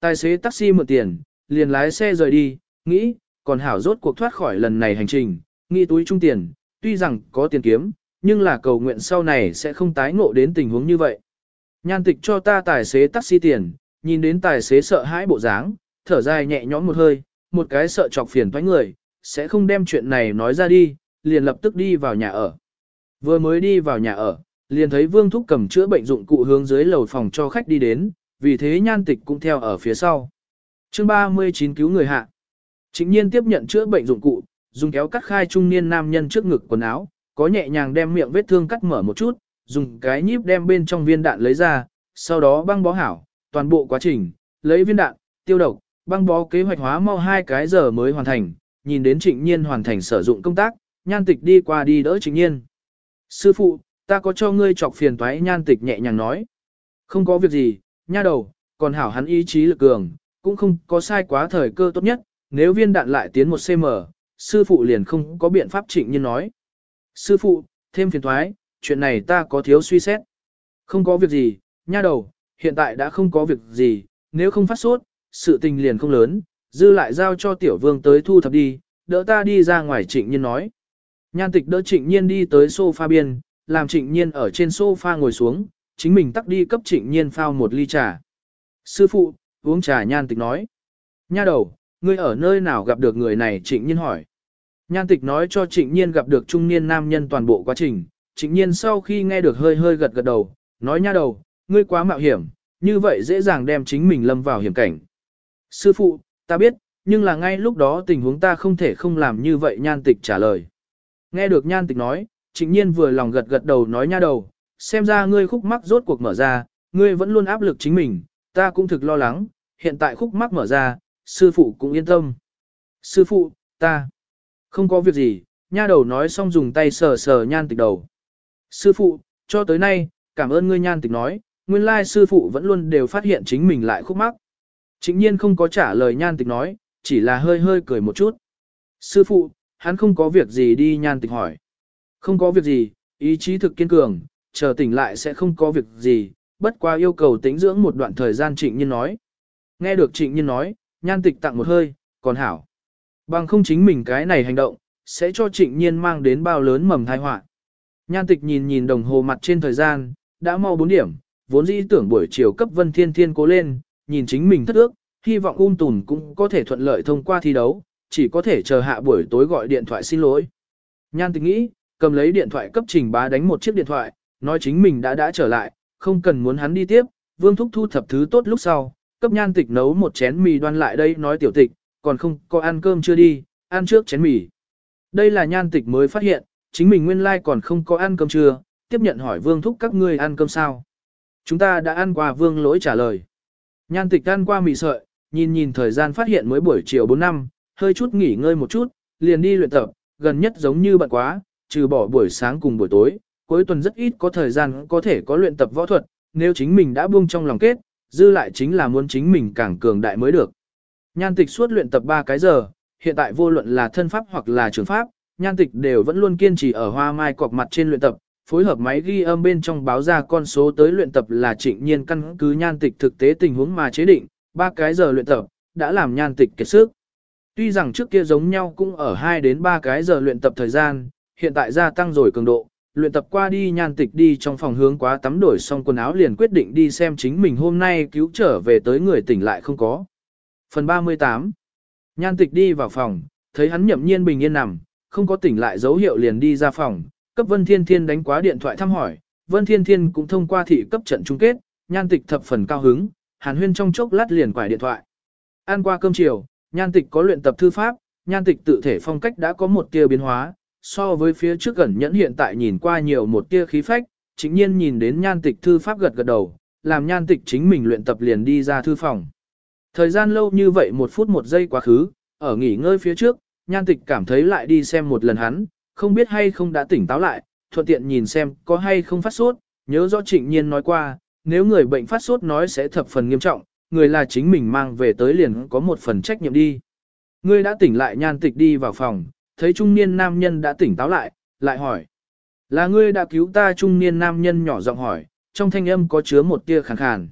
Tài xế taxi mượn tiền, liền lái xe rời đi, nghĩ, còn hảo rốt cuộc thoát khỏi lần này hành trình, nghĩ túi trung tiền, tuy rằng có tiền kiếm, nhưng là cầu nguyện sau này sẽ không tái ngộ đến tình huống như vậy. Nhan tịch cho ta tài xế taxi tiền, nhìn đến tài xế sợ hãi bộ dáng, thở dài nhẹ nhõm một hơi, một cái sợ chọc phiền thoái người, sẽ không đem chuyện này nói ra đi, liền lập tức đi vào nhà ở. Vừa mới đi vào nhà ở, liền thấy Vương Thúc cầm chữa bệnh dụng cụ hướng dưới lầu phòng cho khách đi đến, vì thế nhan tịch cũng theo ở phía sau. chương 39 cứu người hạ. Chính nhiên tiếp nhận chữa bệnh dụng cụ, dùng kéo cắt khai trung niên nam nhân trước ngực quần áo, có nhẹ nhàng đem miệng vết thương cắt mở một chút, dùng cái nhíp đem bên trong viên đạn lấy ra, sau đó băng bó hảo, toàn bộ quá trình, lấy viên đạn, tiêu độc, băng bó kế hoạch hóa mau hai cái giờ mới hoàn thành, nhìn đến trịnh nhiên hoàn thành sử dụng công tác, nhan tịch đi qua đi đỡ trịnh nhiên. Sư phụ, ta có cho ngươi chọc phiền toái nhan tịch nhẹ nhàng nói. Không có việc gì, nha đầu, còn hảo hắn ý chí lực cường, cũng không có sai quá thời cơ tốt nhất, nếu viên đạn lại tiến một cm, sư phụ liền không có biện pháp trịnh nhiên nói. Sư phụ, thêm phiền thoái, chuyện này ta có thiếu suy xét. Không có việc gì, nha đầu, hiện tại đã không có việc gì, nếu không phát sốt, sự tình liền không lớn, dư lại giao cho tiểu vương tới thu thập đi, đỡ ta đi ra ngoài trịnh nhiên nói. Nhan tịch đỡ trịnh nhiên đi tới sofa biên, làm trịnh nhiên ở trên sofa ngồi xuống, chính mình tắt đi cấp trịnh nhiên phao một ly trà. Sư phụ, uống trà nhan tịch nói. Nha đầu, ngươi ở nơi nào gặp được người này trịnh nhiên hỏi. Nhan tịch nói cho trịnh nhiên gặp được trung niên nam nhân toàn bộ quá trình, trịnh nhiên sau khi nghe được hơi hơi gật gật đầu, nói nha đầu, ngươi quá mạo hiểm, như vậy dễ dàng đem chính mình lâm vào hiểm cảnh. Sư phụ, ta biết, nhưng là ngay lúc đó tình huống ta không thể không làm như vậy nhan tịch trả lời. Nghe được nhan tịch nói, trịnh nhiên vừa lòng gật gật đầu nói nha đầu, xem ra ngươi khúc mắc rốt cuộc mở ra, ngươi vẫn luôn áp lực chính mình, ta cũng thực lo lắng, hiện tại khúc mắc mở ra, sư phụ cũng yên tâm. Sư phụ, ta, không có việc gì, nha đầu nói xong dùng tay sờ sờ nhan tịch đầu. Sư phụ, cho tới nay, cảm ơn ngươi nhan tịch nói, nguyên lai sư phụ vẫn luôn đều phát hiện chính mình lại khúc mắc. Chính nhiên không có trả lời nhan tịch nói, chỉ là hơi hơi cười một chút. Sư phụ, hắn không có việc gì đi nhan tịch hỏi. Không có việc gì, ý chí thực kiên cường, chờ tỉnh lại sẽ không có việc gì, bất qua yêu cầu tĩnh dưỡng một đoạn thời gian trịnh nhiên nói. Nghe được trịnh nhiên nói, nhan tịch tặng một hơi, còn hảo. Bằng không chính mình cái này hành động, sẽ cho trịnh nhiên mang đến bao lớn mầm thai họa. Nhan tịch nhìn nhìn đồng hồ mặt trên thời gian, đã mau 4 điểm, vốn dĩ tưởng buổi chiều cấp vân thiên thiên cố lên, nhìn chính mình thất ước, hy vọng ung tùn cũng có thể thuận lợi thông qua thi đấu, chỉ có thể chờ hạ buổi tối gọi điện thoại xin lỗi. Nhan tịch nghĩ, cầm lấy điện thoại cấp trình bá đánh một chiếc điện thoại, nói chính mình đã đã trở lại, không cần muốn hắn đi tiếp, vương thúc thu thập thứ tốt lúc sau, cấp nhan tịch nấu một chén mì đoan lại đây nói tiểu tịch, còn không có ăn cơm chưa đi, ăn trước chén mì. Đây là nhan tịch mới phát hiện, chính mình nguyên lai like còn không có ăn cơm chưa, tiếp nhận hỏi vương thúc các ngươi ăn cơm sao. Chúng ta đã ăn qua vương lỗi trả lời. Nhan tịch ăn qua mì sợi, nhìn nhìn thời gian phát hiện mới buổi chiều 4 năm, hơi chút nghỉ ngơi một chút, liền đi luyện tập, gần nhất giống như bận quá, trừ bỏ buổi sáng cùng buổi tối, cuối tuần rất ít có thời gian có thể có luyện tập võ thuật, nếu chính mình đã buông trong lòng kết, dư lại chính là muốn chính mình càng cường đại mới được. Nhan tịch suốt luyện tập 3 cái giờ, hiện tại vô luận là thân pháp hoặc là trường pháp, nhan tịch đều vẫn luôn kiên trì ở hoa mai cọc mặt trên luyện tập, phối hợp máy ghi âm bên trong báo ra con số tới luyện tập là trịnh nhiên căn cứ nhan tịch thực tế tình huống mà chế định, 3 cái giờ luyện tập, đã làm nhan tịch kiệt sức. Tuy rằng trước kia giống nhau cũng ở 2 đến 3 cái giờ luyện tập thời gian, hiện tại gia tăng rồi cường độ, luyện tập qua đi nhan tịch đi trong phòng hướng quá tắm đổi xong quần áo liền quyết định đi xem chính mình hôm nay cứu trở về tới người tỉnh lại không có. Phần 38 Nhan tịch đi vào phòng, thấy hắn nhậm nhiên bình yên nằm, không có tỉnh lại dấu hiệu liền đi ra phòng, cấp Vân Thiên Thiên đánh quá điện thoại thăm hỏi, Vân Thiên Thiên cũng thông qua thị cấp trận chung kết, nhan tịch thập phần cao hứng, hàn huyên trong chốc lát liền quải điện thoại. Ăn qua cơm chiều, nhan tịch có luyện tập thư pháp, nhan tịch tự thể phong cách đã có một tia biến hóa, so với phía trước gần nhẫn hiện tại nhìn qua nhiều một tia khí phách, chính nhiên nhìn đến nhan tịch thư pháp gật gật đầu, làm nhan tịch chính mình luyện tập liền đi ra thư phòng. Thời gian lâu như vậy một phút một giây quá khứ, ở nghỉ ngơi phía trước, nhan tịch cảm thấy lại đi xem một lần hắn, không biết hay không đã tỉnh táo lại, thuận tiện nhìn xem có hay không phát sốt, nhớ rõ trịnh nhiên nói qua, nếu người bệnh phát sốt nói sẽ thập phần nghiêm trọng, người là chính mình mang về tới liền có một phần trách nhiệm đi. Ngươi đã tỉnh lại nhan tịch đi vào phòng, thấy trung niên nam nhân đã tỉnh táo lại, lại hỏi. Là ngươi đã cứu ta trung niên nam nhân nhỏ giọng hỏi, trong thanh âm có chứa một tia khàn khàn.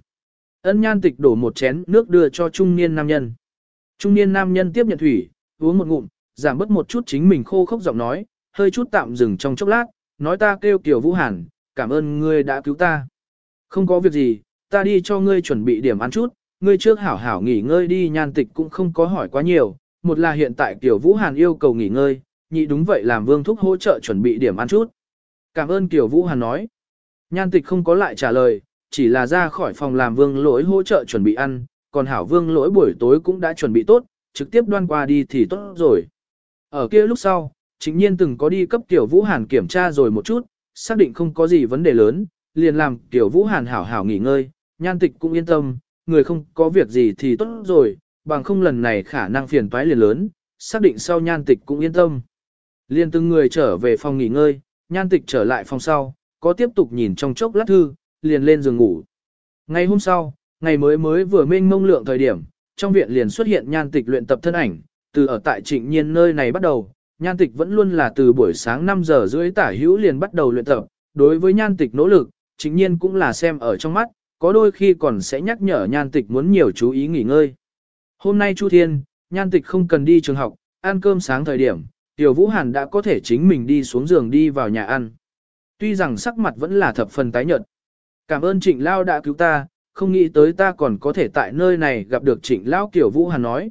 Ân nhan tịch đổ một chén nước đưa cho trung niên nam nhân. Trung niên nam nhân tiếp nhận thủy, uống một ngụm, giảm bớt một chút chính mình khô khốc giọng nói, hơi chút tạm dừng trong chốc lát, nói ta kêu Kiều Vũ Hàn, cảm ơn ngươi đã cứu ta. Không có việc gì, ta đi cho ngươi chuẩn bị điểm ăn chút, ngươi trước hảo hảo nghỉ ngơi đi nhan tịch cũng không có hỏi quá nhiều, một là hiện tại Kiều Vũ Hàn yêu cầu nghỉ ngơi, nhị đúng vậy làm vương thúc hỗ trợ chuẩn bị điểm ăn chút. Cảm ơn Kiều Vũ Hàn nói. Nhan tịch không có lại trả lời, chỉ là ra khỏi phòng làm vương lỗi hỗ trợ chuẩn bị ăn, còn hảo vương lỗi buổi tối cũng đã chuẩn bị tốt, trực tiếp đoan qua đi thì tốt rồi. Ở kia lúc sau, chính nhiên từng có đi cấp Tiểu Vũ Hàn kiểm tra rồi một chút, xác định không có gì vấn đề lớn, liền làm Tiểu Vũ Hàn hảo hảo nghỉ ngơi, nhan tịch cũng yên tâm, người không có việc gì thì tốt rồi, bằng không lần này khả năng phiền toái liền lớn, xác định sau nhan tịch cũng yên tâm. Liên từng người trở về phòng nghỉ ngơi, nhan tịch trở lại phòng sau, có tiếp tục nhìn trong chốc lát thư, liền lên giường ngủ. Ngày hôm sau, ngày mới mới vừa mênh mông lượng thời điểm, trong viện liền xuất hiện nhan tịch luyện tập thân ảnh, từ ở tại trịnh nhiên nơi này bắt đầu, nhan tịch vẫn luôn là từ buổi sáng 5 giờ rưỡi tả hữu liền bắt đầu luyện tập, đối với nhan tịch nỗ lực, trịnh nhiên cũng là xem ở trong mắt, có đôi khi còn sẽ nhắc nhở nhan tịch muốn nhiều chú ý nghỉ ngơi. Hôm nay Chu Thiên, nhan tịch không cần đi trường học, ăn cơm sáng thời điểm, Tiểu Vũ Hàn đã có thể chính mình đi xuống giường đi vào nhà ăn. Tuy rằng sắc mặt vẫn là thập phần tái nhợt. Cảm ơn Trịnh Lao đã cứu ta, không nghĩ tới ta còn có thể tại nơi này gặp được Trịnh Lao Tiểu Vũ Hàn nói.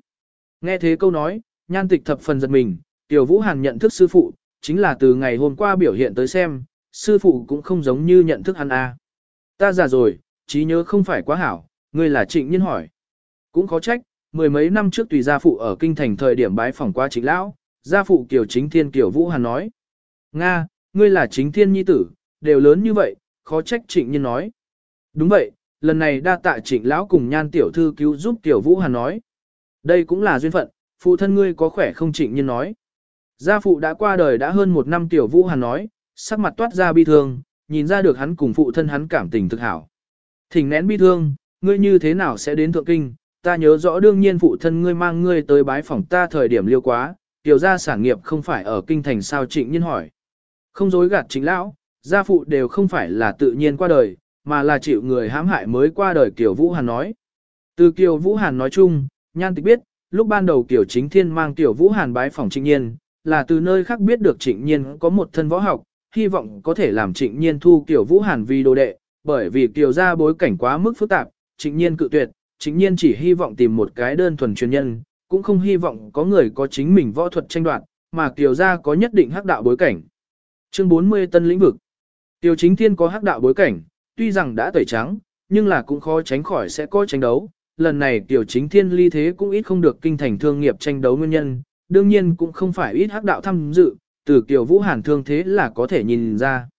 Nghe thế câu nói, nhan tịch thập phần giật mình, Tiểu Vũ Hàn nhận thức sư phụ, chính là từ ngày hôm qua biểu hiện tới xem, sư phụ cũng không giống như nhận thức hắn a. Ta già rồi, trí nhớ không phải quá hảo, ngươi là trịnh Nhiên hỏi. Cũng khó trách, mười mấy năm trước tùy gia phụ ở kinh thành thời điểm bái phỏng qua trịnh lão, gia phụ Kiều Chính Thiên Kiều Vũ Hàn nói. Nga, ngươi là chính thiên nhi tử, đều lớn như vậy, khó trách trịnh nhiên nói. Đúng vậy, lần này đa tạ trịnh lão cùng nhan tiểu thư cứu giúp Kiều Vũ Hàn nói. Đây cũng là duyên phận, phụ thân ngươi có khỏe không trịnh nhiên nói. Gia phụ đã qua đời đã hơn một năm Tiểu Vũ Hàn nói, sắc mặt toát ra bi thương, nhìn ra được hắn cùng phụ thân hắn cảm tình thực hảo. Thỉnh nén bi thương, ngươi như thế nào sẽ đến thượng kinh, ta nhớ rõ đương nhiên phụ thân ngươi mang ngươi tới bái phỏng ta thời điểm liêu quá, tiểu gia sản nghiệp không phải ở kinh thành sao trịnh nhiên hỏi. Không dối gạt chính lão, gia phụ đều không phải là tự nhiên qua đời, mà là chịu người hãm hại mới qua đời Kiều Vũ Hàn nói. Từ Kiều Vũ Hàn nói chung, nhan tịch biết, lúc ban đầu Kiều Chính Thiên mang Kiều Vũ Hàn bái phỏng trịnh nhiên, là từ nơi khác biết được trịnh nhiên có một thân võ học, hy vọng có thể làm trịnh nhiên thu Kiều Vũ Hàn vì đồ đệ, bởi vì Kiều gia bối cảnh quá mức phức tạp, trịnh nhiên cự tuyệt, chính nhiên chỉ hy vọng tìm một cái đơn thuần chuyên nhân, cũng không hy vọng có người có chính mình võ thuật tranh đoạt, mà Kiều gia có nhất định hắc đạo bối cảnh. Chương 40 Tân lĩnh vực Tiêu chính thiên có hắc đạo bối cảnh, tuy rằng đã tẩy trắng, nhưng là cũng khó tránh khỏi sẽ có tranh đấu. Lần này Tiểu Chính Thiên ly thế cũng ít không được kinh thành thương nghiệp tranh đấu nguyên nhân, đương nhiên cũng không phải ít hắc đạo tham dự, từ Kiều Vũ Hàn thương thế là có thể nhìn ra.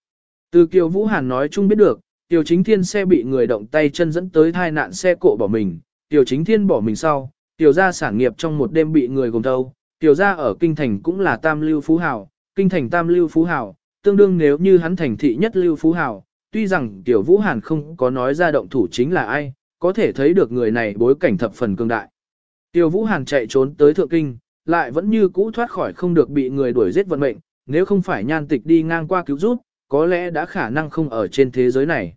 Từ Kiều Vũ Hàn nói chung biết được, Tiểu Chính Thiên xe bị người động tay chân dẫn tới thai nạn xe cộ bỏ mình, Tiểu Chính Thiên bỏ mình sau, Tiểu gia sản nghiệp trong một đêm bị người gồm thâu, Tiểu gia ở kinh thành cũng là tam lưu phú hào, kinh thành tam lưu phú hào, tương đương nếu như hắn thành thị nhất lưu phú hào, tuy rằng Tiểu Vũ Hàn không có nói ra động thủ chính là ai, có thể thấy được người này bối cảnh thập phần cường đại. Tiểu Vũ Hàn chạy trốn tới thượng kinh, lại vẫn như cũ thoát khỏi không được bị người đuổi giết vận mệnh, nếu không phải nhan tịch đi ngang qua cứu giúp, có lẽ đã khả năng không ở trên thế giới này.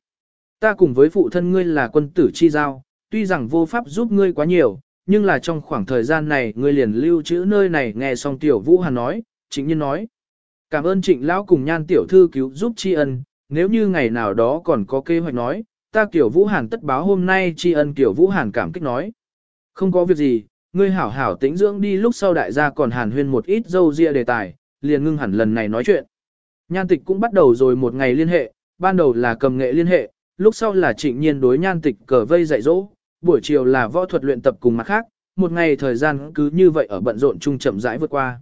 Ta cùng với phụ thân ngươi là quân tử chi giao, tuy rằng vô pháp giúp ngươi quá nhiều, nhưng là trong khoảng thời gian này ngươi liền lưu trữ nơi này nghe xong tiểu vũ hàn nói, chính nhiên nói. Cảm ơn trịnh lão cùng nhan tiểu thư cứu giúp tri ân, nếu như ngày nào đó còn có kế hoạch nói, ta tiểu vũ hàn tất báo hôm nay tri ân tiểu vũ hàn cảm kích nói. Không có việc gì, Ngươi hảo hảo tĩnh dưỡng đi lúc sau đại gia còn hàn huyên một ít dâu ria đề tài, liền ngưng hẳn lần này nói chuyện. Nhan tịch cũng bắt đầu rồi một ngày liên hệ, ban đầu là cầm nghệ liên hệ, lúc sau là trịnh nhiên đối nhan tịch cờ vây dạy dỗ, buổi chiều là võ thuật luyện tập cùng mặt khác, một ngày thời gian cứ như vậy ở bận rộn chung chậm rãi vượt qua.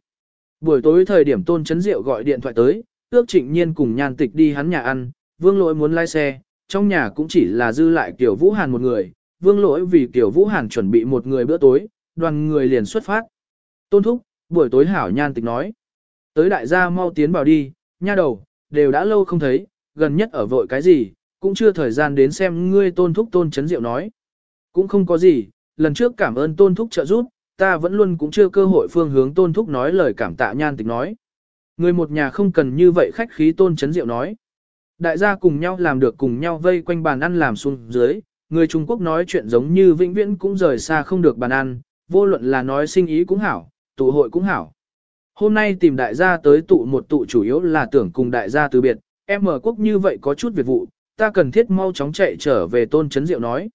Buổi tối thời điểm tôn chấn diệu gọi điện thoại tới, ước trịnh nhiên cùng nhan tịch đi hắn nhà ăn, vương lỗi muốn lái xe, trong nhà cũng chỉ là dư lại kiểu Vũ Hàn một người, vương lỗi vì kiểu Vũ Hàn chuẩn bị một người bữa tối, đoàn người liền xuất phát. Tôn thúc, buổi tối hảo nhan tịch nói. Tới đại gia mau tiến vào đi, nha đầu, đều đã lâu không thấy, gần nhất ở vội cái gì, cũng chưa thời gian đến xem ngươi tôn thúc tôn chấn diệu nói. Cũng không có gì, lần trước cảm ơn tôn thúc trợ giúp, ta vẫn luôn cũng chưa cơ hội phương hướng tôn thúc nói lời cảm tạ nhan tịch nói. Người một nhà không cần như vậy khách khí tôn chấn diệu nói. Đại gia cùng nhau làm được cùng nhau vây quanh bàn ăn làm xuống dưới, người Trung Quốc nói chuyện giống như vĩnh viễn cũng rời xa không được bàn ăn, vô luận là nói sinh ý cũng hảo, tụ hội cũng hảo. Hôm nay tìm đại gia tới tụ một tụ chủ yếu là tưởng cùng đại gia từ biệt, em ở quốc như vậy có chút việc vụ, ta cần thiết mau chóng chạy trở về tôn chấn diệu nói.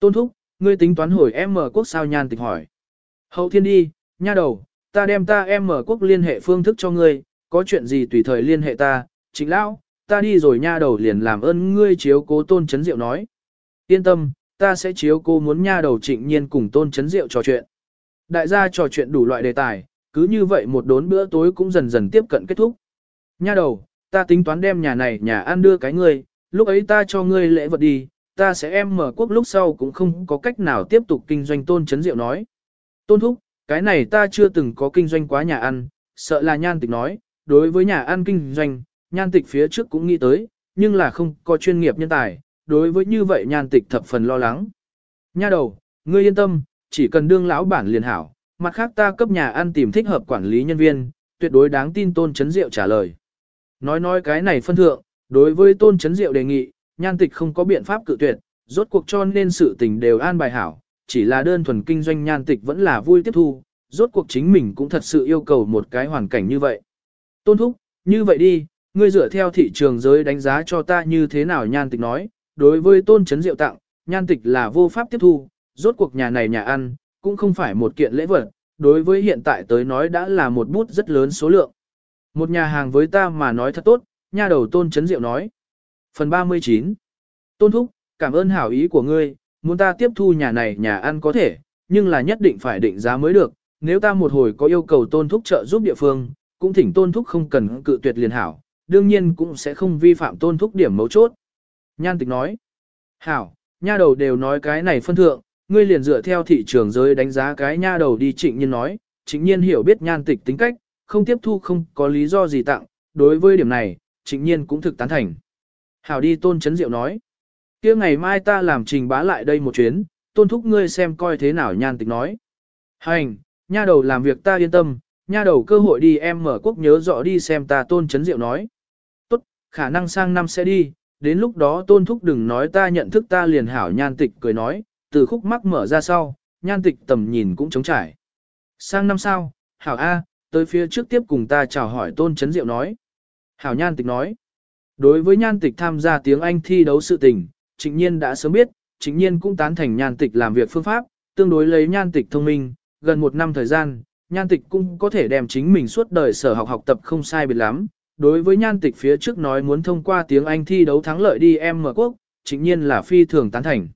Tôn thúc, ngươi tính toán hồi em ở quốc sao nhan tịch hỏi. Hậu thiên đi, nha đầu, ta đem ta em ở quốc liên hệ phương thức cho ngươi, có chuyện gì tùy thời liên hệ ta, chính lão, ta đi rồi nha đầu liền làm ơn ngươi chiếu cố tôn chấn diệu nói. Yên tâm, ta sẽ chiếu cố muốn nha đầu trịnh nhiên cùng tôn chấn diệu trò chuyện. Đại gia trò chuyện đủ loại đề tài, cứ như vậy một đốn bữa tối cũng dần dần tiếp cận kết thúc. Nha đầu, ta tính toán đem nhà này nhà ăn đưa cái ngươi, lúc ấy ta cho ngươi lễ vật đi, ta sẽ em mở quốc lúc sau cũng không có cách nào tiếp tục kinh doanh tôn chấn diệu nói. Tôn thúc, cái này ta chưa từng có kinh doanh quá nhà ăn, sợ là nhan tịch nói, đối với nhà ăn kinh doanh, nhan tịch phía trước cũng nghĩ tới, nhưng là không có chuyên nghiệp nhân tài, đối với như vậy nhan tịch thập phần lo lắng. Nha đầu, ngươi yên tâm, chỉ cần đương lão bản liền hảo, mặt khác ta cấp nhà ăn tìm thích hợp quản lý nhân viên, tuyệt đối đáng tin tôn chấn diệu trả lời. Nói nói cái này phân thượng, đối với tôn chấn diệu đề nghị, nhan tịch không có biện pháp cự tuyệt, rốt cuộc cho nên sự tình đều an bài hảo, chỉ là đơn thuần kinh doanh nhan tịch vẫn là vui tiếp thu, rốt cuộc chính mình cũng thật sự yêu cầu một cái hoàn cảnh như vậy. Tôn thúc, như vậy đi, ngươi dựa theo thị trường giới đánh giá cho ta như thế nào nhan tịch nói, đối với tôn chấn diệu tặng, nhan tịch là vô pháp tiếp thu, rốt cuộc nhà này nhà ăn, cũng không phải một kiện lễ vật, đối với hiện tại tới nói đã là một bút rất lớn số lượng. Một nhà hàng với ta mà nói thật tốt, nha đầu tôn chấn diệu nói. Phần 39 Tôn Thúc, cảm ơn hảo ý của ngươi, muốn ta tiếp thu nhà này nhà ăn có thể, nhưng là nhất định phải định giá mới được, nếu ta một hồi có yêu cầu Tôn Thúc trợ giúp địa phương, cũng thỉnh Tôn Thúc không cần cự tuyệt liền hảo, đương nhiên cũng sẽ không vi phạm Tôn Thúc điểm mấu chốt. Nhan tịch nói, hảo, nha đầu đều nói cái này phân thượng, ngươi liền dựa theo thị trường giới đánh giá cái nha đầu đi trịnh nhiên nói, trịnh nhiên hiểu biết nhan tịch tính cách, không tiếp thu không có lý do gì tặng, đối với điểm này, trịnh nhiên cũng thực tán thành. Hảo đi tôn chấn diệu nói, kia ngày mai ta làm trình bá lại đây một chuyến, tôn thúc ngươi xem coi thế nào nhan tịch nói. Hành, nha đầu làm việc ta yên tâm, nha đầu cơ hội đi em mở quốc nhớ rõ đi xem ta tôn chấn diệu nói. Tốt, khả năng sang năm sẽ đi, đến lúc đó tôn thúc đừng nói ta nhận thức ta liền hảo nhan tịch cười nói, từ khúc mắc mở ra sau, nhan tịch tầm nhìn cũng trống trải. Sang năm sau, hảo A, tới phía trước tiếp cùng ta chào hỏi tôn chấn diệu nói. Hảo nhan tịch nói, đối với nhan tịch tham gia tiếng Anh thi đấu sự tình, trịnh nhiên đã sớm biết, trịnh nhiên cũng tán thành nhan tịch làm việc phương pháp, tương đối lấy nhan tịch thông minh, gần một năm thời gian, nhan tịch cũng có thể đem chính mình suốt đời sở học học tập không sai biệt lắm. Đối với nhan tịch phía trước nói muốn thông qua tiếng Anh thi đấu thắng lợi đi em mở quốc, trịnh nhiên là phi thường tán thành.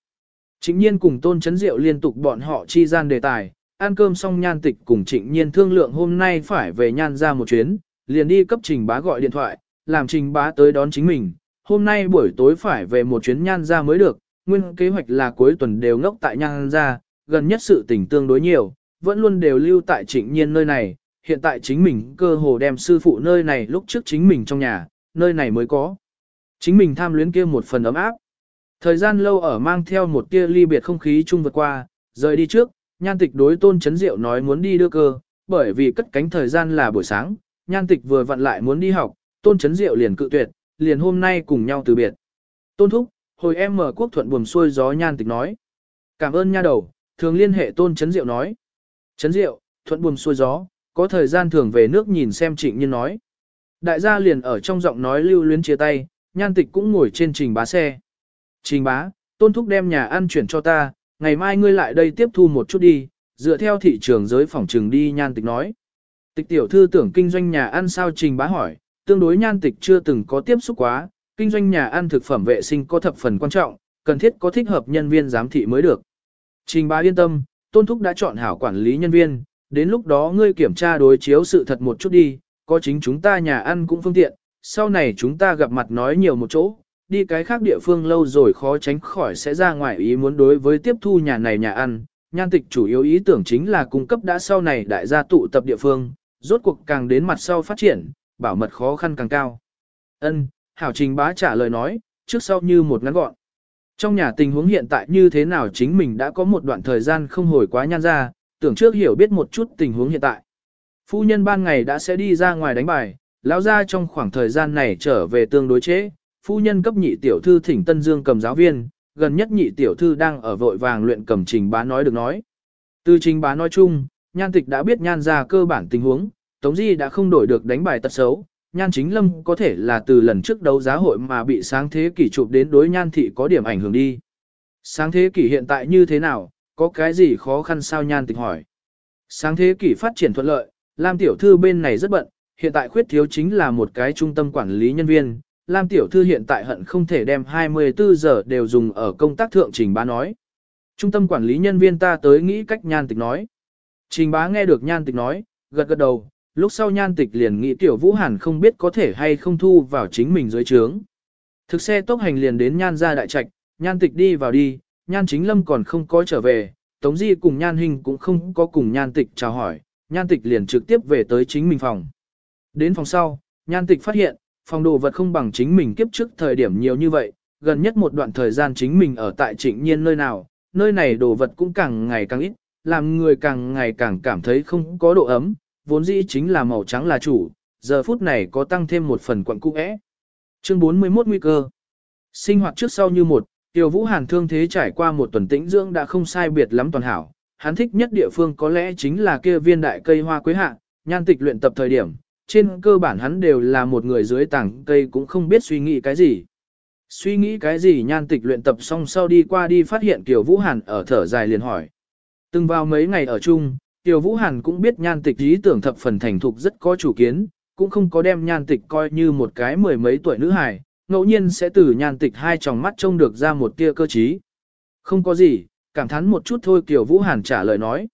Trịnh nhiên cùng tôn chấn diệu liên tục bọn họ chi gian đề tài, ăn cơm xong nhan tịch cùng trịnh nhiên thương lượng hôm nay phải về nhan ra một chuyến, liền đi cấp trình bá gọi điện thoại, làm trình bá tới đón chính mình, hôm nay buổi tối phải về một chuyến nhan ra mới được, nguyên kế hoạch là cuối tuần đều ngốc tại nhan ra, gần nhất sự tình tương đối nhiều, vẫn luôn đều lưu tại trịnh nhiên nơi này, hiện tại chính mình cơ hồ đem sư phụ nơi này lúc trước chính mình trong nhà, nơi này mới có. Chính mình tham luyến kia một phần ấm áp. Thời gian lâu ở mang theo một tia ly biệt không khí chung vượt qua, rời đi trước, nhan tịch đối tôn chấn diệu nói muốn đi đưa cơ, bởi vì cất cánh thời gian là buổi sáng, nhan tịch vừa vặn lại muốn đi học, tôn chấn diệu liền cự tuyệt, liền hôm nay cùng nhau từ biệt. Tôn thúc, hồi em mở quốc thuận buồm xuôi gió nhan tịch nói. Cảm ơn nha đầu, thường liên hệ tôn chấn diệu nói. Chấn diệu, thuận buồm xuôi gió, có thời gian thường về nước nhìn xem trịnh nhiên nói. Đại gia liền ở trong giọng nói lưu luyến chia tay, nhan tịch cũng ngồi trên trình bá xe. Trình bá, tôn thúc đem nhà ăn chuyển cho ta, ngày mai ngươi lại đây tiếp thu một chút đi, dựa theo thị trường giới phòng trường đi nhan tịch nói. Tịch tiểu thư tưởng kinh doanh nhà ăn sao trình bá hỏi, tương đối nhan tịch chưa từng có tiếp xúc quá, kinh doanh nhà ăn thực phẩm vệ sinh có thập phần quan trọng, cần thiết có thích hợp nhân viên giám thị mới được. Trình bá yên tâm, tôn thúc đã chọn hảo quản lý nhân viên, đến lúc đó ngươi kiểm tra đối chiếu sự thật một chút đi, có chính chúng ta nhà ăn cũng phương tiện, sau này chúng ta gặp mặt nói nhiều một chỗ, đi cái khác địa phương lâu rồi khó tránh khỏi sẽ ra ngoài ý muốn đối với tiếp thu nhà này nhà ăn. Nhan tịch chủ yếu ý tưởng chính là cung cấp đã sau này đại gia tụ tập địa phương, rốt cuộc càng đến mặt sau phát triển, bảo mật khó khăn càng cao. Ân, Hảo Trình bá trả lời nói, trước sau như một ngắn gọn. Trong nhà tình huống hiện tại như thế nào chính mình đã có một đoạn thời gian không hồi quá nhan ra, tưởng trước hiểu biết một chút tình huống hiện tại. Phu nhân ban ngày đã sẽ đi ra ngoài đánh bài, lão ra trong khoảng thời gian này trở về tương đối chế, phu nhân cấp nhị tiểu thư thỉnh Tân Dương cầm giáo viên, gần nhất nhị tiểu thư đang ở vội vàng luyện cầm trình bá nói được nói. Từ trình bá nói chung, nhan tịch đã biết nhan ra cơ bản tình huống, Tống Di đã không đổi được đánh bài tật xấu, nhan chính lâm có thể là từ lần trước đấu giá hội mà bị sáng thế kỷ chụp đến đối nhan thị có điểm ảnh hưởng đi. Sáng thế kỷ hiện tại như thế nào, có cái gì khó khăn sao nhan tịch hỏi. Sáng thế kỷ phát triển thuận lợi, Lam tiểu thư bên này rất bận, hiện tại khuyết thiếu chính là một cái trung tâm quản lý nhân viên. Lam tiểu thư hiện tại hận không thể đem 24 giờ đều dùng ở công tác thượng trình bá nói. Trung tâm quản lý nhân viên ta tới nghĩ cách nhan tịch nói. Trình bá nghe được nhan tịch nói, gật gật đầu, lúc sau nhan tịch liền nghĩ tiểu vũ hàn không biết có thể hay không thu vào chính mình dưới trướng. Thực xe tốc hành liền đến nhan ra đại trạch, nhan tịch đi vào đi, nhan chính lâm còn không có trở về, tống di cùng nhan hình cũng không có cùng nhan tịch chào hỏi, nhan tịch liền trực tiếp về tới chính mình phòng. Đến phòng sau, nhan tịch phát hiện, phòng đồ vật không bằng chính mình kiếp trước thời điểm nhiều như vậy, gần nhất một đoạn thời gian chính mình ở tại trịnh nhiên nơi nào, nơi này đồ vật cũng càng ngày càng ít, làm người càng ngày càng cảm thấy không có độ ấm, vốn dĩ chính là màu trắng là chủ, giờ phút này có tăng thêm một phần quận cũ é. Chương 41 nguy cơ. Sinh hoạt trước sau như một, Tiểu Vũ Hàn thương thế trải qua một tuần tĩnh dưỡng đã không sai biệt lắm toàn hảo. Hắn thích nhất địa phương có lẽ chính là kia viên đại cây hoa quế hạ, nhan tịch luyện tập thời điểm, trên cơ bản hắn đều là một người dưới tảng cây cũng không biết suy nghĩ cái gì. Suy nghĩ cái gì nhan tịch luyện tập xong sau đi qua đi phát hiện Kiều Vũ Hàn ở thở dài liền hỏi. Từng vào mấy ngày ở chung, Tiểu Vũ Hàn cũng biết nhan tịch ý tưởng thập phần thành thục rất có chủ kiến, cũng không có đem nhan tịch coi như một cái mười mấy tuổi nữ hài, ngẫu nhiên sẽ từ nhan tịch hai tròng mắt trông được ra một tia cơ trí. Không có gì, cảm thán một chút thôi Kiều Vũ Hàn trả lời nói.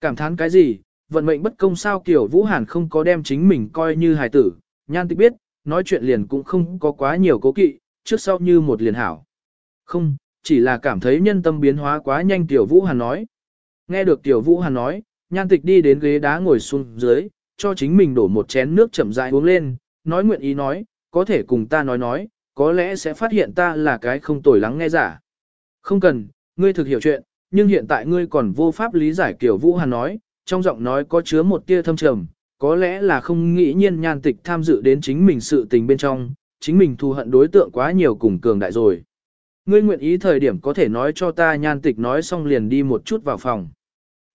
Cảm thán cái gì, vận mệnh bất công sao kiểu Vũ Hàn không có đem chính mình coi như hài tử, nhan tịch biết, nói chuyện liền cũng không có quá nhiều cố kỵ, trước sau như một liền hảo. Không, chỉ là cảm thấy nhân tâm biến hóa quá nhanh Tiểu Vũ Hàn nói. Nghe được Tiểu Vũ Hàn nói, nhan tịch đi đến ghế đá ngồi xuống dưới, cho chính mình đổ một chén nước chậm rãi uống lên, nói nguyện ý nói, có thể cùng ta nói nói, có lẽ sẽ phát hiện ta là cái không tồi lắng nghe giả. Không cần, ngươi thực hiểu chuyện, nhưng hiện tại ngươi còn vô pháp lý giải kiểu Vũ Hàn nói, trong giọng nói có chứa một tia thâm trầm, có lẽ là không nghĩ nhiên nhan tịch tham dự đến chính mình sự tình bên trong, chính mình thù hận đối tượng quá nhiều cùng cường đại rồi. Ngươi nguyện ý thời điểm có thể nói cho ta nhan tịch nói xong liền đi một chút vào phòng.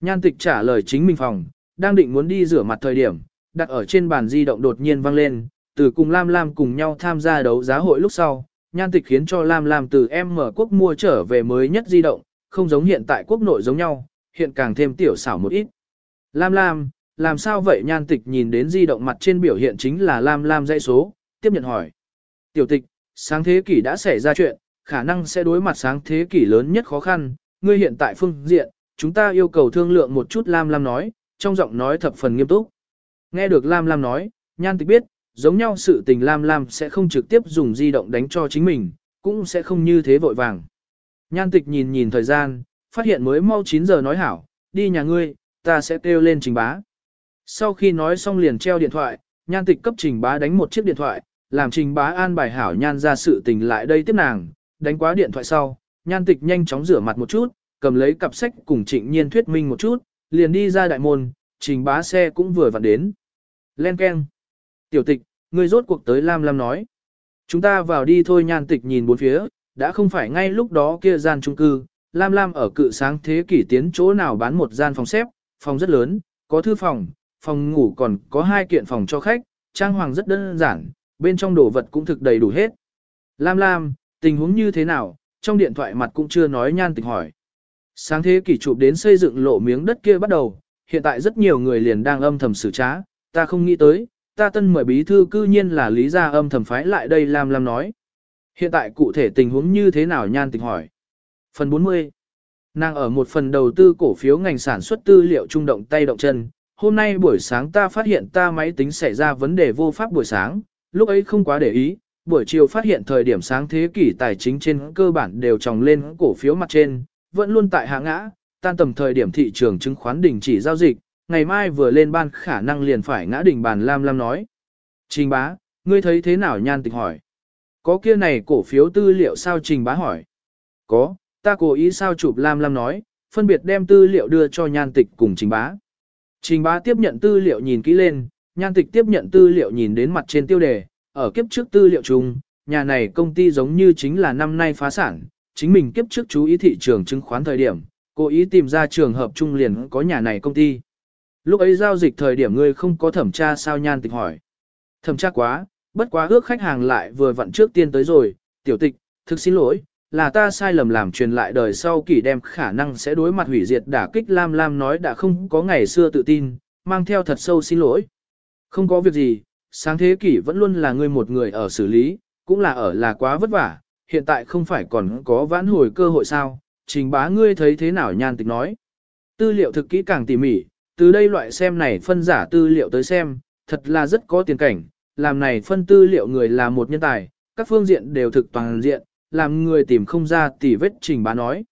Nhan tịch trả lời chính mình phòng, đang định muốn đi rửa mặt thời điểm, đặt ở trên bàn di động đột nhiên vang lên, từ cùng Lam Lam cùng nhau tham gia đấu giá hội lúc sau, nhan tịch khiến cho Lam Lam từ em mở quốc mua trở về mới nhất di động, không giống hiện tại quốc nội giống nhau, hiện càng thêm tiểu xảo một ít. Lam Lam, làm sao vậy nhan tịch nhìn đến di động mặt trên biểu hiện chính là Lam Lam dãy số, tiếp nhận hỏi. Tiểu tịch, sáng thế kỷ đã xảy ra chuyện, khả năng sẽ đối mặt sáng thế kỷ lớn nhất khó khăn, ngươi hiện tại phương diện, chúng ta yêu cầu thương lượng một chút Lam Lam nói, trong giọng nói thập phần nghiêm túc. Nghe được Lam Lam nói, nhan tịch biết, giống nhau sự tình Lam Lam sẽ không trực tiếp dùng di động đánh cho chính mình, cũng sẽ không như thế vội vàng. Nhan tịch nhìn nhìn thời gian, phát hiện mới mau 9 giờ nói hảo, đi nhà ngươi, ta sẽ kêu lên trình bá. Sau khi nói xong liền treo điện thoại, nhan tịch cấp trình bá đánh một chiếc điện thoại, làm trình bá an bài hảo nhan ra sự tình lại đây tiếp nàng, đánh quá điện thoại sau, nhan tịch nhanh chóng rửa mặt một chút, cầm lấy cặp sách cùng trịnh nhiên thuyết minh một chút, liền đi ra đại môn, trình bá xe cũng vừa vặn đến. Len keng, Tiểu tịch, người rốt cuộc tới Lam Lam nói. Chúng ta vào đi thôi nhan tịch nhìn bốn phía, đã không phải ngay lúc đó kia gian trung cư, Lam Lam ở cự sáng thế kỷ tiến chỗ nào bán một gian phòng xếp, phòng rất lớn, có thư phòng, phòng ngủ còn có hai kiện phòng cho khách, trang hoàng rất đơn giản, bên trong đồ vật cũng thực đầy đủ hết. Lam Lam, tình huống như thế nào, trong điện thoại mặt cũng chưa nói nhan tịch hỏi. Sáng thế kỷ chụp đến xây dựng lộ miếng đất kia bắt đầu, hiện tại rất nhiều người liền đang âm thầm xử trá, ta không nghĩ tới, ta tân mời bí thư cư nhiên là lý gia âm thầm phái lại đây Lam Lam nói. Hiện tại cụ thể tình huống như thế nào nhan tịch hỏi. Phần 40 Nàng ở một phần đầu tư cổ phiếu ngành sản xuất tư liệu trung động tay động chân. Hôm nay buổi sáng ta phát hiện ta máy tính xảy ra vấn đề vô pháp buổi sáng, lúc ấy không quá để ý, buổi chiều phát hiện thời điểm sáng thế kỷ tài chính trên cơ bản đều tròng lên cổ phiếu mặt trên, vẫn luôn tại hạ ngã, tan tầm thời điểm thị trường chứng khoán đình chỉ giao dịch, ngày mai vừa lên ban khả năng liền phải ngã đỉnh bàn Lam Lam nói. Trình bá, ngươi thấy thế nào nhan tịch hỏi. Có kia này cổ phiếu tư liệu sao trình bá hỏi. Có, ta cố ý sao chụp Lam Lam nói, phân biệt đem tư liệu đưa cho nhan tịch cùng trình bá. Trình bá tiếp nhận tư liệu nhìn kỹ lên, nhan tịch tiếp nhận tư liệu nhìn đến mặt trên tiêu đề, ở kiếp trước tư liệu chung, nhà này công ty giống như chính là năm nay phá sản, chính mình kiếp trước chú ý thị trường chứng khoán thời điểm, cố ý tìm ra trường hợp chung liền có nhà này công ty. Lúc ấy giao dịch thời điểm ngươi không có thẩm tra sao nhan tịch hỏi. Thẩm tra quá, bất quá ước khách hàng lại vừa vặn trước tiên tới rồi, tiểu tịch, thực xin lỗi, là ta sai lầm làm truyền lại đời sau kỷ đem khả năng sẽ đối mặt hủy diệt đả kích Lam Lam nói đã không có ngày xưa tự tin, mang theo thật sâu xin lỗi. Không có việc gì, sáng thế kỷ vẫn luôn là ngươi một người ở xử lý, cũng là ở là quá vất vả, hiện tại không phải còn có vãn hồi cơ hội sao, trình bá ngươi thấy thế nào nhan tịch nói. Tư liệu thực kỹ càng tỉ mỉ, từ đây loại xem này phân giả tư liệu tới xem, thật là rất có tiền cảnh, làm này phân tư liệu người là một nhân tài, các phương diện đều thực toàn diện, làm người tìm không ra tỉ vết trình bá nói.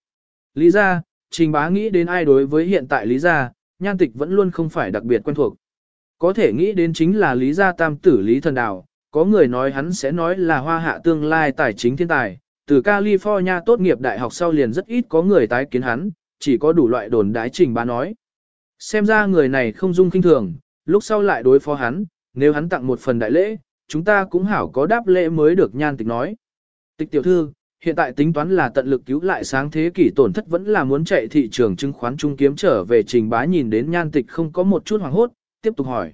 Lý ra, trình bá nghĩ đến ai đối với hiện tại lý ra, nhan tịch vẫn luôn không phải đặc biệt quen thuộc. Có thể nghĩ đến chính là lý gia tam tử lý thần đào, có người nói hắn sẽ nói là hoa hạ tương lai tài chính thiên tài, từ California tốt nghiệp đại học sau liền rất ít có người tái kiến hắn, chỉ có đủ loại đồn đái trình bá nói. Xem ra người này không dung kinh thường, lúc sau lại đối phó hắn, nếu hắn tặng một phần đại lễ, chúng ta cũng hảo có đáp lễ mới được nhan tịch nói. Tịch tiểu thư, hiện tại tính toán là tận lực cứu lại sáng thế kỷ tổn thất vẫn là muốn chạy thị trường chứng khoán trung kiếm trở về trình bá nhìn đến nhan tịch không có một chút hoảng hốt, tiếp tục hỏi.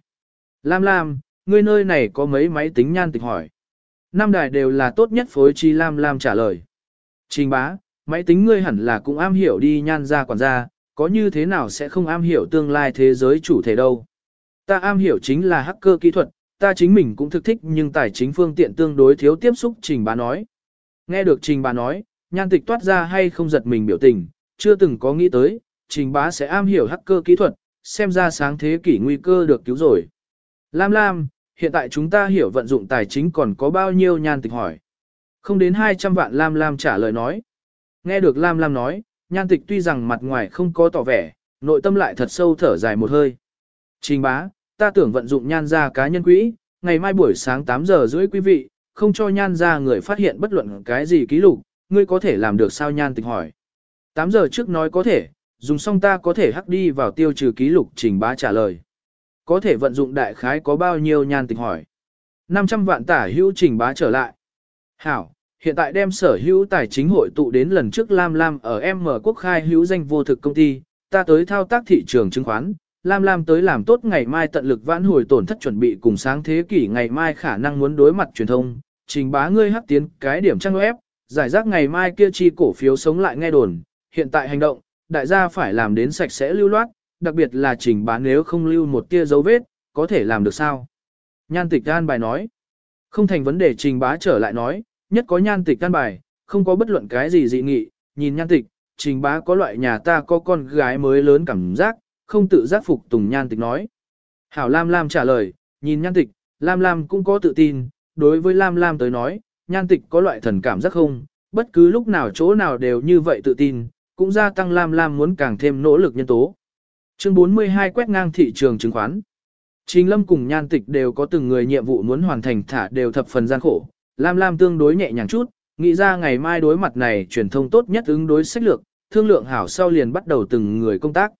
Lam Lam, ngươi nơi này có mấy máy tính nhan tịch hỏi. Năm đài đều là tốt nhất phối chi Lam Lam trả lời. Trình bá, máy tính ngươi hẳn là cũng am hiểu đi nhan ra quản gia, có như thế nào sẽ không am hiểu tương lai thế giới chủ thể đâu. Ta am hiểu chính là hacker kỹ thuật, ta chính mình cũng thực thích nhưng tài chính phương tiện tương đối thiếu tiếp xúc trình bá nói. Nghe được trình bà nói, nhan tịch toát ra hay không giật mình biểu tình, chưa từng có nghĩ tới, trình bá sẽ am hiểu hacker kỹ thuật, xem ra sáng thế kỷ nguy cơ được cứu rồi. Lam Lam, hiện tại chúng ta hiểu vận dụng tài chính còn có bao nhiêu nhan tịch hỏi. Không đến 200 vạn Lam Lam trả lời nói. Nghe được Lam Lam nói, nhan tịch tuy rằng mặt ngoài không có tỏ vẻ, nội tâm lại thật sâu thở dài một hơi. Trình bá, ta tưởng vận dụng nhan ra cá nhân quỹ, ngày mai buổi sáng 8 giờ rưỡi quý vị, không cho nhan ra người phát hiện bất luận cái gì ký lục, ngươi có thể làm được sao nhan tịch hỏi. 8 giờ trước nói có thể, dùng xong ta có thể hắc đi vào tiêu trừ ký lục trình bá trả lời. Có thể vận dụng đại khái có bao nhiêu nhan tịch hỏi. 500 vạn tả hữu trình bá trở lại. Hảo, hiện tại đem sở hữu tài chính hội tụ đến lần trước Lam Lam ở M quốc khai hữu danh vô thực công ty, ta tới thao tác thị trường chứng khoán, Lam Lam tới làm tốt ngày mai tận lực vãn hồi tổn thất chuẩn bị cùng sáng thế kỷ ngày mai khả năng muốn đối mặt truyền thông, trình bá ngươi hắc tiến cái điểm trang web, giải rác ngày mai kia chi cổ phiếu sống lại nghe đồn, hiện tại hành động, đại gia phải làm đến sạch sẽ lưu loát, đặc biệt là trình bá nếu không lưu một tia dấu vết, có thể làm được sao? Nhan tịch an bài nói, không thành vấn đề trình bá trở lại nói, nhất có nhan tịch an bài, không có bất luận cái gì dị nghị, nhìn nhan tịch, trình bá có loại nhà ta có con gái mới lớn cảm giác, không tự giác phục tùng nhan tịch nói. Hảo Lam Lam trả lời, nhìn nhan tịch, Lam Lam cũng có tự tin, đối với Lam Lam tới nói, nhan tịch có loại thần cảm giác không, bất cứ lúc nào chỗ nào đều như vậy tự tin, cũng gia tăng Lam Lam muốn càng thêm nỗ lực nhân tố. Chương 42 quét ngang thị trường chứng khoán. Trình Lâm cùng Nhan Tịch đều có từng người nhiệm vụ muốn hoàn thành thả đều thập phần gian khổ. Lam Lam tương đối nhẹ nhàng chút, nghĩ ra ngày mai đối mặt này truyền thông tốt nhất ứng đối sách lược, thương lượng hảo sau liền bắt đầu từng người công tác.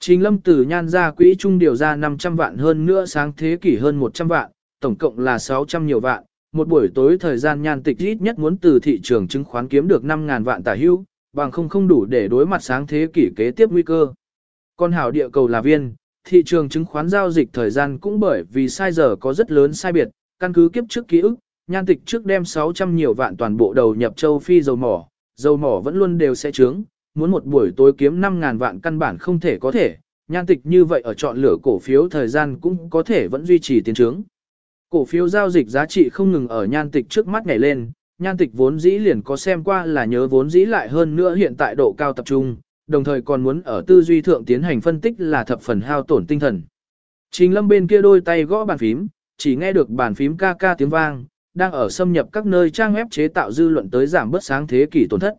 Trình Lâm từ Nhan ra quỹ trung điều ra 500 vạn hơn nữa sáng thế kỷ hơn 100 vạn, tổng cộng là 600 nhiều vạn. Một buổi tối thời gian Nhan Tịch ít nhất muốn từ thị trường chứng khoán kiếm được 5.000 vạn tả hữu, bằng không không đủ để đối mặt sáng thế kỷ kế tiếp nguy cơ. Con hảo địa cầu là viên, thị trường chứng khoán giao dịch thời gian cũng bởi vì sai giờ có rất lớn sai biệt, căn cứ kiếp trước ký ức, nhan tịch trước đem 600 nhiều vạn toàn bộ đầu nhập châu Phi dầu mỏ, dầu mỏ vẫn luôn đều sẽ trướng, muốn một buổi tối kiếm 5.000 vạn căn bản không thể có thể, nhan tịch như vậy ở chọn lựa cổ phiếu thời gian cũng có thể vẫn duy trì tiến trướng. Cổ phiếu giao dịch giá trị không ngừng ở nhan tịch trước mắt nhảy lên, nhan tịch vốn dĩ liền có xem qua là nhớ vốn dĩ lại hơn nữa hiện tại độ cao tập trung, đồng thời còn muốn ở tư duy thượng tiến hành phân tích là thập phần hao tổn tinh thần. Trình lâm bên kia đôi tay gõ bàn phím, chỉ nghe được bàn phím ca ca tiếng vang, đang ở xâm nhập các nơi trang web chế tạo dư luận tới giảm bớt sáng thế kỷ tổn thất.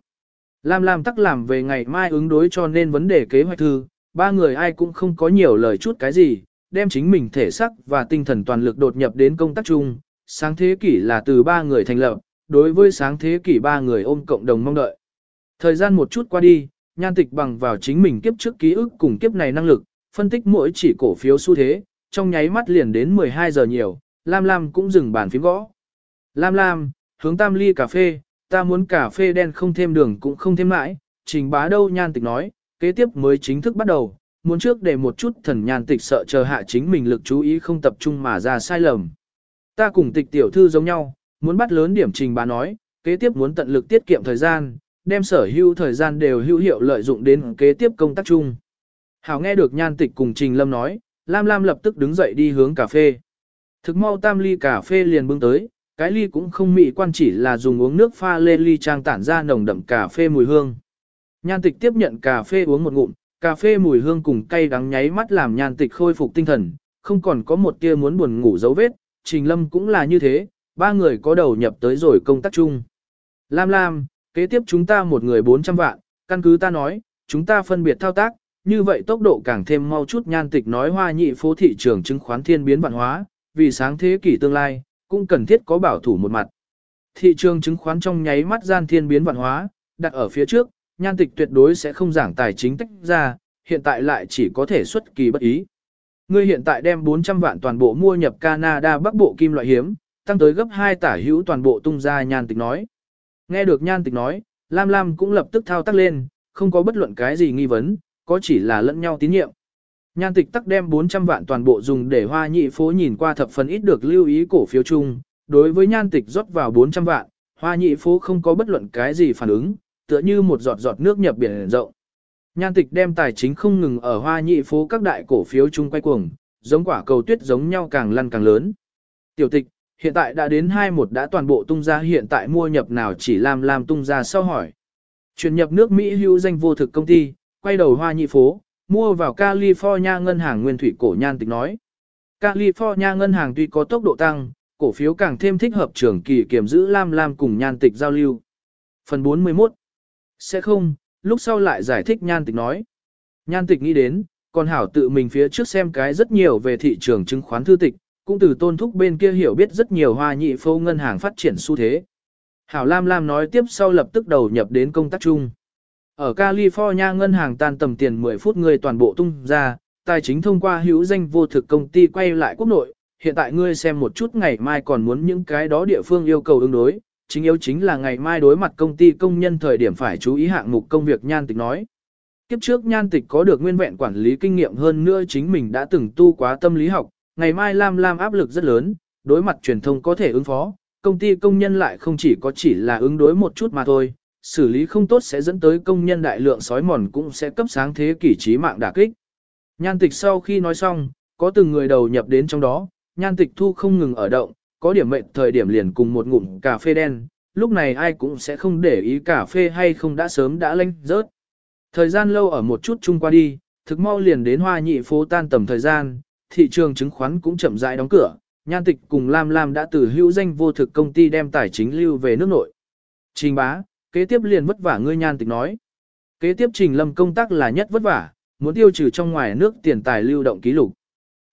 Lam Lam tắc làm về ngày mai ứng đối cho nên vấn đề kế hoạch thư, ba người ai cũng không có nhiều lời chút cái gì, đem chính mình thể sắc và tinh thần toàn lực đột nhập đến công tác chung. Sáng thế kỷ là từ ba người thành lập, đối với sáng thế kỷ ba người ôm cộng đồng mong đợi. Thời gian một chút qua đi, nhan tịch bằng vào chính mình kiếp trước ký ức cùng kiếp này năng lực, phân tích mỗi chỉ cổ phiếu xu thế, trong nháy mắt liền đến 12 giờ nhiều, Lam Lam cũng dừng bàn phím gõ. Lam Lam, hướng tam ly cà phê, ta muốn cà phê đen không thêm đường cũng không thêm mãi, trình bá đâu nhan tịch nói, kế tiếp mới chính thức bắt đầu, muốn trước để một chút thần nhàn tịch sợ chờ hạ chính mình lực chú ý không tập trung mà ra sai lầm. Ta cùng tịch tiểu thư giống nhau, muốn bắt lớn điểm trình bà nói, kế tiếp muốn tận lực tiết kiệm thời gian, đem sở hữu thời gian đều hữu hiệu lợi dụng đến kế tiếp công tác chung. Hảo nghe được nhan tịch cùng Trình Lâm nói, Lam Lam lập tức đứng dậy đi hướng cà phê. Thực mau tam ly cà phê liền bưng tới, cái ly cũng không mị quan chỉ là dùng uống nước pha lên ly trang tản ra nồng đậm cà phê mùi hương. Nhan tịch tiếp nhận cà phê uống một ngụm, cà phê mùi hương cùng cay đắng nháy mắt làm nhan tịch khôi phục tinh thần, không còn có một tia muốn buồn ngủ dấu vết, Trình Lâm cũng là như thế, ba người có đầu nhập tới rồi công tác chung. Lam Lam, kế tiếp chúng ta một người 400 vạn, căn cứ ta nói, chúng ta phân biệt thao tác, như vậy tốc độ càng thêm mau chút nhan tịch nói hoa nhị phố thị trường chứng khoán thiên biến vạn hóa, vì sáng thế kỷ tương lai, cũng cần thiết có bảo thủ một mặt. Thị trường chứng khoán trong nháy mắt gian thiên biến vạn hóa, đặt ở phía trước, nhan tịch tuyệt đối sẽ không giảng tài chính tách ra, hiện tại lại chỉ có thể xuất kỳ bất ý. Ngươi hiện tại đem 400 vạn toàn bộ mua nhập Canada Bắc Bộ kim loại hiếm, tăng tới gấp 2 tả hữu toàn bộ tung ra nhan tịch nói. Nghe được nhan tịch nói, Lam Lam cũng lập tức thao tác lên, không có bất luận cái gì nghi vấn, có chỉ là lẫn nhau tín nhiệm. Nhan tịch tắc đem 400 vạn toàn bộ dùng để hoa nhị phố nhìn qua thập phần ít được lưu ý cổ phiếu chung, đối với nhan tịch rót vào 400 vạn, hoa nhị phố không có bất luận cái gì phản ứng, tựa như một giọt giọt nước nhập biển rộng. Nhan tịch đem tài chính không ngừng ở hoa nhị phố các đại cổ phiếu chung quay cuồng, giống quả cầu tuyết giống nhau càng lăn càng lớn. Tiểu tịch, hiện tại đã đến 21 đã toàn bộ tung ra hiện tại mua nhập nào chỉ làm làm tung ra sau hỏi. Chuyển nhập nước Mỹ hữu danh vô thực công ty, quay đầu hoa nhị phố, mua vào California ngân hàng nguyên thủy cổ nhan tịch nói. California ngân hàng tuy có tốc độ tăng, cổ phiếu càng thêm thích hợp trường kỳ kiểm giữ Lam Lam cùng nhan tịch giao lưu. Phần 41 sẽ không, lúc sau lại giải thích nhan tịch nói. Nhan tịch nghĩ đến, còn hảo tự mình phía trước xem cái rất nhiều về thị trường chứng khoán thư tịch, cũng từ tôn thúc bên kia hiểu biết rất nhiều hoa nhị phô ngân hàng phát triển xu thế. Hảo Lam Lam nói tiếp sau lập tức đầu nhập đến công tác chung. Ở California ngân hàng tan tầm tiền 10 phút người toàn bộ tung ra, tài chính thông qua hữu danh vô thực công ty quay lại quốc nội, hiện tại ngươi xem một chút ngày mai còn muốn những cái đó địa phương yêu cầu ứng đối, chính yếu chính là ngày mai đối mặt công ty công nhân thời điểm phải chú ý hạng mục công việc nhan tịch nói. Kiếp trước nhan tịch có được nguyên vẹn quản lý kinh nghiệm hơn nữa chính mình đã từng tu quá tâm lý học, ngày mai Lam Lam áp lực rất lớn, đối mặt truyền thông có thể ứng phó, công ty công nhân lại không chỉ có chỉ là ứng đối một chút mà thôi, xử lý không tốt sẽ dẫn tới công nhân đại lượng sói mòn cũng sẽ cấp sáng thế kỷ trí mạng đả kích. Nhan tịch sau khi nói xong, có từng người đầu nhập đến trong đó, nhan tịch thu không ngừng ở động, có điểm mệnh thời điểm liền cùng một ngụm cà phê đen, lúc này ai cũng sẽ không để ý cà phê hay không đã sớm đã lanh rớt. Thời gian lâu ở một chút chung qua đi, thực mau liền đến hoa nhị phố tan tầm thời gian, thị trường chứng khoán cũng chậm rãi đóng cửa, nhan tịch cùng Lam Lam đã từ hữu danh vô thực công ty đem tài chính lưu về nước nội. Trình bá, kế tiếp liền vất vả ngươi nhan tịch nói. Kế tiếp trình lâm công tác là nhất vất vả, muốn tiêu trừ trong ngoài nước tiền tài lưu động ký lục.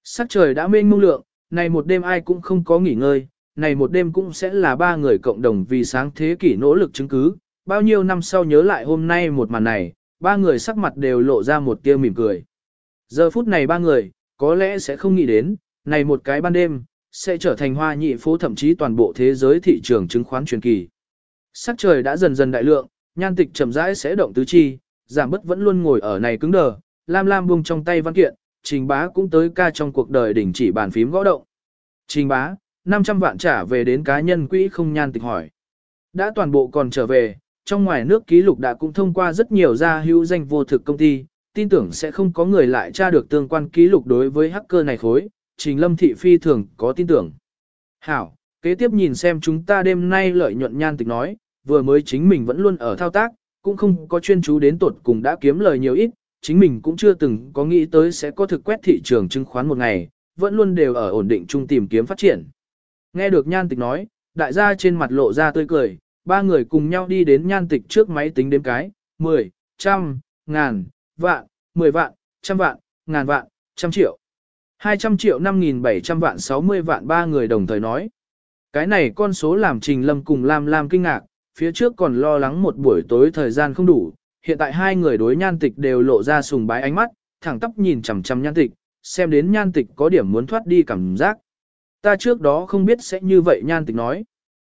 Sắc trời đã mênh mông lượng, này một đêm ai cũng không có nghỉ ngơi, này một đêm cũng sẽ là ba người cộng đồng vì sáng thế kỷ nỗ lực chứng cứ. Bao nhiêu năm sau nhớ lại hôm nay một màn này, ba người sắc mặt đều lộ ra một tia mỉm cười. Giờ phút này ba người, có lẽ sẽ không nghĩ đến, này một cái ban đêm, sẽ trở thành hoa nhị phố thậm chí toàn bộ thế giới thị trường chứng khoán truyền kỳ. Sắc trời đã dần dần đại lượng, nhan tịch chậm rãi sẽ động tứ chi, giảm bất vẫn luôn ngồi ở này cứng đờ, lam lam buông trong tay văn kiện, trình bá cũng tới ca trong cuộc đời đỉnh chỉ bàn phím gõ động. Trình bá, 500 vạn trả về đến cá nhân quỹ không nhan tịch hỏi. Đã toàn bộ còn trở về, trong ngoài nước ký lục đã cũng thông qua rất nhiều gia hữu danh vô thực công ty, tin tưởng sẽ không có người lại tra được tương quan ký lục đối với hacker này khối, trình lâm thị phi thường có tin tưởng. Hảo, kế tiếp nhìn xem chúng ta đêm nay lợi nhuận nhan tịch nói, vừa mới chính mình vẫn luôn ở thao tác, cũng không có chuyên chú đến tột cùng đã kiếm lời nhiều ít, chính mình cũng chưa từng có nghĩ tới sẽ có thực quét thị trường chứng khoán một ngày, vẫn luôn đều ở ổn định chung tìm kiếm phát triển. Nghe được nhan tịch nói, đại gia trên mặt lộ ra tươi cười, ba người cùng nhau đi đến nhan tịch trước máy tính đếm cái, 10, trăm, ngàn, vạn, 10 vạn, trăm vạn, ngàn vạn, trăm triệu. 200 triệu 5.700 vạn 60 vạn ba người đồng thời nói. Cái này con số làm Trình Lâm cùng Lam Lam kinh ngạc, phía trước còn lo lắng một buổi tối thời gian không đủ, hiện tại hai người đối nhan tịch đều lộ ra sùng bái ánh mắt, thẳng tóc nhìn chằm chằm nhan tịch, xem đến nhan tịch có điểm muốn thoát đi cảm giác. Ta trước đó không biết sẽ như vậy nhan tịch nói.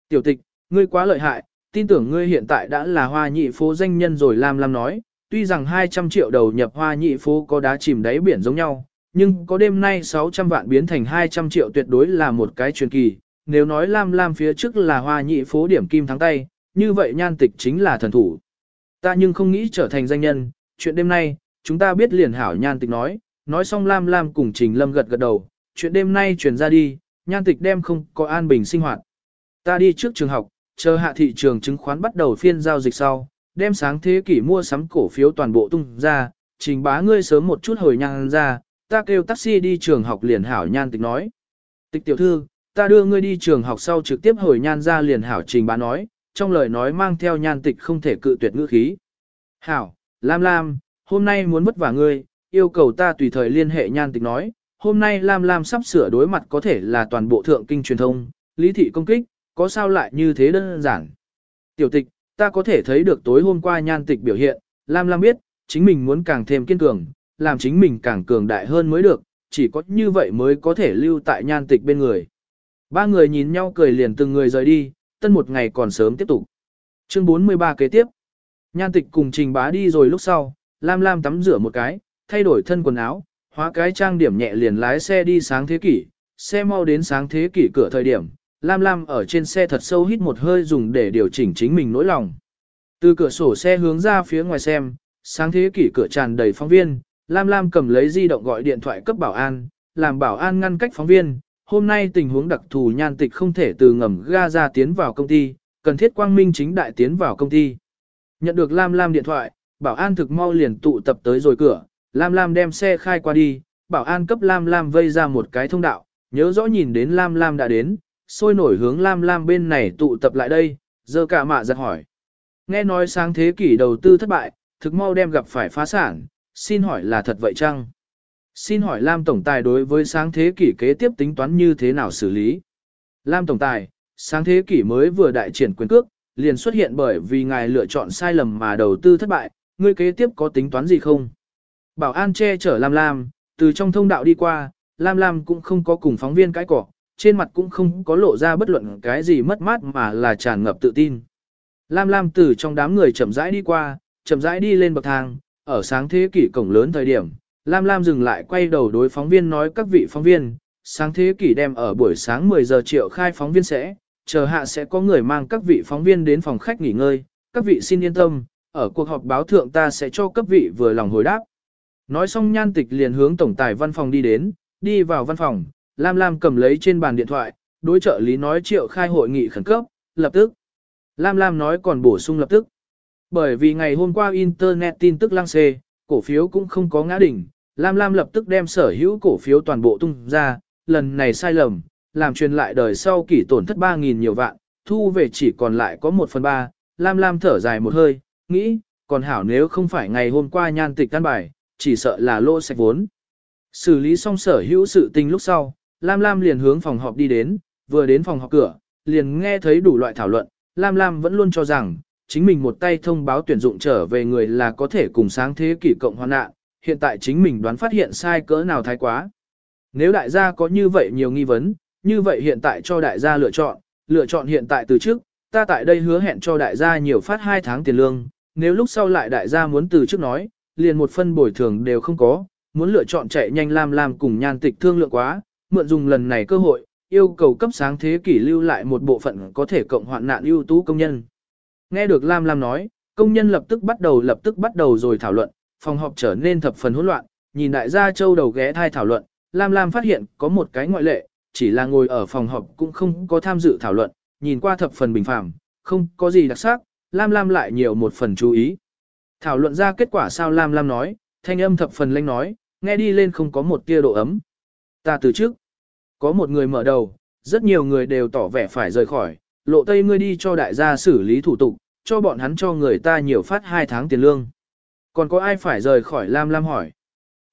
Tiểu tịch, ngươi quá lợi hại, tin tưởng ngươi hiện tại đã là hoa nhị phố danh nhân rồi Lam Lam nói, tuy rằng 200 triệu đầu nhập hoa nhị phố có đá chìm đáy biển giống nhau, nhưng có đêm nay 600 vạn biến thành 200 triệu tuyệt đối là một cái truyền kỳ, nếu nói Lam Lam phía trước là hoa nhị phố điểm kim thắng tay, như vậy nhan tịch chính là thần thủ. Ta nhưng không nghĩ trở thành danh nhân, chuyện đêm nay, chúng ta biết liền hảo nhan tịch nói, nói xong Lam Lam cùng Trình Lâm gật gật đầu, chuyện đêm nay truyền ra đi, nhan tịch đem không có an bình sinh hoạt. Ta đi trước trường học, chờ hạ thị trường chứng khoán bắt đầu phiên giao dịch sau, đem sáng thế kỷ mua sắm cổ phiếu toàn bộ tung ra, trình bá ngươi sớm một chút hồi nhan ra, ta kêu taxi đi trường học liền hảo nhan tịch nói. Tịch tiểu thư, ta đưa ngươi đi trường học sau trực tiếp hồi nhan ra liền hảo trình bá nói, trong lời nói mang theo nhan tịch không thể cự tuyệt ngữ khí. Hảo, Lam Lam, hôm nay muốn vất vả ngươi, yêu cầu ta tùy thời liên hệ nhan tịch nói, hôm nay Lam Lam sắp sửa đối mặt có thể là toàn bộ thượng kinh truyền thông, lý thị công kích, có sao lại như thế đơn giản. Tiểu tịch, ta có thể thấy được tối hôm qua nhan tịch biểu hiện, Lam Lam biết, chính mình muốn càng thêm kiên cường, làm chính mình càng cường đại hơn mới được, chỉ có như vậy mới có thể lưu tại nhan tịch bên người. Ba người nhìn nhau cười liền từng người rời đi, tân một ngày còn sớm tiếp tục. Chương 43 kế tiếp. Nhan tịch cùng trình bá đi rồi lúc sau, Lam Lam tắm rửa một cái, thay đổi thân quần áo, hóa cái trang điểm nhẹ liền lái xe đi sáng thế kỷ, xe mau đến sáng thế kỷ cửa thời điểm, Lam Lam ở trên xe thật sâu hít một hơi dùng để điều chỉnh chính mình nỗi lòng. Từ cửa sổ xe hướng ra phía ngoài xem, sáng thế kỷ cửa tràn đầy phóng viên, Lam Lam cầm lấy di động gọi điện thoại cấp bảo an, làm bảo an ngăn cách phóng viên. Hôm nay tình huống đặc thù nhan tịch không thể từ ngầm ga ra tiến vào công ty, cần thiết quang minh chính đại tiến vào công ty. Nhận được Lam Lam điện thoại, bảo an thực mau liền tụ tập tới rồi cửa, Lam Lam đem xe khai qua đi, bảo an cấp Lam Lam vây ra một cái thông đạo, nhớ rõ nhìn đến Lam Lam đã đến, sôi nổi hướng Lam Lam bên này tụ tập lại đây, giờ cả mạ giật hỏi. Nghe nói sáng thế kỷ đầu tư thất bại, thực mau đem gặp phải phá sản, xin hỏi là thật vậy chăng? Xin hỏi Lam Tổng Tài đối với sáng thế kỷ kế tiếp tính toán như thế nào xử lý? Lam Tổng Tài, sáng thế kỷ mới vừa đại triển quyền cước, liền xuất hiện bởi vì ngài lựa chọn sai lầm mà đầu tư thất bại, ngươi kế tiếp có tính toán gì không? Bảo an che chở Lam Lam, từ trong thông đạo đi qua, Lam Lam cũng không có cùng phóng viên cái cỏ, trên mặt cũng không có lộ ra bất luận cái gì mất mát mà là tràn ngập tự tin. Lam Lam từ trong đám người chậm rãi đi qua, chậm rãi đi lên bậc thang, ở sáng thế kỷ cổng lớn thời điểm, Lam Lam dừng lại quay đầu đối phóng viên nói các vị phóng viên, sáng thế kỷ đem ở buổi sáng 10 giờ triệu khai phóng viên sẽ, chờ hạ sẽ có người mang các vị phóng viên đến phòng khách nghỉ ngơi, các vị xin yên tâm, ở cuộc họp báo thượng ta sẽ cho các vị vừa lòng hồi đáp. Nói xong nhan tịch liền hướng tổng tài văn phòng đi đến, đi vào văn phòng, Lam Lam cầm lấy trên bàn điện thoại, đối trợ lý nói triệu khai hội nghị khẩn cấp, lập tức. Lam Lam nói còn bổ sung lập tức. Bởi vì ngày hôm qua Internet tin tức lang xê, cổ phiếu cũng không có ngã đỉnh, Lam Lam lập tức đem sở hữu cổ phiếu toàn bộ tung ra, lần này sai lầm, làm truyền lại đời sau kỷ tổn thất 3.000 nhiều vạn, thu về chỉ còn lại có 1 phần 3, Lam Lam thở dài một hơi, nghĩ, còn hảo nếu không phải ngày hôm qua nhan tịch căn bài, chỉ sợ là lô sạch vốn. Xử lý xong sở hữu sự tình lúc sau, Lam Lam liền hướng phòng họp đi đến, vừa đến phòng họp cửa, liền nghe thấy đủ loại thảo luận, Lam Lam vẫn luôn cho rằng, chính mình một tay thông báo tuyển dụng trở về người là có thể cùng sáng thế kỷ cộng hoàn nạn, hiện tại chính mình đoán phát hiện sai cỡ nào thái quá. Nếu đại gia có như vậy nhiều nghi vấn, như vậy hiện tại cho đại gia lựa chọn, lựa chọn hiện tại từ trước, ta tại đây hứa hẹn cho đại gia nhiều phát 2 tháng tiền lương, nếu lúc sau lại đại gia muốn từ trước nói, liền một phân bồi thường đều không có, muốn lựa chọn chạy nhanh Lam Lam cùng nhan tịch thương lượng quá, mượn dùng lần này cơ hội, yêu cầu cấp sáng thế kỷ lưu lại một bộ phận có thể cộng hoạn nạn ưu tú công nhân. Nghe được Lam Lam nói, công nhân lập tức bắt đầu lập tức bắt đầu rồi thảo luận, phòng họp trở nên thập phần hỗn loạn, nhìn đại gia châu đầu ghé thai thảo luận, Lam Lam phát hiện có một cái ngoại lệ, chỉ là ngồi ở phòng họp cũng không có tham dự thảo luận, nhìn qua thập phần bình phẳng, không có gì đặc sắc, Lam Lam lại nhiều một phần chú ý. Thảo luận ra kết quả sao Lam Lam nói, thanh âm thập phần lanh nói, nghe đi lên không có một tia độ ấm. Ta từ trước, có một người mở đầu, rất nhiều người đều tỏ vẻ phải rời khỏi, lộ tây ngươi đi cho đại gia xử lý thủ tục, cho bọn hắn cho người ta nhiều phát hai tháng tiền lương. Còn có ai phải rời khỏi Lam Lam hỏi.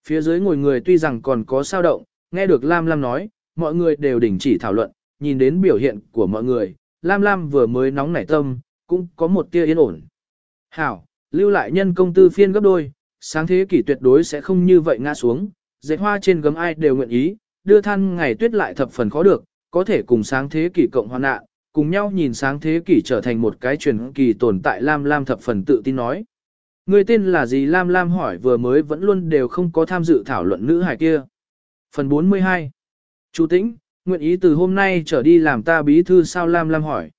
Phía dưới ngồi người tuy rằng còn có sao động, nghe được Lam Lam nói, mọi người đều đình chỉ thảo luận, nhìn đến biểu hiện của mọi người, Lam Lam vừa mới nóng nảy tâm, cũng có một tia yên ổn. Hảo, lưu lại nhân công tư phiên gấp đôi, sáng thế kỷ tuyệt đối sẽ không như vậy ngã xuống, dệt hoa trên gấm ai đều nguyện ý, đưa than ngày tuyết lại thập phần khó được, có thể cùng sáng thế kỷ cộng hoàn nạn, cùng nhau nhìn sáng thế kỷ trở thành một cái truyền kỳ tồn tại Lam Lam thập phần tự tin nói. Người tên là gì Lam Lam hỏi vừa mới vẫn luôn đều không có tham dự thảo luận nữ hài kia. Phần 42 Chú Tĩnh, nguyện ý từ hôm nay trở đi làm ta bí thư sao Lam Lam hỏi.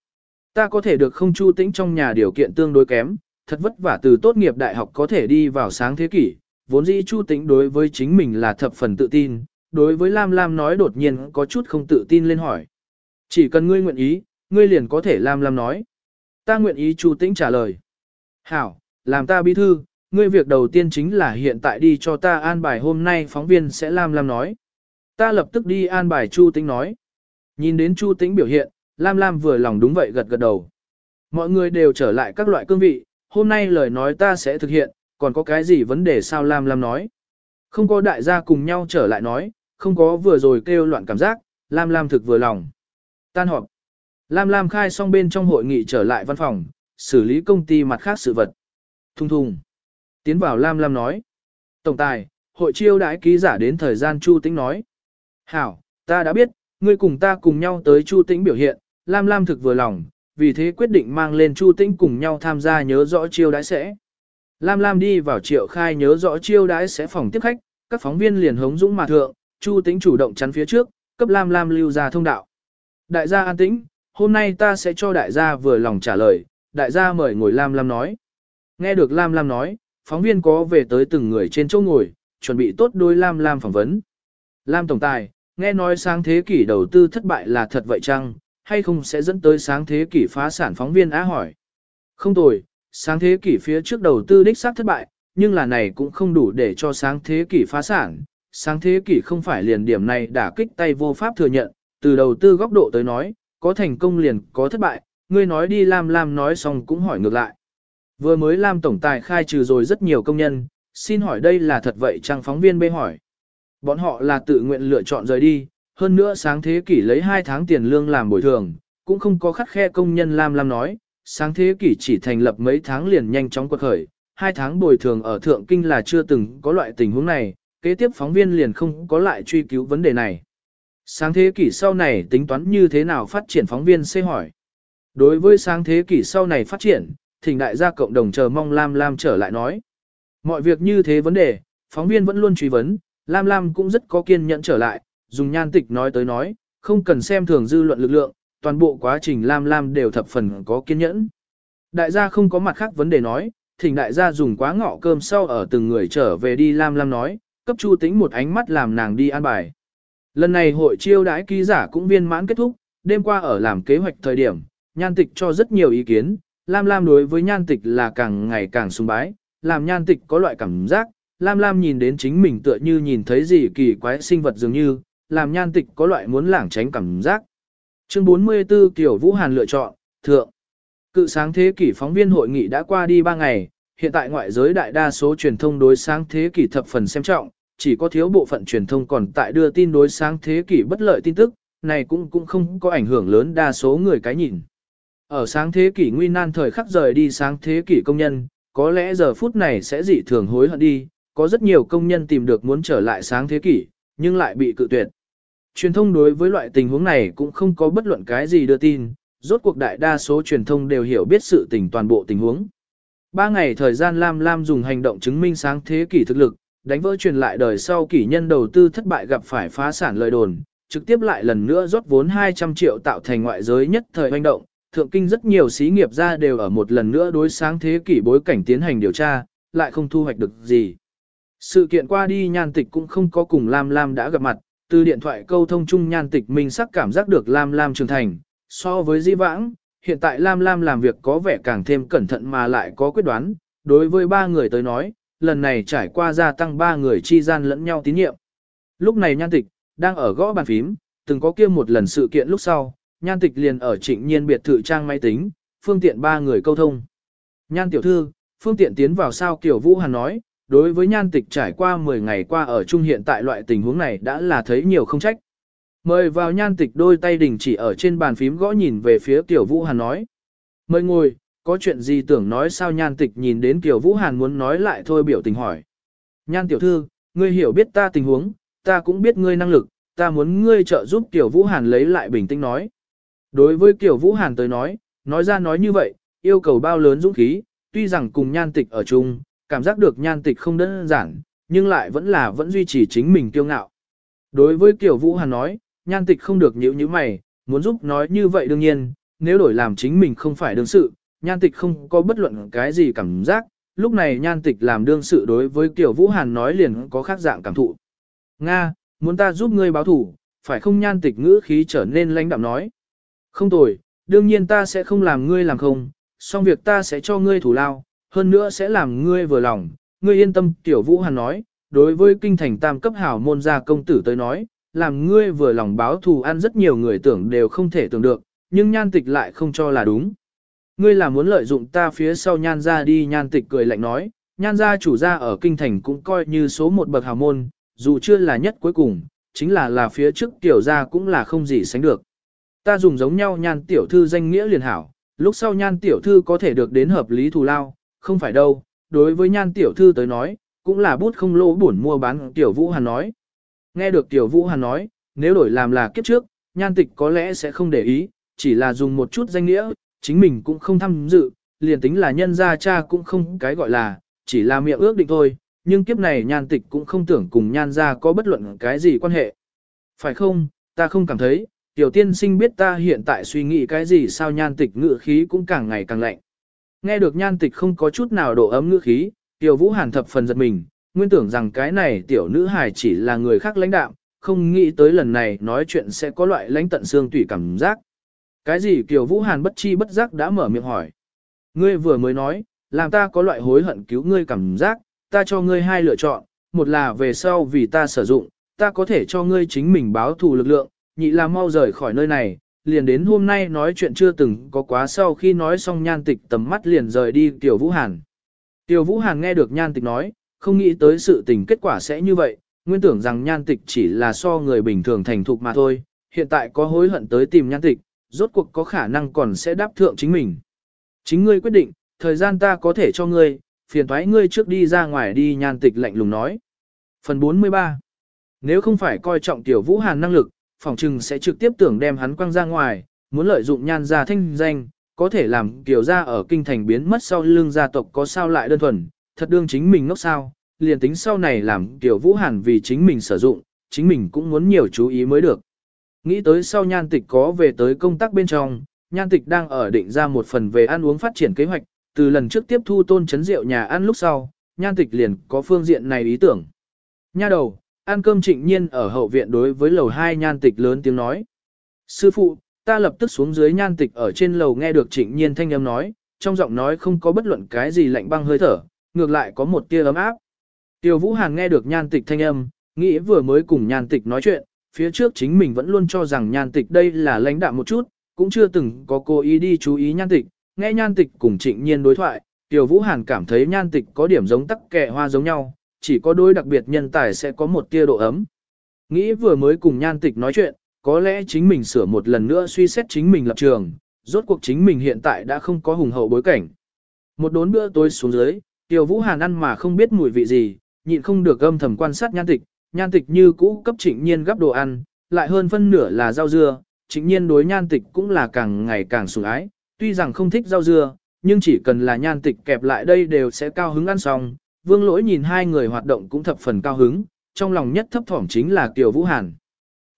Ta có thể được không Chu Tĩnh trong nhà điều kiện tương đối kém, thật vất vả từ tốt nghiệp đại học có thể đi vào sáng thế kỷ, vốn dĩ Chu Tĩnh đối với chính mình là thập phần tự tin, đối với Lam Lam nói đột nhiên có chút không tự tin lên hỏi. Chỉ cần ngươi nguyện ý, ngươi liền có thể Lam Lam nói. Ta nguyện ý Chu Tĩnh trả lời. Hảo, làm ta bí thư, ngươi việc đầu tiên chính là hiện tại đi cho ta an bài hôm nay phóng viên sẽ Lam Lam nói. Ta lập tức đi an bài Chu Tĩnh nói. Nhìn đến Chu Tĩnh biểu hiện, Lam Lam vừa lòng đúng vậy gật gật đầu. Mọi người đều trở lại các loại cương vị, hôm nay lời nói ta sẽ thực hiện, còn có cái gì vấn đề sao Lam Lam nói. Không có đại gia cùng nhau trở lại nói, không có vừa rồi kêu loạn cảm giác, Lam Lam thực vừa lòng. Tan họp. Lam Lam khai xong bên trong hội nghị trở lại văn phòng, xử lý công ty mặt khác sự vật. Thung thung. Tiến vào Lam Lam nói. Tổng tài, hội chiêu đãi ký giả đến thời gian Chu Tĩnh nói. Hảo, ta đã biết, ngươi cùng ta cùng nhau tới Chu Tĩnh biểu hiện, Lam Lam thực vừa lòng, vì thế quyết định mang lên Chu Tĩnh cùng nhau tham gia nhớ rõ chiêu đãi sẽ. Lam Lam đi vào triệu khai nhớ rõ chiêu đãi sẽ phòng tiếp khách, các phóng viên liền hống dũng mà thượng, Chu Tĩnh chủ động chắn phía trước, cấp Lam Lam lưu ra thông đạo. Đại gia an tĩnh, hôm nay ta sẽ cho đại gia vừa lòng trả lời, đại gia mời ngồi Lam Lam nói. Nghe được Lam Lam nói, phóng viên có về tới từng người trên chỗ ngồi, chuẩn bị tốt đôi Lam Lam phỏng vấn. Lam Tổng Tài, nghe nói sáng thế kỷ đầu tư thất bại là thật vậy chăng, hay không sẽ dẫn tới sáng thế kỷ phá sản phóng viên á hỏi. Không tồi, sáng thế kỷ phía trước đầu tư đích xác thất bại, nhưng là này cũng không đủ để cho sáng thế kỷ phá sản. Sáng thế kỷ không phải liền điểm này đã kích tay vô pháp thừa nhận, từ đầu tư góc độ tới nói, có thành công liền có thất bại, ngươi nói đi Lam Lam nói xong cũng hỏi ngược lại. Vừa mới Lam Tổng Tài khai trừ rồi rất nhiều công nhân, xin hỏi đây là thật vậy trang phóng viên bê hỏi. Bọn họ là tự nguyện lựa chọn rời đi, hơn nữa sáng thế kỷ lấy 2 tháng tiền lương làm bồi thường, cũng không có khắt khe công nhân Lam Lam nói, sáng thế kỷ chỉ thành lập mấy tháng liền nhanh chóng quật khởi, 2 tháng bồi thường ở Thượng Kinh là chưa từng có loại tình huống này, kế tiếp phóng viên liền không có lại truy cứu vấn đề này. Sáng thế kỷ sau này tính toán như thế nào phát triển phóng viên xê hỏi. Đối với sáng thế kỷ sau này phát triển, thỉnh đại gia cộng đồng chờ mong Lam Lam trở lại nói. Mọi việc như thế vấn đề, phóng viên vẫn luôn truy vấn, Lam Lam cũng rất có kiên nhẫn trở lại, dùng nhan tịch nói tới nói, không cần xem thường dư luận lực lượng, toàn bộ quá trình Lam Lam đều thập phần có kiên nhẫn. Đại gia không có mặt khác vấn đề nói, thỉnh đại gia dùng quá ngọ cơm sau ở từng người trở về đi Lam Lam nói, cấp Chu Tĩnh một ánh mắt làm nàng đi an bài. Lần này hội chiêu đãi ký giả cũng viên mãn kết thúc, đêm qua ở làm kế hoạch thời điểm, nhan tịch cho rất nhiều ý kiến, Lam Lam đối với nhan tịch là càng ngày càng sùng bái, làm nhan tịch có loại cảm giác, Lam Lam nhìn đến chính mình tựa như nhìn thấy gì kỳ quái sinh vật dường như, làm nhan tịch có loại muốn lảng tránh cảm giác. Chương 44 Tiểu Vũ Hàn lựa chọn, thượng. Cự sáng thế kỷ phóng viên hội nghị đã qua đi 3 ngày, hiện tại ngoại giới đại đa số truyền thông đối sáng thế kỷ thập phần xem trọng, chỉ có thiếu bộ phận truyền thông còn tại đưa tin đối sáng thế kỷ bất lợi tin tức, này cũng cũng không có ảnh hưởng lớn đa số người cái nhìn. Ở sáng thế kỷ nguy nan thời khắc rời đi sáng thế kỷ công nhân, có lẽ giờ phút này sẽ dị thường hối hận đi, có rất nhiều công nhân tìm được muốn trở lại sáng thế kỷ, nhưng lại bị cự tuyệt. Truyền thông đối với loại tình huống này cũng không có bất luận cái gì đưa tin, rốt cuộc đại đa số truyền thông đều hiểu biết sự tình toàn bộ tình huống. Ba ngày thời gian Lam Lam dùng hành động chứng minh sáng thế kỷ thực lực, đánh vỡ truyền lại đời sau kỷ nhân đầu tư thất bại gặp phải phá sản lời đồn, trực tiếp lại lần nữa rót vốn 200 triệu tạo thành ngoại giới nhất thời hoành động. Thượng kinh rất nhiều xí nghiệp ra đều ở một lần nữa đối sáng thế kỷ bối cảnh tiến hành điều tra, lại không thu hoạch được gì. Sự kiện qua đi nhan tịch cũng không có cùng Lam Lam đã gặp mặt, từ điện thoại câu thông chung nhan tịch mình sắc cảm giác được Lam Lam trưởng thành, so với di vãng, hiện tại Lam Lam làm việc có vẻ càng thêm cẩn thận mà lại có quyết đoán, đối với ba người tới nói, lần này trải qua gia tăng ba người chi gian lẫn nhau tín nhiệm. Lúc này nhan tịch, đang ở gõ bàn phím, từng có kia một lần sự kiện lúc sau, nhan tịch liền ở trịnh nhiên biệt thự trang máy tính, phương tiện ba người câu thông. Nhan tiểu thư, phương tiện tiến vào sao kiểu Vũ Hàn nói, đối với nhan tịch trải qua 10 ngày qua ở chung hiện tại loại tình huống này đã là thấy nhiều không trách. Mời vào nhan tịch đôi tay đình chỉ ở trên bàn phím gõ nhìn về phía Tiểu Vũ Hàn nói. Mời ngồi, có chuyện gì tưởng nói sao nhan tịch nhìn đến Tiểu Vũ Hàn muốn nói lại thôi biểu tình hỏi. Nhan tiểu thư, ngươi hiểu biết ta tình huống, ta cũng biết ngươi năng lực, ta muốn ngươi trợ giúp Tiểu Vũ Hàn lấy lại bình tĩnh nói. Đối với Kiều Vũ Hàn tới nói, nói ra nói như vậy, yêu cầu bao lớn dũng khí, tuy rằng cùng nhan tịch ở chung, cảm giác được nhan tịch không đơn giản, nhưng lại vẫn là vẫn duy trì chính mình kiêu ngạo. Đối với Kiều Vũ Hàn nói, nhan tịch không được nhíu như mày, muốn giúp nói như vậy đương nhiên, nếu đổi làm chính mình không phải đương sự, nhan tịch không có bất luận cái gì cảm giác, lúc này nhan tịch làm đương sự đối với Kiều Vũ Hàn nói liền có khác dạng cảm thụ. Nga, muốn ta giúp ngươi báo thủ, phải không nhan tịch ngữ khí trở nên lãnh đạm nói. Không tồi, đương nhiên ta sẽ không làm ngươi làm không, song việc ta sẽ cho ngươi thủ lao, hơn nữa sẽ làm ngươi vừa lòng. Ngươi yên tâm, Tiểu Vũ Hàn nói, đối với kinh thành tam cấp hảo môn gia công tử tới nói, làm ngươi vừa lòng báo thù ăn rất nhiều người tưởng đều không thể tưởng được, nhưng nhan tịch lại không cho là đúng. Ngươi là muốn lợi dụng ta phía sau nhan ra đi nhan tịch cười lạnh nói, nhan gia chủ gia ở kinh thành cũng coi như số một bậc hào môn, dù chưa là nhất cuối cùng, chính là là phía trước tiểu gia cũng là không gì sánh được. Ta dùng giống nhau nhan tiểu thư danh nghĩa liền hảo, lúc sau nhan tiểu thư có thể được đến hợp lý thù lao, không phải đâu, đối với nhan tiểu thư tới nói, cũng là bút không lỗ buồn mua bán tiểu vũ hàn nói. Nghe được tiểu vũ hàn nói, nếu đổi làm là kiếp trước, nhan tịch có lẽ sẽ không để ý, chỉ là dùng một chút danh nghĩa, chính mình cũng không tham dự, liền tính là nhân gia cha cũng không cái gọi là, chỉ là miệng ước định thôi, nhưng kiếp này nhan tịch cũng không tưởng cùng nhan gia có bất luận cái gì quan hệ. Phải không, ta không cảm thấy, tiểu tiên sinh biết ta hiện tại suy nghĩ cái gì sao nhan tịch ngự khí cũng càng ngày càng lạnh. Nghe được nhan tịch không có chút nào độ ấm ngữ khí, tiểu vũ hàn thập phần giật mình, nguyên tưởng rằng cái này tiểu nữ hài chỉ là người khác lãnh đạo, không nghĩ tới lần này nói chuyện sẽ có loại lãnh tận xương tủy cảm giác. Cái gì tiểu vũ hàn bất chi bất giác đã mở miệng hỏi. Ngươi vừa mới nói, làm ta có loại hối hận cứu ngươi cảm giác, ta cho ngươi hai lựa chọn, một là về sau vì ta sử dụng, ta có thể cho ngươi chính mình báo thù lực lượng, nhị là mau rời khỏi nơi này, liền đến hôm nay nói chuyện chưa từng có quá sau khi nói xong nhan tịch tầm mắt liền rời đi Tiểu Vũ Hàn. Tiểu Vũ Hàn nghe được nhan tịch nói, không nghĩ tới sự tình kết quả sẽ như vậy, nguyên tưởng rằng nhan tịch chỉ là so người bình thường thành thục mà thôi, hiện tại có hối hận tới tìm nhan tịch, rốt cuộc có khả năng còn sẽ đáp thượng chính mình. Chính ngươi quyết định, thời gian ta có thể cho ngươi, phiền thoái ngươi trước đi ra ngoài đi nhan tịch lạnh lùng nói. Phần 43 Nếu không phải coi trọng Tiểu Vũ Hàn năng lực, phòng trừng sẽ trực tiếp tưởng đem hắn quăng ra ngoài, muốn lợi dụng nhan gia thanh danh, có thể làm kiểu gia ở kinh thành biến mất sau lưng gia tộc có sao lại đơn thuần, thật đương chính mình ngốc sao, liền tính sau này làm tiểu vũ hàn vì chính mình sử dụng, chính mình cũng muốn nhiều chú ý mới được. Nghĩ tới sau nhan tịch có về tới công tác bên trong, nhan tịch đang ở định ra một phần về ăn uống phát triển kế hoạch, từ lần trước tiếp thu tôn chấn rượu nhà ăn lúc sau, nhan tịch liền có phương diện này ý tưởng. Nha đầu, ăn cơm trịnh nhiên ở hậu viện đối với lầu hai nhan tịch lớn tiếng nói. Sư phụ, ta lập tức xuống dưới nhan tịch ở trên lầu nghe được trịnh nhiên thanh âm nói, trong giọng nói không có bất luận cái gì lạnh băng hơi thở, ngược lại có một tia ấm áp. Tiêu Vũ Hàn nghe được nhan tịch thanh âm, nghĩ vừa mới cùng nhan tịch nói chuyện, phía trước chính mình vẫn luôn cho rằng nhan tịch đây là lãnh đạm một chút, cũng chưa từng có cố ý đi chú ý nhan tịch, nghe nhan tịch cùng trịnh nhiên đối thoại, Tiêu Vũ Hàn cảm thấy nhan tịch có điểm giống tắc kẹ hoa giống nhau, chỉ có đôi đặc biệt nhân tài sẽ có một tia độ ấm. Nghĩ vừa mới cùng nhan tịch nói chuyện, có lẽ chính mình sửa một lần nữa suy xét chính mình lập trường, rốt cuộc chính mình hiện tại đã không có hùng hậu bối cảnh. Một đốn bữa tối xuống dưới, Tiêu Vũ Hàn ăn mà không biết mùi vị gì, nhịn không được âm thầm quan sát nhan tịch, nhan tịch như cũ cấp trịnh nhiên gấp đồ ăn, lại hơn phân nửa là rau dưa, trịnh nhiên đối nhan tịch cũng là càng ngày càng sủng ái, tuy rằng không thích rau dưa, nhưng chỉ cần là nhan tịch kẹp lại đây đều sẽ cao hứng ăn xong, vương lỗi nhìn hai người hoạt động cũng thập phần cao hứng, trong lòng nhất thấp thỏm chính là Kiều Vũ Hàn.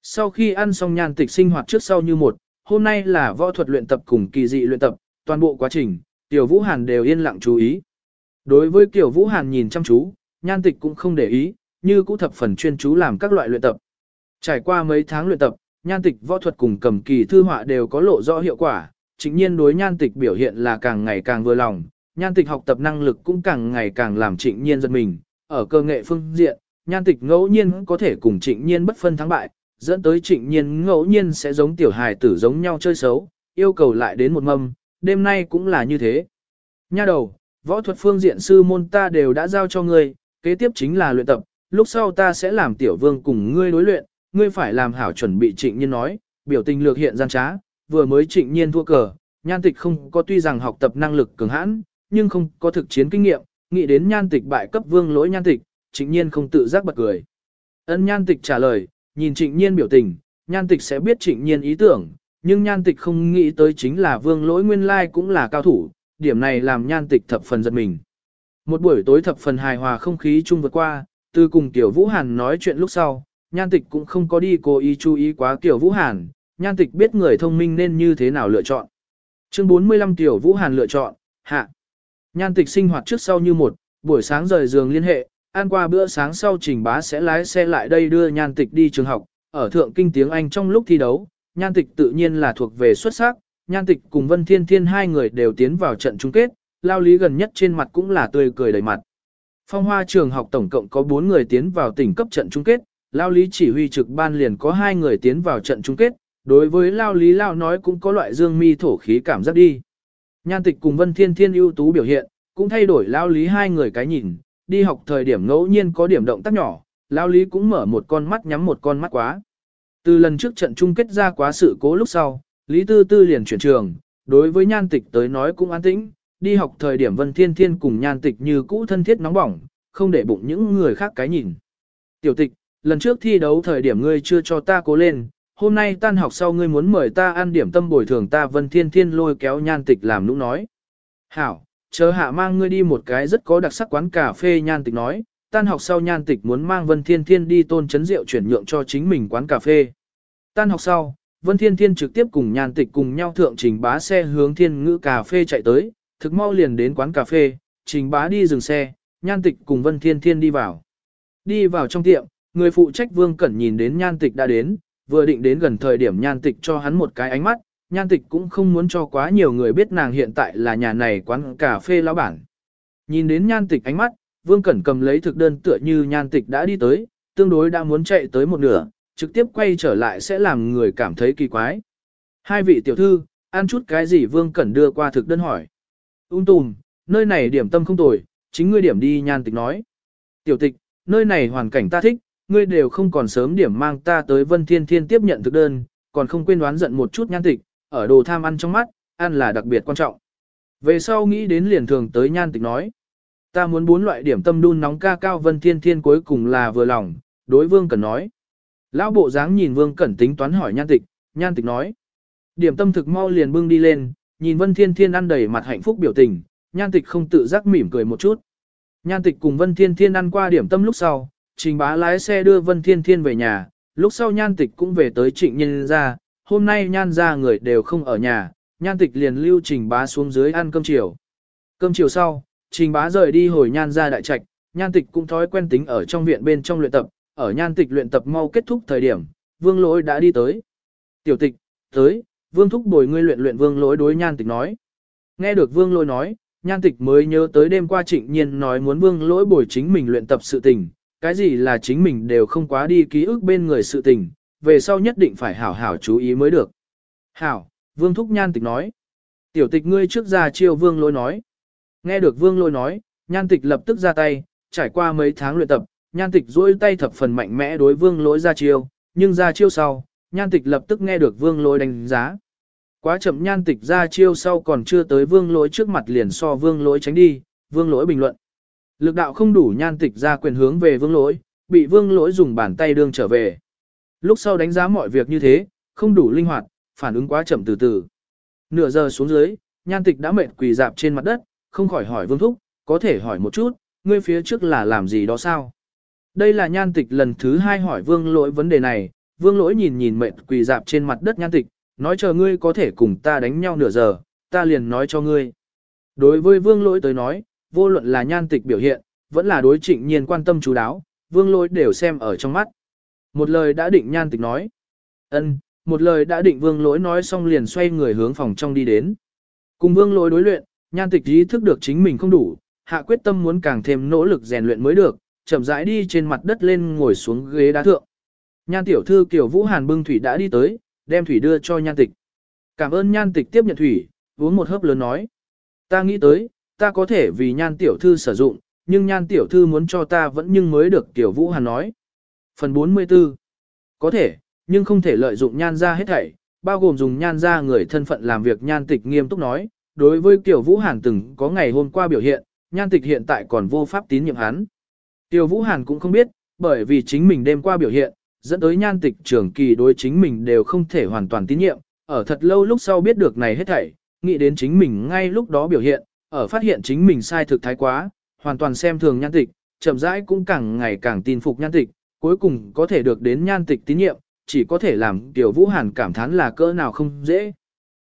Sau khi ăn xong nhan tịch sinh hoạt trước sau như một, hôm nay là võ thuật luyện tập cùng kỳ dị luyện tập, toàn bộ quá trình, Tiểu Vũ Hàn đều yên lặng chú ý. Đối với Kiều Vũ Hàn nhìn chăm chú, nhan tịch cũng không để ý, như cũ thập phần chuyên chú làm các loại luyện tập. Trải qua mấy tháng luyện tập, nhan tịch võ thuật cùng cầm kỳ thư họa đều có lộ rõ hiệu quả, chính nhiên đối nhan tịch biểu hiện là càng ngày càng vừa lòng, nhan tịch học tập năng lực cũng càng ngày càng làm trịnh nhiên giật mình, ở cơ nghệ phương diện, nhan tịch ngẫu nhiên có thể cùng trịnh nhiên bất phân thắng bại, dẫn tới trịnh nhiên ngẫu nhiên sẽ giống tiểu hài tử giống nhau chơi xấu, yêu cầu lại đến một mâm, đêm nay cũng là như thế. Nha đầu, võ thuật phương diện sư môn ta đều đã giao cho ngươi, kế tiếp chính là luyện tập, lúc sau ta sẽ làm tiểu vương cùng ngươi đối luyện, ngươi phải làm hảo chuẩn bị trịnh nhiên nói, biểu tình lược hiện gian trá, vừa mới trịnh nhiên thua cờ, nhan tịch không có tuy rằng học tập năng lực cường hãn, nhưng không có thực chiến kinh nghiệm, nghĩ đến nhan tịch bại cấp vương lỗi nhan tịch, trịnh nhiên không tự giác bật cười. Ân nhan tịch trả lời, nhìn trịnh nhiên biểu tình, nhan tịch sẽ biết trịnh nhiên ý tưởng, nhưng nhan tịch không nghĩ tới chính là vương lỗi nguyên lai cũng là cao thủ, điểm này làm nhan tịch thập phần giật mình. Một buổi tối thập phần hài hòa không khí chung vượt qua, từ cùng Tiểu Vũ Hàn nói chuyện lúc sau, nhan tịch cũng không có đi cố ý chú ý quá Tiểu Vũ Hàn, nhan tịch biết người thông minh nên như thế nào lựa chọn. Chương 45 Tiểu Vũ Hàn lựa chọn, hạ. Nhan tịch sinh hoạt trước sau như một, buổi sáng rời giường liên hệ, ăn qua bữa sáng sau trình bá sẽ lái xe lại đây đưa nhan tịch đi trường học, ở thượng kinh tiếng Anh trong lúc thi đấu, nhan tịch tự nhiên là thuộc về xuất sắc, nhan tịch cùng Vân Thiên Thiên hai người đều tiến vào trận chung kết, lao lý gần nhất trên mặt cũng là tươi cười đầy mặt. Phong hoa trường học tổng cộng có 4 người tiến vào tỉnh cấp trận chung kết, lao lý chỉ huy trực ban liền có 2 người tiến vào trận chung kết, đối với lao lý lao nói cũng có loại dương mi thổ khí cảm giác đi. Nhan tịch cùng Vân Thiên Thiên ưu tú biểu hiện, cũng thay đổi lao lý hai người cái nhìn, đi học thời điểm ngẫu nhiên có điểm động tác nhỏ, lao lý cũng mở một con mắt nhắm một con mắt quá. Từ lần trước trận chung kết ra quá sự cố lúc sau, Lý Tư Tư liền chuyển trường, đối với nhan tịch tới nói cũng an tĩnh, đi học thời điểm Vân Thiên Thiên cùng nhan tịch như cũ thân thiết nóng bỏng, không để bụng những người khác cái nhìn. Tiểu tịch, lần trước thi đấu thời điểm ngươi chưa cho ta cố lên, hôm nay tan học sau ngươi muốn mời ta ăn điểm tâm bồi thường ta Vân Thiên Thiên lôi kéo nhan tịch làm nũng nói. Hảo, chờ hạ mang ngươi đi một cái rất có đặc sắc quán cà phê nhan tịch nói, tan học sau nhan tịch muốn mang Vân Thiên Thiên đi tôn chấn rượu chuyển nhượng cho chính mình quán cà phê. Tan học sau, Vân Thiên Thiên trực tiếp cùng nhan tịch cùng nhau thượng trình bá xe hướng thiên ngữ cà phê chạy tới, thực mau liền đến quán cà phê, trình bá đi dừng xe, nhan tịch cùng Vân Thiên Thiên đi vào. Đi vào trong tiệm, người phụ trách Vương Cẩn nhìn đến nhan tịch đã đến, vừa định đến gần thời điểm nhan tịch cho hắn một cái ánh mắt, nhan tịch cũng không muốn cho quá nhiều người biết nàng hiện tại là nhà này quán cà phê lão bản. Nhìn đến nhan tịch ánh mắt, Vương Cẩn cầm lấy thực đơn tựa như nhan tịch đã đi tới, tương đối đã muốn chạy tới một nửa, trực tiếp quay trở lại sẽ làm người cảm thấy kỳ quái. Hai vị tiểu thư, ăn chút cái gì Vương Cẩn đưa qua thực đơn hỏi. Ung tùm, nơi này điểm tâm không tồi, chính ngươi điểm đi nhan tịch nói. Tiểu tịch, nơi này hoàn cảnh ta thích, ngươi đều không còn sớm điểm mang ta tới Vân Thiên Thiên tiếp nhận thực đơn, còn không quên đoán giận một chút nhan tịch, ở đồ tham ăn trong mắt, ăn là đặc biệt quan trọng. Về sau nghĩ đến liền thường tới nhan tịch nói. Ta muốn bốn loại điểm tâm đun nóng ca cao Vân Thiên Thiên cuối cùng là vừa lòng, đối Vương Cẩn nói. Lão bộ dáng nhìn Vương Cẩn tính toán hỏi nhan tịch, nhan tịch nói. Điểm tâm thực mau liền bưng đi lên, nhìn Vân Thiên Thiên ăn đầy mặt hạnh phúc biểu tình, nhan tịch không tự giác mỉm cười một chút. Nhan tịch cùng Vân Thiên Thiên ăn qua điểm tâm lúc sau, trình bá lái xe đưa Vân Thiên Thiên về nhà, lúc sau nhan tịch cũng về tới trịnh nhân ra, hôm nay nhan ra người đều không ở nhà, nhan tịch liền lưu trình bá xuống dưới ăn cơm chiều. Cơm chiều sau, trình bá rời đi hồi nhan ra đại trạch, nhan tịch cũng thói quen tính ở trong viện bên trong luyện tập, ở nhan tịch luyện tập mau kết thúc thời điểm, vương lỗi đã đi tới. Tiểu tịch, tới, vương thúc bồi ngươi luyện luyện vương lỗi đối nhan tịch nói. Nghe được vương lỗi nói, nhan tịch mới nhớ tới đêm qua trịnh nhiên nói muốn vương lỗi bồi chính mình luyện tập sự tình, cái gì là chính mình đều không quá đi ký ức bên người sự tình, về sau nhất định phải hảo hảo chú ý mới được. Hảo, vương thúc nhan tịch nói. Tiểu tịch ngươi trước ra chiêu vương lỗi nói. Nghe được vương lỗi nói, nhan tịch lập tức ra tay, trải qua mấy tháng luyện tập, nhan tịch duỗi tay thập phần mạnh mẽ đối vương lỗi ra chiêu, nhưng ra chiêu sau, nhan tịch lập tức nghe được vương lỗi đánh giá. Quá chậm nhan tịch ra chiêu sau còn chưa tới vương lỗi trước mặt liền so vương lỗi tránh đi, vương lỗi bình luận. Lực đạo không đủ nhan tịch ra quyền hướng về vương lỗi, bị vương lỗi dùng bàn tay đương trở về. Lúc sau đánh giá mọi việc như thế, không đủ linh hoạt, phản ứng quá chậm từ từ. Nửa giờ xuống dưới, nhan tịch đã mệt quỳ dạp trên mặt đất, không khỏi hỏi vương thúc, có thể hỏi một chút, ngươi phía trước là làm gì đó sao? Đây là nhan tịch lần thứ hai hỏi vương lỗi vấn đề này, vương lỗi nhìn nhìn mệt quỳ dạp trên mặt đất nhan tịch, nói chờ ngươi có thể cùng ta đánh nhau nửa giờ, ta liền nói cho ngươi. Đối với vương lỗi tới nói, vô luận là nhan tịch biểu hiện, vẫn là đối trịnh nhiên quan tâm chú đáo, vương lôi đều xem ở trong mắt. Một lời đã định nhan tịch nói. ân một lời đã định vương lỗi nói xong liền xoay người hướng phòng trong đi đến. Cùng vương lỗi đối luyện, nhan tịch ý thức được chính mình không đủ, hạ quyết tâm muốn càng thêm nỗ lực rèn luyện mới được, chậm rãi đi trên mặt đất lên ngồi xuống ghế đá thượng. Nhan tiểu thư kiểu Vũ Hàn bưng thủy đã đi tới, đem thủy đưa cho nhan tịch. Cảm ơn nhan tịch tiếp nhận thủy, uống một hớp lớn nói. Ta nghĩ tới, ta có thể vì nhan tiểu thư sử dụng, nhưng nhan tiểu thư muốn cho ta vẫn nhưng mới được tiểu Vũ Hàn nói. Phần 44 Có thể, nhưng không thể lợi dụng nhan ra hết thảy, bao gồm dùng nhan ra người thân phận làm việc nhan tịch nghiêm túc nói. Đối với Kiều Vũ Hàn từng có ngày hôm qua biểu hiện, nhan tịch hiện tại còn vô pháp tín nhiệm hắn. Tiểu Vũ Hàn cũng không biết, bởi vì chính mình đêm qua biểu hiện, dẫn tới nhan tịch trưởng kỳ đối chính mình đều không thể hoàn toàn tín nhiệm, ở thật lâu lúc sau biết được này hết thảy, nghĩ đến chính mình ngay lúc đó biểu hiện, ở phát hiện chính mình sai thực thái quá, hoàn toàn xem thường nhan tịch, chậm rãi cũng càng ngày càng tin phục nhan tịch, cuối cùng có thể được đến nhan tịch tín nhiệm, chỉ có thể làm Tiểu Vũ Hàn cảm thán là cỡ nào không dễ.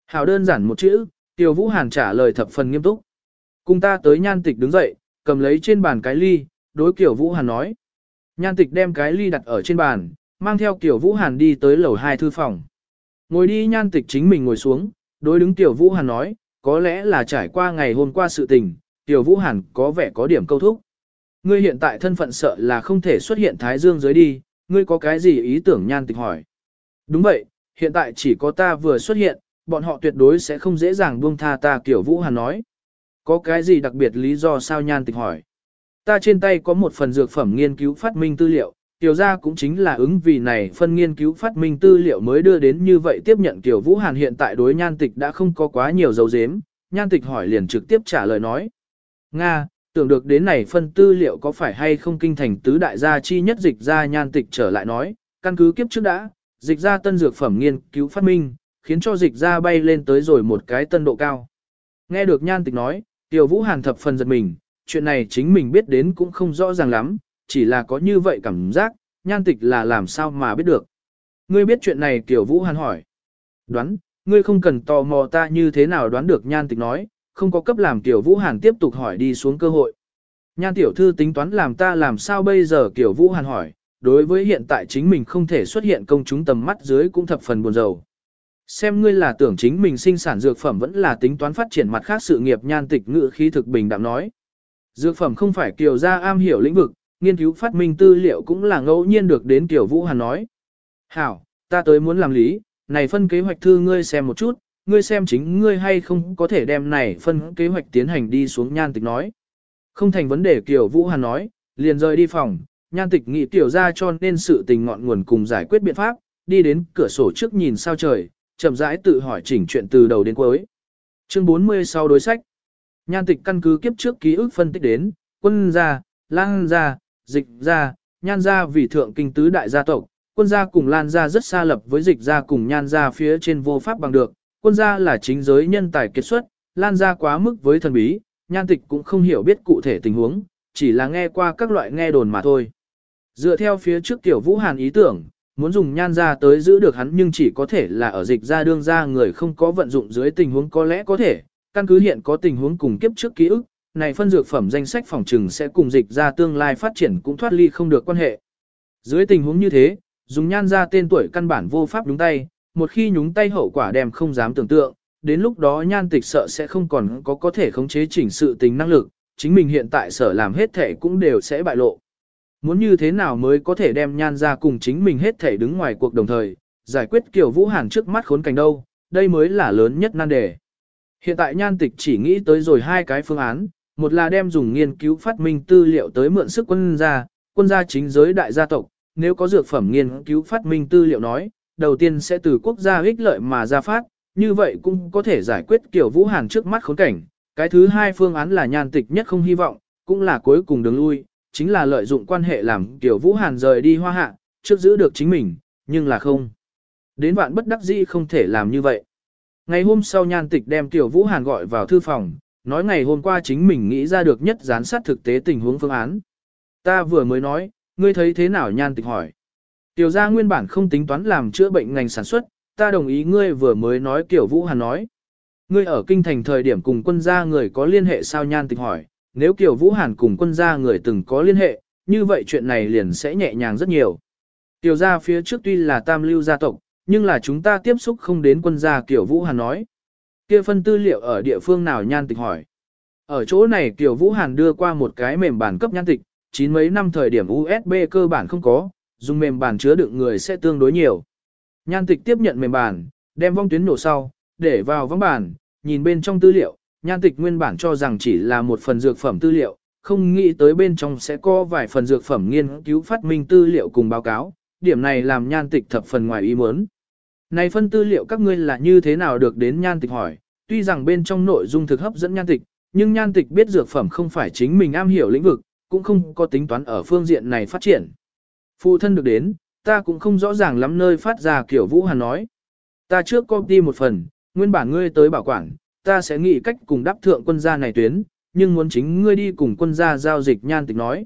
Hào đơn giản một chữ, Tiểu Vũ Hàn trả lời thập phần nghiêm túc. Cùng ta tới nhan tịch đứng dậy, cầm lấy trên bàn cái ly, đối Tiểu Vũ Hàn nói. Nhan tịch đem cái ly đặt ở trên bàn, mang theo Tiểu Vũ Hàn đi tới lầu hai thư phòng. Ngồi đi nhan tịch chính mình ngồi xuống, đối đứng Tiểu Vũ Hàn nói, có lẽ là trải qua ngày hôm qua sự tình, Tiểu Vũ Hàn có vẻ có điểm câu thúc. Ngươi hiện tại thân phận sợ là không thể xuất hiện Thái Dương dưới đi, ngươi có cái gì ý tưởng nhan tịch hỏi. Đúng vậy, hiện tại chỉ có ta vừa xuất hiện, bọn họ tuyệt đối sẽ không dễ dàng buông tha ta kiểu Vũ Hàn nói. Có cái gì đặc biệt lý do sao nhan tịch hỏi. Ta trên tay có một phần dược phẩm nghiên cứu phát minh tư liệu, tiểu gia cũng chính là ứng vì này phân nghiên cứu phát minh tư liệu mới đưa đến như vậy tiếp nhận tiểu Vũ Hàn hiện tại đối nhan tịch đã không có quá nhiều dấu dếm, nhan tịch hỏi liền trực tiếp trả lời nói. Nga, tưởng được đến này phân tư liệu có phải hay không kinh thành tứ đại gia chi nhất dịch ra nhan tịch trở lại nói, căn cứ kiếp trước đã, dịch ra tân dược phẩm nghiên cứu phát minh, khiến cho dịch ra bay lên tới rồi một cái tân độ cao. Nghe được nhan tịch nói, tiểu vũ hàn thập phần giật mình, chuyện này chính mình biết đến cũng không rõ ràng lắm, chỉ là có như vậy cảm giác, nhan tịch là làm sao mà biết được. Ngươi biết chuyện này tiểu vũ hàn hỏi. Đoán, ngươi không cần tò mò ta như thế nào đoán được nhan tịch nói, không có cấp làm Tiểu Vũ Hàn tiếp tục hỏi đi xuống cơ hội. Nhan tiểu thư tính toán làm ta làm sao bây giờ Tiểu Vũ Hàn hỏi, đối với hiện tại chính mình không thể xuất hiện công chúng tầm mắt dưới cũng thập phần buồn rầu. Xem ngươi là tưởng chính mình sinh sản dược phẩm vẫn là tính toán phát triển mặt khác sự nghiệp nhan tịch ngự khí thực bình đạm nói. Dược phẩm không phải kiều gia am hiểu lĩnh vực, nghiên cứu phát minh tư liệu cũng là ngẫu nhiên được đến Tiểu Vũ Hàn nói. Hảo, ta tới muốn làm lý, này phân kế hoạch thư ngươi xem một chút, ngươi xem chính ngươi hay không có thể đem này phân kế hoạch tiến hành đi xuống nhan tịch nói. Không thành vấn đề Kiều Vũ Hàn nói, liền rời đi phòng, nhan tịch nghĩ tiểu ra cho nên sự tình ngọn nguồn cùng giải quyết biện pháp, đi đến cửa sổ trước nhìn sao trời, chậm rãi tự hỏi chỉnh chuyện từ đầu đến cuối. Chương 40 sau đối sách. Nhan tịch căn cứ kiếp trước ký ức phân tích đến, quân gia, lang gia, dịch gia, nhan gia vì thượng kinh tứ đại gia tộc, quân gia cùng lan gia rất xa lập với dịch gia cùng nhan gia phía trên vô pháp bằng được, quân gia là chính giới nhân tài kết xuất, lan ra quá mức với thần bí, nhan tịch cũng không hiểu biết cụ thể tình huống, chỉ là nghe qua các loại nghe đồn mà thôi. Dựa theo phía trước tiểu vũ hàn ý tưởng, muốn dùng nhan ra tới giữ được hắn nhưng chỉ có thể là ở dịch ra đương ra người không có vận dụng dưới tình huống có lẽ có thể, căn cứ hiện có tình huống cùng kiếp trước ký ức, này phân dược phẩm danh sách phòng trừng sẽ cùng dịch ra tương lai phát triển cũng thoát ly không được quan hệ. Dưới tình huống như thế, dùng nhan ra tên tuổi căn bản vô pháp đúng tay, một khi nhúng tay hậu quả đem không dám tưởng tượng, đến lúc đó nhan tịch sợ sẽ không còn có có thể khống chế chỉnh sự tình năng lực, chính mình hiện tại sở làm hết thể cũng đều sẽ bại lộ. Muốn như thế nào mới có thể đem nhan ra cùng chính mình hết thể đứng ngoài cuộc đồng thời, giải quyết kiểu vũ hàn trước mắt khốn cảnh đâu, đây mới là lớn nhất nan đề. Hiện tại nhan tịch chỉ nghĩ tới rồi hai cái phương án, một là đem dùng nghiên cứu phát minh tư liệu tới mượn sức quân gia, quân gia chính giới đại gia tộc, nếu có dược phẩm nghiên cứu phát minh tư liệu nói, đầu tiên sẽ từ quốc gia ích lợi mà ra phát, như vậy cũng có thể giải quyết kiểu Vũ Hàn trước mắt khốn cảnh. Cái thứ hai phương án là nhan tịch nhất không hy vọng, cũng là cuối cùng đường lui, chính là lợi dụng quan hệ làm kiểu Vũ Hàn rời đi hoa hạ, trước giữ được chính mình, nhưng là không. Đến vạn bất đắc dĩ không thể làm như vậy. Ngày hôm sau nhan tịch đem tiểu Vũ Hàn gọi vào thư phòng, nói ngày hôm qua chính mình nghĩ ra được nhất gián sát thực tế tình huống phương án. Ta vừa mới nói, ngươi thấy thế nào nhan tịch hỏi. Tiểu gia nguyên bản không tính toán làm chữa bệnh ngành sản xuất, ta đồng ý ngươi vừa mới nói kiểu Vũ Hàn nói. Ngươi ở kinh thành thời điểm cùng quân gia người có liên hệ sao nhan tịch hỏi, nếu kiểu Vũ Hàn cùng quân gia người từng có liên hệ, như vậy chuyện này liền sẽ nhẹ nhàng rất nhiều. Tiểu gia phía trước tuy là tam lưu gia tộc, nhưng là chúng ta tiếp xúc không đến quân gia kiểu Vũ Hàn nói kia phân tư liệu ở địa phương nào nhan tịch hỏi. Ở chỗ này kiều Vũ Hàn đưa qua một cái mềm bản cấp nhan tịch, chín mấy năm thời điểm USB cơ bản không có, dùng mềm bàn chứa đựng người sẽ tương đối nhiều. Nhan tịch tiếp nhận mềm bàn, đem vong tuyến nổ sau, để vào vong bàn, nhìn bên trong tư liệu, nhan tịch nguyên bản cho rằng chỉ là một phần dược phẩm tư liệu, không nghĩ tới bên trong sẽ có vài phần dược phẩm nghiên cứu phát minh tư liệu cùng báo cáo, điểm này làm nhan tịch thập phần ngoài ý muốn. Này phân tư liệu các ngươi là như thế nào được đến nhan tịch hỏi, tuy rằng bên trong nội dung thực hấp dẫn nhan tịch, nhưng nhan tịch biết dược phẩm không phải chính mình am hiểu lĩnh vực, cũng không có tính toán ở phương diện này phát triển. Phụ thân được đến, ta cũng không rõ ràng lắm nơi phát ra kiểu Vũ Hàn nói. ta trước copy một phần, nguyên bản ngươi tới bảo quản, ta sẽ nghĩ cách cùng đáp thượng quân gia này tuyến, nhưng muốn chính ngươi đi cùng quân gia giao dịch nhan tịch nói.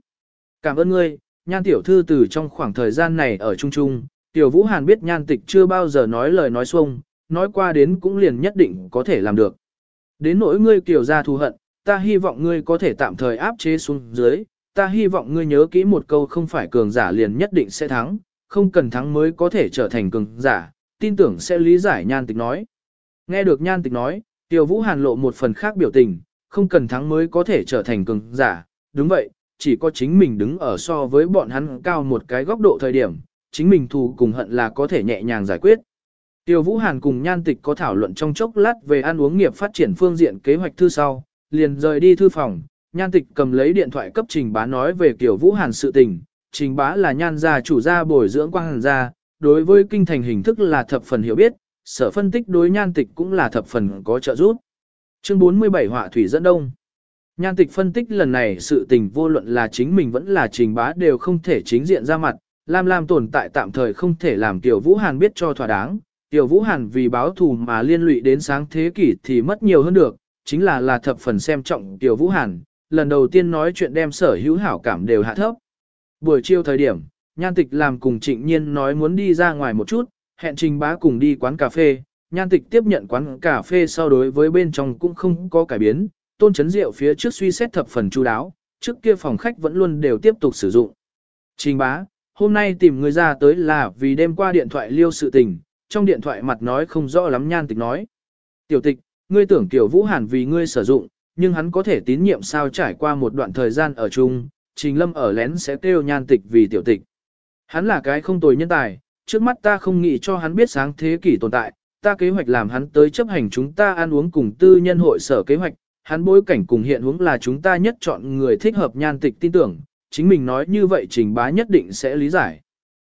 Cảm ơn ngươi, nhan tiểu thư từ trong khoảng thời gian này ở Trung Trung, tiểu Vũ Hàn biết nhan tịch chưa bao giờ nói lời nói xuông, nói qua đến cũng liền nhất định có thể làm được. Đến nỗi ngươi kiểu ra thù hận, ta hy vọng ngươi có thể tạm thời áp chế xuống dưới, ta hy vọng ngươi nhớ kỹ một câu không phải cường giả liền nhất định sẽ thắng, không cần thắng mới có thể trở thành cường giả, tin tưởng sẽ lý giải nhan tịch nói. Nghe được nhan tịch nói, tiểu vũ hàn lộ một phần khác biểu tình, không cần thắng mới có thể trở thành cường giả, đúng vậy, chỉ có chính mình đứng ở so với bọn hắn cao một cái góc độ thời điểm, chính mình thù cùng hận là có thể nhẹ nhàng giải quyết. Tiêu Vũ Hàn cùng Nhan Tịch có thảo luận trong chốc lát về ăn uống nghiệp phát triển phương diện kế hoạch thư sau, liền rời đi thư phòng, Nhan Tịch cầm lấy điện thoại cấp Trình Bá nói về Tiêu Vũ Hàn sự tình, Trình Bá là nhan gia chủ gia bồi dưỡng quang hàn gia, đối với kinh thành hình thức là thập phần hiểu biết, sở phân tích đối Nhan Tịch cũng là thập phần có trợ giúp. Chương 47 Họa thủy dẫn đông. Nhan Tịch phân tích lần này sự tình vô luận là chính mình vẫn là Trình Bá đều không thể chính diện ra mặt, Lam Lam tồn tại tạm thời không thể làm Tiểu Vũ Hàn biết cho thỏa đáng, Tiểu Vũ Hàn vì báo thù mà liên lụy đến sáng thế kỷ thì mất nhiều hơn được, chính là là thập phần xem trọng Tiểu Vũ Hàn, lần đầu tiên nói chuyện đem sở hữu hảo cảm đều hạ thấp. Buổi chiều thời điểm, Nhan Tịch làm cùng Trịnh Nhiên nói muốn đi ra ngoài một chút, hẹn Trình Bá cùng đi quán cà phê, Nhan Tịch tiếp nhận quán cà phê sau đối với bên trong cũng không có cải biến, tôn chấn Diệu phía trước suy xét thập phần chu đáo, trước kia phòng khách vẫn luôn đều tiếp tục sử dụng. Trình Bá, hôm nay tìm người ra tới là vì đêm qua điện thoại liêu sự tình, trong điện thoại mặt nói không rõ lắm nhan tịch nói. Tiểu tịch, ngươi tưởng tiểu Vũ Hàn vì ngươi sử dụng, nhưng hắn có thể tín nhiệm sao trải qua một đoạn thời gian ở chung, Trình Lâm ở lén sẽ kêu nhan tịch vì tiểu tịch. Hắn là cái không tồi nhân tài, trước mắt ta không nghĩ cho hắn biết sáng thế kỷ tồn tại, ta kế hoạch làm hắn tới chấp hành chúng ta ăn uống cùng tư nhân hội sở kế hoạch, hắn bối cảnh cùng hiện hướng là chúng ta nhất chọn người thích hợp nhan tịch tin tưởng, chính mình nói như vậy trình bá nhất định sẽ lý giải.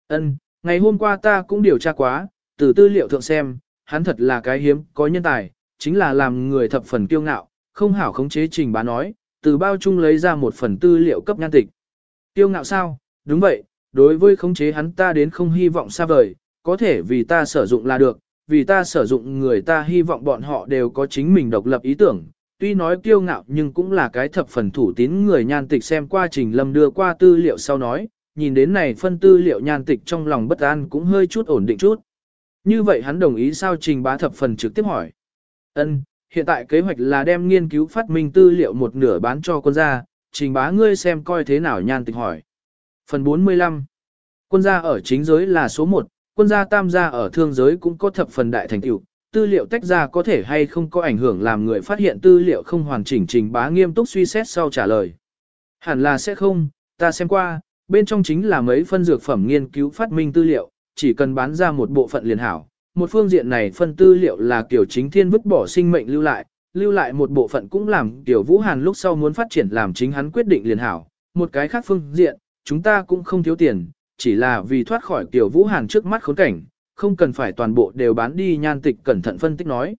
Ân, ngày hôm qua ta cũng điều tra quá, từ tư liệu thượng xem, hắn thật là cái hiếm, có nhân tài, chính là làm người thập phần kiêu ngạo, không hảo khống chế trình bá nói, từ bao chung lấy ra một phần tư liệu cấp nhan tịch. Kiêu ngạo sao? Đúng vậy, đối với khống chế hắn ta đến không hy vọng xa vời, có thể vì ta sử dụng là được, vì ta sử dụng người ta hy vọng bọn họ đều có chính mình độc lập ý tưởng. Tuy nói kiêu ngạo nhưng cũng là cái thập phần thủ tín người nhan tịch xem qua trình lâm đưa qua tư liệu sau nói, nhìn đến này phân tư liệu nhan tịch trong lòng bất an cũng hơi chút ổn định chút. Như vậy hắn đồng ý sao trình bá thập phần trực tiếp hỏi. Ân, hiện tại kế hoạch là đem nghiên cứu phát minh tư liệu một nửa bán cho quân gia, trình bá ngươi xem coi thế nào nhan tịch hỏi. Phần 45 Quân gia ở chính giới là số 1, quân gia tam gia ở thương giới cũng có thập phần đại thành tựu, tư liệu tách ra có thể hay không có ảnh hưởng làm người phát hiện tư liệu không hoàn chỉnh trình bá nghiêm túc suy xét sau trả lời. Hẳn là sẽ không, ta xem qua, bên trong chính là mấy phân dược phẩm nghiên cứu phát minh tư liệu, chỉ cần bán ra một bộ phận liền hảo. Một phương diện này phân tư liệu là kiểu chính thiên vứt bỏ sinh mệnh lưu lại, lưu lại một bộ phận cũng làm tiểu Vũ Hàn lúc sau muốn phát triển làm chính hắn quyết định liền hảo. Một cái khác phương diện, chúng ta cũng không thiếu tiền, chỉ là vì thoát khỏi tiểu Vũ Hàn trước mắt khốn cảnh, không cần phải toàn bộ đều bán đi nhan tịch cẩn thận phân tích nói.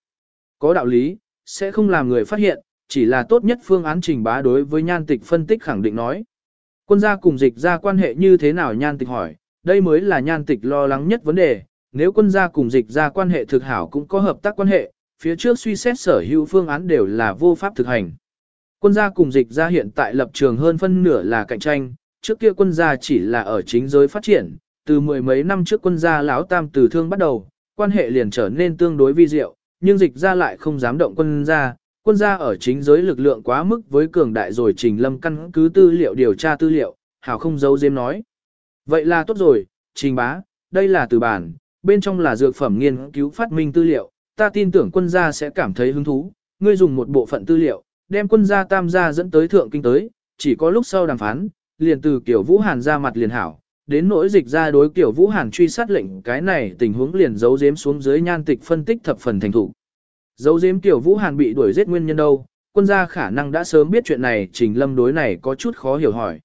Có đạo lý, sẽ không làm người phát hiện, chỉ là tốt nhất phương án trình bá đối với nhan tịch phân tích khẳng định nói. Quân gia cùng dịch ra quan hệ như thế nào nhan tịch hỏi, đây mới là nhan tịch lo lắng nhất vấn đề, nếu quân gia cùng dịch ra quan hệ thực hảo cũng có hợp tác quan hệ, phía trước suy xét sở hữu phương án đều là vô pháp thực hành. Quân gia cùng dịch ra hiện tại lập trường hơn phân nửa là cạnh tranh, trước kia quân gia chỉ là ở chính giới phát triển, từ mười mấy năm trước quân gia lão tam từ thương bắt đầu, quan hệ liền trở nên tương đối vi diệu, nhưng dịch ra lại không dám động quân gia, quân gia ở chính giới lực lượng quá mức với cường đại rồi trình lâm căn cứ tư liệu điều tra tư liệu, hảo không giấu giếm nói. Vậy là tốt rồi, trình bá, đây là từ bản, bên trong là dược phẩm nghiên cứu phát minh tư liệu, ta tin tưởng quân gia sẽ cảm thấy hứng thú, ngươi dùng một bộ phận tư liệu, đem quân gia tam gia dẫn tới thượng kinh tới, chỉ có lúc sau đàm phán, liền từ kiểu Vũ Hàn ra mặt liền hảo, đến nỗi dịch ra đối kiểu Vũ Hàn truy sát lệnh cái này tình huống liền giấu giếm xuống dưới nhan tịch phân tích thập phần thành thủ. Giấu giếm tiểu Vũ Hàn bị đuổi giết nguyên nhân đâu, quân gia khả năng đã sớm biết chuyện này trình lâm đối này có chút khó hiểu hỏi.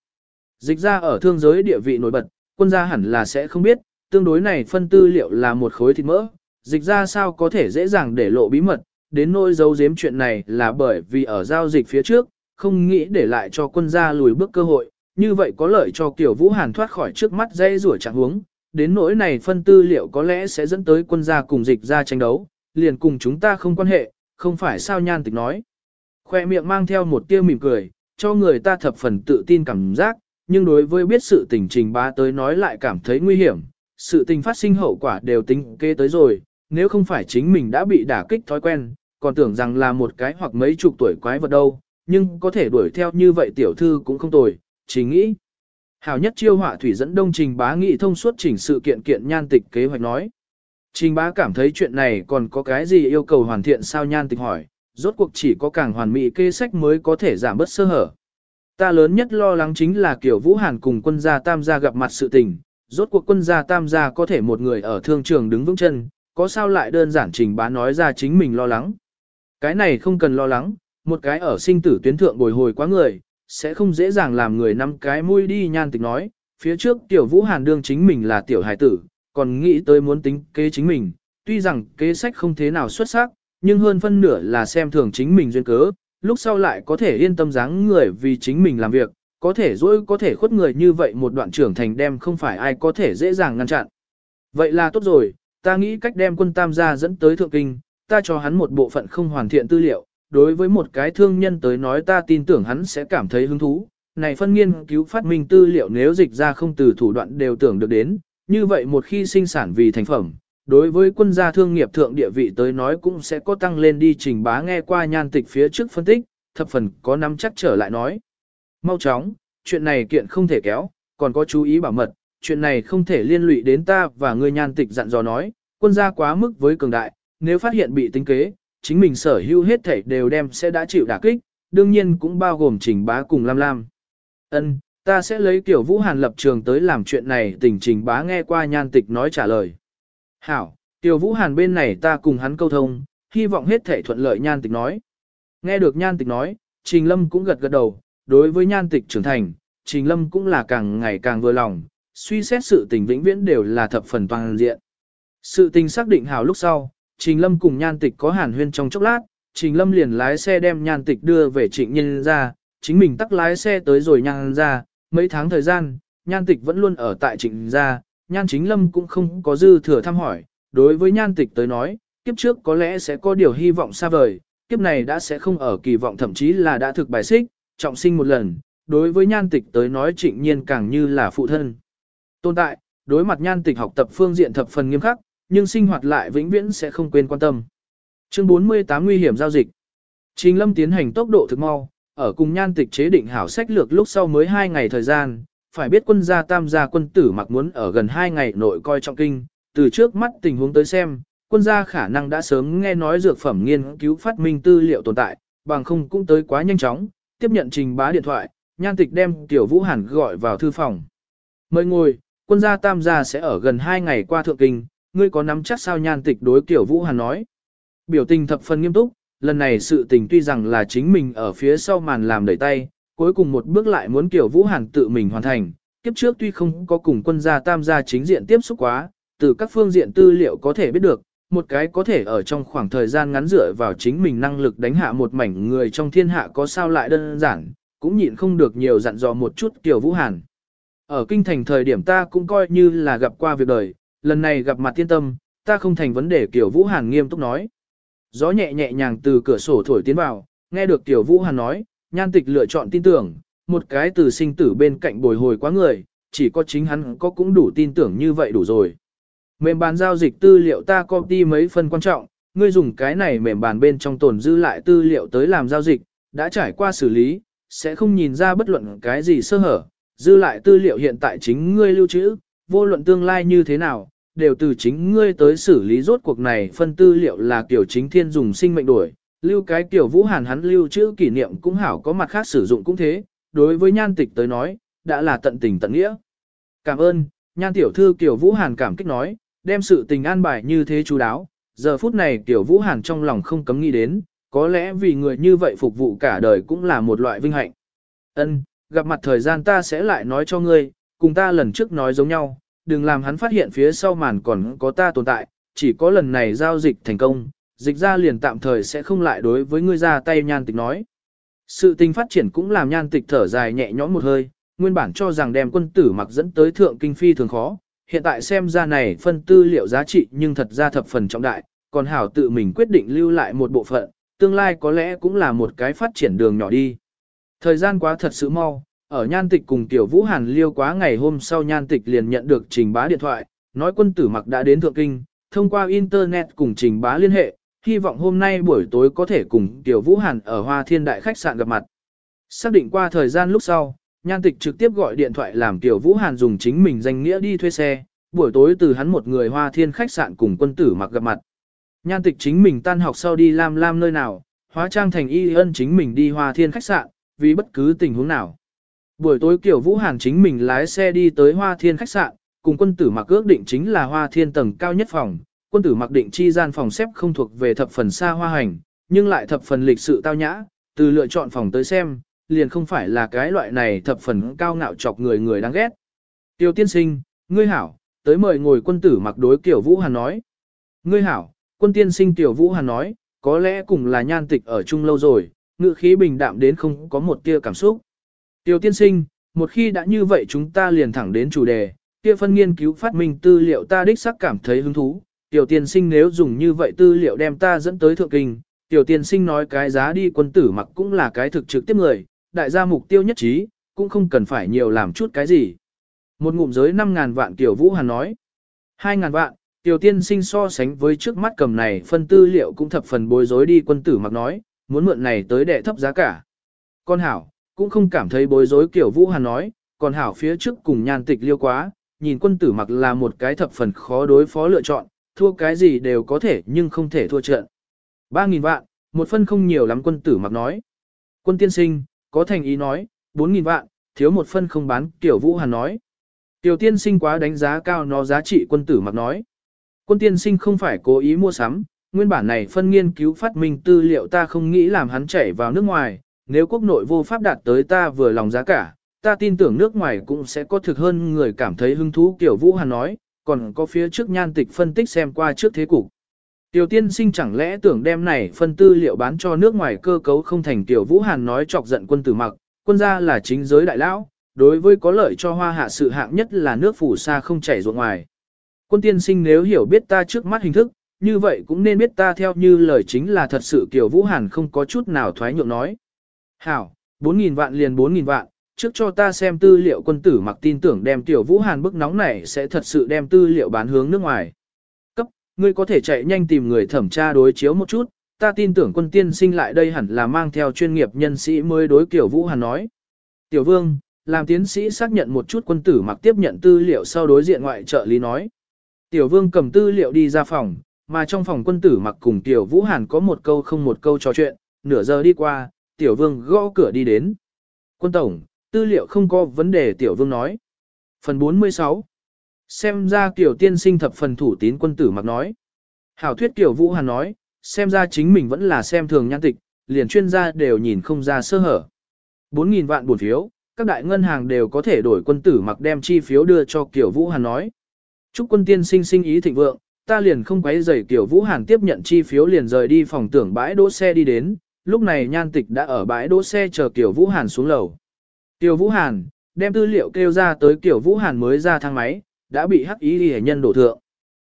Dịch ra ở thương giới địa vị nổi bật, quân gia hẳn là sẽ không biết, tương đối này phân tư liệu là một khối thịt mỡ, dịch ra sao có thể dễ dàng để lộ bí mật, đến nỗi giấu giếm chuyện này là bởi vì ở giao dịch phía trước, không nghĩ để lại cho quân gia lùi bước cơ hội, như vậy có lợi cho Kiều Vũ Hàn thoát khỏi trước mắt dây rủa trạng huống, đến nỗi này phân tư liệu có lẽ sẽ dẫn tới quân gia cùng dịch ra tranh đấu, liền cùng chúng ta không quan hệ, không phải sao nhan tịch nói. Khoe miệng mang theo một tia mỉm cười, cho người ta thập phần tự tin cảm giác, nhưng đối với biết sự tình trình bá tới nói lại cảm thấy nguy hiểm, sự tình phát sinh hậu quả đều tính kê tới rồi, nếu không phải chính mình đã bị đả kích thói quen, còn tưởng rằng là một cái hoặc mấy chục tuổi quái vật đâu, nhưng có thể đuổi theo như vậy tiểu thư cũng không tồi, chỉ nghĩ. Hảo nhất chiêu họa thủy dẫn đông trình bá nghị thông suốt chỉnh sự kiện kiện nhan tịch kế hoạch nói. Trình bá cảm thấy chuyện này còn có cái gì yêu cầu hoàn thiện sao nhan tịch hỏi, rốt cuộc chỉ có càng hoàn mỹ kê sách mới có thể giảm bớt sơ hở. Ta lớn nhất lo lắng chính là kiểu Vũ Hàn cùng quân gia tam gia gặp mặt sự tình, rốt cuộc quân gia tam gia có thể một người ở thương trường đứng vững chân, có sao lại đơn giản trình bá nói ra chính mình lo lắng. Cái này không cần lo lắng, một cái ở sinh tử tuyến thượng bồi hồi quá người, sẽ không dễ dàng làm người năm cái mũi đi nhan tịch nói, phía trước tiểu Vũ Hàn đương chính mình là tiểu hải tử, còn nghĩ tới muốn tính kế chính mình, tuy rằng kế sách không thế nào xuất sắc, nhưng hơn phân nửa là xem thường chính mình duyên cớ, lúc sau lại có thể yên tâm dáng người vì chính mình làm việc, có thể dỗi có thể khuất người như vậy một đoạn trưởng thành đem không phải ai có thể dễ dàng ngăn chặn. Vậy là tốt rồi, ta nghĩ cách đem quân tam gia dẫn tới thượng kinh, ta cho hắn một bộ phận không hoàn thiện tư liệu, đối với một cái thương nhân tới nói ta tin tưởng hắn sẽ cảm thấy hứng thú. Này phân nghiên cứu phát minh tư liệu nếu dịch ra không từ thủ đoạn đều tưởng được đến, như vậy một khi sinh sản vì thành phẩm, đối với quân gia thương nghiệp thượng địa vị tới nói cũng sẽ có tăng lên đi trình bá nghe qua nhan tịch phía trước phân tích, thập phần có nắm chắc trở lại nói. Mau chóng, chuyện này kiện không thể kéo, còn có chú ý bảo mật, chuyện này không thể liên lụy đến ta và người nhan tịch dặn dò nói, quân gia quá mức với cường đại, nếu phát hiện bị tính kế, chính mình sở hữu hết thảy đều đem sẽ đã chịu đả kích, đương nhiên cũng bao gồm trình bá cùng Lam Lam. Ân, ta sẽ lấy kiểu Vũ Hàn lập trường tới làm chuyện này tình trình bá nghe qua nhan tịch nói trả lời. Hảo, Tiểu Vũ Hàn bên này ta cùng hắn câu thông, hy vọng hết thể thuận lợi nhan tịch nói. Nghe được nhan tịch nói, Trình Lâm cũng gật gật đầu, đối với nhan tịch trưởng thành, Trình Lâm cũng là càng ngày càng vừa lòng, suy xét sự tình vĩnh viễn đều là thập phần toàn diện. Sự tình xác định hảo lúc sau, Trình Lâm cùng nhan tịch có hàn huyên trong chốc lát, Trình Lâm liền lái xe đem nhan tịch đưa về trịnh nhân ra, chính mình tắt lái xe tới rồi nhan ra, mấy tháng thời gian, nhan tịch vẫn luôn ở tại trịnh gia, nhan chính lâm cũng không có dư thừa thăm hỏi, đối với nhan tịch tới nói, kiếp trước có lẽ sẽ có điều hy vọng xa vời, kiếp này đã sẽ không ở kỳ vọng thậm chí là đã thực bài xích, trọng sinh một lần, đối với nhan tịch tới nói trịnh nhiên càng như là phụ thân. Tồn tại, đối mặt nhan tịch học tập phương diện thập phần nghiêm khắc, nhưng sinh hoạt lại vĩnh viễn sẽ không quên quan tâm. Chương 48 nguy hiểm giao dịch. Trình Lâm tiến hành tốc độ thực mau, ở cùng nhan tịch chế định hảo sách lược lúc sau mới 2 ngày thời gian, phải biết quân gia tam gia quân tử mặc muốn ở gần 2 ngày nội coi trọng kinh, từ trước mắt tình huống tới xem, quân gia khả năng đã sớm nghe nói dược phẩm nghiên cứu phát minh tư liệu tồn tại, bằng không cũng tới quá nhanh chóng, tiếp nhận trình bá điện thoại, nhan tịch đem tiểu vũ hàn gọi vào thư phòng. Mời ngồi, quân gia tam gia sẽ ở gần 2 ngày qua thượng kinh, ngươi có nắm chắc sao nhan tịch đối tiểu vũ hàn nói. Biểu tình thập phần nghiêm túc, lần này sự tình tuy rằng là chính mình ở phía sau màn làm đẩy tay, cuối cùng một bước lại muốn kiểu Vũ Hàn tự mình hoàn thành. Kiếp trước tuy không có cùng quân gia tam gia chính diện tiếp xúc quá, từ các phương diện tư liệu có thể biết được, một cái có thể ở trong khoảng thời gian ngắn dựa vào chính mình năng lực đánh hạ một mảnh người trong thiên hạ có sao lại đơn giản, cũng nhịn không được nhiều dặn dò một chút kiểu Vũ Hàn. Ở kinh thành thời điểm ta cũng coi như là gặp qua việc đời, lần này gặp mặt tiên tâm, ta không thành vấn đề kiểu Vũ Hàn nghiêm túc nói. Gió nhẹ nhẹ nhàng từ cửa sổ thổi tiến vào, nghe được tiểu Vũ Hàn nói, nhan tịch lựa chọn tin tưởng, một cái từ sinh tử bên cạnh bồi hồi quá người, chỉ có chính hắn có cũng đủ tin tưởng như vậy đủ rồi. Mềm bàn giao dịch tư liệu ta copy mấy phần quan trọng, ngươi dùng cái này mềm bàn bên trong tồn dư lại tư liệu tới làm giao dịch, đã trải qua xử lý, sẽ không nhìn ra bất luận cái gì sơ hở, dư lại tư liệu hiện tại chính ngươi lưu trữ, vô luận tương lai như thế nào, đều từ chính ngươi tới xử lý rốt cuộc này phân tư liệu là kiểu chính thiên dùng sinh mệnh đổi, lưu cái kiểu vũ hàn hắn lưu trữ kỷ niệm cũng hảo có mặt khác sử dụng cũng thế, đối với nhan tịch tới nói, đã là tận tình tận nghĩa. Cảm ơn, nhan tiểu thư kiểu vũ hàn cảm kích nói, đem sự tình an bài như thế chú đáo, giờ phút này kiểu vũ hàn trong lòng không cấm nghĩ đến, có lẽ vì người như vậy phục vụ cả đời cũng là một loại vinh hạnh. Ân, gặp mặt thời gian ta sẽ lại nói cho ngươi, cùng ta lần trước nói giống nhau, đừng làm hắn phát hiện phía sau màn còn có ta tồn tại, chỉ có lần này giao dịch thành công, dịch ra liền tạm thời sẽ không lại đối với ngươi ra tay nhan tịch nói. Sự tình phát triển cũng làm nhan tịch thở dài nhẹ nhõm một hơi, nguyên bản cho rằng đem quân tử mặc dẫn tới thượng kinh phi thường khó, hiện tại xem ra này phân tư liệu giá trị nhưng thật ra thập phần trọng đại, còn hảo tự mình quyết định lưu lại một bộ phận, tương lai có lẽ cũng là một cái phát triển đường nhỏ đi. Thời gian quá thật sự mau, ở nhan tịch cùng tiểu vũ hàn liêu quá ngày hôm sau nhan tịch liền nhận được trình bá điện thoại, nói quân tử mặc đã đến Thượng Kinh, thông qua Internet cùng trình bá liên hệ, hy vọng hôm nay buổi tối có thể cùng tiểu vũ hàn ở Hoa Thiên Đại khách sạn gặp mặt. Xác định qua thời gian lúc sau, nhan tịch trực tiếp gọi điện thoại làm tiểu vũ hàn dùng chính mình danh nghĩa đi thuê xe, buổi tối từ hắn một người Hoa Thiên khách sạn cùng quân tử mặc gặp mặt. Nhan tịch chính mình tan học sau đi lam lam nơi nào, hóa trang thành y ân chính mình đi Hoa Thiên khách sạn, vì bất cứ tình huống nào. Buổi tối Kiều Vũ Hàn chính mình lái xe đi tới Hoa Thiên khách sạn, cùng quân tử mặc ước định chính là Hoa Thiên tầng cao nhất phòng, quân tử mặc định chi gian phòng xếp không thuộc về thập phần xa hoa hành, nhưng lại thập phần lịch sự tao nhã, từ lựa chọn phòng tới xem, liền không phải là cái loại này thập phần cao ngạo chọc người người đáng ghét. Tiêu tiên sinh, ngươi hảo, tới mời ngồi quân tử mặc đối Kiều Vũ Hàn nói. Ngươi hảo, quân tiên sinh Tiểu Vũ Hàn nói, có lẽ cùng là nhan tịch ở chung lâu rồi, ngự khí bình đạm đến không có một tia cảm xúc. Tiểu tiên sinh, một khi đã như vậy chúng ta liền thẳng đến chủ đề, kia phân nghiên cứu phát minh tư liệu ta đích xác cảm thấy hứng thú. Tiểu tiên sinh nếu dùng như vậy tư liệu đem ta dẫn tới thượng kinh, tiểu tiên sinh nói cái giá đi quân tử mặc cũng là cái thực trực tiếp người, đại gia mục tiêu nhất trí, cũng không cần phải nhiều làm chút cái gì. Một ngụm giới 5.000 vạn tiểu vũ hàn nói. 2.000 vạn, tiểu tiên sinh so sánh với trước mắt cầm này phân tư liệu cũng thập phần bối rối đi quân tử mặc nói, muốn mượn này tới đệ thấp giá cả. Con hảo, cũng không cảm thấy bối rối kiểu Vũ Hàn nói, còn hảo phía trước cùng nhan tịch liêu quá, nhìn quân tử mặc là một cái thập phần khó đối phó lựa chọn, thua cái gì đều có thể nhưng không thể thua trận. 3.000 vạn, một phân không nhiều lắm quân tử mặc nói. Quân tiên sinh, có thành ý nói, 4.000 vạn, thiếu một phân không bán, kiểu Vũ Hàn nói. Tiểu tiên sinh quá đánh giá cao nó giá trị quân tử mặc nói. Quân tiên sinh không phải cố ý mua sắm, nguyên bản này phân nghiên cứu phát minh tư liệu ta không nghĩ làm hắn chảy vào nước ngoài, nếu quốc nội vô pháp đạt tới ta vừa lòng giá cả, ta tin tưởng nước ngoài cũng sẽ có thực hơn người cảm thấy hứng thú kiểu Vũ Hàn nói, còn có phía trước nhan tịch phân tích xem qua trước thế cục. Tiểu tiên sinh chẳng lẽ tưởng đem này phân tư liệu bán cho nước ngoài cơ cấu không thành tiểu Vũ Hàn nói chọc giận quân tử mặc, quân gia là chính giới đại lão, đối với có lợi cho hoa hạ sự hạng nhất là nước phủ xa không chảy ruộng ngoài. Quân tiên sinh nếu hiểu biết ta trước mắt hình thức, như vậy cũng nên biết ta theo như lời chính là thật sự Kiều Vũ Hàn không có chút nào thoái nhượng nói. Hảo, 4.000 vạn liền 4.000 vạn, trước cho ta xem tư liệu quân tử mặc tin tưởng đem Tiểu Vũ Hàn bức nóng này sẽ thật sự đem tư liệu bán hướng nước ngoài. Cấp, ngươi có thể chạy nhanh tìm người thẩm tra đối chiếu một chút, ta tin tưởng quân tiên sinh lại đây hẳn là mang theo chuyên nghiệp nhân sĩ mới đối Tiểu Vũ Hàn nói. Tiểu Vương, làm tiến sĩ xác nhận một chút quân tử mặc tiếp nhận tư liệu sau đối diện ngoại trợ lý nói. Tiểu Vương cầm tư liệu đi ra phòng, mà trong phòng quân tử mặc cùng Tiểu Vũ Hàn có một câu không một câu trò chuyện, nửa giờ đi qua, Tiểu Vương gõ cửa đi đến. Quân Tổng, tư liệu không có vấn đề Tiểu Vương nói. Phần 46 Xem ra Tiểu Tiên sinh thập phần thủ tín quân tử mặc nói. Hảo thuyết Tiểu Vũ Hàn nói, xem ra chính mình vẫn là xem thường nhan tịch, liền chuyên gia đều nhìn không ra sơ hở. 4.000 vạn buồn phiếu, các đại ngân hàng đều có thể đổi quân tử mặc đem chi phiếu đưa cho Tiểu Vũ Hàn nói. Chúc quân tiên sinh sinh ý thịnh vượng, ta liền không quấy rầy Tiểu Vũ Hàn tiếp nhận chi phiếu liền rời đi phòng tưởng bãi đỗ xe đi đến, lúc này nhan tịch đã ở bãi đỗ xe chờ Tiểu Vũ Hàn xuống lầu. Tiểu Vũ Hàn, đem tư liệu kêu ra tới Tiểu Vũ Hàn mới ra thang máy, đã bị hắc ý hệ nhân đổ thượng.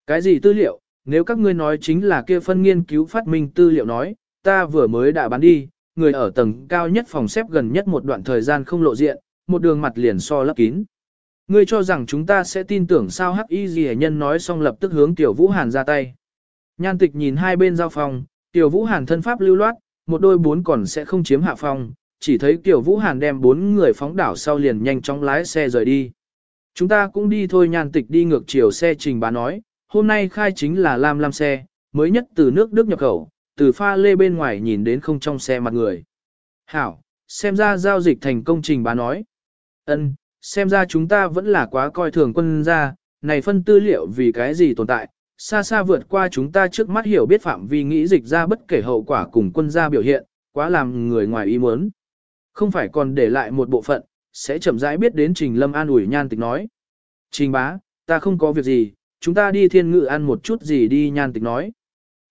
Cái gì tư liệu, nếu các ngươi nói chính là kia phân nghiên cứu phát minh tư liệu nói, ta vừa mới đã bán đi, người ở tầng cao nhất phòng xếp gần nhất một đoạn thời gian không lộ diện, một đường mặt liền so lấp kín. Ngươi cho rằng chúng ta sẽ tin tưởng sao hắc y gì nhân nói xong lập tức hướng Tiểu Vũ Hàn ra tay. Nhan tịch nhìn hai bên giao phòng, Tiểu Vũ Hàn thân pháp lưu loát, một đôi bốn còn sẽ không chiếm hạ phong, chỉ thấy Tiểu Vũ Hàn đem bốn người phóng đảo sau liền nhanh chóng lái xe rời đi. Chúng ta cũng đi thôi nhan tịch đi ngược chiều xe trình bá nói, hôm nay khai chính là Lam Lam xe, mới nhất từ nước Đức nhập khẩu, từ pha lê bên ngoài nhìn đến không trong xe mặt người. Hảo, xem ra giao dịch thành công trình bá nói. Ân, xem ra chúng ta vẫn là quá coi thường quân gia, này phân tư liệu vì cái gì tồn tại, xa xa vượt qua chúng ta trước mắt hiểu biết phạm vi nghĩ dịch ra bất kể hậu quả cùng quân gia biểu hiện, quá làm người ngoài ý muốn. Không phải còn để lại một bộ phận, sẽ chậm rãi biết đến Trình Lâm an ủi nhan tịch nói. Trình bá, ta không có việc gì, chúng ta đi thiên ngữ ăn một chút gì đi nhan tịch nói.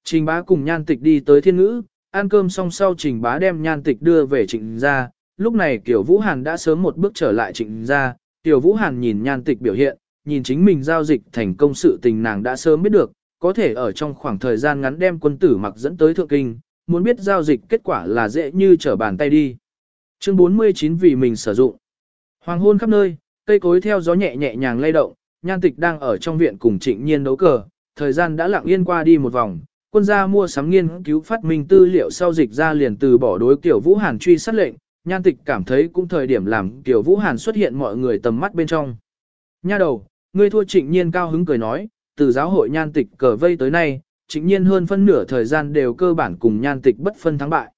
Trình bá cùng nhan tịch đi tới thiên ngữ, ăn cơm xong sau trình bá đem nhan tịch đưa về trịnh gia, lúc này kiều Vũ Hàn đã sớm một bước trở lại trịnh gia, Tiểu Vũ Hàn nhìn nhan tịch biểu hiện, nhìn chính mình giao dịch thành công sự tình nàng đã sớm biết được, có thể ở trong khoảng thời gian ngắn đem quân tử mặc dẫn tới thượng kinh, muốn biết giao dịch kết quả là dễ như trở bàn tay đi. Chương 49 vì mình sử dụng. Hoàng hôn khắp nơi, cây cối theo gió nhẹ nhẹ nhàng lay động, nhan tịch đang ở trong viện cùng trịnh nhiên đấu cờ, thời gian đã lặng yên qua đi một vòng, quân gia mua sắm nghiên cứu phát minh tư liệu sau dịch ra liền từ bỏ đối kiểu Vũ Hàn truy sát lệnh, nhan tịch cảm thấy cũng thời điểm làm kiểu Vũ Hàn xuất hiện mọi người tầm mắt bên trong. Nha đầu, ngươi thua trịnh nhiên cao hứng cười nói, từ giáo hội nhan tịch cờ vây tới nay, trịnh nhiên hơn phân nửa thời gian đều cơ bản cùng nhan tịch bất phân thắng bại.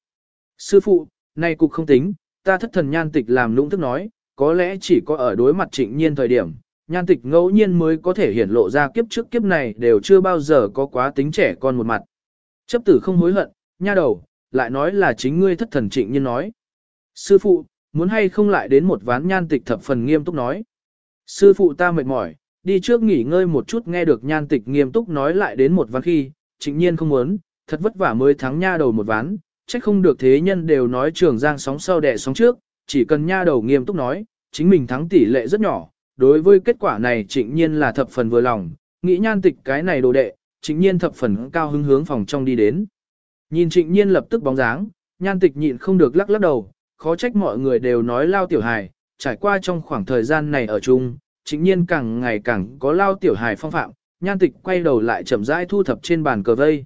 Sư phụ, nay cục không tính, ta thất thần nhan tịch làm lũng thức nói, có lẽ chỉ có ở đối mặt trịnh nhiên thời điểm, nhan tịch ngẫu nhiên mới có thể hiển lộ ra kiếp trước kiếp này đều chưa bao giờ có quá tính trẻ con một mặt. Chấp tử không hối hận, nha đầu, lại nói là chính ngươi thất thần trịnh nhiên nói. Sư phụ, muốn hay không lại đến một ván nhan tịch thập phần nghiêm túc nói. Sư phụ ta mệt mỏi, đi trước nghỉ ngơi một chút nghe được nhan tịch nghiêm túc nói lại đến một ván khi, trịnh nhiên không muốn, thật vất vả mới thắng nha đầu một ván, trách không được thế nhân đều nói trường giang sóng sau đẻ sóng trước, chỉ cần nha đầu nghiêm túc nói, chính mình thắng tỷ lệ rất nhỏ, đối với kết quả này trịnh nhiên là thập phần vừa lòng, nghĩ nhan tịch cái này đồ đệ, trịnh nhiên thập phần cao hứng hướng phòng trong đi đến. Nhìn trịnh nhiên lập tức bóng dáng, nhan tịch nhịn không được lắc lắc đầu, khó trách mọi người đều nói lao tiểu hài, trải qua trong khoảng thời gian này ở chung, trịnh nhiên càng ngày càng có lao tiểu hài phong phạm, nhan tịch quay đầu lại chậm rãi thu thập trên bàn cờ vây.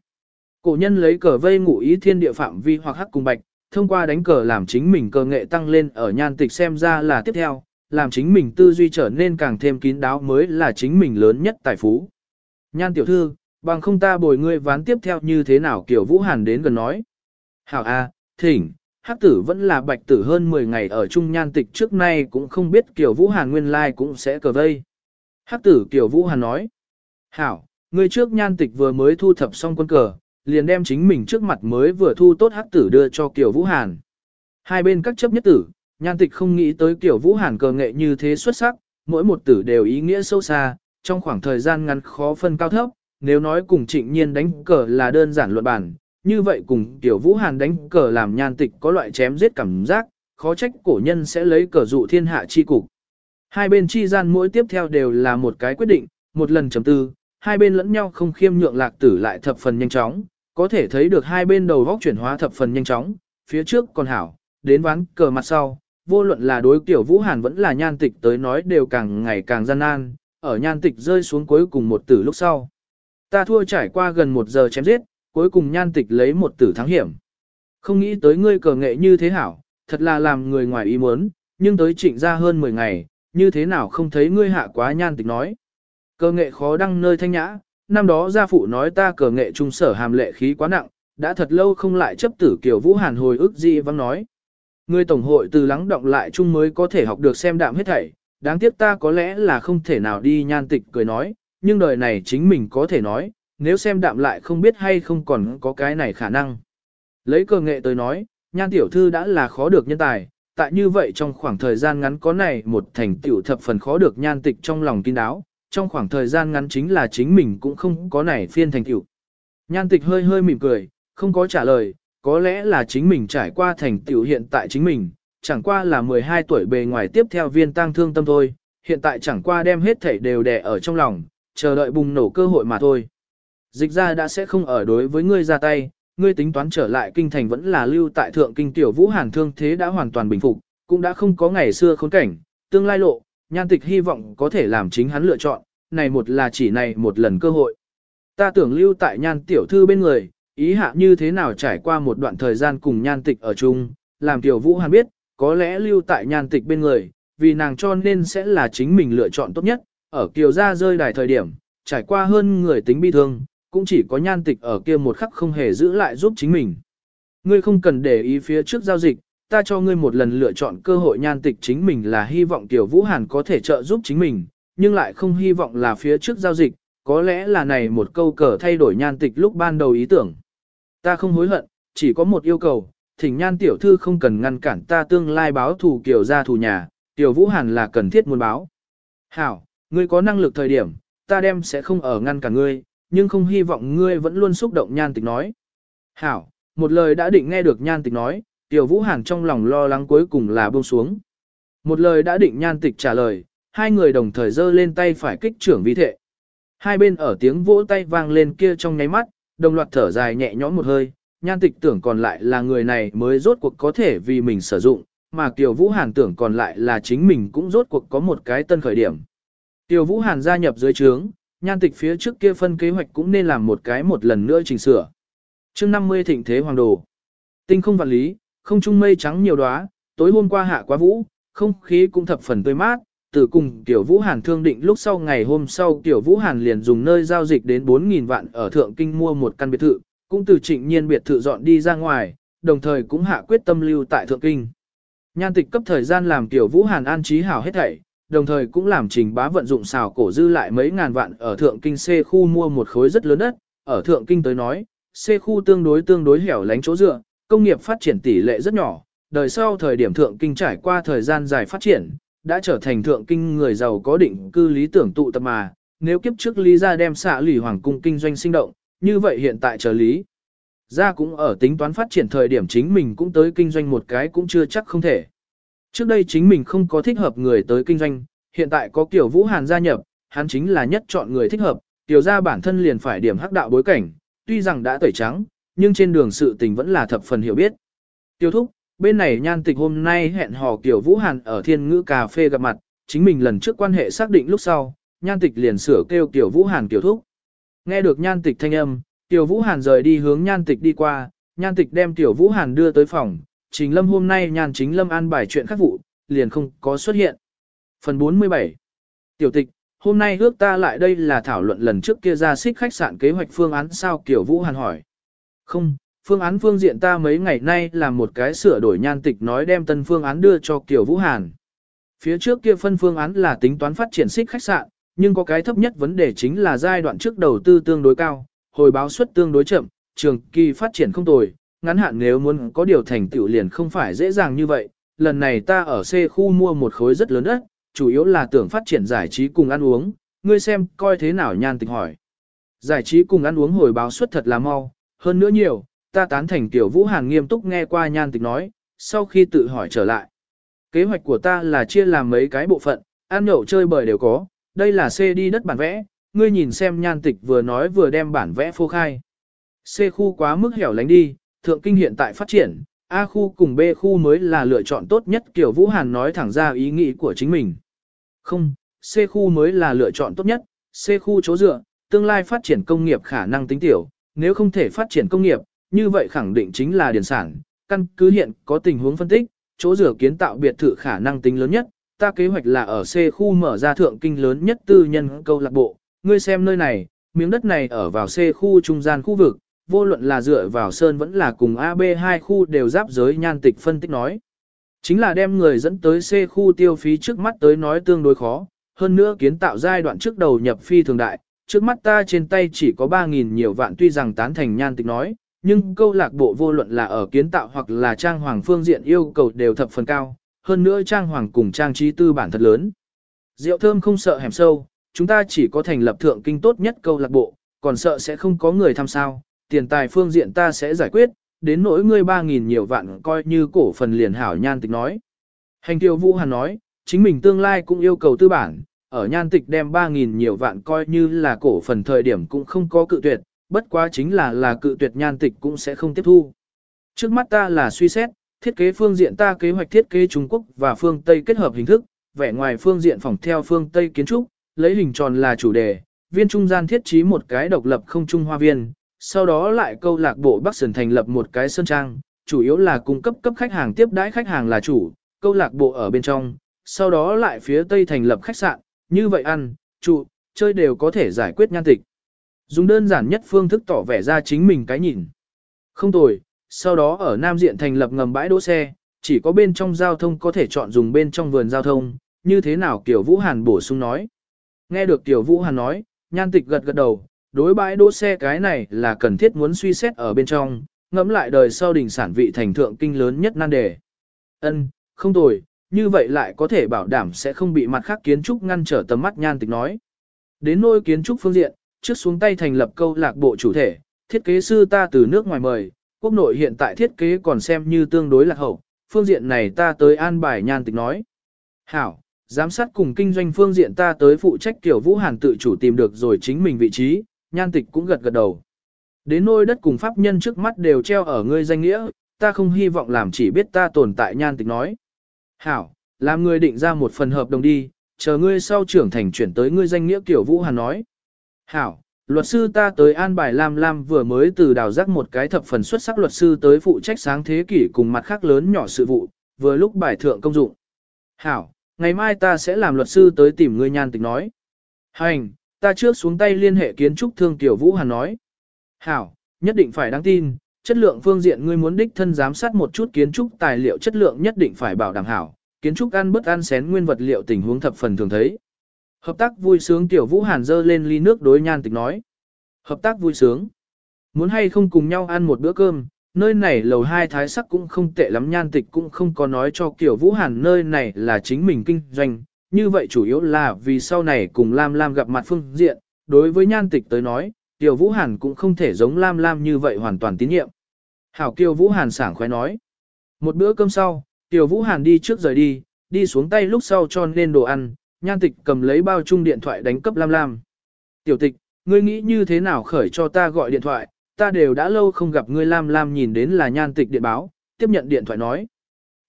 Cổ nhân lấy cờ vây ngụ ý thiên địa phạm vi hoặc hắc cùng bạch, thông qua đánh cờ làm chính mình cờ nghệ tăng lên ở nhan tịch xem ra là tiếp theo, làm chính mình tư duy trở nên càng thêm kín đáo mới là chính mình lớn nhất tài phú. Nhan tiểu thư, bằng không ta bồi ngươi ván tiếp theo như thế nào kiểu Vũ Hàn đến gần nói. Hảo A, thỉnh, hắc tử vẫn là bạch tử hơn 10 ngày ở chung nhan tịch trước nay cũng không biết kiểu Vũ Hàn nguyên lai cũng sẽ cờ vây. Hắc tử kiểu Vũ Hàn nói. Hảo, ngươi trước nhan tịch vừa mới thu thập xong quân cờ, liền đem chính mình trước mặt mới vừa thu tốt hắc tử đưa cho Kiều Vũ Hàn. Hai bên các chấp nhất tử, nhan tịch không nghĩ tới Kiều Vũ Hàn cờ nghệ như thế xuất sắc, mỗi một tử đều ý nghĩa sâu xa, trong khoảng thời gian ngắn khó phân cao thấp, nếu nói cùng trịnh nhiên đánh cờ là đơn giản luận bản, như vậy cùng tiểu Vũ Hàn đánh cờ làm nhan tịch có loại chém giết cảm giác, khó trách cổ nhân sẽ lấy cờ dụ thiên hạ chi cục. Hai bên chi gian mỗi tiếp theo đều là một cái quyết định, một lần chấm tư, hai bên lẫn nhau không khiêm nhượng lạc tử lại thập phần nhanh chóng, có thể thấy được hai bên đầu góc chuyển hóa thập phần nhanh chóng, phía trước còn hảo, đến ván cờ mặt sau, vô luận là đối tiểu Vũ Hàn vẫn là nhan tịch tới nói đều càng ngày càng gian nan, ở nhan tịch rơi xuống cuối cùng một tử lúc sau. Ta thua trải qua gần một giờ chém giết, cuối cùng nhan tịch lấy một tử thắng hiểm. Không nghĩ tới ngươi cờ nghệ như thế hảo, thật là làm người ngoài ý muốn, nhưng tới trịnh ra hơn 10 ngày, như thế nào không thấy ngươi hạ quá nhan tịch nói. Cờ nghệ khó đăng nơi thanh nhã, năm đó gia phụ nói ta cờ nghệ trung sở hàm lệ khí quá nặng, đã thật lâu không lại chấp tử kiểu Vũ Hàn hồi ức gì vắng nói. Ngươi tổng hội từ lắng động lại chung mới có thể học được xem đạm hết thảy, đáng tiếc ta có lẽ là không thể nào đi nhan tịch cười nói, nhưng đời này chính mình có thể nói, nếu xem đạm lại không biết hay không còn có cái này khả năng. Lấy cờ nghệ tới nói, nhan tiểu thư đã là khó được nhân tài, tại như vậy trong khoảng thời gian ngắn có này một thành tiểu thập phần khó được nhan tịch trong lòng kín đáo, trong khoảng thời gian ngắn chính là chính mình cũng không có này phiên thành tiểu Nhan tịch hơi hơi mỉm cười, không có trả lời, có lẽ là chính mình trải qua thành tiểu hiện tại chính mình, chẳng qua là 12 tuổi bề ngoài tiếp theo viên tang thương tâm thôi, hiện tại chẳng qua đem hết thảy đều đè ở trong lòng, chờ đợi bùng nổ cơ hội mà thôi. Dịch ra đã sẽ không ở đối với ngươi ra tay, ngươi tính toán trở lại kinh thành vẫn là lưu tại thượng kinh tiểu vũ hàn thương thế đã hoàn toàn bình phục, cũng đã không có ngày xưa khốn cảnh, tương lai lộ, nhan tịch hy vọng có thể làm chính hắn lựa chọn, này một là chỉ này một lần cơ hội. Ta tưởng lưu tại nhan tiểu thư bên người, ý hạ như thế nào trải qua một đoạn thời gian cùng nhan tịch ở chung, làm tiểu vũ hàn biết, có lẽ lưu tại nhan tịch bên người, vì nàng cho nên sẽ là chính mình lựa chọn tốt nhất, ở kiều gia rơi đài thời điểm, trải qua hơn người tính bi thương, cũng chỉ có nhan tịch ở kia một khắc không hề giữ lại giúp chính mình. Ngươi không cần để ý phía trước giao dịch, ta cho ngươi một lần lựa chọn cơ hội nhan tịch chính mình là hy vọng Tiểu Vũ Hàn có thể trợ giúp chính mình, nhưng lại không hy vọng là phía trước giao dịch, có lẽ là này một câu cờ thay đổi nhan tịch lúc ban đầu ý tưởng. Ta không hối hận, chỉ có một yêu cầu, thỉnh nhan tiểu thư không cần ngăn cản ta tương lai báo thù kiểu ra thù nhà, tiểu Vũ Hàn là cần thiết muốn báo. Hảo, ngươi có năng lực thời điểm, ta đem sẽ không ở ngăn cản ngươi, nhưng không hy vọng ngươi vẫn luôn xúc động nhan tịch nói. Hảo, một lời đã định nghe được nhan tịch nói, Tiểu Vũ Hàn trong lòng lo lắng cuối cùng là buông xuống. Một lời đã định nhan tịch trả lời, hai người đồng thời giơ lên tay phải kích trưởng vi thệ. Hai bên ở tiếng vỗ tay vang lên kia trong nháy mắt, đồng loạt thở dài nhẹ nhõm một hơi, nhan tịch tưởng còn lại là người này mới rốt cuộc có thể vì mình sử dụng, mà Kiều Vũ Hàn tưởng còn lại là chính mình cũng rốt cuộc có một cái tân khởi điểm. Kiều Vũ Hàn gia nhập dưới trướng, nhan tịch phía trước kia phân kế hoạch cũng nên làm một cái một lần nữa chỉnh sửa. chương 50 thịnh thế hoàng đồ. Tinh không vạn lý, không trung mây trắng nhiều đóa, tối hôm qua hạ quá vũ, không khí cũng thập phần tươi mát. Từ cùng Tiểu Vũ Hàn thương định lúc sau ngày hôm sau Tiểu Vũ Hàn liền dùng nơi giao dịch đến 4.000 vạn ở Thượng Kinh mua một căn biệt thự, cũng từ trịnh nhiên biệt thự dọn đi ra ngoài, đồng thời cũng hạ quyết tâm lưu tại Thượng Kinh. Nhan tịch cấp thời gian làm Tiểu Vũ Hàn an trí hảo hết thảy, đồng thời cũng làm trình bá vận dụng xào cổ dư lại mấy ngàn vạn ở Thượng Kinh C khu mua một khối rất lớn đất, ở Thượng Kinh tới nói, C khu tương đối tương đối hẻo lánh chỗ dựa, công nghiệp phát triển tỷ lệ rất nhỏ, đời sau thời điểm Thượng Kinh trải qua thời gian dài phát triển, đã trở thành Thượng Kinh người giàu có định cư lý tưởng tụ tập mà, nếu kiếp trước Lý gia đem xạ lì hoàng cung kinh doanh sinh động, như vậy hiện tại trở Lý. Gia cũng ở tính toán phát triển thời điểm chính mình cũng tới kinh doanh một cái cũng chưa chắc không thể. Trước đây chính mình không có thích hợp người tới kinh doanh, hiện tại có Kiều Vũ Hàn gia nhập, hắn chính là nhất chọn người thích hợp, Tiểu gia bản thân liền phải điểm hắc đạo bối cảnh, tuy rằng đã tẩy trắng, nhưng trên đường sự tình vẫn là thập phần hiểu biết. Tiêu thúc, bên này nhan tịch hôm nay hẹn hò Kiều Vũ Hàn ở thiên ngữ cà phê gặp mặt, chính mình lần trước quan hệ xác định lúc sau, nhan tịch liền sửa kêu Kiều Vũ Hàn Kiều thúc. Nghe được nhan tịch thanh âm, Kiều Vũ Hàn rời đi hướng nhan tịch đi qua, nhan tịch đem Kiều Vũ Hàn đưa tới phòng, Trình Lâm hôm nay nhàn chính Lâm an bài chuyện khác vụ, liền không có xuất hiện. Phần 47 Tiểu tịch, hôm nay ước ta lại đây là thảo luận lần trước kia ra xích khách sạn kế hoạch phương án sao Kiều Vũ Hàn hỏi. Không, phương án phương diện ta mấy ngày nay làm một cái sửa đổi nhan tịch nói đem tân phương án đưa cho Kiều Vũ Hàn. Phía trước kia phân phương án là tính toán phát triển xích khách sạn, nhưng có cái thấp nhất vấn đề chính là giai đoạn trước đầu tư tương đối cao, hồi báo suất tương đối chậm, trường kỳ phát triển không tồi, ngắn hạn nếu muốn có điều thành tựu liền không phải dễ dàng như vậy. Lần này ta ở C khu mua một khối rất lớn đất, chủ yếu là tưởng phát triển giải trí cùng ăn uống, ngươi xem coi thế nào nhan tịch hỏi. Giải trí cùng ăn uống hồi báo suất thật là mau, hơn nữa nhiều, ta tán thành tiểu Vũ Hàn nghiêm túc nghe qua nhan tịch nói, sau khi tự hỏi trở lại. Kế hoạch của ta là chia làm mấy cái bộ phận, ăn nhậu chơi bời đều có, đây là C đi đất bản vẽ, ngươi nhìn xem nhan tịch vừa nói vừa đem bản vẽ phô khai. C khu quá mức hẻo lánh đi, thượng kinh hiện tại phát triển, A khu cùng B khu mới là lựa chọn tốt nhất kiểu Vũ Hàn nói thẳng ra ý nghĩ của chính mình. Không, C khu mới là lựa chọn tốt nhất, C khu chỗ dựa, tương lai phát triển công nghiệp khả năng tính tiểu, nếu không thể phát triển công nghiệp, như vậy khẳng định chính là điển sản, căn cứ hiện có tình huống phân tích, chỗ dựa kiến tạo biệt thự khả năng tính lớn nhất, ta kế hoạch là ở C khu mở ra thượng kinh lớn nhất tư nhân câu lạc bộ, ngươi xem nơi này, miếng đất này ở vào C khu trung gian khu vực, vô luận là dựa vào sơn vẫn là cùng AB hai khu đều giáp giới nhan tịch phân tích nói. Chính là đem người dẫn tới C khu tiêu phí trước mắt tới nói tương đối khó, hơn nữa kiến tạo giai đoạn trước đầu nhập phi thường đại, trước mắt ta trên tay chỉ có 3.000 nhiều vạn tuy rằng tán thành nhan tịch nói, nhưng câu lạc bộ vô luận là ở kiến tạo hoặc là trang hoàng phương diện yêu cầu đều thập phần cao, hơn nữa trang hoàng cùng trang trí tư bản thật lớn. Rượu thơm không sợ hẻm sâu, chúng ta chỉ có thành lập thượng kinh tốt nhất câu lạc bộ, còn sợ sẽ không có người tham sao, tiền tài phương diện ta sẽ giải quyết, đến nỗi ngươi 3.000 nhiều vạn coi như cổ phần liền hảo nhan tịch nói. Hành tiêu vũ hàn nói, chính mình tương lai cũng yêu cầu tư bản, ở nhan tịch đem 3.000 nhiều vạn coi như là cổ phần thời điểm cũng không có cự tuyệt, bất quá chính là là cự tuyệt nhan tịch cũng sẽ không tiếp thu. Trước mắt ta là suy xét, thiết kế phương diện ta kế hoạch thiết kế Trung Quốc và phương Tây kết hợp hình thức, vẻ ngoài phương diện phòng theo phương Tây kiến trúc, lấy hình tròn là chủ đề, viên trung gian thiết trí một cái độc lập không trung hoa viên, sau đó lại câu lạc bộ Bắc Sơn thành lập một cái sân trang, chủ yếu là cung cấp cấp khách hàng tiếp đãi khách hàng là chủ, câu lạc bộ ở bên trong, sau đó lại phía Tây thành lập khách sạn, như vậy ăn, trụ, chơi đều có thể giải quyết nhan tịch. Dùng đơn giản nhất phương thức tỏ vẻ ra chính mình cái nhìn. Không tồi, sau đó ở Nam Diện thành lập ngầm bãi đỗ xe, chỉ có bên trong giao thông có thể chọn dùng bên trong vườn giao thông, như thế nào Kiều Vũ Hàn bổ sung nói. Nghe được tiểu Vũ Hàn nói, nhan tịch gật gật đầu, đối bãi đỗ xe cái này là cần thiết muốn suy xét ở bên trong, ngẫm lại đời sau đình sản vị thành thượng kinh lớn nhất nan đề. Ân, không tồi, như vậy lại có thể bảo đảm sẽ không bị mặt khác kiến trúc ngăn trở tầm mắt nhan tịch nói. Đến nôi kiến trúc phương diện, trước xuống tay thành lập câu lạc bộ chủ thể, thiết kế sư ta từ nước ngoài mời, quốc nội hiện tại thiết kế còn xem như tương đối lạc hậu, phương diện này ta tới an bài nhan tịch nói. Hảo, Giám sát cùng kinh doanh phương diện ta tới phụ trách tiểu Vũ Hàn tự chủ tìm được rồi chính mình vị trí, nhan tịch cũng gật gật đầu. Đến nôi đất cùng pháp nhân trước mắt đều treo ở ngươi danh nghĩa, ta không hy vọng làm chỉ biết ta tồn tại nhan tịch nói. Hảo, làm ngươi định ra một phần hợp đồng đi, chờ ngươi sau trưởng thành chuyển tới ngươi danh nghĩa tiểu Vũ Hàn nói. Hảo, luật sư ta tới an bài Lam Lam vừa mới từ đào giác một cái thập phần xuất sắc luật sư tới phụ trách sáng thế kỷ cùng mặt khác lớn nhỏ sự vụ, vừa lúc bài thượng công dụng. Hảo, ngày mai ta sẽ làm luật sư tới tìm ngươi nhan tịch nói. Hành, ta trước xuống tay liên hệ kiến trúc thương tiểu Vũ Hàn nói. Hảo, nhất định phải đáng tin, chất lượng phương diện ngươi muốn đích thân giám sát một chút kiến trúc tài liệu chất lượng nhất định phải bảo đảm hảo, kiến trúc ăn bất ăn xén nguyên vật liệu tình huống thập phần thường thấy. Hợp tác vui sướng tiểu Vũ Hàn dơ lên ly nước đối nhan tịch nói. Hợp tác vui sướng. Muốn hay không cùng nhau ăn một bữa cơm, nơi này lầu hai thái sắc cũng không tệ lắm nhan tịch cũng không có nói cho kiểu Vũ Hàn nơi này là chính mình kinh doanh, như vậy chủ yếu là vì sau này cùng Lam Lam gặp mặt phương diện, đối với nhan tịch tới nói, Tiểu Vũ Hàn cũng không thể giống Lam Lam như vậy hoàn toàn tín nhiệm. Hảo Kiều Vũ Hàn sảng khoái nói. Một bữa cơm sau, Tiểu Vũ Hàn đi trước rời đi, đi xuống tay lúc sau cho nên đồ ăn, nhan tịch cầm lấy bao chung điện thoại đánh cấp Lam Lam. Tiểu tịch, ngươi nghĩ như thế nào khởi cho ta gọi điện thoại, ta đều đã lâu không gặp ngươi Lam Lam nhìn đến là nhan tịch điện báo, tiếp nhận điện thoại nói.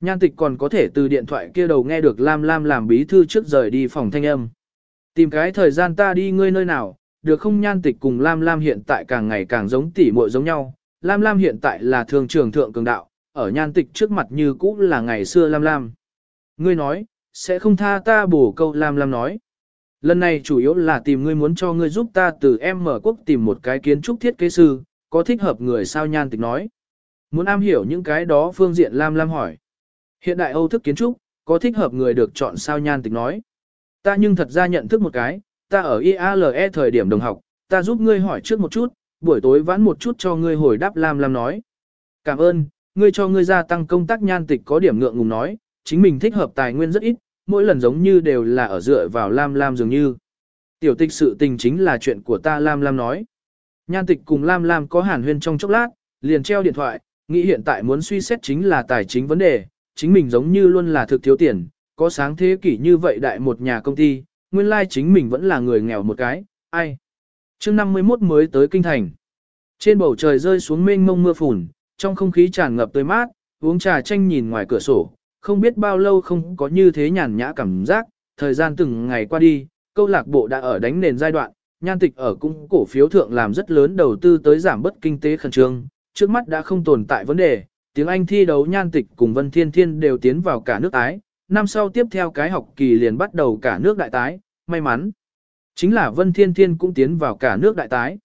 Nhan tịch còn có thể từ điện thoại kia đầu nghe được Lam Lam làm bí thư trước rời đi phòng thanh âm. Tìm cái thời gian ta đi ngươi nơi nào, được không nhan tịch cùng Lam Lam hiện tại càng ngày càng giống tỉ muội giống nhau. Lam Lam hiện tại là thường trưởng thượng cường đạo, ở nhan tịch trước mặt như cũ là ngày xưa Lam Lam. Ngươi nói, sẽ không tha ta bổ câu Lam Lam nói. Lần này chủ yếu là tìm ngươi muốn cho ngươi giúp ta từ em mở quốc tìm một cái kiến trúc thiết kế sư, có thích hợp người sao nhan tịch nói. Muốn am hiểu những cái đó phương diện Lam Lam hỏi. Hiện đại Âu thức kiến trúc, có thích hợp người được chọn sao nhan tịch nói. Ta nhưng thật ra nhận thức một cái, ta ở IALE thời điểm đồng học, ta giúp ngươi hỏi trước một chút, buổi tối vãn một chút cho ngươi hồi đáp Lam Lam nói. Cảm ơn, ngươi cho ngươi gia tăng công tác nhan tịch có điểm ngượng ngùng nói, chính mình thích hợp tài nguyên rất ít, mỗi lần giống như đều là ở dựa vào Lam Lam dường như. Tiểu tịch sự tình chính là chuyện của ta Lam Lam nói. Nhan tịch cùng Lam Lam có hàn huyên trong chốc lát, liền treo điện thoại, nghĩ hiện tại muốn suy xét chính là tài chính vấn đề, chính mình giống như luôn là thực thiếu tiền, có sáng thế kỷ như vậy đại một nhà công ty, nguyên lai chính mình vẫn là người nghèo một cái, ai. chương 51 mới tới kinh thành. Trên bầu trời rơi xuống mênh mông mưa phùn, trong không khí tràn ngập tươi mát, uống trà chanh nhìn ngoài cửa sổ, không biết bao lâu không có như thế nhàn nhã cảm giác, thời gian từng ngày qua đi, câu lạc bộ đã ở đánh nền giai đoạn, nhan tịch ở cung cổ phiếu thượng làm rất lớn đầu tư tới giảm bất kinh tế khẩn trương, trước mắt đã không tồn tại vấn đề, tiếng Anh thi đấu nhan tịch cùng Vân Thiên Thiên đều tiến vào cả nước tái, năm sau tiếp theo cái học kỳ liền bắt đầu cả nước đại tái, may mắn. Chính là Vân Thiên Thiên cũng tiến vào cả nước đại tái.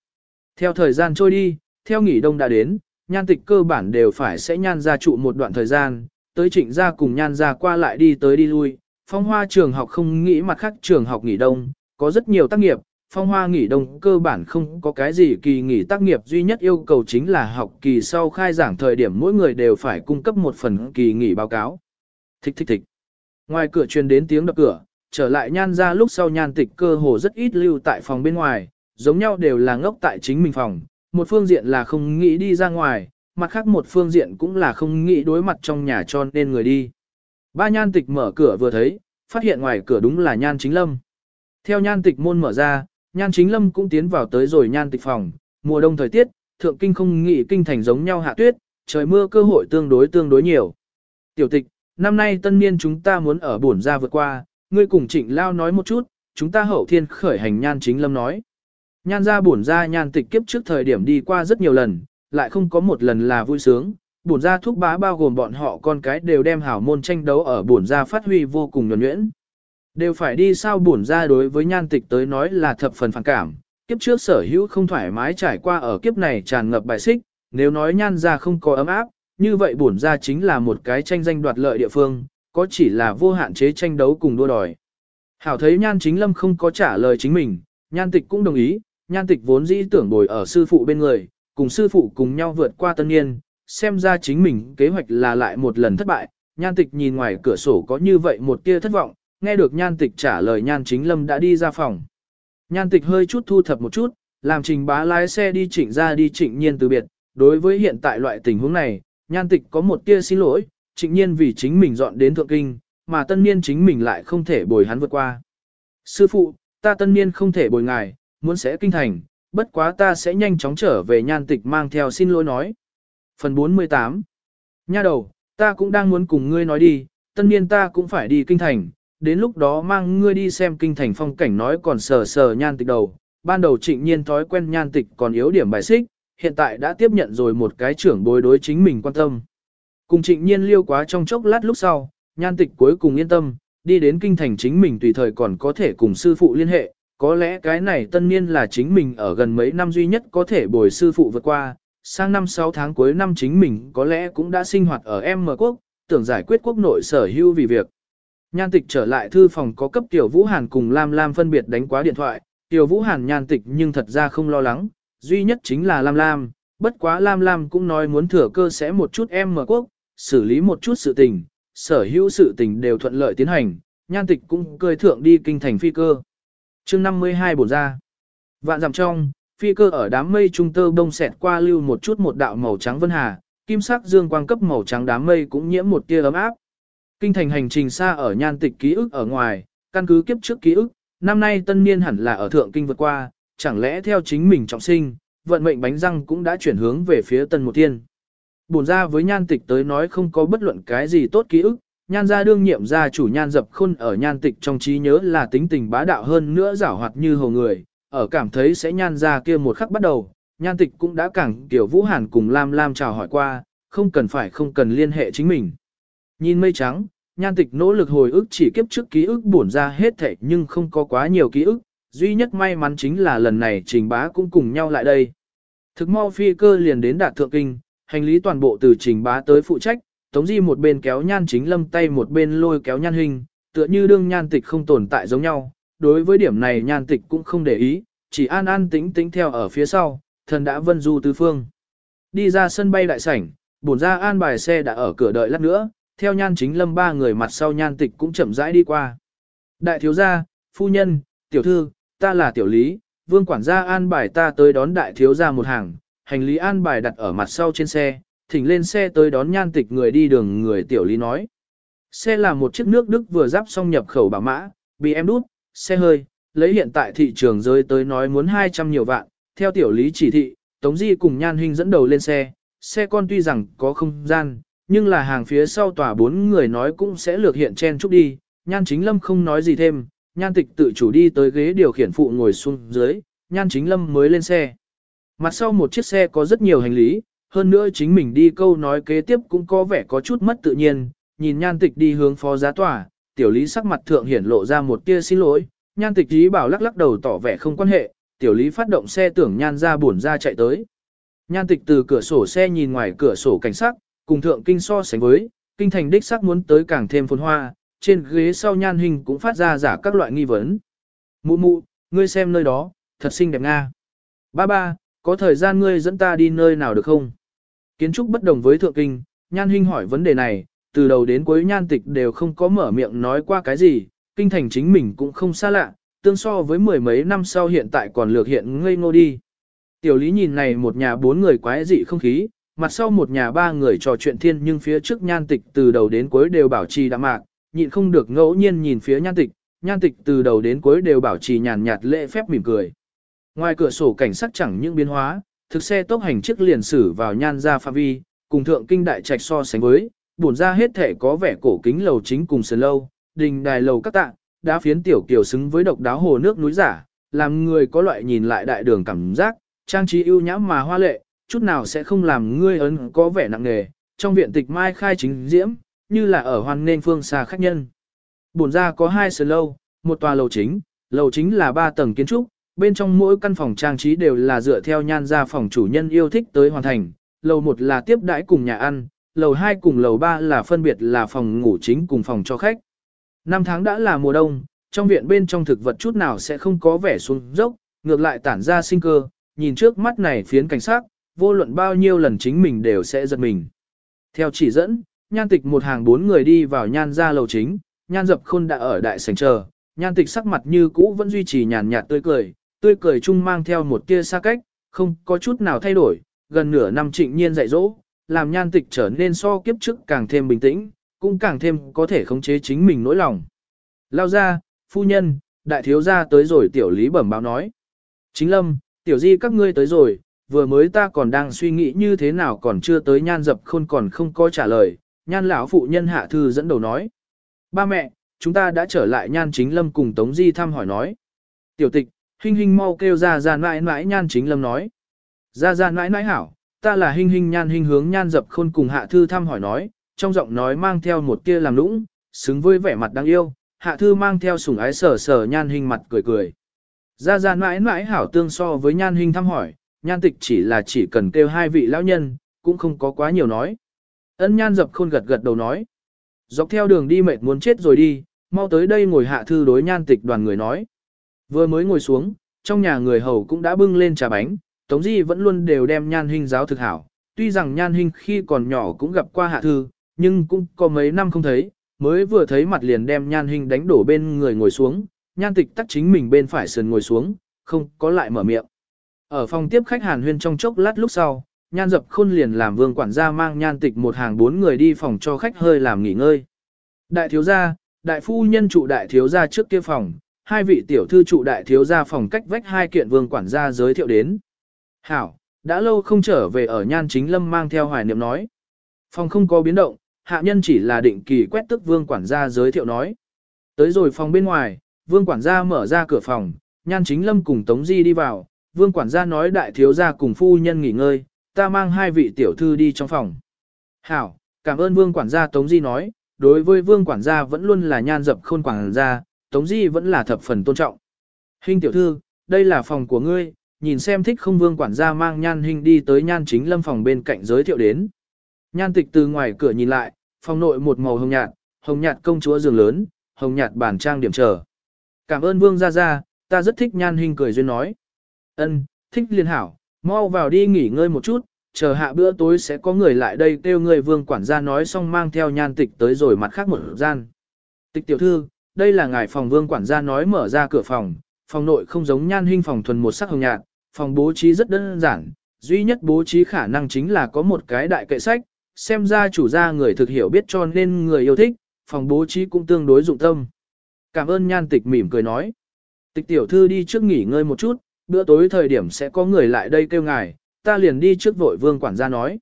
Theo thời gian trôi đi, theo nghỉ đông đã đến, nhan tịch cơ bản đều phải sẽ nhan ra trụ một đoạn thời gian, tới trịnh ra cùng nhan ra qua lại đi tới đi lui. Phong hoa trường học không nghĩ mặt khác trường học nghỉ đông, có rất nhiều tác nghiệp, phong hoa nghỉ đông cơ bản không có cái gì kỳ nghỉ tác nghiệp duy nhất yêu cầu chính là học kỳ sau khai giảng thời điểm mỗi người đều phải cung cấp một phần kỳ nghỉ báo cáo. Thích thích thích. Ngoài cửa truyền đến tiếng đập cửa, trở lại nhan ra lúc sau nhan tịch cơ hồ rất ít lưu tại phòng bên ngoài, giống nhau đều là ngốc tại chính mình phòng, một phương diện là không nghĩ đi ra ngoài, mặt khác một phương diện cũng là không nghĩ đối mặt trong nhà cho nên người đi. Ba nhan tịch mở cửa vừa thấy, phát hiện ngoài cửa đúng là nhan chính lâm. Theo nhan tịch môn mở ra, nhan chính lâm cũng tiến vào tới rồi nhan tịch phòng, mùa đông thời tiết, thượng kinh không nghị kinh thành giống nhau hạ tuyết, trời mưa cơ hội tương đối tương đối nhiều. Tiểu tịch, năm nay tân niên chúng ta muốn ở bổn ra vượt qua, ngươi cùng trịnh lao nói một chút, chúng ta hậu thiên khởi hành nhan chính lâm nói. Nhan ra bổn ra nhan tịch kiếp trước thời điểm đi qua rất nhiều lần, lại không có một lần là vui sướng. Bổn ra thúc bá bao gồm bọn họ con cái đều đem hảo môn tranh đấu ở bổn ra phát huy vô cùng nhuẩn nhuyễn. Đều phải đi sao bổn ra đối với nhan tịch tới nói là thập phần phản cảm. Kiếp trước sở hữu không thoải mái trải qua ở kiếp này tràn ngập bài xích, nếu nói nhan ra không có ấm áp, như vậy bổn ra chính là một cái tranh danh đoạt lợi địa phương, có chỉ là vô hạn chế tranh đấu cùng đua đòi. Hảo thấy nhan chính lâm không có trả lời chính mình, nhan tịch cũng đồng ý, nhan tịch vốn dĩ tưởng bồi ở sư phụ bên người, cùng sư phụ cùng nhau vượt qua tân niên, xem ra chính mình kế hoạch là lại một lần thất bại, nhan tịch nhìn ngoài cửa sổ có như vậy một tia thất vọng, nghe được nhan tịch trả lời nhan chính lâm đã đi ra phòng. Nhan tịch hơi chút thu thập một chút, làm trình bá lái xe đi chỉnh ra đi trịnh nhiên từ biệt, đối với hiện tại loại tình huống này, nhan tịch có một tia xin lỗi, trịnh nhiên vì chính mình dọn đến thượng kinh, mà tân niên chính mình lại không thể bồi hắn vượt qua. Sư phụ, ta tân niên không thể bồi ngài, muốn sẽ kinh thành, bất quá ta sẽ nhanh chóng trở về nhan tịch mang theo xin lỗi nói. Phần 48 Nha đầu, ta cũng đang muốn cùng ngươi nói đi, tân niên ta cũng phải đi kinh thành, đến lúc đó mang ngươi đi xem kinh thành phong cảnh nói còn sờ sờ nhan tịch đầu. Ban đầu trịnh nhiên thói quen nhan tịch còn yếu điểm bài xích, hiện tại đã tiếp nhận rồi một cái trưởng bối đối chính mình quan tâm. Cùng trịnh nhiên liêu quá trong chốc lát lúc sau, nhan tịch cuối cùng yên tâm, đi đến kinh thành chính mình tùy thời còn có thể cùng sư phụ liên hệ, có lẽ cái này tân niên là chính mình ở gần mấy năm duy nhất có thể bồi sư phụ vượt qua, sang năm 6 tháng cuối năm chính mình có lẽ cũng đã sinh hoạt ở M quốc, tưởng giải quyết quốc nội sở hữu vì việc. Nhan tịch trở lại thư phòng có cấp Tiểu Vũ Hàn cùng Lam Lam phân biệt đánh quá điện thoại, Tiểu Vũ Hàn nhan tịch nhưng thật ra không lo lắng, duy nhất chính là Lam Lam, bất quá Lam Lam cũng nói muốn thừa cơ sẽ một chút em mở quốc, xử lý một chút sự tình, sở hữu sự tình đều thuận lợi tiến hành, nhan tịch cũng cười thượng đi kinh thành phi cơ. chương 52 bổ ra. Vạn dặm trong, phi cơ ở đám mây trung tơ bông xẹt qua lưu một chút một đạo màu trắng vân hà, kim sắc dương quang cấp màu trắng đám mây cũng nhiễm một tia ấm áp. Kinh thành hành trình xa ở nhan tịch ký ức ở ngoài, căn cứ kiếp trước ký ức, năm nay tân niên hẳn là ở thượng kinh vượt qua, chẳng lẽ theo chính mình trọng sinh, vận mệnh bánh răng cũng đã chuyển hướng về phía tân một tiên. Bổn ra với nhan tịch tới nói không có bất luận cái gì tốt ký ức, nhan gia đương nhiệm gia chủ nhan dập khôn ở nhan tịch trong trí nhớ là tính tình bá đạo hơn nữa giảo hoạt như hồ người, ở cảm thấy sẽ nhan ra kia một khắc bắt đầu, nhan tịch cũng đã cẳng tiểu vũ hàn cùng Lam Lam chào hỏi qua, không cần phải không cần liên hệ chính mình. Nhìn mây trắng, nhan tịch nỗ lực hồi ức chỉ kiếp trước ký ức bổn ra hết thảy nhưng không có quá nhiều ký ức, duy nhất may mắn chính là lần này trình bá cũng cùng nhau lại đây. Thực mau phi cơ liền đến đạt thượng kinh, hành lý toàn bộ từ trình bá tới phụ trách, tống di một bên kéo nhan chính lâm tay một bên lôi kéo nhan hình, tựa như đương nhan tịch không tồn tại giống nhau. Đối với điểm này nhan tịch cũng không để ý, chỉ an an tĩnh tĩnh theo ở phía sau, thần đã vân du tứ phương. Đi ra sân bay đại sảnh, bổn ra an bài xe đã ở cửa đợi lát nữa, theo nhan chính lâm ba người mặt sau nhan tịch cũng chậm rãi đi qua. Đại thiếu gia, phu nhân, tiểu thư, ta là tiểu lý, vương quản gia an bài ta tới đón đại thiếu gia một hàng, hành lý an bài đặt ở mặt sau trên xe, thỉnh lên xe tới đón nhan tịch người đi đường người tiểu lý nói. Xe là một chiếc nước Đức vừa giáp xong nhập khẩu bảo mã, bị em đút, xe hơi, lấy hiện tại thị trường rơi tới nói muốn 200 nhiều vạn, theo tiểu lý chỉ thị, Tống Di cùng Nhan Hinh dẫn đầu lên xe, xe con tuy rằng có không gian, nhưng là hàng phía sau tòa bốn người nói cũng sẽ lược hiện chen chúc đi, Nhan Chính Lâm không nói gì thêm, Nhan Tịch tự chủ đi tới ghế điều khiển phụ ngồi xuống dưới, Nhan Chính Lâm mới lên xe. Mặt sau một chiếc xe có rất nhiều hành lý, hơn nữa chính mình đi câu nói kế tiếp cũng có vẻ có chút mất tự nhiên, nhìn Nhan Tịch đi hướng phó giá tòa, tiểu lý sắc mặt thượng hiển lộ ra một tia xin lỗi, Nhan Tịch ý bảo lắc lắc đầu tỏ vẻ không quan hệ, tiểu lý phát động xe tưởng Nhan ra buồn ra chạy tới. Nhan Tịch từ cửa sổ xe nhìn ngoài cửa sổ cảnh sát cùng thượng kinh so sánh với, kinh thành đích sắc muốn tới càng thêm phồn hoa, trên ghế sau Nhan Hình cũng phát ra giả các loại nghi vấn. Mụ mụ, ngươi xem nơi đó, thật xinh đẹp nga. Ba ba, có thời gian ngươi dẫn ta đi nơi nào được không? Kiến trúc bất đồng với thượng kinh, Nhan hình hỏi vấn đề này, từ đầu đến cuối Nhan Tịch đều không có mở miệng nói qua cái gì, kinh thành chính mình cũng không xa lạ, tương so với mười mấy năm sau hiện tại còn lược hiện ngây ngô đi. Tiểu lý nhìn này một nhà bốn người quái dị không khí, mặt sau một nhà ba người trò chuyện thiên nhưng phía trước nhan tịch từ đầu đến cuối đều bảo trì đạm mạc, nhịn không được ngẫu nhiên nhìn phía nhan tịch, nhan tịch từ đầu đến cuối đều bảo trì nhàn nhạt lễ phép mỉm cười. Ngoài cửa sổ cảnh sắc chẳng những biến hóa, thực xe tốc hành chiếc liền xử vào nhan ra phạm vi, cùng thượng kinh đại trạch so sánh với, buồn ra hết thể có vẻ cổ kính lầu chính cùng sườn lâu, đình đài lầu các tạ, đá phiến tiểu kiều xứng với độc đáo hồ nước núi giả, làm người có loại nhìn lại đại đường cảm giác, trang trí ưu nhã mà hoa lệ, chút nào sẽ không làm ngươi ấn có vẻ nặng nề, trong viện tịch mai khai chính diễm, như là ở hoàn nên phương xa khách nhân. Bổn ra có hai sườn lâu, một tòa lầu chính, lầu chính là ba tầng kiến trúc, bên trong mỗi căn phòng trang trí đều là dựa theo nhan gia phòng chủ nhân yêu thích tới hoàn thành, lầu một là tiếp đãi cùng nhà ăn, lầu hai cùng lầu ba là phân biệt là phòng ngủ chính cùng phòng cho khách. Năm tháng đã là mùa đông, trong viện bên trong thực vật chút nào sẽ không có vẻ xuống dốc, ngược lại tản ra sinh cơ, nhìn trước mắt này phiến cảnh sát, vô luận bao nhiêu lần chính mình đều sẽ giật mình. Theo chỉ dẫn, nhan tịch một hàng bốn người đi vào nhan ra lầu chính, nhan dập khôn đã ở đại sảnh chờ, nhan tịch sắc mặt như cũ vẫn duy trì nhàn nhạt tươi cười, tươi cười chung mang theo một tia xa cách, không có chút nào thay đổi, gần nửa năm trịnh nhiên dạy dỗ, làm nhan tịch trở nên so kiếp trước càng thêm bình tĩnh, cũng càng thêm có thể khống chế chính mình nỗi lòng. Lao ra, phu nhân, đại thiếu gia tới rồi tiểu lý bẩm báo nói. Chính lâm, tiểu di các ngươi tới rồi, vừa mới ta còn đang suy nghĩ như thế nào còn chưa tới nhan dập khôn còn không có trả lời, nhan lão phụ nhân hạ thư dẫn đầu nói. Ba mẹ, chúng ta đã trở lại nhan chính lâm cùng Tống Di thăm hỏi nói. Tiểu tịch, hình hình mau kêu ra ra mãi mãi nhan chính lâm nói. Ra ra mãi mãi hảo, ta là hình hình nhan hình hướng nhan dập khôn cùng hạ thư thăm hỏi nói, trong giọng nói mang theo một kia làm lũng, xứng với vẻ mặt đáng yêu, hạ thư mang theo sủng ái sở sở nhan hình mặt cười cười. Ra ra mãi mãi hảo tương so với nhan hình thăm hỏi, nhan tịch chỉ là chỉ cần kêu hai vị lão nhân, cũng không có quá nhiều nói. Ân nhan dập khôn gật gật đầu nói. Dọc theo đường đi mệt muốn chết rồi đi, mau tới đây ngồi hạ thư đối nhan tịch đoàn người nói. Vừa mới ngồi xuống, trong nhà người hầu cũng đã bưng lên trà bánh, Tống Di vẫn luôn đều đem nhan hình giáo thực hảo. Tuy rằng nhan hình khi còn nhỏ cũng gặp qua hạ thư, nhưng cũng có mấy năm không thấy, mới vừa thấy mặt liền đem nhan hình đánh đổ bên người ngồi xuống, nhan tịch tắt chính mình bên phải sườn ngồi xuống, không có lại mở miệng. Ở phòng tiếp khách hàn huyên trong chốc lát lúc sau, nhan dập khôn liền làm vương quản gia mang nhan tịch một hàng bốn người đi phòng cho khách hơi làm nghỉ ngơi. Đại thiếu gia, đại phu nhân trụ đại thiếu gia trước kia phòng, hai vị tiểu thư trụ đại thiếu gia phòng cách vách hai kiện vương quản gia giới thiệu đến. Hảo, đã lâu không trở về ở nhan chính lâm mang theo hoài niệm nói. Phòng không có biến động, hạ nhân chỉ là định kỳ quét tức vương quản gia giới thiệu nói. Tới rồi phòng bên ngoài, vương quản gia mở ra cửa phòng, nhan chính lâm cùng Tống Di đi vào, vương quản gia nói đại thiếu gia cùng phu nhân nghỉ ngơi, ta mang hai vị tiểu thư đi trong phòng. Hảo, cảm ơn vương quản gia Tống Di nói, đối với vương quản gia vẫn luôn là nhan dập khôn quản gia, Tống Di vẫn là thập phần tôn trọng. Hình tiểu thư, đây là phòng của ngươi, nhìn xem thích không vương quản gia mang nhan hình đi tới nhan chính lâm phòng bên cạnh giới thiệu đến. Nhan tịch từ ngoài cửa nhìn lại, phòng nội một màu hồng nhạt, hồng nhạt công chúa giường lớn, hồng nhạt bàn trang điểm trở. Cảm ơn vương gia gia, ta rất thích nhan hình cười duyên nói. Ân, thích liên hảo, mau vào đi nghỉ ngơi một chút, chờ hạ bữa tối sẽ có người lại đây kêu người vương quản gia nói xong mang theo nhan tịch tới rồi mặt khác một gian. Tịch tiểu thư, đây là ngài phòng vương quản gia nói mở ra cửa phòng, phòng nội không giống nhan hình phòng thuần một sắc hồng nhạt, phòng bố trí rất đơn giản, duy nhất bố trí khả năng chính là có một cái đại kệ sách, xem ra chủ gia người thực hiểu biết cho nên người yêu thích, phòng bố trí cũng tương đối dụng tâm. Cảm ơn nhan tịch mỉm cười nói. Tịch tiểu thư đi trước nghỉ ngơi một chút, bữa tối thời điểm sẽ có người lại đây kêu ngài, ta liền đi trước vội vương quản gia nói.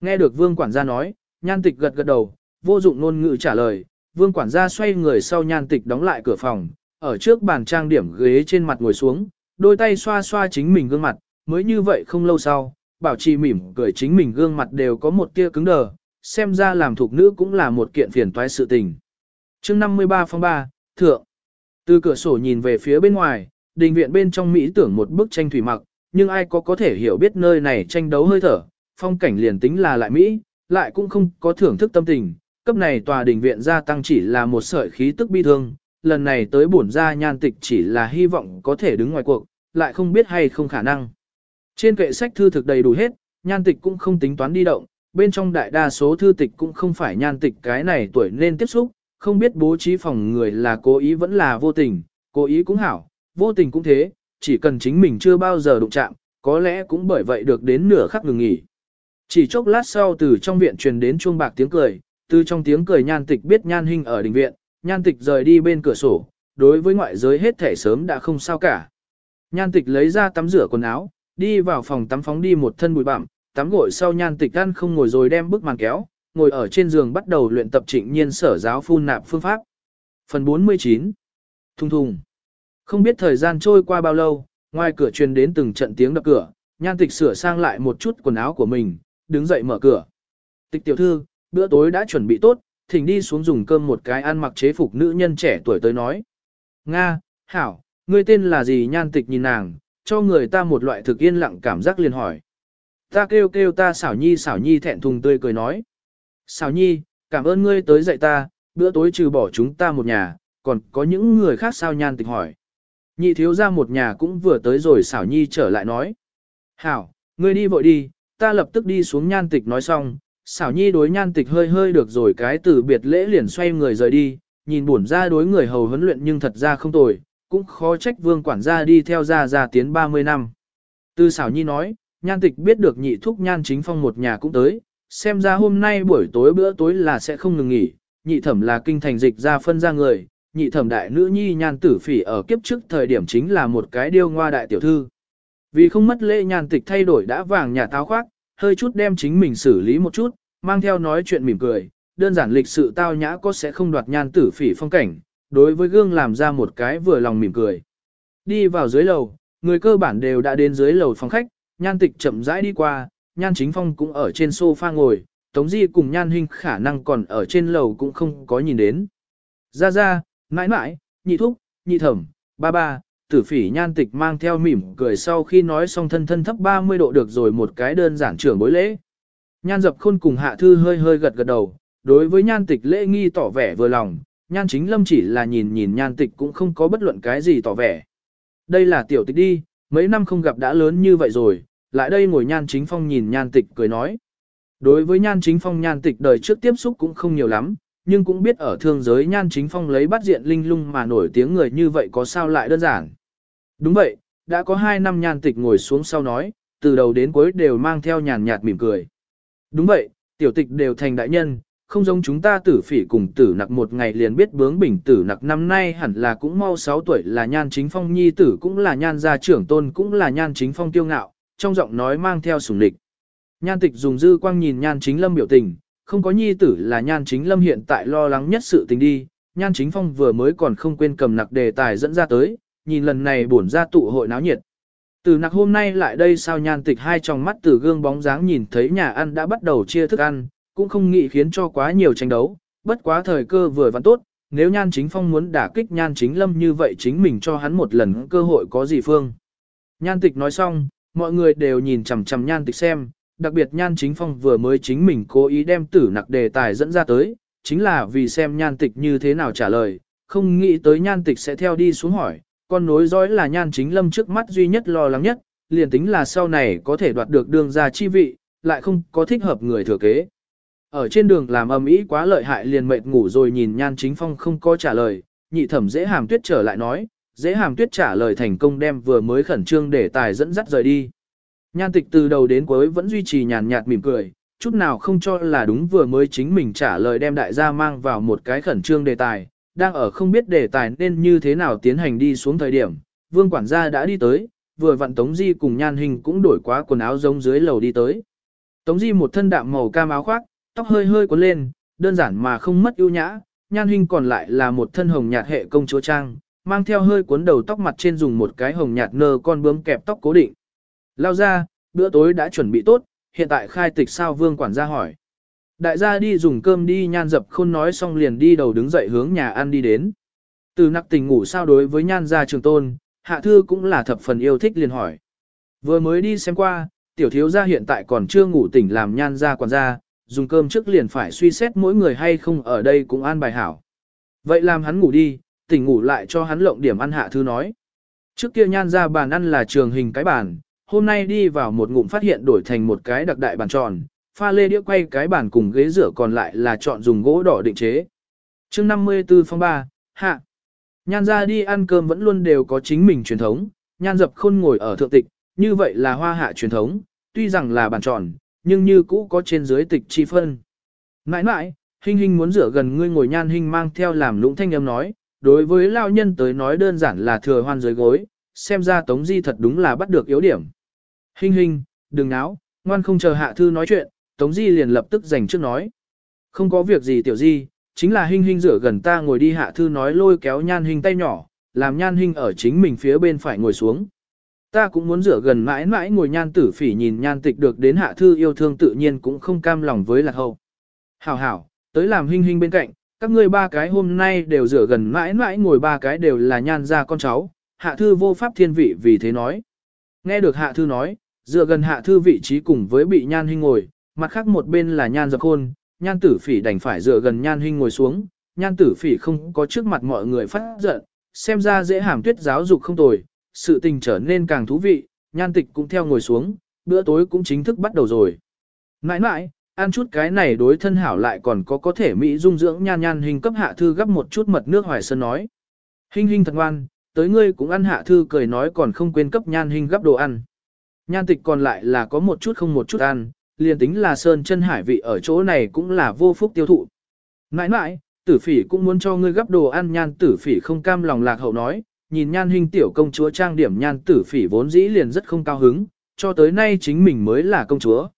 Nghe được vương quản gia nói, nhan tịch gật gật đầu, vô dụng ngôn ngữ trả lời, vương quản gia xoay người sau nhan tịch đóng lại cửa phòng, ở trước bàn trang điểm ghế trên mặt ngồi xuống, đôi tay xoa xoa chính mình gương mặt, mới như vậy không lâu sau, bảo trì mỉm cười chính mình gương mặt đều có một tia cứng đờ, xem ra làm thuộc nữ cũng là một kiện phiền toái sự tình. chương 53 phong 3, Thượng. Từ cửa sổ nhìn về phía bên ngoài, đình viện bên trong Mỹ tưởng một bức tranh thủy mặc, nhưng ai có có thể hiểu biết nơi này tranh đấu hơi thở, phong cảnh liền tính là lại Mỹ, lại cũng không có thưởng thức tâm tình, cấp này tòa đình viện gia tăng chỉ là một sợi khí tức bi thương, lần này tới bổn gia nhan tịch chỉ là hy vọng có thể đứng ngoài cuộc, lại không biết hay không khả năng. Trên kệ sách thư thực đầy đủ hết, nhan tịch cũng không tính toán đi động, bên trong đại đa số thư tịch cũng không phải nhan tịch cái này tuổi nên tiếp xúc, không biết bố trí phòng người là cố ý vẫn là vô tình, cố ý cũng hảo, vô tình cũng thế, chỉ cần chính mình chưa bao giờ đụng chạm, có lẽ cũng bởi vậy được đến nửa khắc ngừng nghỉ. Chỉ chốc lát sau từ trong viện truyền đến chuông bạc tiếng cười, từ trong tiếng cười nhan tịch biết nhan hình ở đình viện, nhan tịch rời đi bên cửa sổ, đối với ngoại giới hết thể sớm đã không sao cả. Nhan tịch lấy ra tắm rửa quần áo, đi vào phòng tắm phóng đi một thân bụi bặm, tắm gội sau nhan tịch ăn không ngồi rồi đem bức màn kéo, ngồi ở trên giường bắt đầu luyện tập trịnh nhiên sở giáo phun nạp phương pháp. Phần 49 Thùng thùng không biết thời gian trôi qua bao lâu, ngoài cửa truyền đến từng trận tiếng đập cửa, nhan tịch sửa sang lại một chút quần áo của mình, đứng dậy mở cửa. Tịch tiểu thư, bữa tối đã chuẩn bị tốt, thỉnh đi xuống dùng cơm một cái ăn mặc chế phục nữ nhân trẻ tuổi tới nói. Nga, Hảo, ngươi tên là gì nhan tịch nhìn nàng, cho người ta một loại thực yên lặng cảm giác liền hỏi. Ta kêu kêu ta xảo nhi xảo nhi thẹn thùng tươi cười nói. Xảo nhi, cảm ơn ngươi tới dạy ta, bữa tối trừ bỏ chúng ta một nhà, còn có những người khác sao nhan tịch hỏi. Nhị thiếu ra một nhà cũng vừa tới rồi xảo nhi trở lại nói. Hảo, ngươi đi vội đi, ta lập tức đi xuống nhan tịch nói xong, xảo nhi đối nhan tịch hơi hơi được rồi cái từ biệt lễ liền xoay người rời đi, nhìn buồn ra đối người hầu huấn luyện nhưng thật ra không tồi, cũng khó trách vương quản gia đi theo gia gia tiến 30 năm. Từ xảo nhi nói, nhan tịch biết được nhị thúc nhan chính phong một nhà cũng tới, xem ra hôm nay buổi tối bữa tối là sẽ không ngừng nghỉ, nhị thẩm là kinh thành dịch ra phân ra người, nhị thẩm đại nữ nhi nhan tử phỉ ở kiếp trước thời điểm chính là một cái điêu ngoa đại tiểu thư. Vì không mất lễ nhan tịch thay đổi đã vàng nhà táo khoác, hơi chút đem chính mình xử lý một chút, mang theo nói chuyện mỉm cười, đơn giản lịch sự tao nhã có sẽ không đoạt nhan tử phỉ phong cảnh, đối với gương làm ra một cái vừa lòng mỉm cười. Đi vào dưới lầu, người cơ bản đều đã đến dưới lầu phòng khách, nhan tịch chậm rãi đi qua, nhan chính phong cũng ở trên sofa ngồi, tống di cùng nhan huynh khả năng còn ở trên lầu cũng không có nhìn đến. Ra ra, mãi mãi, nhị thúc, nhị thẩm, ba ba, tử phỉ nhan tịch mang theo mỉm cười sau khi nói xong thân thân thấp 30 độ được rồi một cái đơn giản trưởng bối lễ. Nhan dập khôn cùng hạ thư hơi hơi gật gật đầu, đối với nhan tịch lễ nghi tỏ vẻ vừa lòng, nhan chính lâm chỉ là nhìn nhìn nhan tịch cũng không có bất luận cái gì tỏ vẻ. Đây là tiểu tịch đi, mấy năm không gặp đã lớn như vậy rồi, lại đây ngồi nhan chính phong nhìn nhan tịch cười nói. Đối với nhan chính phong nhan tịch đời trước tiếp xúc cũng không nhiều lắm, nhưng cũng biết ở thương giới nhan chính phong lấy bắt diện linh lung mà nổi tiếng người như vậy có sao lại đơn giản. Đúng vậy, đã có hai năm nhan tịch ngồi xuống sau nói, từ đầu đến cuối đều mang theo nhàn nhạt mỉm cười. Đúng vậy, tiểu tịch đều thành đại nhân, không giống chúng ta tử phỉ cùng tử nặc một ngày liền biết bướng bình tử nặc năm nay hẳn là cũng mau 6 tuổi là nhan chính phong nhi tử cũng là nhan gia trưởng tôn cũng là nhan chính phong tiêu ngạo, trong giọng nói mang theo sủng địch. Nhan tịch dùng dư quang nhìn nhan chính lâm biểu tình, không có nhi tử là nhan chính lâm hiện tại lo lắng nhất sự tình đi, nhan chính phong vừa mới còn không quên cầm nặc đề tài dẫn ra tới, nhìn lần này bổn ra tụ hội náo nhiệt. Từ nặc hôm nay lại đây sao nhan tịch hai tròng mắt từ gương bóng dáng nhìn thấy nhà ăn đã bắt đầu chia thức ăn, cũng không nghĩ khiến cho quá nhiều tranh đấu, bất quá thời cơ vừa vặn tốt, nếu nhan chính phong muốn đả kích nhan chính lâm như vậy chính mình cho hắn một lần cơ hội có gì phương. Nhan tịch nói xong, mọi người đều nhìn chằm chằm nhan tịch xem, đặc biệt nhan chính phong vừa mới chính mình cố ý đem tử nặc đề tài dẫn ra tới, chính là vì xem nhan tịch như thế nào trả lời, không nghĩ tới nhan tịch sẽ theo đi xuống hỏi, con nối dõi là nhan chính lâm trước mắt duy nhất lo lắng nhất, liền tính là sau này có thể đoạt được đường ra chi vị, lại không có thích hợp người thừa kế. Ở trên đường làm âm ý quá lợi hại liền mệt ngủ rồi nhìn nhan chính phong không có trả lời, nhị thẩm dễ hàm tuyết trở lại nói, dễ hàm tuyết trả lời thành công đem vừa mới khẩn trương để tài dẫn dắt rời đi. Nhan tịch từ đầu đến cuối vẫn duy trì nhàn nhạt mỉm cười, chút nào không cho là đúng vừa mới chính mình trả lời đem đại gia mang vào một cái khẩn trương đề tài, đang ở không biết đề tài nên như thế nào tiến hành đi xuống thời điểm, vương quản gia đã đi tới, vừa vặn Tống Di cùng nhan hình cũng đổi quá quần áo giống dưới lầu đi tới. Tống Di một thân đạm màu cam áo khoác, tóc hơi hơi cuốn lên, đơn giản mà không mất ưu nhã, nhan hình còn lại là một thân hồng nhạt hệ công chúa trang, mang theo hơi cuốn đầu tóc mặt trên dùng một cái hồng nhạt nơ con bướm kẹp tóc cố định. Lao ra, bữa tối đã chuẩn bị tốt, hiện tại khai tịch sao vương quản gia hỏi. Đại gia đi dùng cơm đi nhan dập khôn nói xong liền đi đầu đứng dậy hướng nhà ăn đi đến. Từ nặc tình ngủ sao đối với nhan gia trường tôn, hạ thư cũng là thập phần yêu thích liền hỏi. Vừa mới đi xem qua, tiểu thiếu gia hiện tại còn chưa ngủ tỉnh làm nhan gia quản gia, dùng cơm trước liền phải suy xét mỗi người hay không ở đây cũng an bài hảo. Vậy làm hắn ngủ đi, tỉnh ngủ lại cho hắn lộng điểm ăn hạ thư nói. Trước kia nhan ra bàn ăn là trường hình cái bàn, hôm nay đi vào một ngụm phát hiện đổi thành một cái đặc đại bàn tròn, pha lê đĩa quay cái bàn cùng ghế rửa còn lại là chọn dùng gỗ đỏ định chế. chương 54 phong 3, hạ. Nhan ra đi ăn cơm vẫn luôn đều có chính mình truyền thống, nhan dập khôn ngồi ở thượng tịch, như vậy là hoa hạ truyền thống, tuy rằng là bàn tròn, nhưng như cũ có trên dưới tịch chi phân. Nãi nãi, hình hình muốn rửa gần ngươi ngồi nhan hình mang theo làm lũng thanh âm nói, đối với lao nhân tới nói đơn giản là thừa hoan dưới gối, xem ra tống di thật đúng là bắt được yếu điểm. Hình hình, đừng náo, ngoan không chờ hạ thư nói chuyện, tống di liền lập tức giành trước nói. Không có việc gì tiểu di, chính là hình hình rửa gần ta ngồi đi hạ thư nói lôi kéo nhan hình tay nhỏ, làm nhan hình ở chính mình phía bên phải ngồi xuống. Ta cũng muốn rửa gần mãi mãi ngồi nhan tử phỉ nhìn nhan tịch được đến hạ thư yêu thương tự nhiên cũng không cam lòng với lạc hậu. Hảo hảo, tới làm hình hình bên cạnh, các ngươi ba cái hôm nay đều rửa gần mãi mãi ngồi ba cái đều là nhan ra con cháu, hạ thư vô pháp thiên vị vì thế nói. Nghe được hạ thư nói, dựa gần hạ thư vị trí cùng với bị nhan huynh ngồi, mặt khác một bên là nhan dập khôn, nhan tử phỉ đành phải dựa gần nhan huynh ngồi xuống, nhan tử phỉ không có trước mặt mọi người phát giận, xem ra dễ hàm tuyết giáo dục không tồi, sự tình trở nên càng thú vị, nhan tịch cũng theo ngồi xuống, bữa tối cũng chính thức bắt đầu rồi. Nãi nãi, ăn chút cái này đối thân hảo lại còn có có thể mỹ dung dưỡng nhan nhan hình cấp hạ thư gấp một chút mật nước hoài sơn nói. Hình hình thật ngoan, tới ngươi cũng ăn hạ thư cười nói còn không quên cấp nhan hình gấp đồ ăn. Nhan tịch còn lại là có một chút không một chút ăn, liền tính là sơn chân hải vị ở chỗ này cũng là vô phúc tiêu thụ. Nãi nãi, tử phỉ cũng muốn cho ngươi gấp đồ ăn nhan tử phỉ không cam lòng lạc hậu nói, nhìn nhan hình tiểu công chúa trang điểm nhan tử phỉ vốn dĩ liền rất không cao hứng, cho tới nay chính mình mới là công chúa.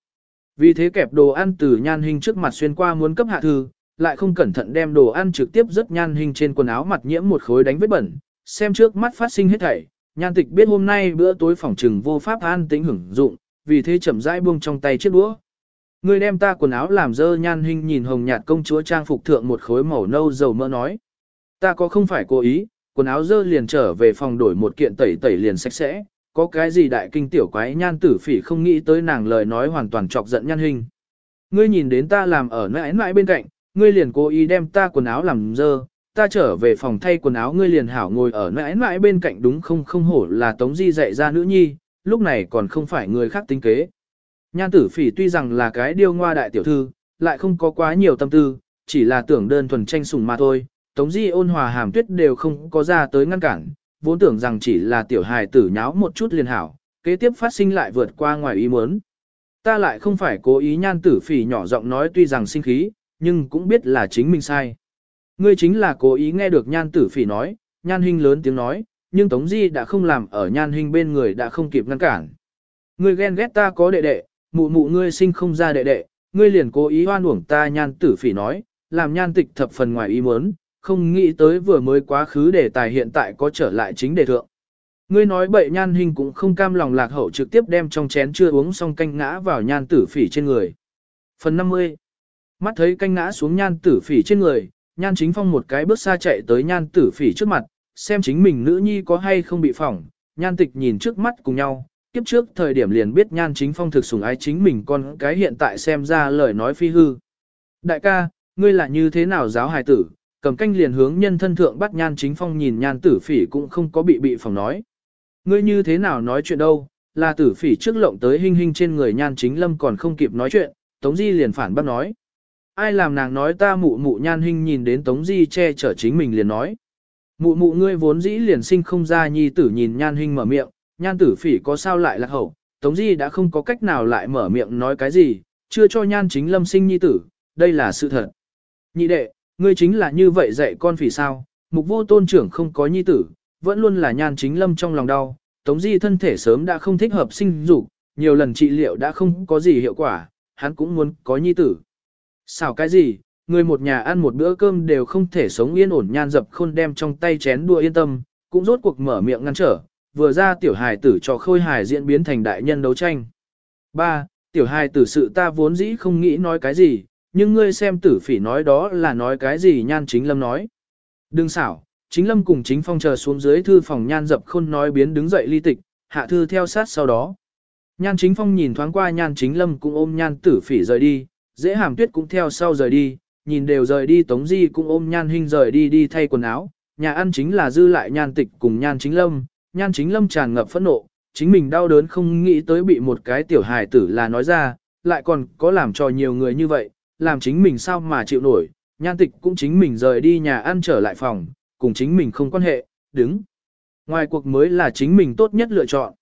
Vì thế kẹp đồ ăn từ nhan hình trước mặt xuyên qua muốn cấp hạ thư, lại không cẩn thận đem đồ ăn trực tiếp rất nhan hình trên quần áo mặt nhiễm một khối đánh vết bẩn, xem trước mắt phát sinh hết thảy, nhan tịch biết hôm nay bữa tối phòng trừng vô pháp an tĩnh hưởng dụng, vì thế chậm rãi buông trong tay chiếc đũa. Ngươi đem ta quần áo làm dơ nhan hình nhìn hồng nhạt công chúa trang phục thượng một khối màu nâu dầu mỡ nói. Ta có không phải cố ý, quần áo dơ liền trở về phòng đổi một kiện tẩy tẩy liền sạch sẽ, có cái gì đại kinh tiểu quái nhan tử phỉ không nghĩ tới nàng lời nói hoàn toàn chọc giận nhan hình. Ngươi nhìn đến ta làm ở nãi nãi bên cạnh, ngươi liền cố ý đem ta quần áo làm dơ, ta trở về phòng thay quần áo ngươi liền hảo ngồi ở mãi mãi bên cạnh đúng không không hổ là tống di dạy ra nữ nhi, lúc này còn không phải người khác tính kế. Nhan tử phỉ tuy rằng là cái điêu ngoa đại tiểu thư, lại không có quá nhiều tâm tư, chỉ là tưởng đơn thuần tranh sủng mà thôi. Tống di ôn hòa hàm tuyết đều không có ra tới ngăn cản, vốn tưởng rằng chỉ là tiểu hài tử nháo một chút liền hảo, kế tiếp phát sinh lại vượt qua ngoài ý muốn. Ta lại không phải cố ý nhan tử phỉ nhỏ giọng nói tuy rằng sinh khí, nhưng cũng biết là chính mình sai. Ngươi chính là cố ý nghe được nhan tử phỉ nói, nhan hình lớn tiếng nói, nhưng Tống Di đã không làm ở nhan hình bên người đã không kịp ngăn cản. Ngươi ghen ghét ta có đệ đệ, mụ mụ ngươi sinh không ra đệ đệ, ngươi liền cố ý hoan uổng ta nhan tử phỉ nói, làm nhan tịch thập phần ngoài ý muốn, không nghĩ tới vừa mới quá khứ đề tài hiện tại có trở lại chính đề thượng. Ngươi nói bậy nhan hình cũng không cam lòng lạc hậu trực tiếp đem trong chén chưa uống xong canh ngã vào nhan tử phỉ trên người. Phần 50 Mắt thấy canh ngã xuống nhan tử phỉ trên người, nhan chính phong một cái bước xa chạy tới nhan tử phỉ trước mặt, xem chính mình nữ nhi có hay không bị phỏng, nhan tịch nhìn trước mắt cùng nhau, kiếp trước thời điểm liền biết nhan chính phong thực sủng ái chính mình con cái hiện tại xem ra lời nói phi hư. Đại ca, ngươi là như thế nào giáo hài tử, cầm canh liền hướng nhân thân thượng bắt nhan chính phong nhìn nhan tử phỉ cũng không có bị bị phỏng nói. Ngươi như thế nào nói chuyện đâu, là tử phỉ trước lộng tới hình hình trên người nhan chính lâm còn không kịp nói chuyện, Tống Di liền phản bác nói. Ai làm nàng nói ta mụ mụ nhan hình nhìn đến Tống Di che chở chính mình liền nói. Mụ mụ ngươi vốn dĩ liền sinh không ra nhi tử nhìn nhan hình mở miệng, nhan tử phỉ có sao lại lạc hậu, Tống Di đã không có cách nào lại mở miệng nói cái gì, chưa cho nhan chính lâm sinh nhi tử, đây là sự thật. Nhị đệ, ngươi chính là như vậy dạy con phỉ sao, mục vô tôn trưởng không có nhi tử, vẫn luôn là nhan chính lâm trong lòng đau, Tống Di thân thể sớm đã không thích hợp sinh dục, nhiều lần trị liệu đã không có gì hiệu quả, hắn cũng muốn có nhi tử. Xảo cái gì, người một nhà ăn một bữa cơm đều không thể sống yên ổn nhan dập khôn đem trong tay chén đua yên tâm, cũng rốt cuộc mở miệng ngăn trở, vừa ra tiểu hài tử cho khôi hài diễn biến thành đại nhân đấu tranh. 3. Tiểu hài tử sự ta vốn dĩ không nghĩ nói cái gì, nhưng ngươi xem tử phỉ nói đó là nói cái gì nhan chính lâm nói. Đừng xảo, chính lâm cùng chính phong chờ xuống dưới thư phòng nhan dập khôn nói biến đứng dậy ly tịch, hạ thư theo sát sau đó. Nhan chính phong nhìn thoáng qua nhan chính lâm cũng ôm nhan tử phỉ rời đi, dễ hàm tuyết cũng theo sau rời đi, nhìn đều rời đi tống di cũng ôm nhan Hinh rời đi đi thay quần áo, nhà ăn chính là dư lại nhan tịch cùng nhan chính lâm, nhan chính lâm tràn ngập phẫn nộ, chính mình đau đớn không nghĩ tới bị một cái tiểu hài tử là nói ra, lại còn có làm cho nhiều người như vậy, làm chính mình sao mà chịu nổi, nhan tịch cũng chính mình rời đi nhà ăn trở lại phòng, cùng chính mình không quan hệ, đứng. Ngoài cuộc mới là chính mình tốt nhất lựa chọn.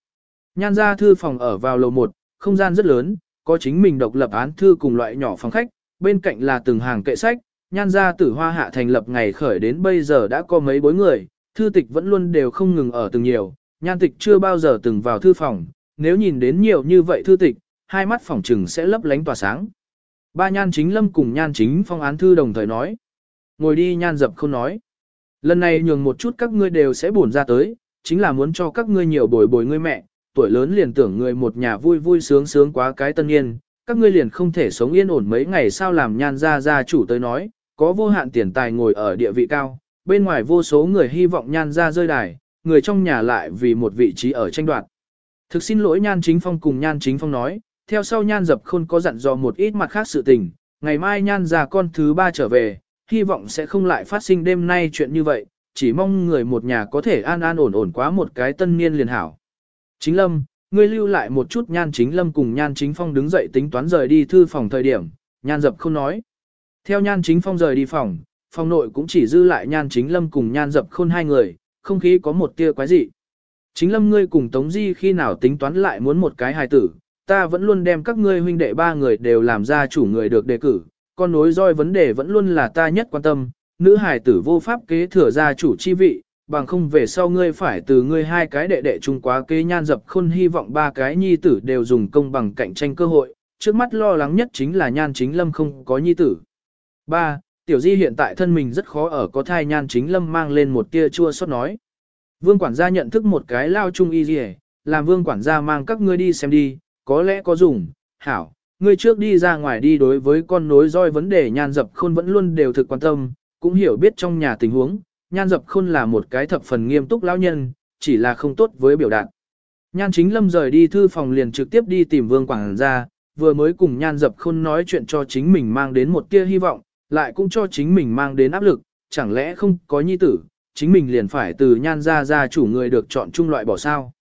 Nhan ra thư phòng ở vào lầu 1, không gian rất lớn, có chính mình độc lập án thư cùng loại nhỏ phòng khách, bên cạnh là từng hàng kệ sách, nhan ra tử hoa hạ thành lập ngày khởi đến bây giờ đã có mấy bối người, thư tịch vẫn luôn đều không ngừng ở từng nhiều, nhan tịch chưa bao giờ từng vào thư phòng, nếu nhìn đến nhiều như vậy thư tịch, hai mắt phòng trừng sẽ lấp lánh tỏa sáng. Ba nhan chính lâm cùng nhan chính phong án thư đồng thời nói. Ngồi đi nhan dập không nói. Lần này nhường một chút các ngươi đều sẽ buồn ra tới, chính là muốn cho các ngươi nhiều bồi bồi ngươi mẹ, tuổi lớn liền tưởng người một nhà vui vui sướng sướng quá cái tân niên, các ngươi liền không thể sống yên ổn mấy ngày sao làm nhan ra gia chủ tới nói, có vô hạn tiền tài ngồi ở địa vị cao, bên ngoài vô số người hy vọng nhan ra rơi đài, người trong nhà lại vì một vị trí ở tranh đoạt. Thực xin lỗi nhan chính phong cùng nhan chính phong nói, theo sau nhan dập khôn có dặn dò một ít mặt khác sự tình, ngày mai nhan ra con thứ ba trở về, hy vọng sẽ không lại phát sinh đêm nay chuyện như vậy, chỉ mong người một nhà có thể an an ổn ổn quá một cái tân niên liền hảo. Chính lâm, ngươi lưu lại một chút nhan chính lâm cùng nhan chính phong đứng dậy tính toán rời đi thư phòng thời điểm, nhan dập không nói. Theo nhan chính phong rời đi phòng, phòng nội cũng chỉ dư lại nhan chính lâm cùng nhan dập khôn hai người, không khí có một tia quái dị. Chính lâm ngươi cùng Tống Di khi nào tính toán lại muốn một cái hài tử, ta vẫn luôn đem các ngươi huynh đệ ba người đều làm ra chủ người được đề cử, con nối roi vấn đề vẫn luôn là ta nhất quan tâm, nữ hài tử vô pháp kế thừa gia chủ chi vị, bằng không về sau ngươi phải từ ngươi hai cái đệ đệ chung quá kế nhan dập khôn hy vọng ba cái nhi tử đều dùng công bằng cạnh tranh cơ hội, trước mắt lo lắng nhất chính là nhan chính lâm không có nhi tử. 3. Tiểu di hiện tại thân mình rất khó ở có thai nhan chính lâm mang lên một tia chua xót nói. Vương quản gia nhận thức một cái lao chung y gì làm vương quản gia mang các ngươi đi xem đi, có lẽ có dùng, hảo, ngươi trước đi ra ngoài đi đối với con nối roi vấn đề nhan dập khôn vẫn luôn đều thực quan tâm, cũng hiểu biết trong nhà tình huống, nhan dập khôn là một cái thập phần nghiêm túc lão nhân, chỉ là không tốt với biểu đạt. Nhan chính lâm rời đi thư phòng liền trực tiếp đi tìm vương quảng gia, vừa mới cùng nhan dập khôn nói chuyện cho chính mình mang đến một tia hy vọng, lại cũng cho chính mình mang đến áp lực, chẳng lẽ không có nhi tử, chính mình liền phải từ nhan ra ra chủ người được chọn chung loại bỏ sao.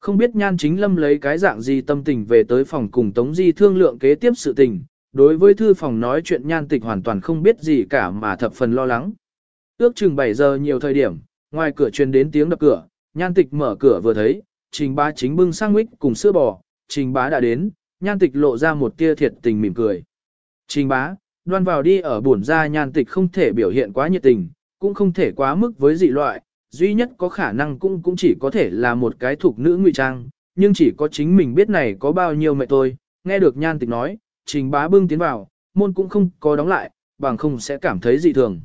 Không biết nhan chính lâm lấy cái dạng gì tâm tình về tới phòng cùng Tống Di thương lượng kế tiếp sự tình, đối với thư phòng nói chuyện nhan tịch hoàn toàn không biết gì cả mà thập phần lo lắng. Ước chừng 7 giờ nhiều thời điểm, ngoài cửa truyền đến tiếng đập cửa, nhan tịch mở cửa vừa thấy, trình bá chính bưng sang mít cùng sữa bò, trình bá đã đến, nhan tịch lộ ra một tia thiệt tình mỉm cười. Trình bá, đoan vào đi ở buồn ra nhan tịch không thể biểu hiện quá nhiệt tình, cũng không thể quá mức với dị loại, duy nhất có khả năng cũng cũng chỉ có thể là một cái thuộc nữ ngụy trang, nhưng chỉ có chính mình biết này có bao nhiêu mẹ tôi, nghe được nhan tịch nói, trình bá bưng tiến vào, môn cũng không có đóng lại, bằng không sẽ cảm thấy dị thường.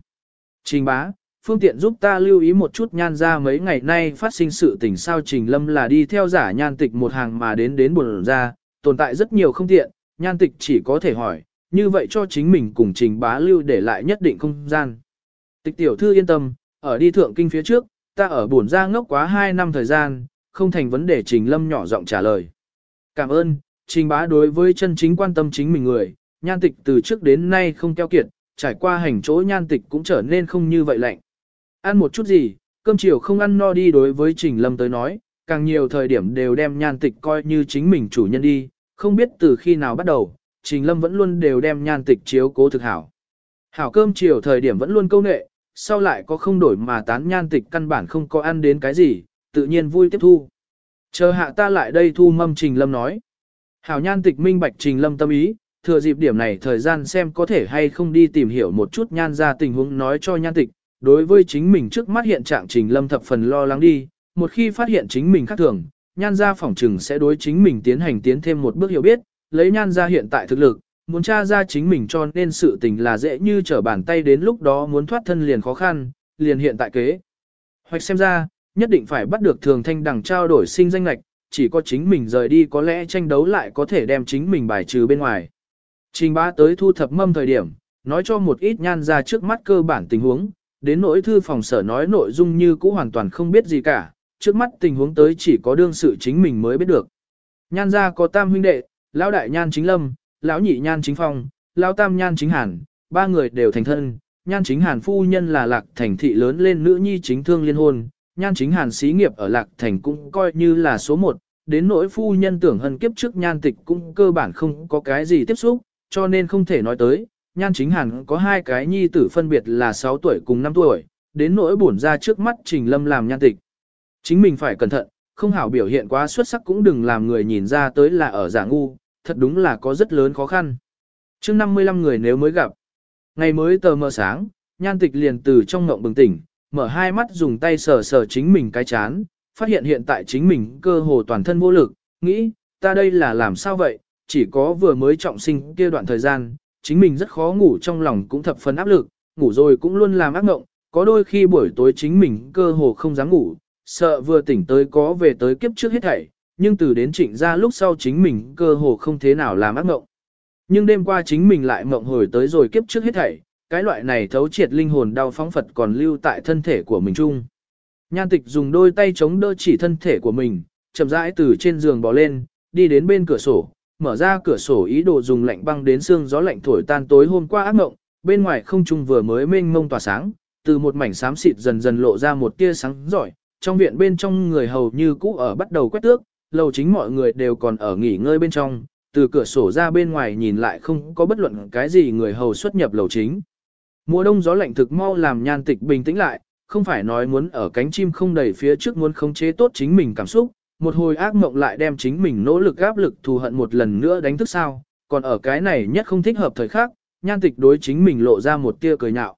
Trình bá, phương tiện giúp ta lưu ý một chút nhan ra mấy ngày nay phát sinh sự tình sao trình lâm là đi theo giả nhan tịch một hàng mà đến đến buồn ra, tồn tại rất nhiều không tiện, nhan tịch chỉ có thể hỏi, như vậy cho chính mình cùng trình bá lưu để lại nhất định không gian. Tịch tiểu thư yên tâm, ở đi thượng kinh phía trước, ta ở buồn ra ngốc quá 2 năm thời gian, không thành vấn đề trình lâm nhỏ giọng trả lời. Cảm ơn, trình bá đối với chân chính quan tâm chính mình người, nhan tịch từ trước đến nay không keo kiệt, trải qua hành chỗ nhan tịch cũng trở nên không như vậy lạnh. Ăn một chút gì, cơm chiều không ăn no đi đối với trình lâm tới nói, càng nhiều thời điểm đều đem nhan tịch coi như chính mình chủ nhân đi, không biết từ khi nào bắt đầu, trình lâm vẫn luôn đều đem nhan tịch chiếu cố thực hảo. Hảo cơm chiều thời điểm vẫn luôn câu nệ, sau lại có không đổi mà tán nhan tịch căn bản không có ăn đến cái gì, tự nhiên vui tiếp thu. Chờ hạ ta lại đây thu mâm Trình Lâm nói. Hảo nhan tịch minh bạch Trình Lâm tâm ý, thừa dịp điểm này thời gian xem có thể hay không đi tìm hiểu một chút nhan ra tình huống nói cho nhan tịch. Đối với chính mình trước mắt hiện trạng Trình Lâm thập phần lo lắng đi, một khi phát hiện chính mình khác thường, nhan ra phỏng trừng sẽ đối chính mình tiến hành tiến thêm một bước hiểu biết, lấy nhan ra hiện tại thực lực, muốn tra ra chính mình cho nên sự tình là dễ như trở bàn tay đến lúc đó muốn thoát thân liền khó khăn, liền hiện tại kế. Hoạch xem ra, nhất định phải bắt được thường thanh đẳng trao đổi sinh danh lạch, chỉ có chính mình rời đi có lẽ tranh đấu lại có thể đem chính mình bài trừ bên ngoài. Trình bá tới thu thập mâm thời điểm, nói cho một ít nhan ra trước mắt cơ bản tình huống, đến nỗi thư phòng sở nói nội dung như cũ hoàn toàn không biết gì cả, trước mắt tình huống tới chỉ có đương sự chính mình mới biết được. Nhan ra có tam huynh đệ, lão đại nhan chính lâm, lão nhị nhan chính phong, lão tam nhan chính hàn, ba người đều thành thân, nhan chính hàn phu nhân là lạc thành thị lớn lên nữ nhi chính thương liên hôn, nhan chính hàn xí nghiệp ở lạc thành cũng coi như là số một, đến nỗi phu nhân tưởng hân kiếp trước nhan tịch cũng cơ bản không có cái gì tiếp xúc, cho nên không thể nói tới, nhan chính hàn có hai cái nhi tử phân biệt là 6 tuổi cùng 5 tuổi, đến nỗi bổn ra trước mắt trình lâm làm nhan tịch. Chính mình phải cẩn thận, không hảo biểu hiện quá xuất sắc cũng đừng làm người nhìn ra tới là ở giả ngu, thật đúng là có rất lớn khó khăn. chương 55 người nếu mới gặp, ngày mới tờ mờ sáng, nhan tịch liền từ trong ngộng bừng tỉnh, mở hai mắt dùng tay sờ sờ chính mình cái chán, phát hiện hiện tại chính mình cơ hồ toàn thân vô lực, nghĩ, ta đây là làm sao vậy, chỉ có vừa mới trọng sinh kia đoạn thời gian, chính mình rất khó ngủ trong lòng cũng thập phần áp lực, ngủ rồi cũng luôn làm ác mộng, có đôi khi buổi tối chính mình cơ hồ không dám ngủ, sợ vừa tỉnh tới có về tới kiếp trước hết thảy, nhưng từ đến trịnh ra lúc sau chính mình cơ hồ không thế nào làm ác mộng. Nhưng đêm qua chính mình lại mộng hồi tới rồi kiếp trước hết thảy, cái loại này thấu triệt linh hồn đau phóng Phật còn lưu tại thân thể của mình chung. Nhan tịch dùng đôi tay chống đỡ chỉ thân thể của mình, chậm rãi từ trên giường bò lên, đi đến bên cửa sổ, mở ra cửa sổ ý đồ dùng lạnh băng đến xương gió lạnh thổi tan tối hôm qua ác mộng, bên ngoài không trung vừa mới mênh mông tỏa sáng, từ một mảnh xám xịt dần dần lộ ra một tia sáng giỏi, trong viện bên trong người hầu như cũ ở bắt đầu quét tước, lầu chính mọi người đều còn ở nghỉ ngơi bên trong, từ cửa sổ ra bên ngoài nhìn lại không có bất luận cái gì người hầu xuất nhập lầu chính. Mùa đông gió lạnh thực mau làm nhan tịch bình tĩnh lại, không phải nói muốn ở cánh chim không đầy phía trước muốn khống chế tốt chính mình cảm xúc, một hồi ác mộng lại đem chính mình nỗ lực áp lực thù hận một lần nữa đánh thức sao, còn ở cái này nhất không thích hợp thời khắc, nhan tịch đối chính mình lộ ra một tia cười nhạo.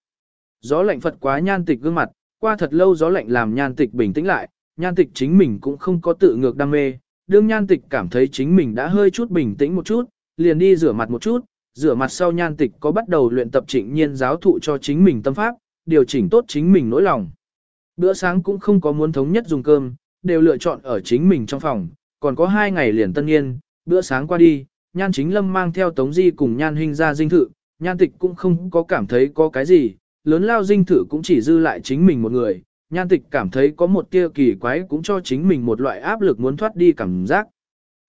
gió lạnh phật quá nhan tịch gương mặt, qua thật lâu gió lạnh làm nhan tịch bình tĩnh lại, nhan tịch chính mình cũng không có tự ngược đam mê, đương nhan tịch cảm thấy chính mình đã hơi chút bình tĩnh một chút, liền đi rửa mặt một chút, rửa mặt sau nhan tịch có bắt đầu luyện tập trịnh nhiên giáo thụ cho chính mình tâm pháp, điều chỉnh tốt chính mình nỗi lòng. Bữa sáng cũng không có muốn thống nhất dùng cơm, đều lựa chọn ở chính mình trong phòng, còn có hai ngày liền tân niên, bữa sáng qua đi, nhan chính lâm mang theo tống di cùng nhan huynh ra dinh thự, nhan tịch cũng không có cảm thấy có cái gì, lớn lao dinh thự cũng chỉ dư lại chính mình một người, nhan tịch cảm thấy có một tia kỳ quái cũng cho chính mình một loại áp lực muốn thoát đi cảm giác.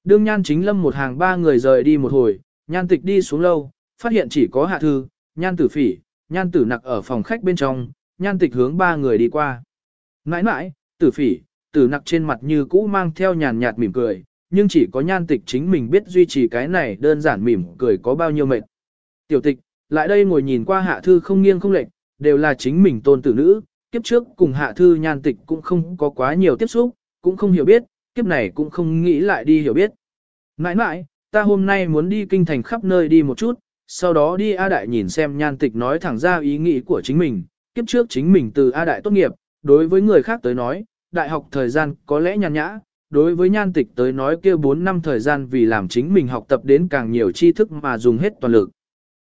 Đương nhan chính lâm một hàng ba người rời đi một hồi, nhan tịch đi xuống lâu, phát hiện chỉ có hạ thư, nhan tử phỉ, nhan tử nặc ở phòng khách bên trong, nhan tịch hướng ba người đi qua. Mãi mãi, tử phỉ, tử nặc trên mặt như cũ mang theo nhàn nhạt mỉm cười, nhưng chỉ có nhan tịch chính mình biết duy trì cái này đơn giản mỉm cười có bao nhiêu mệt. Tiểu tịch, lại đây ngồi nhìn qua hạ thư không nghiêng không lệch, đều là chính mình tôn tử nữ, kiếp trước cùng hạ thư nhan tịch cũng không có quá nhiều tiếp xúc, cũng không hiểu biết, kiếp này cũng không nghĩ lại đi hiểu biết. nãi nãi ta hôm nay muốn đi kinh thành khắp nơi đi một chút, sau đó đi A Đại nhìn xem nhan tịch nói thẳng ra ý nghĩ của chính mình, kiếp trước chính mình từ A Đại tốt nghiệp, đối với người khác tới nói, đại học thời gian có lẽ nhàn nhã, đối với nhan tịch tới nói kia 4 năm thời gian vì làm chính mình học tập đến càng nhiều tri thức mà dùng hết toàn lực.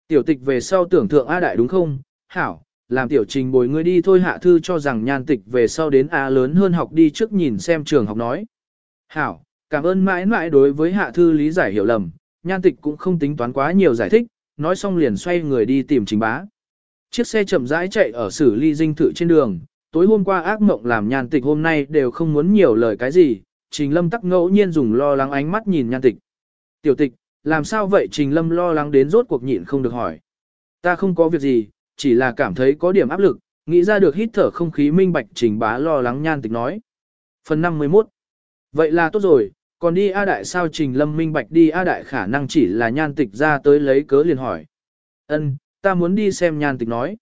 Tiểu tịch về sau tưởng thượng A Đại đúng không? Hảo, làm tiểu trình bồi ngươi đi thôi hạ thư cho rằng nhan tịch về sau đến A lớn hơn học đi trước nhìn xem trường học nói. Hảo, cảm ơn mãi mãi đối với hạ thư lý giải hiểu lầm, nhan tịch cũng không tính toán quá nhiều giải thích, nói xong liền xoay người đi tìm trình bá. Chiếc xe chậm rãi chạy ở xử ly dinh thự trên đường, tối hôm qua ác mộng làm nhan tịch hôm nay đều không muốn nhiều lời cái gì, trình lâm tắc ngẫu nhiên dùng lo lắng ánh mắt nhìn nhan tịch. Tiểu tịch, làm sao vậy trình lâm lo lắng đến rốt cuộc nhịn không được hỏi. Ta không có việc gì, chỉ là cảm thấy có điểm áp lực, nghĩ ra được hít thở không khí minh bạch trình bá lo lắng nhan tịch nói. Phần 51 Vậy là tốt rồi, còn đi A Đại sao trình lâm minh bạch đi A Đại khả năng chỉ là nhan tịch ra tới lấy cớ liền hỏi. ân ta muốn đi xem nhan tịch nói.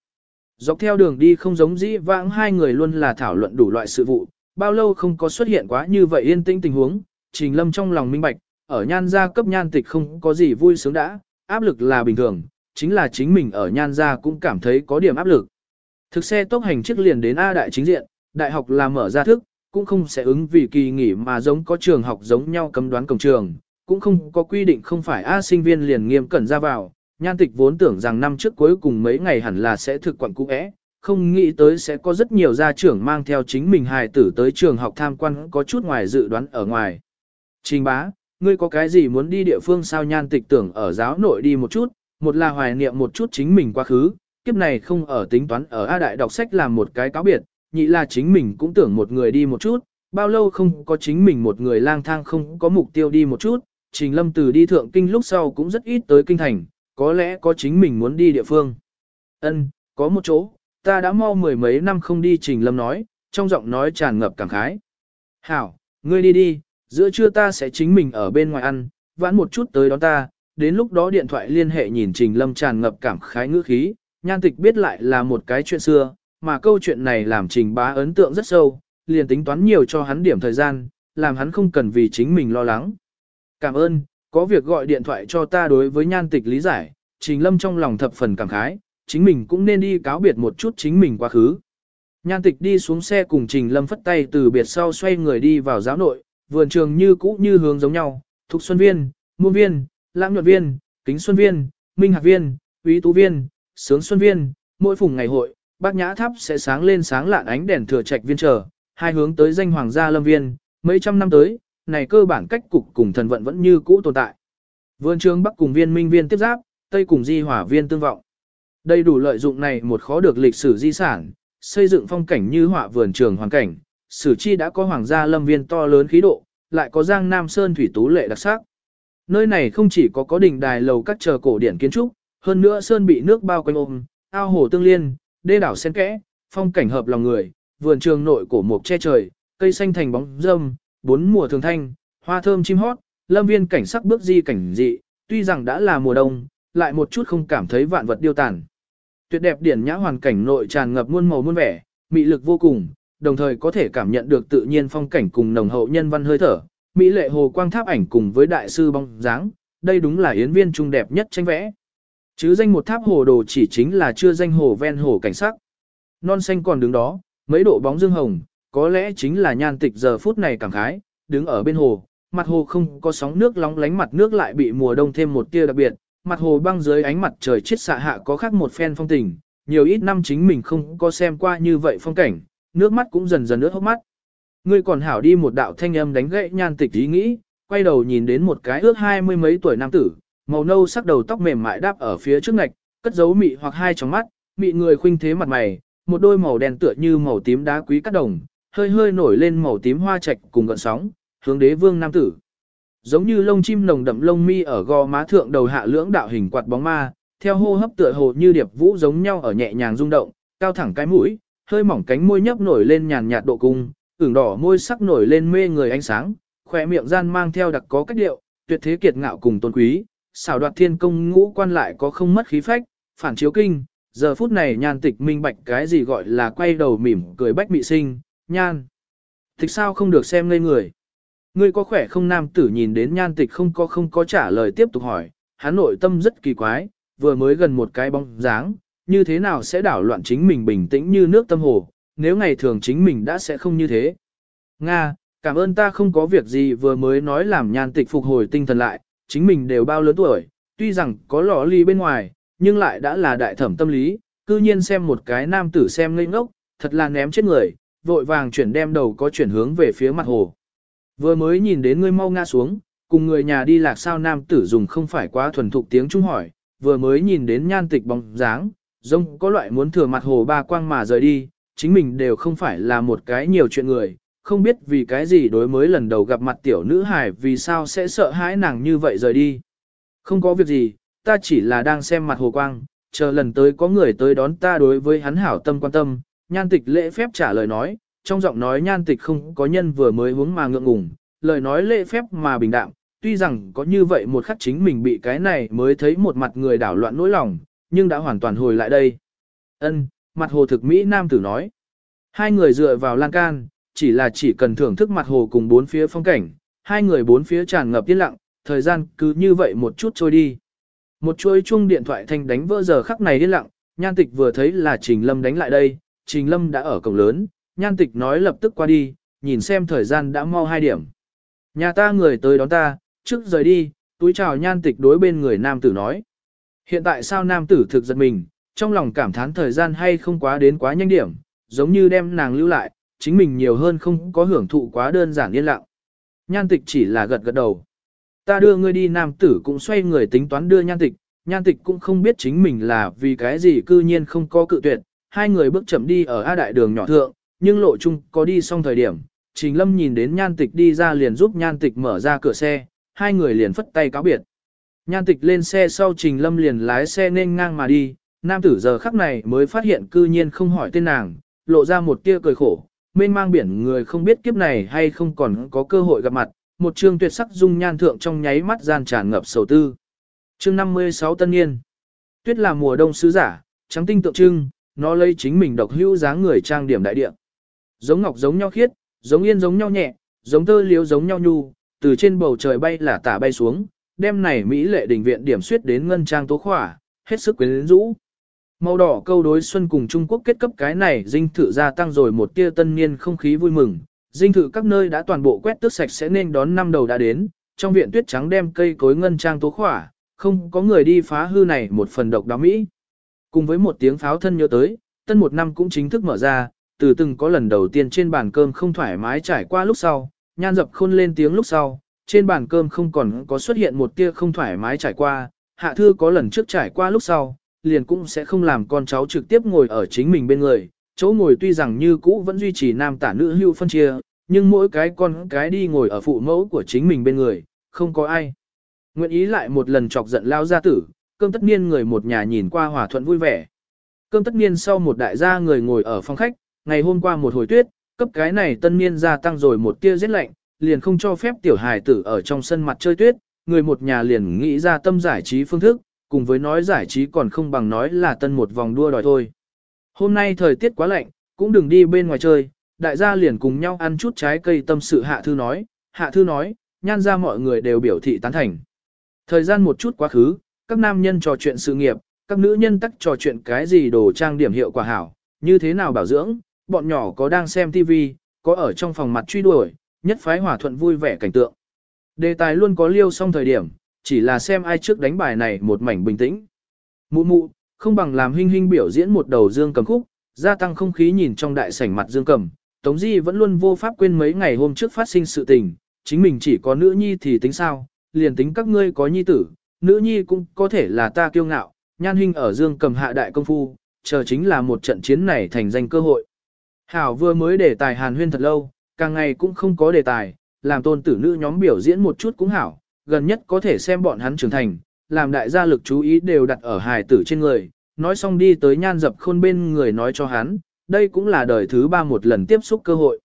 Dọc theo đường đi không giống dĩ vãng hai người luôn là thảo luận đủ loại sự vụ, bao lâu không có xuất hiện quá như vậy yên tĩnh tình huống, trình lâm trong lòng minh bạch, ở nhan gia cấp nhan tịch không có gì vui sướng đã, áp lực là bình thường, chính là chính mình ở nhan gia cũng cảm thấy có điểm áp lực. Thực xe tốc hành trước liền đến A đại chính diện, đại học là mở ra thức, cũng không sẽ ứng vì kỳ nghỉ mà giống có trường học giống nhau cấm đoán cổng trường, cũng không có quy định không phải A sinh viên liền nghiêm cẩn ra vào, nhan tịch vốn tưởng rằng năm trước cuối cùng mấy ngày hẳn là sẽ thực quản cũ é, không nghĩ tới sẽ có rất nhiều gia trưởng mang theo chính mình hài tử tới trường học tham quan có chút ngoài dự đoán ở ngoài. Trình bá, ngươi có cái gì muốn đi địa phương sao nhan tịch tưởng ở giáo nội đi một chút, một là hoài niệm một chút chính mình quá khứ, kiếp này không ở tính toán ở A Đại đọc sách làm một cái cáo biệt, nhị là chính mình cũng tưởng một người đi một chút, bao lâu không có chính mình một người lang thang không có mục tiêu đi một chút, Trình Lâm từ đi thượng kinh lúc sau cũng rất ít tới kinh thành, có lẽ có chính mình muốn đi địa phương. Ân, có một chỗ, ta đã mau mười mấy năm không đi Trình Lâm nói, trong giọng nói tràn ngập cảm khái. Hảo, ngươi đi đi, giữa trưa ta sẽ chính mình ở bên ngoài ăn, vãn một chút tới đón ta, đến lúc đó điện thoại liên hệ nhìn Trình Lâm tràn ngập cảm khái ngữ khí, nhan tịch biết lại là một cái chuyện xưa, mà câu chuyện này làm Trình bá ấn tượng rất sâu, liền tính toán nhiều cho hắn điểm thời gian, làm hắn không cần vì chính mình lo lắng. Cảm ơn, có việc gọi điện thoại cho ta đối với nhan tịch lý giải, Trình Lâm trong lòng thập phần cảm khái, chính mình cũng nên đi cáo biệt một chút chính mình quá khứ. Nhan tịch đi xuống xe cùng Trình Lâm phất tay từ biệt sau xoay người đi vào giáo nội, vườn trường như cũ như hướng giống nhau, Thục Xuân Viên, Muôn Viên, Lãng Nhuận Viên, Kính Xuân Viên, Minh Hạc Viên, Úy Tú Viên, Sướng Xuân Viên, mỗi phùng ngày hội, bác nhã tháp sẽ sáng lên sáng lạn ánh đèn thừa trạch viên trở, hai hướng tới danh hoàng gia lâm viên, mấy trăm năm tới, này cơ bản cách cục cùng thần vận vẫn như cũ tồn tại. Vườn trường Bắc cùng viên minh viên tiếp giáp, Tây cùng di hỏa viên tương vọng. Đầy đủ lợi dụng này một khó được lịch sử di sản, xây dựng phong cảnh như họa vườn trường hoàn cảnh, sử chi đã có hoàng gia lâm viên to lớn khí độ, lại có giang nam sơn thủy tú lệ đặc sắc. Nơi này không chỉ có có đỉnh đài lầu các chờ cổ điển kiến trúc, hơn nữa sơn bị nước bao quanh ôm, ao hồ tương liên, đê đảo xen kẽ, phong cảnh hợp lòng người, vườn trường nội cổ mục che trời, cây xanh thành bóng râm, bốn mùa thường thanh, hoa thơm chim hót, lâm viên cảnh sắc bước di cảnh dị, tuy rằng đã là mùa đông, lại một chút không cảm thấy vạn vật điêu tàn. Tuyệt đẹp điển nhã hoàn cảnh nội tràn ngập muôn màu muôn vẻ, mị lực vô cùng, đồng thời có thể cảm nhận được tự nhiên phong cảnh cùng nồng hậu nhân văn hơi thở, mỹ lệ hồ quang tháp ảnh cùng với đại sư bóng dáng, đây đúng là yến viên trung đẹp nhất tranh vẽ. Chứ danh một tháp hồ đồ chỉ chính là chưa danh hồ ven hồ cảnh sắc. non xanh còn đứng đó, mấy độ bóng dương hồng, có lẽ chính là nhan tịch giờ phút này cảm khái, đứng ở bên hồ, mặt hồ không có sóng nước lóng lánh mặt nước lại bị mùa đông thêm một tia đặc biệt, mặt hồ băng dưới ánh mặt trời chết xạ hạ có khác một phen phong tình, nhiều ít năm chính mình không có xem qua như vậy phong cảnh, nước mắt cũng dần dần ướt hốc mắt. Ngươi còn hảo đi một đạo thanh âm đánh gãy nhan tịch ý nghĩ, quay đầu nhìn đến một cái ước hai mươi mấy tuổi nam tử, màu nâu sắc đầu tóc mềm mại đáp ở phía trước ngạch, cất giấu mị hoặc hai tròng mắt, mị người khuynh thế mặt mày, một đôi màu đen tựa như màu tím đá quý cắt đồng, hơi hơi nổi lên màu tím hoa trạch cùng gợn sóng, hướng đế vương nam tử. Giống như lông chim nồng đậm lông mi ở gò má thượng đầu hạ lưỡng đạo hình quạt bóng ma, theo hô hấp tựa hồ như điệp vũ giống nhau ở nhẹ nhàng rung động, cao thẳng cái mũi, hơi mỏng cánh môi nhấp nổi lên nhàn nhạt độ cung, ửng đỏ môi sắc nổi lên mê người ánh sáng, khỏe miệng gian mang theo đặc có cách điệu, tuyệt thế kiệt ngạo cùng tôn quý, xảo đoạt thiên công ngũ quan lại có không mất khí phách, phản chiếu kinh, giờ phút này nhan tịch minh bạch cái gì gọi là quay đầu mỉm cười bách mị sinh, nhan. Tịch sao không được xem ngây người. Ngươi có khỏe không nam tử nhìn đến nhan tịch không có không có trả lời tiếp tục hỏi, hắn nội tâm rất kỳ quái, vừa mới gần một cái bóng dáng, như thế nào sẽ đảo loạn chính mình bình tĩnh như nước tâm hồ, nếu ngày thường chính mình đã sẽ không như thế. Nga, cảm ơn ta không có việc gì vừa mới nói làm nhan tịch phục hồi tinh thần lại, chính mình đều bao lớn tuổi, tuy rằng có lọ ly bên ngoài, nhưng lại đã là đại thẩm tâm lý, cư nhiên xem một cái nam tử xem ngây ngốc, thật là ném chết người, vội vàng chuyển đem đầu có chuyển hướng về phía mặt hồ. Vừa mới nhìn đến ngươi mau ngã xuống, cùng người nhà đi lạc sao nam tử dùng không phải quá thuần thục tiếng trung hỏi, vừa mới nhìn đến nhan tịch bóng dáng, rông có loại muốn thừa mặt hồ ba quang mà rời đi, chính mình đều không phải là một cái nhiều chuyện người, không biết vì cái gì đối mới lần đầu gặp mặt tiểu nữ hải vì sao sẽ sợ hãi nàng như vậy rời đi. Không có việc gì, ta chỉ là đang xem mặt hồ quang, chờ lần tới có người tới đón ta đối với hắn hảo tâm quan tâm, nhan tịch lễ phép trả lời nói, trong giọng nói nhan tịch không có nhân vừa mới hướng mà ngượng ngùng, lời nói lễ phép mà bình đạm, tuy rằng có như vậy một khắc chính mình bị cái này mới thấy một mặt người đảo loạn nỗi lòng, nhưng đã hoàn toàn hồi lại đây. Ân, mặt hồ thực Mỹ Nam tử nói. Hai người dựa vào lan can, chỉ là chỉ cần thưởng thức mặt hồ cùng bốn phía phong cảnh, hai người bốn phía tràn ngập yên lặng, thời gian cứ như vậy một chút trôi đi. Một chuỗi chuông điện thoại thanh đánh vỡ giờ khắc này yên lặng, nhan tịch vừa thấy là Trình Lâm đánh lại đây, Trình Lâm đã ở cổng lớn, nhan tịch nói lập tức qua đi, nhìn xem thời gian đã mau hai điểm. Nhà ta người tới đón ta, trước rời đi, túi chào nhan tịch đối bên người nam tử nói. Hiện tại sao nam tử thực giật mình, trong lòng cảm thán thời gian hay không quá đến quá nhanh điểm, giống như đem nàng lưu lại, chính mình nhiều hơn không có hưởng thụ quá đơn giản yên lặng. Nhan tịch chỉ là gật gật đầu. Ta đưa ngươi đi nam tử cũng xoay người tính toán đưa nhan tịch, nhan tịch cũng không biết chính mình là vì cái gì cư nhiên không có cự tuyệt, hai người bước chậm đi ở A đại đường nhỏ thượng, nhưng lộ chung có đi xong thời điểm, Trình Lâm nhìn đến nhan tịch đi ra liền giúp nhan tịch mở ra cửa xe, hai người liền phất tay cáo biệt. Nhan tịch lên xe sau Trình Lâm liền lái xe nên ngang mà đi, nam tử giờ khắc này mới phát hiện cư nhiên không hỏi tên nàng, lộ ra một tia cười khổ, mênh mang biển người không biết kiếp này hay không còn có cơ hội gặp mặt, một chương tuyệt sắc dung nhan thượng trong nháy mắt gian tràn ngập sầu tư. Chương 56 Tân Niên Tuyết là mùa đông sứ giả, trắng tinh tượng trưng, nó lấy chính mình độc hữu dáng người trang điểm đại địa. Giống ngọc giống nhau khiết, giống yên giống nhau nhẹ, giống tơ liếu giống nhau nhu, từ trên bầu trời bay là tả bay xuống, đêm này Mỹ lệ đình viện điểm suyết đến ngân trang tố khỏa, hết sức quyến rũ. Màu đỏ câu đối xuân cùng Trung Quốc kết cấp cái này dinh thự gia tăng rồi một tia tân niên không khí vui mừng. Dinh thự các nơi đã toàn bộ quét tước sạch sẽ nên đón năm đầu đã đến, trong viện tuyết trắng đem cây cối ngân trang tố khỏa, không có người đi phá hư này một phần độc đáo Mỹ. Cùng với một tiếng pháo thân nhớ tới, tân một năm cũng chính thức mở ra, từ từng có lần đầu tiên trên bàn cơm không thoải mái trải qua lúc sau, nhan dập khôn lên tiếng lúc sau, trên bàn cơm không còn có xuất hiện một tia không thoải mái trải qua, hạ thư có lần trước trải qua lúc sau, liền cũng sẽ không làm con cháu trực tiếp ngồi ở chính mình bên người, chỗ ngồi tuy rằng như cũ vẫn duy trì nam tả nữ hưu phân chia, nhưng mỗi cái con cái đi ngồi ở phụ mẫu của chính mình bên người, không có ai. Nguyện ý lại một lần chọc giận lao gia tử, cơm tất niên người một nhà nhìn qua hòa thuận vui vẻ. Cơm tất niên sau một đại gia người ngồi ở phòng khách, ngày hôm qua một hồi tuyết, cấp cái này tân niên gia tăng rồi một tia rét lạnh, liền không cho phép tiểu hài tử ở trong sân mặt chơi tuyết, người một nhà liền nghĩ ra tâm giải trí phương thức, cùng với nói giải trí còn không bằng nói là tân một vòng đua đòi thôi. Hôm nay thời tiết quá lạnh, cũng đừng đi bên ngoài chơi, đại gia liền cùng nhau ăn chút trái cây tâm sự hạ thư nói, hạ thư nói, nhan ra mọi người đều biểu thị tán thành. Thời gian một chút quá khứ, các nam nhân trò chuyện sự nghiệp, các nữ nhân tắc trò chuyện cái gì đồ trang điểm hiệu quả hảo, như thế nào bảo dưỡng, bọn nhỏ có đang xem TV, có ở trong phòng mặt truy đuổi, nhất phái hòa thuận vui vẻ cảnh tượng. Đề tài luôn có liêu xong thời điểm, chỉ là xem ai trước đánh bài này một mảnh bình tĩnh. Mụ mụ, không bằng làm hình hình biểu diễn một đầu dương cầm khúc, gia tăng không khí nhìn trong đại sảnh mặt dương cầm. Tống Di vẫn luôn vô pháp quên mấy ngày hôm trước phát sinh sự tình, chính mình chỉ có nữ nhi thì tính sao, liền tính các ngươi có nhi tử, nữ nhi cũng có thể là ta kiêu ngạo, nhan hình ở dương cầm hạ đại công phu, chờ chính là một trận chiến này thành danh cơ hội. Hảo vừa mới đề tài hàn huyên thật lâu, càng ngày cũng không có đề tài, làm tôn tử nữ nhóm biểu diễn một chút cũng hảo, gần nhất có thể xem bọn hắn trưởng thành, làm đại gia lực chú ý đều đặt ở hài tử trên người, nói xong đi tới nhan dập khôn bên người nói cho hắn, đây cũng là đời thứ ba một lần tiếp xúc cơ hội.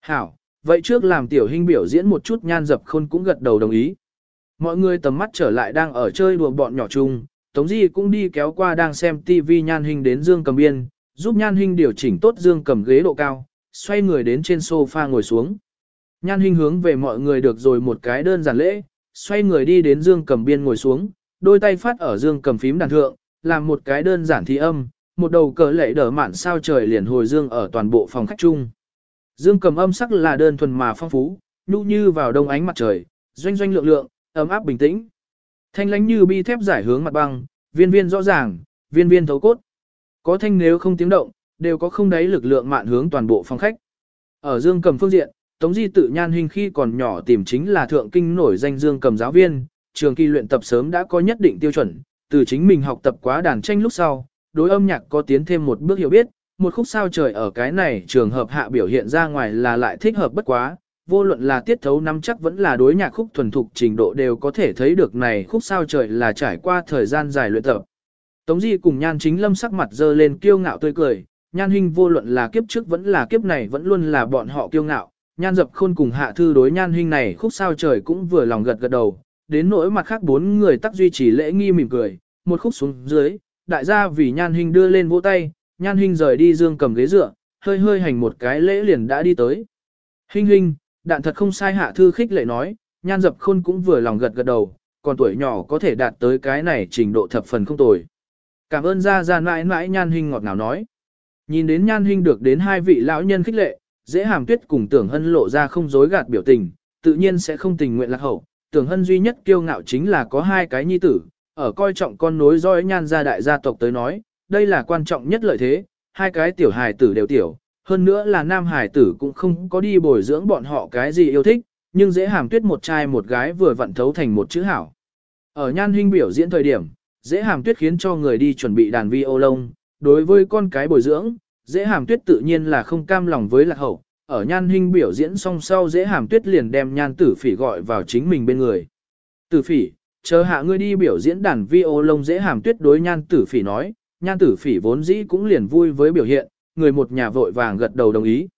Hảo, vậy trước làm tiểu hình biểu diễn một chút nhan dập khôn cũng gật đầu đồng ý. Mọi người tầm mắt trở lại đang ở chơi đùa bọn nhỏ chung, Tống Di cũng đi kéo qua đang xem TV nhan hình đến Dương Cầm Biên, giúp nhan hình điều chỉnh tốt Dương Cầm ghế độ cao, xoay người đến trên sofa ngồi xuống. Nhan hình hướng về mọi người được rồi một cái đơn giản lễ, xoay người đi đến Dương Cầm Biên ngồi xuống, đôi tay phát ở Dương Cầm phím đàn thượng, làm một cái đơn giản thi âm, một đầu cờ lệ đỡ mạn sao trời liền hồi dương ở toàn bộ phòng khách chung. Dương Cầm âm sắc là đơn thuần mà phong phú, nhu như vào đông ánh mặt trời, doanh doanh lượng lượng, ấm áp bình tĩnh. Thanh lánh như bi thép giải hướng mặt băng, viên viên rõ ràng, viên viên thấu cốt. Có thanh nếu không tiếng động, đều có không đáy lực lượng mạn hướng toàn bộ phòng khách. Ở Dương Cầm phương diện, Tống Di tự nhan hình khi còn nhỏ tìm chính là thượng kinh nổi danh Dương Cầm giáo viên, trường kỳ luyện tập sớm đã có nhất định tiêu chuẩn, từ chính mình học tập quá đàn tranh lúc sau, đối âm nhạc có tiến thêm một bước hiểu biết, một khúc sao trời ở cái này trường hợp hạ biểu hiện ra ngoài là lại thích hợp bất quá, vô luận là tiết thấu năm chắc vẫn là đối nhạc khúc thuần thục trình độ đều có thể thấy được này khúc sao trời là trải qua thời gian dài luyện tập. Tống Di cùng Nhan Chính Lâm sắc mặt dơ lên kiêu ngạo tươi cười, Nhan Hinh vô luận là kiếp trước vẫn là kiếp này vẫn luôn là bọn họ kiêu ngạo, Nhan Dập Khôn cùng Hạ Thư đối Nhan Hinh này khúc sao trời cũng vừa lòng gật gật đầu, đến nỗi mặt khác bốn người tắc duy trì lễ nghi mỉm cười, một khúc xuống dưới, đại gia vì Nhan Hinh đưa lên vỗ tay, Nhan Hinh rời đi dương cầm ghế dựa, hơi hơi hành một cái lễ liền đã đi tới. Hinh Hinh, đạn thật không sai Hạ Thư khích lệ nói, Nhan Dập Khôn cũng vừa lòng gật gật đầu, còn tuổi nhỏ có thể đạt tới cái này trình độ thập phần không tồi. Cảm ơn ra ra mãi mãi Nhan huynh ngọt ngào nói. Nhìn đến Nhan huynh được đến hai vị lão nhân khích lệ, dễ hàm tuyết cùng tưởng hân lộ ra không dối gạt biểu tình, tự nhiên sẽ không tình nguyện lạc hậu. Tưởng hân duy nhất kiêu ngạo chính là có hai cái nhi tử, ở coi trọng con nối dõi nhan gia đại gia tộc tới nói, đây là quan trọng nhất lợi thế, hai cái tiểu hài tử đều tiểu, hơn nữa là nam hải tử cũng không có đi bồi dưỡng bọn họ cái gì yêu thích, nhưng dễ hàm tuyết một trai một gái vừa vặn thấu thành một chữ hảo. Ở nhan huynh biểu diễn thời điểm, dễ hàm tuyết khiến cho người đi chuẩn bị đàn vi ô lông, đối với con cái bồi dưỡng, dễ hàm tuyết tự nhiên là không cam lòng với lạc hậu, ở nhan huynh biểu diễn xong sau dễ hàm tuyết liền đem nhan tử phỉ gọi vào chính mình bên người. Tử phỉ, chờ hạ ngươi đi biểu diễn đàn vi ô lông dễ hàm tuyết đối nhan tử phỉ nói, nhan tử phỉ vốn dĩ cũng liền vui với biểu hiện, người một nhà vội vàng gật đầu đồng ý.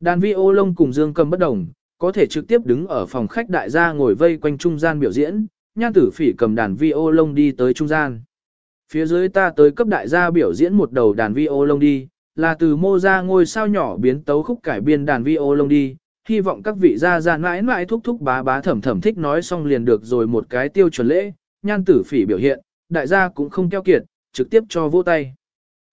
Đàn vi ô lông cùng dương cầm bất đồng, có thể trực tiếp đứng ở phòng khách đại gia ngồi vây quanh trung gian biểu diễn, nhan tử phỉ cầm đàn vi ô lông đi tới trung gian. Phía dưới ta tới cấp đại gia biểu diễn một đầu đàn vi ô lông đi, là từ mô ra ngôi sao nhỏ biến tấu khúc cải biên đàn vi ô lông đi, hy vọng các vị gia gia mãi mãi thúc thúc bá bá thẩm thẩm thích nói xong liền được rồi một cái tiêu chuẩn lễ, nhan tử phỉ biểu hiện, đại gia cũng không keo kiệt, trực tiếp cho vỗ tay.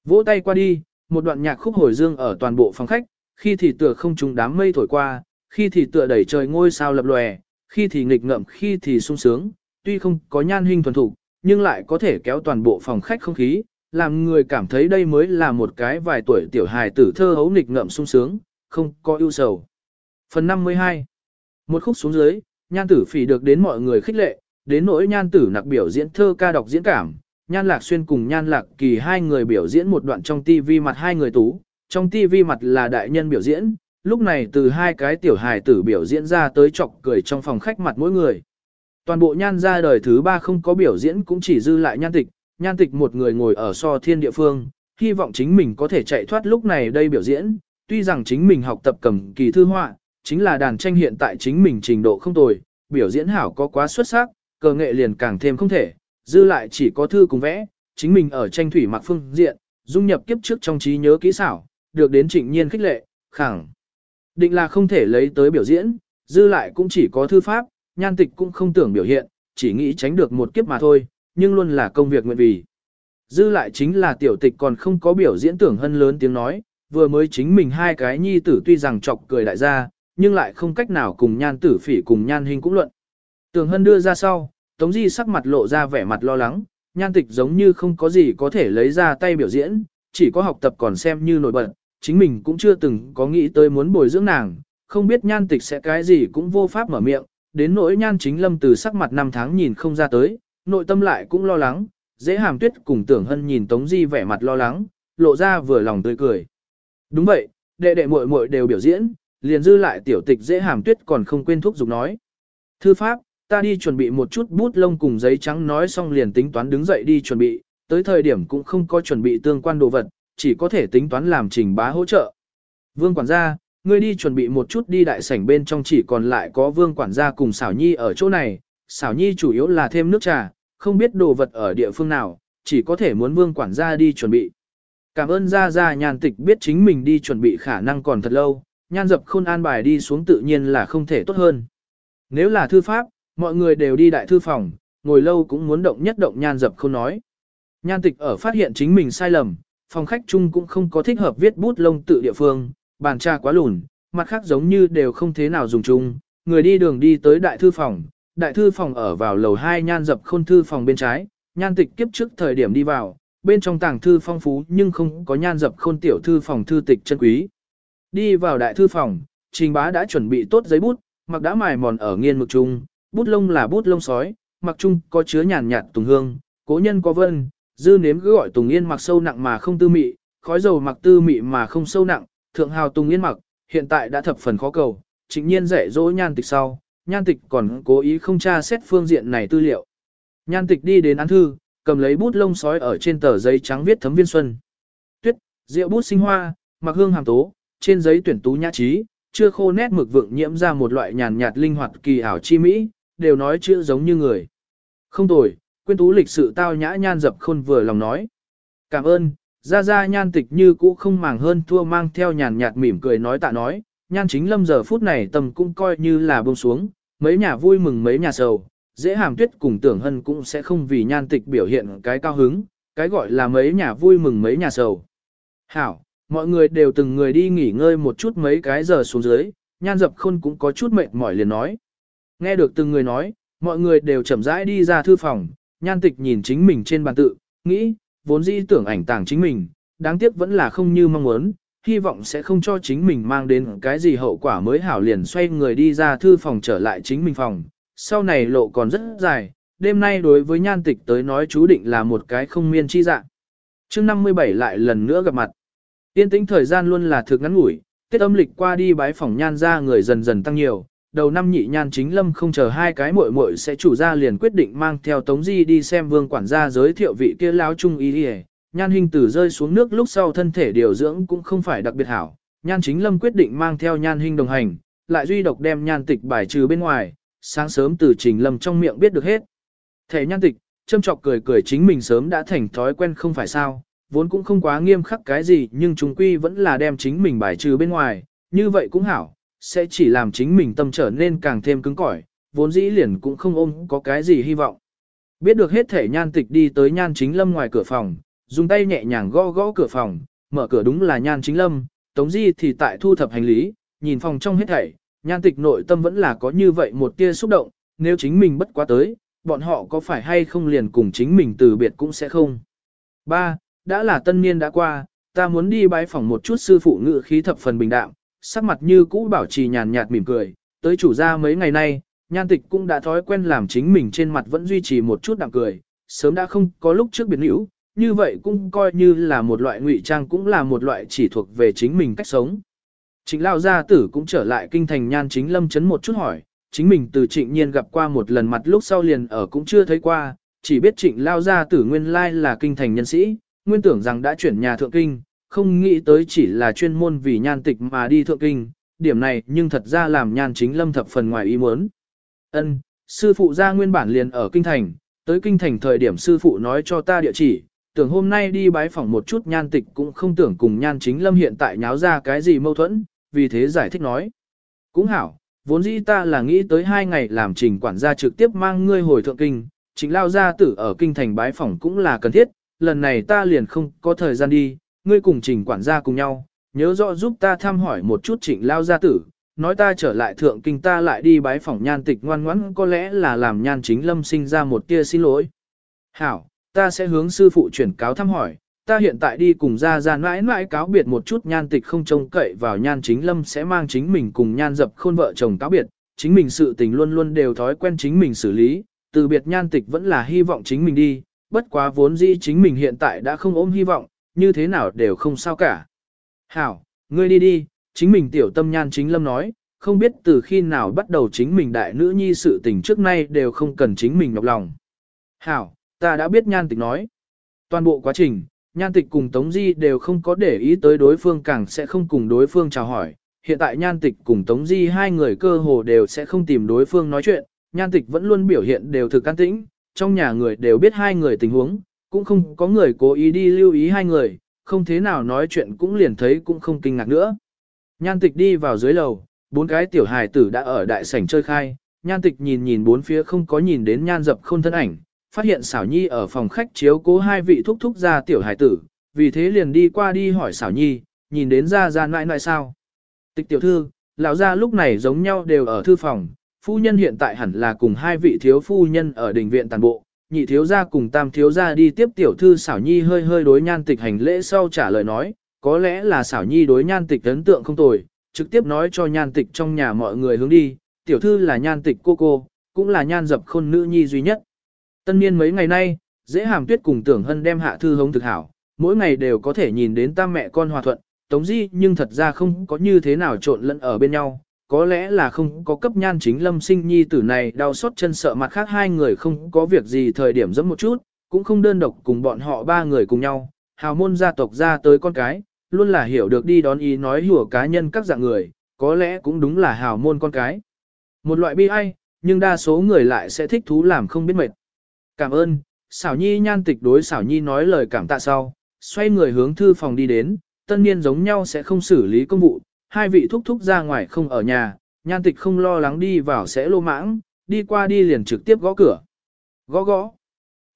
Vỗ tay qua đi, một đoạn nhạc khúc hồi dương ở toàn bộ phòng khách, khi thì tựa không trùng đám mây thổi qua, khi thì tựa đẩy trời ngôi sao lập lòe, khi thì nghịch ngợm khi thì sung sướng, tuy không có nhan hình thuần thục, nhưng lại có thể kéo toàn bộ phòng khách không khí, làm người cảm thấy đây mới là một cái vài tuổi tiểu hài tử thơ hấu nghịch ngợm sung sướng, không có ưu sầu. Phần 52 Một khúc xuống dưới, nhan tử phỉ được đến mọi người khích lệ, đến nỗi nhan tử nặc biểu diễn thơ ca đọc diễn cảm, nhan lạc xuyên cùng nhan lạc kỳ hai người biểu diễn một đoạn trong TV mặt hai người tú, trong TV mặt là đại nhân biểu diễn, lúc này từ hai cái tiểu hài tử biểu diễn ra tới chọc cười trong phòng khách mặt mỗi người. Toàn bộ nhan ra đời thứ ba không có biểu diễn cũng chỉ dư lại nhan tịch, nhan tịch một người ngồi ở so thiên địa phương, hy vọng chính mình có thể chạy thoát lúc này đây biểu diễn, tuy rằng chính mình học tập cầm kỳ thư họa, chính là đàn tranh hiện tại chính mình trình độ không tồi, biểu diễn hảo có quá xuất sắc, cờ nghệ liền càng thêm không thể, dư lại chỉ có thư cùng vẽ, chính mình ở tranh thủy mặc phương diện, dung nhập kiếp trước trong trí nhớ kỹ xảo, được đến trịnh nhiên khích lệ, khẳng. Định là không thể lấy tới biểu diễn, dư lại cũng chỉ có thư pháp, nhan tịch cũng không tưởng biểu hiện, chỉ nghĩ tránh được một kiếp mà thôi, nhưng luôn là công việc nguyện vì. dư lại chính là tiểu tịch còn không có biểu diễn tưởng hân lớn tiếng nói, vừa mới chính mình hai cái nhi tử tuy rằng chọc cười đại gia, nhưng lại không cách nào cùng nhan tử phỉ cùng nhan hình cũng luận. Tưởng hân đưa ra sau, Tống Di sắc mặt lộ ra vẻ mặt lo lắng, nhan tịch giống như không có gì có thể lấy ra tay biểu diễn, chỉ có học tập còn xem như nổi bật, chính mình cũng chưa từng có nghĩ tới muốn bồi dưỡng nàng, không biết nhan tịch sẽ cái gì cũng vô pháp mở miệng, đến nỗi nhan chính lâm từ sắc mặt năm tháng nhìn không ra tới, nội tâm lại cũng lo lắng, dễ hàm tuyết cùng tưởng hân nhìn Tống Di vẻ mặt lo lắng, lộ ra vừa lòng tươi cười. Đúng vậy, đệ đệ muội muội đều biểu diễn, liền dư lại tiểu tịch dễ hàm tuyết còn không quên thuốc dục nói. Thư pháp, ta đi chuẩn bị một chút bút lông cùng giấy trắng nói xong liền tính toán đứng dậy đi chuẩn bị, tới thời điểm cũng không có chuẩn bị tương quan đồ vật, chỉ có thể tính toán làm trình bá hỗ trợ. Vương quản gia, ngươi đi chuẩn bị một chút đi đại sảnh bên trong chỉ còn lại có vương quản gia cùng xảo nhi ở chỗ này, xảo nhi chủ yếu là thêm nước trà, không biết đồ vật ở địa phương nào, chỉ có thể muốn vương quản gia đi chuẩn bị. Cảm ơn gia gia nhàn tịch biết chính mình đi chuẩn bị khả năng còn thật lâu, nhan dập khôn an bài đi xuống tự nhiên là không thể tốt hơn. Nếu là thư pháp, mọi người đều đi đại thư phòng, ngồi lâu cũng muốn động nhất động nhan dập khôn nói. Nhan tịch ở phát hiện chính mình sai lầm, phòng khách chung cũng không có thích hợp viết bút lông tự địa phương, bàn trà quá lùn, mặt khác giống như đều không thế nào dùng chung, người đi đường đi tới đại thư phòng, đại thư phòng ở vào lầu 2 nhan dập khôn thư phòng bên trái, nhan tịch kiếp trước thời điểm đi vào, bên trong tàng thư phong phú nhưng không có nhan dập khôn tiểu thư phòng thư tịch chân quý. Đi vào đại thư phòng, trình bá đã chuẩn bị tốt giấy bút, mặc đã mài mòn ở nghiên mực chung, bút lông là bút lông sói, mặc chung có chứa nhàn nhạt tùng hương, cố nhân có vân, dư nếm cứ gọi tùng yên mặc sâu nặng mà không tư mị, khói dầu mặc tư mị mà không sâu nặng, thượng hào tùng yên mặc, hiện tại đã thập phần khó cầu, chính nhiên dạy dỗ nhan tịch sau, nhan tịch còn cố ý không tra xét phương diện này tư liệu. Nhan tịch đi đến án thư, cầm lấy bút lông sói ở trên tờ giấy trắng viết thấm viên xuân. Tuyết, rượu bút sinh hoa, mặc hương hàm tố, trên giấy tuyển tú nhã trí, chưa khô nét mực vượng nhiễm ra một loại nhàn nhạt linh hoạt kỳ ảo chi mỹ, đều nói chữ giống như người. Không tồi, quyên tú lịch sự tao nhã nhan dập khôn vừa lòng nói. Cảm ơn, ra ra nhan tịch như cũ không màng hơn thua mang theo nhàn nhạt mỉm cười nói tạ nói, nhan chính lâm giờ phút này tầm cũng coi như là buông xuống, mấy nhà vui mừng mấy nhà sầu, dễ hàm tuyết cùng tưởng hân cũng sẽ không vì nhan tịch biểu hiện cái cao hứng, cái gọi là mấy nhà vui mừng mấy nhà sầu. Hảo, mọi người đều từng người đi nghỉ ngơi một chút mấy cái giờ xuống dưới, nhan dập khôn cũng có chút mệt mỏi liền nói. Nghe được từng người nói, mọi người đều chậm rãi đi ra thư phòng, nhan tịch nhìn chính mình trên bàn tự, nghĩ, vốn dĩ tưởng ảnh tàng chính mình, đáng tiếc vẫn là không như mong muốn, hy vọng sẽ không cho chính mình mang đến cái gì hậu quả mới hảo liền xoay người đi ra thư phòng trở lại chính mình phòng. Sau này lộ còn rất dài, đêm nay đối với nhan tịch tới nói chú định là một cái không miên chi dạng. chương 57 lại lần nữa gặp mặt. Tiên tĩnh thời gian luôn là thực ngắn ngủi, Tết âm lịch qua đi bái phòng nhan ra người dần dần tăng nhiều, đầu năm nhị nhan chính lâm không chờ hai cái muội muội sẽ chủ ra liền quyết định mang theo Tống Di đi xem vương quản gia giới thiệu vị kia lão trung y đi Nhan hình tử rơi xuống nước lúc sau thân thể điều dưỡng cũng không phải đặc biệt hảo, nhan chính lâm quyết định mang theo nhan hình đồng hành, lại duy độc đem nhan tịch bài trừ bên ngoài, sáng sớm từ trình lâm trong miệng biết được hết. Thể nhan tịch, châm chọc cười cười chính mình sớm đã thành thói quen không phải sao, vốn cũng không quá nghiêm khắc cái gì nhưng chúng quy vẫn là đem chính mình bài trừ bên ngoài, như vậy cũng hảo, sẽ chỉ làm chính mình tâm trở nên càng thêm cứng cỏi, vốn dĩ liền cũng không ôm có cái gì hy vọng. Biết được hết thể nhan tịch đi tới nhan chính lâm ngoài cửa phòng, dùng tay nhẹ nhàng gõ gõ cửa phòng, mở cửa đúng là nhan chính lâm, tống di thì tại thu thập hành lý, nhìn phòng trong hết thảy, nhan tịch nội tâm vẫn là có như vậy một tia xúc động, nếu chính mình bất quá tới, bọn họ có phải hay không liền cùng chính mình từ biệt cũng sẽ không. 3. Đã là tân niên đã qua, ta muốn đi bái phòng một chút sư phụ ngự khí thập phần bình đạm, sắc mặt như cũ bảo trì nhàn nhạt mỉm cười, tới chủ gia mấy ngày nay, nhan tịch cũng đã thói quen làm chính mình trên mặt vẫn duy trì một chút đạm cười, sớm đã không có lúc trước biệt hữu, như vậy cũng coi như là một loại ngụy trang cũng là một loại chỉ thuộc về chính mình cách sống. Trịnh Lao Gia Tử cũng trở lại kinh thành nhan chính lâm chấn một chút hỏi, chính mình từ trịnh nhiên gặp qua một lần mặt lúc sau liền ở cũng chưa thấy qua, chỉ biết trịnh Lao Gia Tử nguyên lai là kinh thành nhân sĩ, nguyên tưởng rằng đã chuyển nhà thượng kinh, không nghĩ tới chỉ là chuyên môn vì nhan tịch mà đi thượng kinh, điểm này nhưng thật ra làm nhan chính lâm thập phần ngoài ý muốn. Ân, sư phụ ra nguyên bản liền ở kinh thành, tới kinh thành thời điểm sư phụ nói cho ta địa chỉ, tưởng hôm nay đi bái phỏng một chút nhan tịch cũng không tưởng cùng nhan chính lâm hiện tại nháo ra cái gì mâu thuẫn, vì thế giải thích nói. Cũng hảo, vốn dĩ ta là nghĩ tới hai ngày làm trình quản gia trực tiếp mang ngươi hồi thượng kinh, chính lao gia tử ở kinh thành bái phỏng cũng là cần thiết, lần này ta liền không có thời gian đi, ngươi cùng trình quản gia cùng nhau, nhớ rõ giúp ta thăm hỏi một chút trịnh lao gia tử, nói ta trở lại thượng kinh ta lại đi bái phỏng nhan tịch ngoan ngoãn có lẽ là làm nhan chính lâm sinh ra một tia xin lỗi. Hảo, ta sẽ hướng sư phụ chuyển cáo thăm hỏi, ta hiện tại đi cùng ra ra mãi mãi cáo biệt một chút nhan tịch không trông cậy vào nhan chính lâm sẽ mang chính mình cùng nhan dập khôn vợ chồng cáo biệt, chính mình sự tình luôn luôn đều thói quen chính mình xử lý, từ biệt nhan tịch vẫn là hy vọng chính mình đi, bất quá vốn dĩ chính mình hiện tại đã không ôm hy vọng, như thế nào đều không sao cả. Hảo, ngươi đi đi, chính mình tiểu tâm nhan chính lâm nói, không biết từ khi nào bắt đầu chính mình đại nữ nhi sự tình trước nay đều không cần chính mình nhọc lòng. Hảo, ta đã biết nhan tịch nói. Toàn bộ quá trình, nhan tịch cùng Tống Di đều không có để ý tới đối phương càng sẽ không cùng đối phương chào hỏi. Hiện tại nhan tịch cùng Tống Di hai người cơ hồ đều sẽ không tìm đối phương nói chuyện, nhan tịch vẫn luôn biểu hiện đều thực can tĩnh, trong nhà người đều biết hai người tình huống, cũng không có người cố ý đi lưu ý hai người, không thế nào nói chuyện cũng liền thấy cũng không kinh ngạc nữa. Nhan tịch đi vào dưới lầu, bốn cái tiểu hài tử đã ở đại sảnh chơi khai, nhan tịch nhìn nhìn bốn phía không có nhìn đến nhan dập không thân ảnh, phát hiện xảo nhi ở phòng khách chiếu cố hai vị thúc thúc ra tiểu hài tử, vì thế liền đi qua đi hỏi xảo nhi, nhìn đến ra ra nãi nãi sao. Tịch tiểu thư, lão gia lúc này giống nhau đều ở thư phòng, phu nhân hiện tại hẳn là cùng hai vị thiếu phu nhân ở đình viện tàn bộ, nhị thiếu gia cùng tam thiếu gia đi tiếp tiểu thư xảo nhi hơi hơi đối nhan tịch hành lễ sau trả lời nói, có lẽ là xảo nhi đối nhan tịch ấn tượng không tồi, trực tiếp nói cho nhan tịch trong nhà mọi người hướng đi, tiểu thư là nhan tịch cô cô, cũng là nhan dập khôn nữ nhi duy nhất. Tân niên mấy ngày nay, dễ hàm tuyết cùng tưởng hân đem hạ thư hống thực hảo, mỗi ngày đều có thể nhìn đến tam mẹ con hòa thuận, tống di nhưng thật ra không có như thế nào trộn lẫn ở bên nhau, có lẽ là không có cấp nhan chính lâm sinh nhi tử này đau xót chân sợ mặt khác hai người không có việc gì thời điểm dẫm một chút, cũng không đơn độc cùng bọn họ ba người cùng nhau, hào môn gia tộc ra tới con cái, luôn là hiểu được đi đón ý nói hùa cá nhân các dạng người, có lẽ cũng đúng là hào môn con cái. Một loại bi ai, nhưng đa số người lại sẽ thích thú làm không biết mệt. Cảm ơn, xảo nhi nhan tịch đối xảo nhi nói lời cảm tạ sau, xoay người hướng thư phòng đi đến, tân niên giống nhau sẽ không xử lý công vụ, hai vị thúc thúc ra ngoài không ở nhà, nhan tịch không lo lắng đi vào sẽ lô mãng, đi qua đi liền trực tiếp gõ cửa. Gõ gõ.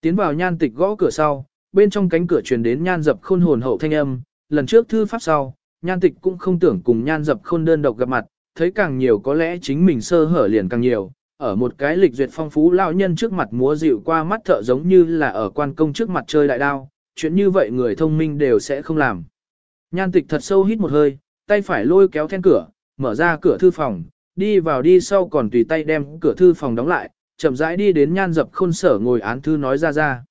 Tiến vào nhan tịch gõ cửa sau, bên trong cánh cửa truyền đến nhan dập khôn hồn hậu thanh âm, lần trước thư pháp sau, nhan tịch cũng không tưởng cùng nhan dập khôn đơn độc gặp mặt, thấy càng nhiều có lẽ chính mình sơ hở liền càng nhiều. Ở một cái lịch duyệt phong phú lao nhân trước mặt múa dịu qua mắt thợ giống như là ở quan công trước mặt chơi đại đao, chuyện như vậy người thông minh đều sẽ không làm. Nhan tịch thật sâu hít một hơi, tay phải lôi kéo then cửa, mở ra cửa thư phòng, đi vào đi sau còn tùy tay đem cửa thư phòng đóng lại, chậm rãi đi đến nhan dập khôn sở ngồi án thư nói ra ra.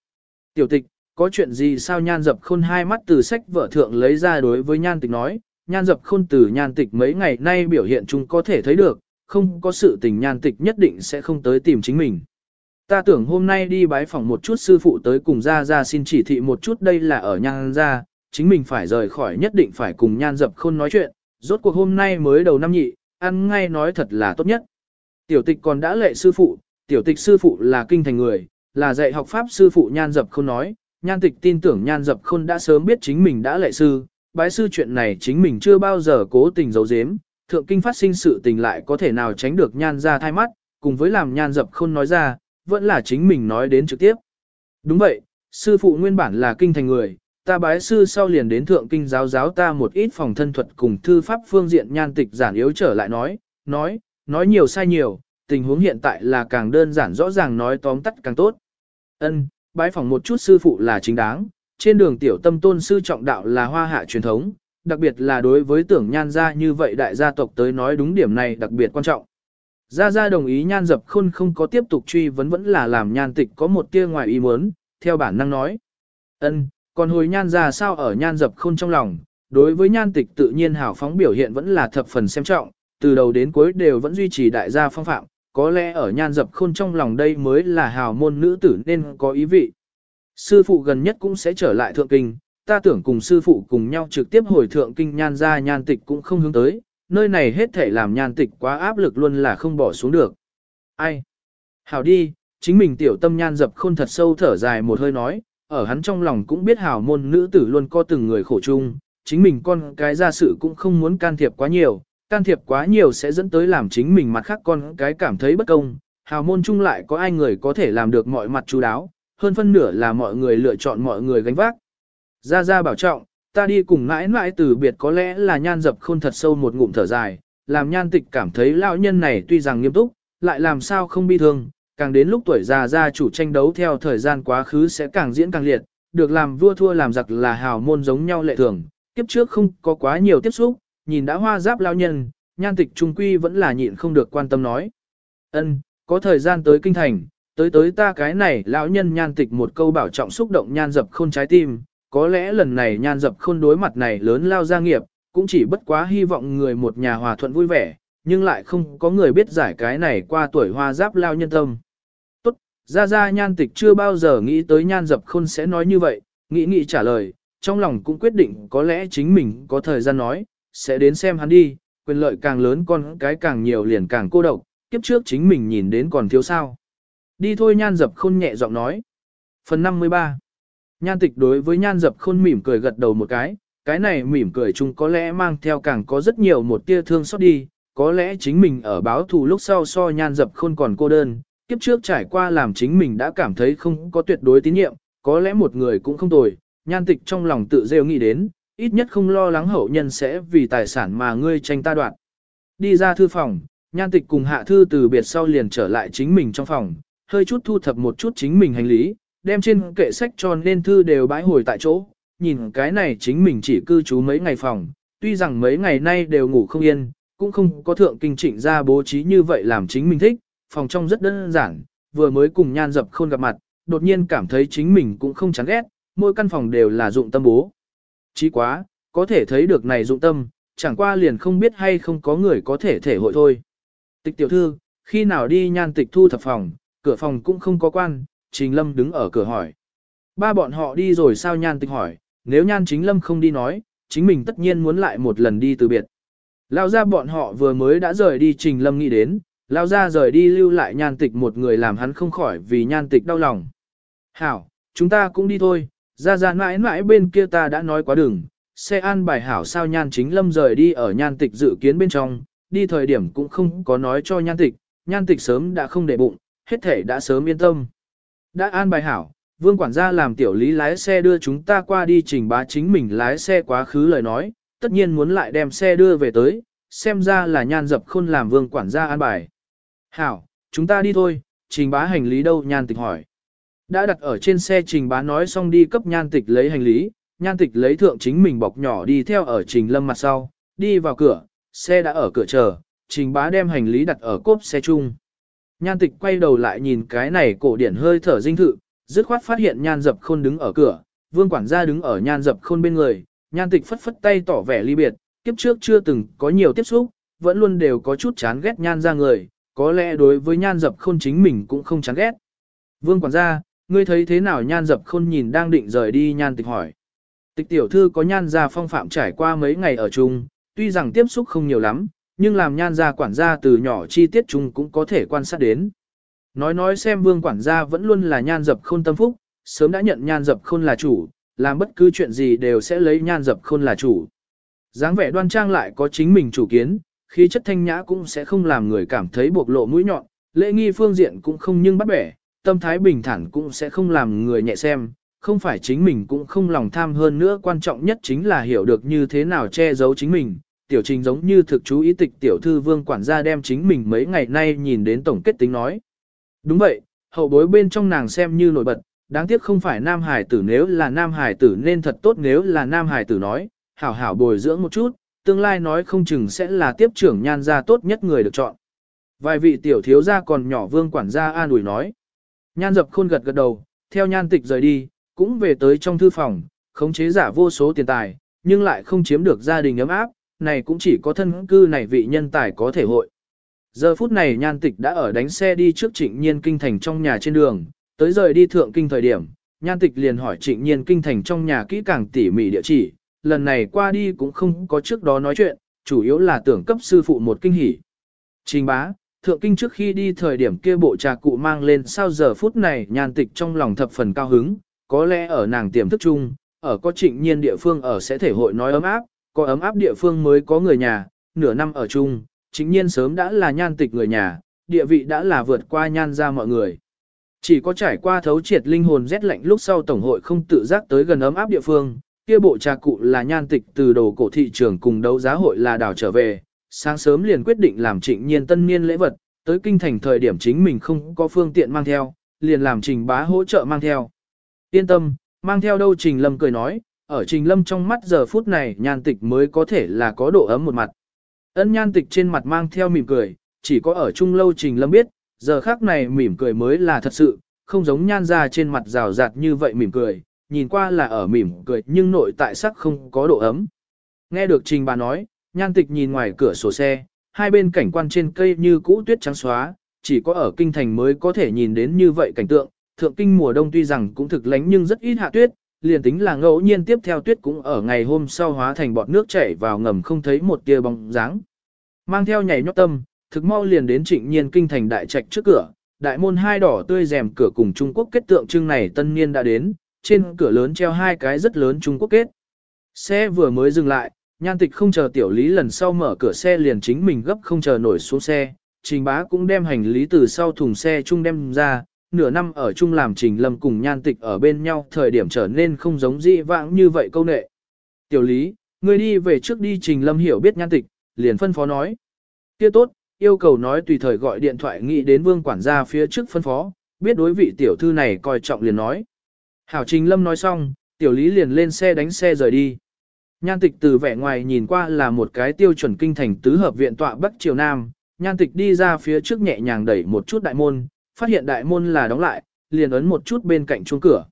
Tiểu tịch, có chuyện gì sao nhan dập khôn hai mắt từ sách vợ thượng lấy ra đối với nhan tịch nói, nhan dập khôn từ nhan tịch mấy ngày nay biểu hiện chúng có thể thấy được, không có sự tình nhan tịch nhất định sẽ không tới tìm chính mình. Ta tưởng hôm nay đi bái phỏng một chút sư phụ tới cùng ra ra xin chỉ thị một chút đây là ở nhan ra, chính mình phải rời khỏi nhất định phải cùng nhan dập khôn nói chuyện, rốt cuộc hôm nay mới đầu năm nhị, ăn ngay nói thật là tốt nhất. Tiểu tịch còn đã lệ sư phụ, tiểu tịch sư phụ là kinh thành người, là dạy học pháp sư phụ nhan dập khôn nói, nhan tịch tin tưởng nhan dập khôn đã sớm biết chính mình đã lệ sư, bái sư chuyện này chính mình chưa bao giờ cố tình giấu giếm, thượng kinh phát sinh sự tình lại có thể nào tránh được nhan ra thai mắt, cùng với làm nhan dập khôn nói ra, vẫn là chính mình nói đến trực tiếp. Đúng vậy, sư phụ nguyên bản là kinh thành người, ta bái sư sau liền đến thượng kinh giáo giáo ta một ít phòng thân thuật cùng thư pháp phương diện nhan tịch giản yếu trở lại nói, nói, nói nhiều sai nhiều, tình huống hiện tại là càng đơn giản rõ ràng nói tóm tắt càng tốt. Ân, bái phòng một chút sư phụ là chính đáng, trên đường tiểu tâm tôn sư trọng đạo là hoa hạ truyền thống, đặc biệt là đối với tưởng nhan gia như vậy đại gia tộc tới nói đúng điểm này đặc biệt quan trọng. Gia Gia đồng ý nhan dập khôn không có tiếp tục truy vấn vẫn là làm nhan tịch có một tia ngoài ý muốn, theo bản năng nói. ân còn hồi nhan ra sao ở nhan dập khôn trong lòng, đối với nhan tịch tự nhiên hào phóng biểu hiện vẫn là thập phần xem trọng, từ đầu đến cuối đều vẫn duy trì đại gia phong phạm, có lẽ ở nhan dập khôn trong lòng đây mới là hào môn nữ tử nên có ý vị. Sư phụ gần nhất cũng sẽ trở lại thượng kinh, ta tưởng cùng sư phụ cùng nhau trực tiếp hồi thượng kinh nhan ra nhan tịch cũng không hướng tới, nơi này hết thể làm nhan tịch quá áp lực luôn là không bỏ xuống được. Ai? Hảo đi, chính mình tiểu tâm nhan dập khôn thật sâu thở dài một hơi nói, ở hắn trong lòng cũng biết Hào môn nữ tử luôn có từng người khổ chung, chính mình con cái ra sự cũng không muốn can thiệp quá nhiều, can thiệp quá nhiều sẽ dẫn tới làm chính mình mặt khác con cái cảm thấy bất công, hào môn chung lại có ai người có thể làm được mọi mặt chú đáo, hơn phân nửa là mọi người lựa chọn mọi người gánh vác. gia gia bảo trọng, ta đi cùng mãi mãi từ biệt có lẽ là nhan dập khôn thật sâu một ngụm thở dài, làm nhan tịch cảm thấy lão nhân này tuy rằng nghiêm túc, lại làm sao không bi thương, càng đến lúc tuổi già gia chủ tranh đấu theo thời gian quá khứ sẽ càng diễn càng liệt, được làm vua thua làm giặc là hào môn giống nhau lệ thường, kiếp trước không có quá nhiều tiếp xúc, nhìn đã hoa giáp lão nhân, nhan tịch trung quy vẫn là nhịn không được quan tâm nói. ân có thời gian tới kinh thành, tới tới ta cái này lão nhân nhan tịch một câu bảo trọng xúc động nhan dập khôn trái tim, có lẽ lần này nhan dập khôn đối mặt này lớn lao gia nghiệp, cũng chỉ bất quá hy vọng người một nhà hòa thuận vui vẻ, nhưng lại không có người biết giải cái này qua tuổi hoa giáp lao nhân tâm. Ra ra nhan tịch chưa bao giờ nghĩ tới nhan dập khôn sẽ nói như vậy, nghĩ nghĩ trả lời, trong lòng cũng quyết định có lẽ chính mình có thời gian nói, sẽ đến xem hắn đi, quyền lợi càng lớn con cái càng nhiều liền càng cô độc, kiếp trước chính mình nhìn đến còn thiếu sao. Đi thôi nhan dập khôn nhẹ giọng nói. Phần 53 Nhan tịch đối với nhan dập khôn mỉm cười gật đầu một cái, cái này mỉm cười chung có lẽ mang theo càng có rất nhiều một tia thương xót đi, có lẽ chính mình ở báo thù lúc sau so nhan dập khôn còn cô đơn, kiếp trước trải qua làm chính mình đã cảm thấy không có tuyệt đối tín nhiệm, có lẽ một người cũng không tồi, nhan tịch trong lòng tự rêu nghĩ đến, ít nhất không lo lắng hậu nhân sẽ vì tài sản mà ngươi tranh ta đoạn. Đi ra thư phòng, nhan tịch cùng hạ thư từ biệt sau liền trở lại chính mình trong phòng, hơi chút thu thập một chút chính mình hành lý, đem trên kệ sách tròn nên thư đều bãi hồi tại chỗ, nhìn cái này chính mình chỉ cư trú mấy ngày phòng, tuy rằng mấy ngày nay đều ngủ không yên, cũng không có thượng kinh trịnh ra bố trí như vậy làm chính mình thích, phòng trong rất đơn giản, vừa mới cùng nhan dập khôn gặp mặt, đột nhiên cảm thấy chính mình cũng không chán ghét, mỗi căn phòng đều là dụng tâm bố. Chí quá, có thể thấy được này dụng tâm, chẳng qua liền không biết hay không có người có thể thể hội thôi. Tịch tiểu thư, khi nào đi nhan tịch thu thập phòng, cửa phòng cũng không có quan, Trình Lâm đứng ở cửa hỏi. Ba bọn họ đi rồi sao nhan tịch hỏi, nếu nhan chính Lâm không đi nói, chính mình tất nhiên muốn lại một lần đi từ biệt. Lao ra bọn họ vừa mới đã rời đi Trình Lâm nghĩ đến, Lao ra rời đi lưu lại nhan tịch một người làm hắn không khỏi vì nhan tịch đau lòng. Hảo, chúng ta cũng đi thôi, ra ra mãi mãi bên kia ta đã nói quá đừng, xe an bài hảo sao nhan chính lâm rời đi ở nhan tịch dự kiến bên trong, đi thời điểm cũng không có nói cho nhan tịch, nhan tịch sớm đã không để bụng, hết thể đã sớm yên tâm. Đã an bài hảo, vương quản gia làm tiểu lý lái xe đưa chúng ta qua đi trình bá chính mình lái xe quá khứ lời nói, tất nhiên muốn lại đem xe đưa về tới, xem ra là nhan dập khôn làm vương quản gia an bài. Hảo, chúng ta đi thôi, trình bá hành lý đâu nhan tịch hỏi. Đã đặt ở trên xe trình bá nói xong đi cấp nhan tịch lấy hành lý, nhan tịch lấy thượng chính mình bọc nhỏ đi theo ở trình lâm mặt sau, đi vào cửa, xe đã ở cửa chờ, trình bá đem hành lý đặt ở cốp xe chung. Nhan tịch quay đầu lại nhìn cái này cổ điển hơi thở dinh thự, dứt khoát phát hiện nhan dập khôn đứng ở cửa, vương quản gia đứng ở nhan dập khôn bên người, nhan tịch phất phất tay tỏ vẻ ly biệt, kiếp trước chưa từng có nhiều tiếp xúc, vẫn luôn đều có chút chán ghét nhan ra người, có lẽ đối với nhan dập khôn chính mình cũng không chán ghét. Vương quản gia, ngươi thấy thế nào nhan dập khôn nhìn đang định rời đi nhan tịch hỏi. Tịch tiểu thư có nhan gia phong phạm trải qua mấy ngày ở chung, tuy rằng tiếp xúc không nhiều lắm, nhưng làm nhan gia quản gia từ nhỏ chi tiết chung cũng có thể quan sát đến. Nói nói xem vương quản gia vẫn luôn là nhan dập khôn tâm phúc, sớm đã nhận nhan dập khôn là chủ, làm bất cứ chuyện gì đều sẽ lấy nhan dập khôn là chủ. dáng vẻ đoan trang lại có chính mình chủ kiến, khí chất thanh nhã cũng sẽ không làm người cảm thấy bộc lộ mũi nhọn, lễ nghi phương diện cũng không nhưng bắt bẻ, tâm thái bình thản cũng sẽ không làm người nhẹ xem, không phải chính mình cũng không lòng tham hơn nữa quan trọng nhất chính là hiểu được như thế nào che giấu chính mình. Tiểu trình giống như thực chú ý tịch tiểu thư vương quản gia đem chính mình mấy ngày nay nhìn đến tổng kết tính nói. Đúng vậy, hậu bối bên trong nàng xem như nổi bật, đáng tiếc không phải nam hải tử nếu là nam hải tử nên thật tốt nếu là nam hải tử nói, hảo hảo bồi dưỡng một chút, tương lai nói không chừng sẽ là tiếp trưởng nhan gia tốt nhất người được chọn. Vài vị tiểu thiếu gia còn nhỏ vương quản gia an ủi nói. Nhan dập khôn gật gật đầu, theo nhan tịch rời đi, cũng về tới trong thư phòng, khống chế giả vô số tiền tài, nhưng lại không chiếm được gia đình ấm áp, này cũng chỉ có thân cư này vị nhân tài có thể hội. Giờ phút này nhan tịch đã ở đánh xe đi trước trịnh nhiên kinh thành trong nhà trên đường, tới rời đi thượng kinh thời điểm, nhan tịch liền hỏi trịnh nhiên kinh thành trong nhà kỹ càng tỉ mỉ địa chỉ, lần này qua đi cũng không có trước đó nói chuyện, chủ yếu là tưởng cấp sư phụ một kinh hỉ. Trình bá, thượng kinh trước khi đi thời điểm kia bộ trà cụ mang lên sau giờ phút này nhan tịch trong lòng thập phần cao hứng, có lẽ ở nàng tiềm thức chung, ở có trịnh nhiên địa phương ở sẽ thể hội nói ấm áp, có ấm áp địa phương mới có người nhà, nửa năm ở chung, trịnh nhiên sớm đã là nhan tịch người nhà, địa vị đã là vượt qua nhan ra mọi người. Chỉ có trải qua thấu triệt linh hồn rét lạnh lúc sau tổng hội không tự giác tới gần ấm áp địa phương, kia bộ trà cụ là nhan tịch từ đồ cổ thị trường cùng đấu giá hội là đảo trở về, sáng sớm liền quyết định làm trịnh nhiên tân niên lễ vật, tới kinh thành thời điểm chính mình không có phương tiện mang theo, liền làm trình bá hỗ trợ mang theo. Yên tâm, mang theo đâu trình lâm cười nói, ở trình lâm trong mắt giờ phút này nhan tịch mới có thể là có độ ấm một mặt. Ân nhan tịch trên mặt mang theo mỉm cười, chỉ có ở chung lâu trình lâm biết, giờ khác này mỉm cười mới là thật sự, không giống nhan ra trên mặt rào rạt như vậy mỉm cười, nhìn qua là ở mỉm cười nhưng nội tại sắc không có độ ấm. Nghe được trình bà nói, nhan tịch nhìn ngoài cửa sổ xe, hai bên cảnh quan trên cây như cũ tuyết trắng xóa, chỉ có ở kinh thành mới có thể nhìn đến như vậy cảnh tượng. Thượng kinh mùa đông tuy rằng cũng thực lánh nhưng rất ít hạ tuyết, liền tính là ngẫu nhiên tiếp theo tuyết cũng ở ngày hôm sau hóa thành bọt nước chảy vào ngầm không thấy một tia bóng dáng. Mang theo nhảy nhót tâm, thực mau liền đến trịnh nhiên kinh thành đại trạch trước cửa, đại môn hai đỏ tươi rèm cửa cùng Trung Quốc kết tượng trưng này tân niên đã đến, trên cửa lớn treo hai cái rất lớn Trung Quốc kết. Xe vừa mới dừng lại, nhan tịch không chờ tiểu lý lần sau mở cửa xe liền chính mình gấp không chờ nổi xuống xe, trình bá cũng đem hành lý từ sau thùng xe chung đem ra, nửa năm ở chung làm trình lâm cùng nhan tịch ở bên nhau thời điểm trở nên không giống dị vãng như vậy câu nệ. Tiểu lý, người đi về trước đi trình lâm hiểu biết nhan tịch, liền phân phó nói. kia tốt, yêu cầu nói tùy thời gọi điện thoại nghĩ đến vương quản gia phía trước phân phó, biết đối vị tiểu thư này coi trọng liền nói. Hảo trình lâm nói xong, tiểu lý liền lên xe đánh xe rời đi. Nhan tịch từ vẻ ngoài nhìn qua là một cái tiêu chuẩn kinh thành tứ hợp viện tọa Bắc Triều Nam, nhan tịch đi ra phía trước nhẹ nhàng đẩy một chút đại môn, phát hiện đại môn là đóng lại, liền ấn một chút bên cạnh chuông cửa.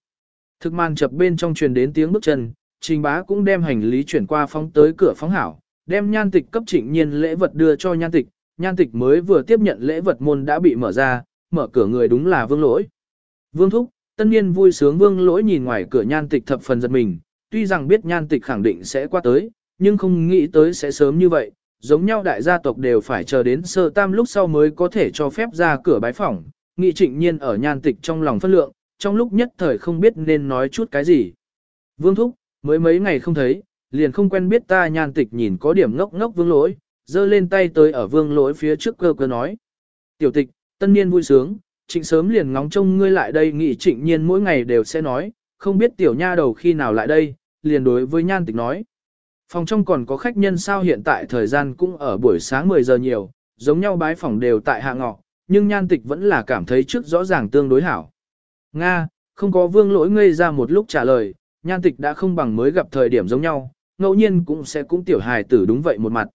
Thực man chập bên trong truyền đến tiếng bước chân, trình bá cũng đem hành lý chuyển qua phóng tới cửa phóng hảo, đem nhan tịch cấp trịnh nhiên lễ vật đưa cho nhan tịch, nhan tịch mới vừa tiếp nhận lễ vật môn đã bị mở ra, mở cửa người đúng là vương lỗi. Vương thúc, tân niên vui sướng vương lỗi nhìn ngoài cửa nhan tịch thập phần giật mình, tuy rằng biết nhan tịch khẳng định sẽ qua tới, nhưng không nghĩ tới sẽ sớm như vậy, giống nhau đại gia tộc đều phải chờ đến sơ tam lúc sau mới có thể cho phép ra cửa bái phỏng, nghị trịnh nhiên ở nhan tịch trong lòng phân lượng, trong lúc nhất thời không biết nên nói chút cái gì. Vương Thúc, mới mấy ngày không thấy, liền không quen biết ta nhan tịch nhìn có điểm ngốc ngốc vương lỗi, giơ lên tay tới ở vương lỗi phía trước cơ cơ nói. Tiểu tịch, tân niên vui sướng, trịnh sớm liền ngóng trông ngươi lại đây nghị trịnh nhiên mỗi ngày đều sẽ nói, không biết tiểu nha đầu khi nào lại đây, liền đối với nhan tịch nói. Phòng trong còn có khách nhân sao hiện tại thời gian cũng ở buổi sáng 10 giờ nhiều, giống nhau bái phòng đều tại hạ ngọ, nhưng nhan tịch vẫn là cảm thấy trước rõ ràng tương đối hảo. Nga, không có vương lỗi ngây ra một lúc trả lời, nhan tịch đã không bằng mới gặp thời điểm giống nhau, ngẫu nhiên cũng sẽ cũng tiểu hài tử đúng vậy một mặt.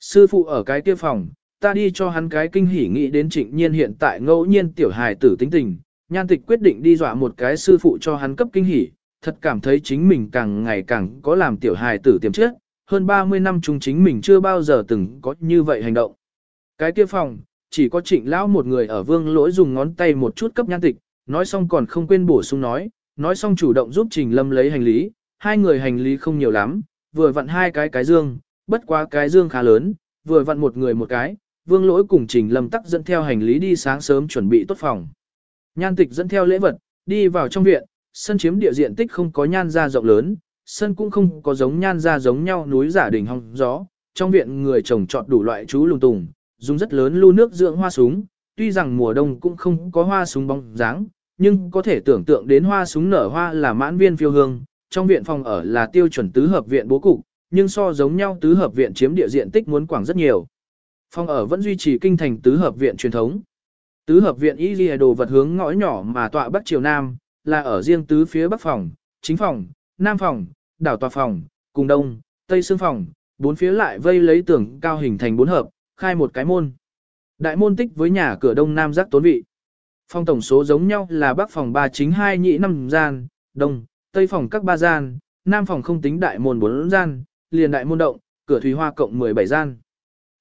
Sư phụ ở cái kia phòng, ta đi cho hắn cái kinh hỉ nghĩ đến trịnh nhiên hiện tại ngẫu nhiên tiểu hài tử tính tình, nhan tịch quyết định đi dọa một cái sư phụ cho hắn cấp kinh hỉ, thật cảm thấy chính mình càng ngày càng có làm tiểu hài tử tiềm chất, hơn 30 năm chung chính mình chưa bao giờ từng có như vậy hành động. Cái kia phòng, chỉ có trịnh lão một người ở vương lỗi dùng ngón tay một chút cấp nhan tịch, nói xong còn không quên bổ sung nói, nói xong chủ động giúp trình lâm lấy hành lý, hai người hành lý không nhiều lắm, vừa vặn hai cái cái dương, bất quá cái dương khá lớn, vừa vặn một người một cái, vương lỗi cùng trình lâm tắc dẫn theo hành lý đi sáng sớm chuẩn bị tốt phòng. Nhan tịch dẫn theo lễ vật, đi vào trong viện, sân chiếm địa diện tích không có nhan ra rộng lớn, sân cũng không có giống nhan ra giống nhau núi giả đỉnh hong gió, trong viện người trồng trọt đủ loại chú lùng tùng, dùng rất lớn lưu nước dưỡng hoa súng, tuy rằng mùa đông cũng không có hoa súng bóng dáng, nhưng có thể tưởng tượng đến hoa súng nở hoa là mãn viên phiêu hương, trong viện phòng ở là tiêu chuẩn tứ hợp viện bố cục, nhưng so giống nhau tứ hợp viện chiếm địa diện tích muốn quảng rất nhiều. Phòng ở vẫn duy trì kinh thành tứ hợp viện truyền thống. Tứ hợp viện y ghi đồ vật hướng ngõ nhỏ mà tọa bắc triều nam, là ở riêng tứ phía bắc phòng, chính phòng, nam phòng, đảo tòa phòng, cùng đông, tây xương phòng, bốn phía lại vây lấy tường cao hình thành bốn hợp, khai một cái môn. Đại môn tích với nhà cửa đông nam giác tốn vị. Phòng tổng số giống nhau là bắc phòng ba chính hai nhị năm gian, đông, tây phòng các ba gian, nam phòng không tính đại môn bốn gian, liền đại môn động, cửa thủy hoa cộng 17 gian.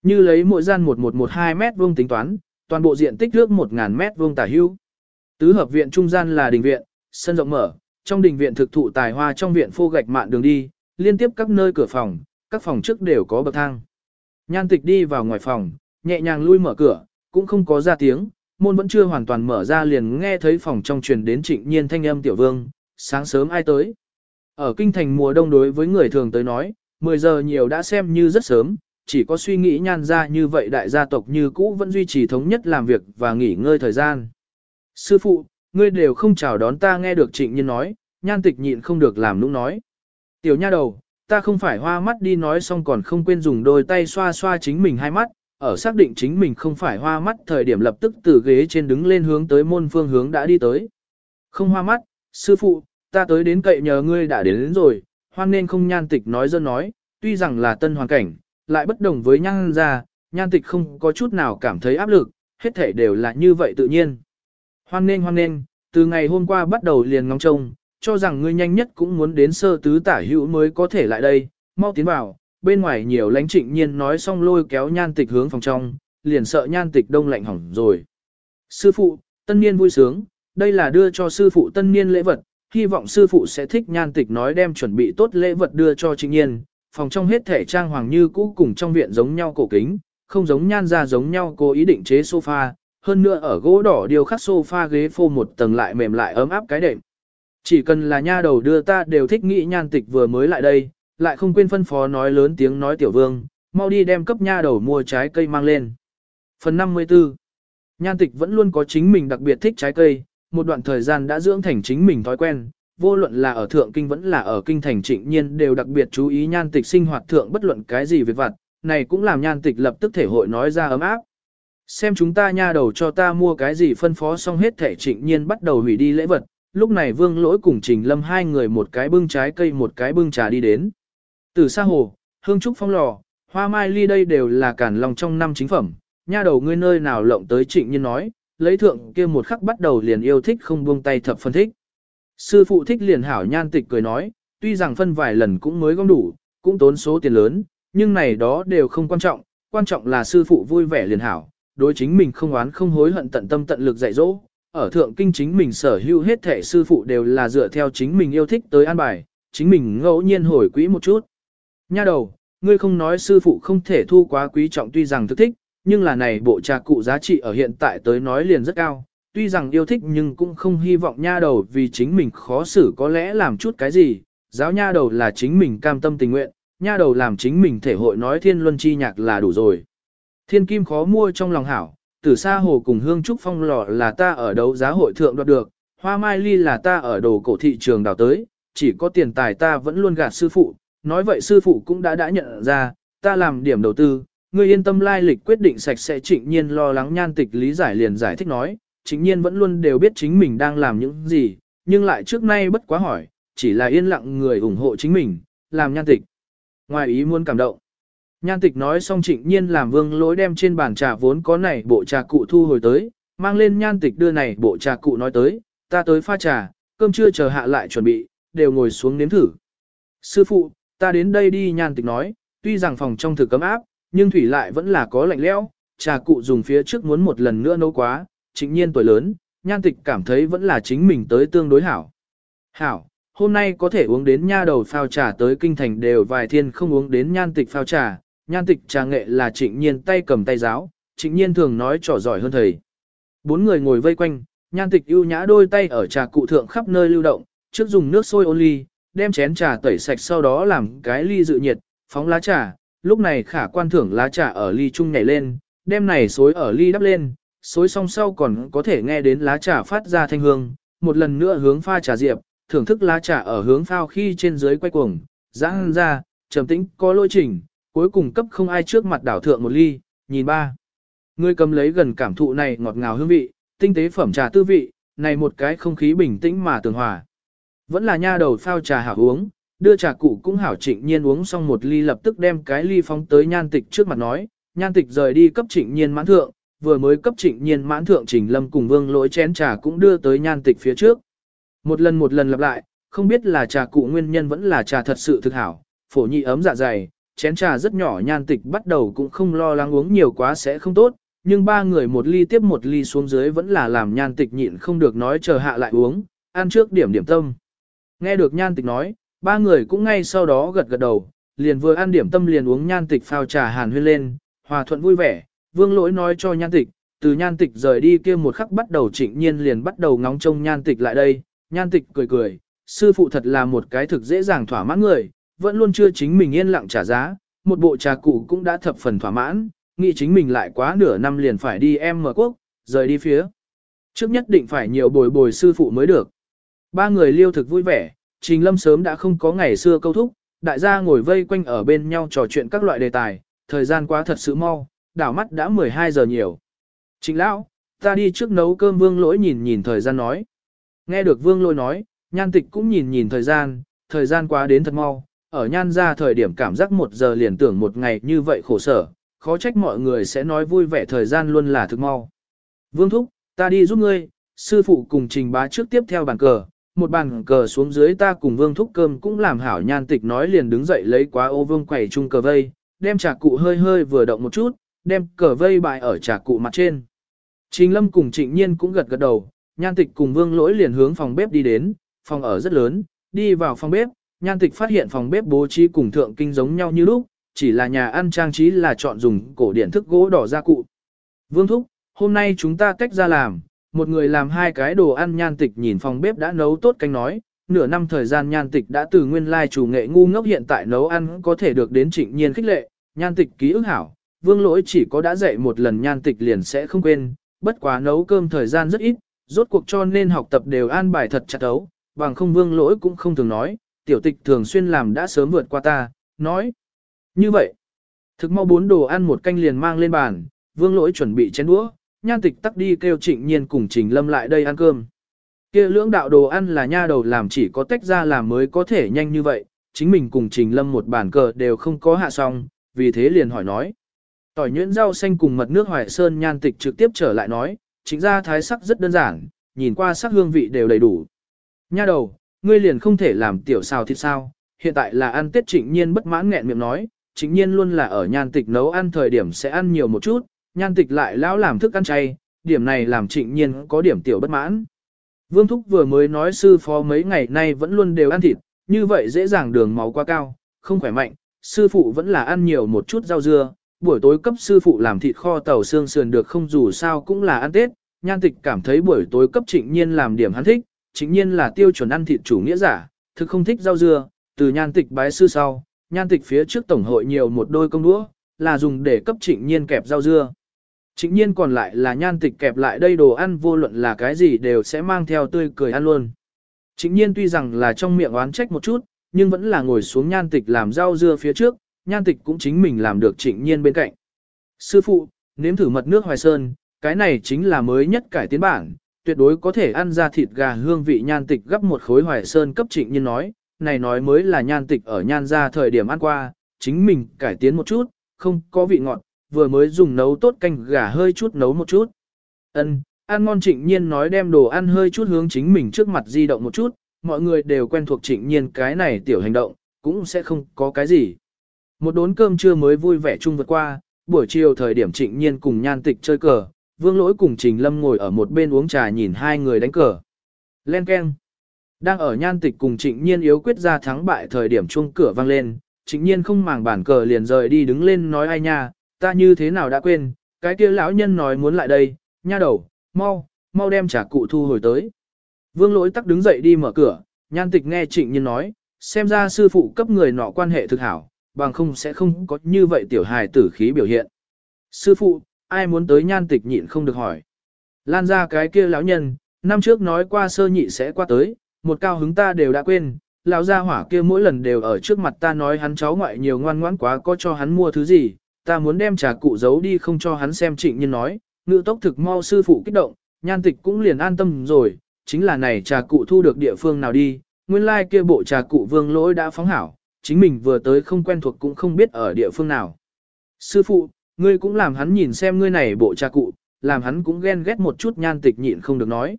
Như lấy mỗi gian 1112 mét vuông tính toán, toàn bộ diện tích nước 1000 mét vuông tả hữu. Tứ hợp viện trung gian là đình viện, sân rộng mở, trong đình viện thực thụ tài hoa trong viện phô gạch mạn đường đi, liên tiếp các nơi cửa phòng, các phòng trước đều có bậc thang. Nhan tịch đi vào ngoài phòng, nhẹ nhàng lui mở cửa, cũng không có ra tiếng, môn vẫn chưa hoàn toàn mở ra liền nghe thấy phòng trong truyền đến trịnh nhiên thanh âm tiểu vương, sáng sớm ai tới. Ở kinh thành mùa đông đối với người thường tới nói, 10 giờ nhiều đã xem như rất sớm, chỉ có suy nghĩ nhan ra như vậy đại gia tộc như cũ vẫn duy trì thống nhất làm việc và nghỉ ngơi thời gian. Sư phụ, ngươi đều không chào đón ta nghe được trịnh nhiên nói, nhan tịch nhịn không được làm nũng nói. Tiểu nha đầu, ta không phải hoa mắt đi nói xong còn không quên dùng đôi tay xoa xoa chính mình hai mắt, ở xác định chính mình không phải hoa mắt thời điểm lập tức từ ghế trên đứng lên hướng tới môn phương hướng đã đi tới. Không hoa mắt, sư phụ, ta tới đến cậy nhờ ngươi đã đến, đến rồi, hoan nên không nhan tịch nói dân nói, tuy rằng là tân hoàn cảnh, lại bất đồng với nhan ra, nhan tịch không có chút nào cảm thấy áp lực, hết thể đều là như vậy tự nhiên. Hoan nên hoan nên, từ ngày hôm qua bắt đầu liền ngóng trông, cho rằng ngươi nhanh nhất cũng muốn đến sơ tứ tả hữu mới có thể lại đây, mau tiến vào, bên ngoài nhiều lánh trịnh nhiên nói xong lôi kéo nhan tịch hướng phòng trong, liền sợ nhan tịch đông lạnh hỏng rồi. Sư phụ, tân niên vui sướng, đây là đưa cho sư phụ tân niên lễ vật, hy vọng sư phụ sẽ thích nhan tịch nói đem chuẩn bị tốt lễ vật đưa cho trịnh nhiên, phòng trong hết thể trang hoàng như cũ cùng trong viện giống nhau cổ kính, không giống nhan ra giống nhau cố ý định chế sofa, hơn nữa ở gỗ đỏ điều khắc sofa ghế phô một tầng lại mềm lại ấm áp cái đệm. Chỉ cần là nha đầu đưa ta đều thích nghĩ nhan tịch vừa mới lại đây, lại không quên phân phó nói lớn tiếng nói tiểu vương, mau đi đem cấp nha đầu mua trái cây mang lên. Phần 54 Nhan tịch vẫn luôn có chính mình đặc biệt thích trái cây, một đoạn thời gian đã dưỡng thành chính mình thói quen, vô luận là ở thượng kinh vẫn là ở kinh thành trịnh nhiên đều đặc biệt chú ý nhan tịch sinh hoạt thượng bất luận cái gì việc vặt, này cũng làm nhan tịch lập tức thể hội nói ra ấm áp. Xem chúng ta nha đầu cho ta mua cái gì phân phó xong hết thể trịnh nhiên bắt đầu hủy đi lễ vật, lúc này vương lỗi cùng trình lâm hai người một cái bưng trái cây một cái bưng trà đi đến. Từ xa hồ, hương trúc phong lò, hoa mai ly đây đều là cản lòng trong năm chính phẩm, nha đầu ngươi nơi nào lộng tới trịnh nhiên nói, lấy thượng kia một khắc bắt đầu liền yêu thích không buông tay thập phân thích. Sư phụ thích liền hảo nhan tịch cười nói, tuy rằng phân vài lần cũng mới gom đủ, cũng tốn số tiền lớn, nhưng này đó đều không quan trọng, quan trọng là sư phụ vui vẻ liền hảo, đối chính mình không oán không hối hận tận tâm tận lực dạy dỗ. Ở thượng kinh chính mình sở hữu hết thể sư phụ đều là dựa theo chính mình yêu thích tới an bài, chính mình ngẫu nhiên hồi quỹ một chút. Nha đầu, ngươi không nói sư phụ không thể thu quá quý trọng tuy rằng thức thích, nhưng là này bộ trà cụ giá trị ở hiện tại tới nói liền rất cao, tuy rằng yêu thích nhưng cũng không hy vọng nha đầu vì chính mình khó xử có lẽ làm chút cái gì, giáo nha đầu là chính mình cam tâm tình nguyện, nha đầu làm chính mình thể hội nói thiên luân chi nhạc là đủ rồi. Thiên kim khó mua trong lòng hảo, tử sa hồ cùng hương trúc phong lò là ta ở đấu giá hội thượng đoạt được, hoa mai ly là ta ở đồ cổ thị trường đào tới, chỉ có tiền tài ta vẫn luôn gạt sư phụ, nói vậy sư phụ cũng đã đã nhận ra, ta làm điểm đầu tư, ngươi yên tâm lai lịch quyết định sạch sẽ trịnh nhiên lo lắng nhan tịch lý giải liền giải thích nói, Chính nhiên vẫn luôn đều biết chính mình đang làm những gì, nhưng lại trước nay bất quá hỏi, chỉ là yên lặng người ủng hộ chính mình, làm nhan tịch. Ngoài ý muốn cảm động. Nhan tịch nói xong trịnh nhiên làm vương lối đem trên bàn trà vốn có này bộ trà cụ thu hồi tới, mang lên nhan tịch đưa này bộ trà cụ nói tới, ta tới pha trà, cơm chưa chờ hạ lại chuẩn bị, đều ngồi xuống nếm thử. Sư phụ, ta đến đây đi nhan tịch nói, tuy rằng phòng trong thực cấm áp, nhưng thủy lại vẫn là có lạnh lẽo, trà cụ dùng phía trước muốn một lần nữa nấu quá, trịnh nhiên tuổi lớn, nhan tịch cảm thấy vẫn là chính mình tới tương đối hảo. Hảo, hôm nay có thể uống đến nha đầu phao trà tới kinh thành đều vài thiên không uống đến nhan tịch phao trà, nhan tịch trà nghệ là trịnh nhiên tay cầm tay giáo, trịnh nhiên thường nói trò giỏi hơn thầy. Bốn người ngồi vây quanh, nhan tịch ưu nhã đôi tay ở trà cụ thượng khắp nơi lưu động, trước dùng nước sôi ô ly, đem chén trà tẩy sạch sau đó làm cái ly dự nhiệt, phóng lá trà, lúc này khả quan thưởng lá trà ở ly chung nhảy lên, đem này xối ở ly đắp lên, xối xong sau còn có thể nghe đến lá trà phát ra thanh hương, một lần nữa hướng pha trà diệp, thưởng thức lá trà ở hướng phao khi trên dưới quay cuồng, giãn ra, trầm tĩnh, có lỗi trình, cuối cùng cấp không ai trước mặt đảo thượng một ly, nhìn ba. Người cầm lấy gần cảm thụ này ngọt ngào hương vị, tinh tế phẩm trà tư vị, này một cái không khí bình tĩnh mà tường hòa. Vẫn là nha đầu phao trà hảo uống, đưa trà cụ cũng hảo trịnh nhiên uống xong một ly lập tức đem cái ly phóng tới nhan tịch trước mặt nói, nhan tịch rời đi cấp trịnh nhiên mãn thượng, vừa mới cấp trịnh nhiên mãn thượng trình lâm cùng vương lỗi chén trà cũng đưa tới nhan tịch phía trước. Một lần một lần lặp lại, không biết là trà cụ nguyên nhân vẫn là trà thật sự thực hảo, phổ nhị ấm dạ dày, chén trà rất nhỏ nhan tịch bắt đầu cũng không lo lắng uống nhiều quá sẽ không tốt, nhưng ba người một ly tiếp một ly xuống dưới vẫn là làm nhan tịch nhịn không được nói chờ hạ lại uống, ăn trước điểm điểm tâm. Nghe được nhan tịch nói, ba người cũng ngay sau đó gật gật đầu, liền vừa ăn điểm tâm liền uống nhan tịch phao trà hàn huyên lên, hòa thuận vui vẻ, vương lỗi nói cho nhan tịch, từ nhan tịch rời đi kia một khắc bắt đầu trịnh nhiên liền bắt đầu ngóng trông nhan tịch lại đây, nhan tịch cười cười, sư phụ thật là một cái thực dễ dàng thỏa mãn người, vẫn luôn chưa chính mình yên lặng trả giá, một bộ trà cụ cũng đã thập phần thỏa mãn, nghĩ chính mình lại quá nửa năm liền phải đi em mở quốc, rời đi phía. Trước nhất định phải nhiều bồi bồi sư phụ mới được. Ba người liêu thực vui vẻ, Trình Lâm sớm đã không có ngày xưa câu thúc, đại gia ngồi vây quanh ở bên nhau trò chuyện các loại đề tài, thời gian quá thật sự mau, đảo mắt đã 12 giờ nhiều. Trịnh Lão, ta đi trước nấu cơm vương lỗi nhìn nhìn thời gian nói. Nghe được vương lỗi nói, nhan tịch cũng nhìn nhìn thời gian, thời gian quá đến thật mau, ở nhan ra thời điểm cảm giác một giờ liền tưởng một ngày như vậy khổ sở, khó trách mọi người sẽ nói vui vẻ thời gian luôn là thực mau. Vương Thúc, ta đi giúp ngươi, sư phụ cùng trình bá trước tiếp theo bàn cờ, một bàn cờ xuống dưới ta cùng Vương Thúc cơm cũng làm hảo nhan tịch nói liền đứng dậy lấy quá ô vương quẩy chung cờ vây, đem trà cụ hơi hơi vừa động một chút, đem cờ vây bại ở trà cụ mặt trên. Trình Lâm cùng Trịnh Nhiên cũng gật gật đầu, nhan tịch cùng Vương Lỗi liền hướng phòng bếp đi đến, phòng ở rất lớn, đi vào phòng bếp, nhan tịch phát hiện phòng bếp bố trí cùng thượng kinh giống nhau như lúc, chỉ là nhà ăn trang trí là chọn dùng cổ điển thức gỗ đỏ gia cụ. Vương Thúc, hôm nay chúng ta tách ra làm, một người làm hai cái đồ ăn nhan tịch nhìn phòng bếp đã nấu tốt canh nói, nửa năm thời gian nhan tịch đã từ nguyên lai chủ nghệ ngu ngốc hiện tại nấu ăn có thể được đến trịnh nhiên khích lệ, nhan tịch ký ức hảo, vương lỗi chỉ có đã dạy một lần nhan tịch liền sẽ không quên, bất quá nấu cơm thời gian rất ít, rốt cuộc cho nên học tập đều an bài thật chặt ấu, bằng không vương lỗi cũng không thường nói, tiểu tịch thường xuyên làm đã sớm vượt qua ta, nói. Như vậy, thực mau bốn đồ ăn một canh liền mang lên bàn, vương lỗi chuẩn bị chén đũa, nhan tịch tắc đi kêu trịnh nhiên cùng trình lâm lại đây ăn cơm. kia lưỡng đạo đồ ăn là nha đầu làm chỉ có tách ra làm mới có thể nhanh như vậy, chính mình cùng trình lâm một bàn cờ đều không có hạ xong, vì thế liền hỏi nói. Tỏi nhuyễn rau xanh cùng mật nước hoài sơn nhan tịch trực tiếp trở lại nói, chính ra thái sắc rất đơn giản, nhìn qua sắc hương vị đều đầy đủ. Nha đầu, ngươi liền không thể làm tiểu xào thịt sao, hiện tại là ăn tết trịnh nhiên bất mãn nghẹn miệng nói, trịnh nhiên luôn là ở nhan tịch nấu ăn thời điểm sẽ ăn nhiều một chút, nhan tịch lại lão làm thức ăn chay, điểm này làm trịnh nhiên có điểm tiểu bất mãn. Vương Thúc vừa mới nói sư phó mấy ngày nay vẫn luôn đều ăn thịt, như vậy dễ dàng đường máu quá cao, không khỏe mạnh, sư phụ vẫn là ăn nhiều một chút rau dưa, buổi tối cấp sư phụ làm thịt kho tàu xương sườn được không dù sao cũng là ăn Tết, nhan tịch cảm thấy buổi tối cấp trịnh nhiên làm điểm hắn thích, trịnh nhiên là tiêu chuẩn ăn thịt chủ nghĩa giả, thực không thích rau dưa, từ nhan tịch bái sư sau, nhan tịch phía trước tổng hội nhiều một đôi công đũa, là dùng để cấp trịnh nhiên kẹp rau dưa. Trịnh nhiên còn lại là nhan tịch kẹp lại đây đồ ăn vô luận là cái gì đều sẽ mang theo tươi cười ăn luôn. Trịnh nhiên tuy rằng là trong miệng oán trách một chút, nhưng vẫn là ngồi xuống nhan tịch làm rau dưa phía trước, nhan tịch cũng chính mình làm được trịnh nhiên bên cạnh. Sư phụ, nếm thử mật nước hoài sơn, cái này chính là mới nhất cải tiến bản, tuyệt đối có thể ăn ra thịt gà hương vị nhan tịch gấp một khối hoài sơn cấp trịnh nhiên nói, này nói mới là nhan tịch ở nhan ra thời điểm ăn qua, chính mình cải tiến một chút, không có vị ngọt, vừa mới dùng nấu tốt canh gà hơi chút nấu một chút. Ân, ăn ngon trịnh nhiên nói đem đồ ăn hơi chút hướng chính mình trước mặt di động một chút, mọi người đều quen thuộc trịnh nhiên cái này tiểu hành động, cũng sẽ không có cái gì. Một đốn cơm trưa mới vui vẻ chung vượt qua, buổi chiều thời điểm trịnh nhiên cùng nhan tịch chơi cờ, vương lỗi cùng trình lâm ngồi ở một bên uống trà nhìn hai người đánh cờ. Len keng. Đang ở nhan tịch cùng trịnh nhiên yếu quyết ra thắng bại thời điểm chuông cửa vang lên, trịnh nhiên không màng bản cờ liền rời đi đứng lên nói ai nha, ta như thế nào đã quên, cái kia lão nhân nói muốn lại đây, nha đầu, mau, mau đem trả cụ thu hồi tới. Vương lỗi tắc đứng dậy đi mở cửa, nhan tịch nghe trịnh nhiên nói, xem ra sư phụ cấp người nọ quan hệ thực hảo, bằng không sẽ không có như vậy tiểu hài tử khí biểu hiện. Sư phụ, ai muốn tới nhan tịch nhịn không được hỏi. Lan ra cái kia lão nhân, năm trước nói qua sơ nhị sẽ qua tới, một cao hứng ta đều đã quên, lão gia hỏa kia mỗi lần đều ở trước mặt ta nói hắn cháu ngoại nhiều ngoan ngoãn quá có cho hắn mua thứ gì, ta muốn đem trà cụ giấu đi không cho hắn xem trịnh nhân nói, ngự tốc thực mau sư phụ kích động, nhan tịch cũng liền an tâm rồi, chính là này trà cụ thu được địa phương nào đi, nguyên lai like kia bộ trà cụ vương lỗi đã phóng hảo, chính mình vừa tới không quen thuộc cũng không biết ở địa phương nào. Sư phụ, ngươi cũng làm hắn nhìn xem ngươi này bộ cha cụ, làm hắn cũng ghen ghét một chút nhan tịch nhịn không được nói.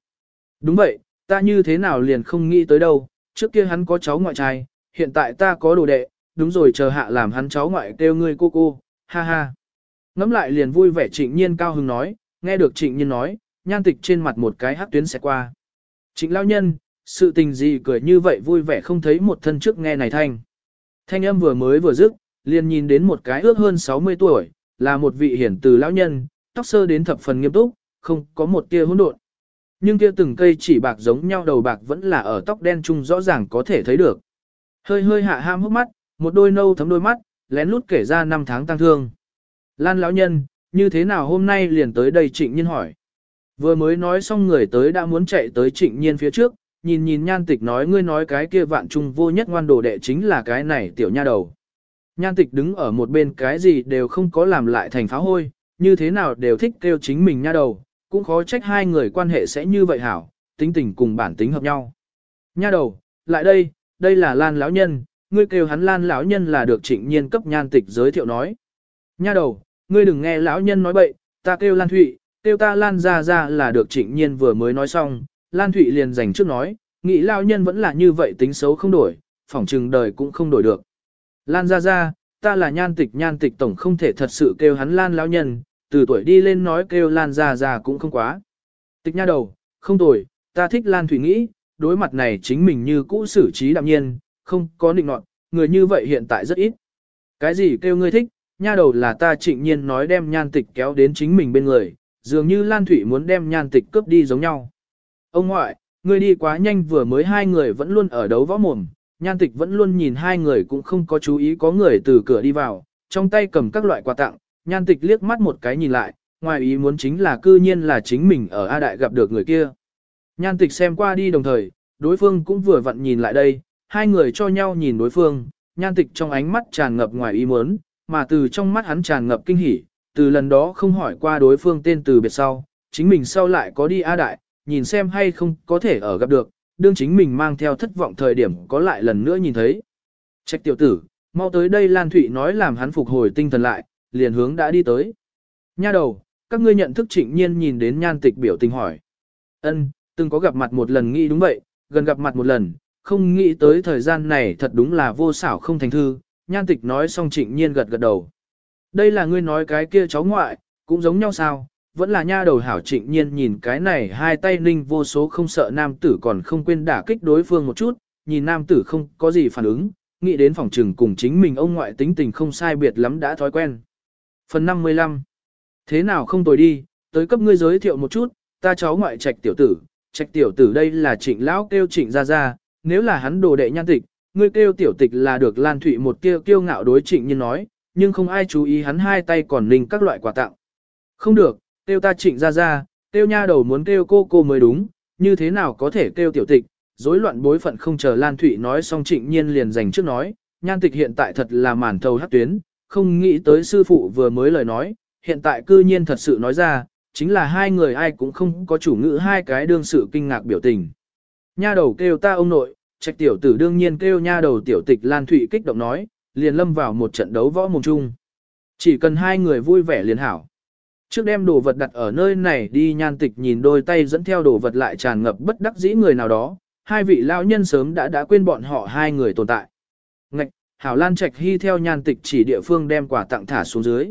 Đúng vậy, ta như thế nào liền không nghĩ tới đâu, trước kia hắn có cháu ngoại trai, hiện tại ta có đồ đệ, đúng rồi chờ hạ làm hắn cháu ngoại kêu ngươi cô cô, ha ha. Ngắm lại liền vui vẻ trịnh nhiên cao hứng nói, nghe được trịnh nhiên nói, nhan tịch trên mặt một cái hắc tuyến sẽ qua. Trịnh lao nhân, sự tình gì cười như vậy vui vẻ không thấy một thân trước nghe này thanh. Thanh âm vừa mới vừa dứt, liền nhìn đến một cái ước hơn 60 tuổi, là một vị hiển từ lão nhân, tóc sơ đến thập phần nghiêm túc, không có một tia hỗn độn. Nhưng kia từng cây chỉ bạc giống nhau đầu bạc vẫn là ở tóc đen trung rõ ràng có thể thấy được. Hơi hơi hạ ham hốc mắt, một đôi nâu thấm đôi mắt, lén lút kể ra năm tháng tăng thương. Lan lão nhân, như thế nào hôm nay liền tới đây trịnh Nhiên hỏi. Vừa mới nói xong người tới đã muốn chạy tới trịnh nhiên phía trước, nhìn nhìn nhan tịch nói ngươi nói cái kia vạn trung vô nhất ngoan đồ đệ chính là cái này tiểu nha đầu. Nhan tịch đứng ở một bên cái gì đều không có làm lại thành pháo hôi, như thế nào đều thích kêu chính mình nha đầu, cũng khó trách hai người quan hệ sẽ như vậy hảo, tính tình cùng bản tính hợp nhau. Nha đầu, lại đây, đây là Lan lão nhân, ngươi kêu hắn Lan lão nhân là được Trịnh Nhiên cấp nhan tịch giới thiệu nói. Nha đầu, ngươi đừng nghe lão nhân nói bậy, ta kêu Lan Thụy, kêu ta Lan ra ra là được Trịnh Nhiên vừa mới nói xong, Lan Thụy liền dành trước nói, nghĩ lao nhân vẫn là như vậy tính xấu không đổi, phỏng chừng đời cũng không đổi được. Lan ra ra, ta là nhan tịch nhan tịch tổng không thể thật sự kêu hắn Lan lão nhân, từ tuổi đi lên nói kêu Lan ra ra cũng không quá. Tịch nha đầu, không tồi, ta thích Lan Thụy nghĩ, đối mặt này chính mình như cũ xử trí đạm nhiên, không có định nọt, người như vậy hiện tại rất ít. Cái gì kêu ngươi thích, nha đầu là ta trịnh nhiên nói đem nhan tịch kéo đến chính mình bên người, dường như Lan Thụy muốn đem nhan tịch cướp đi giống nhau. Ông ngoại, ngươi đi quá nhanh vừa mới hai người vẫn luôn ở đấu võ mồm, nhan tịch vẫn luôn nhìn hai người cũng không có chú ý có người từ cửa đi vào, trong tay cầm các loại quà tặng, nhan tịch liếc mắt một cái nhìn lại, ngoài ý muốn chính là cư nhiên là chính mình ở A Đại gặp được người kia. Nhan tịch xem qua đi đồng thời, đối phương cũng vừa vặn nhìn lại đây, hai người cho nhau nhìn đối phương, nhan tịch trong ánh mắt tràn ngập ngoài ý muốn, mà từ trong mắt hắn tràn ngập kinh hỉ, từ lần đó không hỏi qua đối phương tên từ biệt sau, chính mình sau lại có đi A Đại, nhìn xem hay không có thể ở gặp được, đương chính mình mang theo thất vọng thời điểm có lại lần nữa nhìn thấy. Trách tiểu tử, mau tới đây Lan Thụy nói làm hắn phục hồi tinh thần lại, liền hướng đã đi tới. Nha đầu, các ngươi nhận thức trịnh nhiên nhìn đến nhan tịch biểu tình hỏi. ân từng có gặp mặt một lần nghĩ đúng vậy, gần gặp mặt một lần, không nghĩ tới thời gian này thật đúng là vô xảo không thành thư, nhan tịch nói xong trịnh nhiên gật gật đầu. Đây là ngươi nói cái kia cháu ngoại, cũng giống nhau sao, vẫn là nha đầu hảo trịnh nhiên nhìn cái này hai tay ninh vô số không sợ nam tử còn không quên đả kích đối phương một chút, nhìn nam tử không có gì phản ứng, nghĩ đến phòng trừng cùng chính mình ông ngoại tính tình không sai biệt lắm đã thói quen. Phần 55 Thế nào không tồi đi, tới cấp ngươi giới thiệu một chút, ta cháu ngoại trạch tiểu tử, trạch tiểu tử đây là trịnh lão kêu trịnh ra ra, nếu là hắn đồ đệ nhan tịch, ngươi kêu tiểu tịch là được lan thụy một kêu kiêu ngạo đối trịnh nhiên nói, nhưng không ai chú ý hắn hai tay còn ninh các loại quà tặng. Không được, kêu ta trịnh ra ra, kêu nha đầu muốn kêu cô cô mới đúng, như thế nào có thể kêu tiểu tịch, rối loạn bối phận không chờ Lan Thụy nói xong trịnh nhiên liền dành trước nói, nhan tịch hiện tại thật là màn thầu hát tuyến, không nghĩ tới sư phụ vừa mới lời nói, hiện tại cư nhiên thật sự nói ra, chính là hai người ai cũng không có chủ ngữ hai cái đương sự kinh ngạc biểu tình. Nha đầu kêu ta ông nội, trạch tiểu tử đương nhiên kêu nha đầu tiểu tịch Lan Thụy kích động nói, liền lâm vào một trận đấu võ mồm chung. Chỉ cần hai người vui vẻ liền hảo. Trước đem đồ vật đặt ở nơi này đi nhan tịch nhìn đôi tay dẫn theo đồ vật lại tràn ngập bất đắc dĩ người nào đó, hai vị lão nhân sớm đã đã quên bọn họ hai người tồn tại. Ngạch, Hảo Lan Trạch Hy theo nhan tịch chỉ địa phương đem quả tặng thả xuống dưới.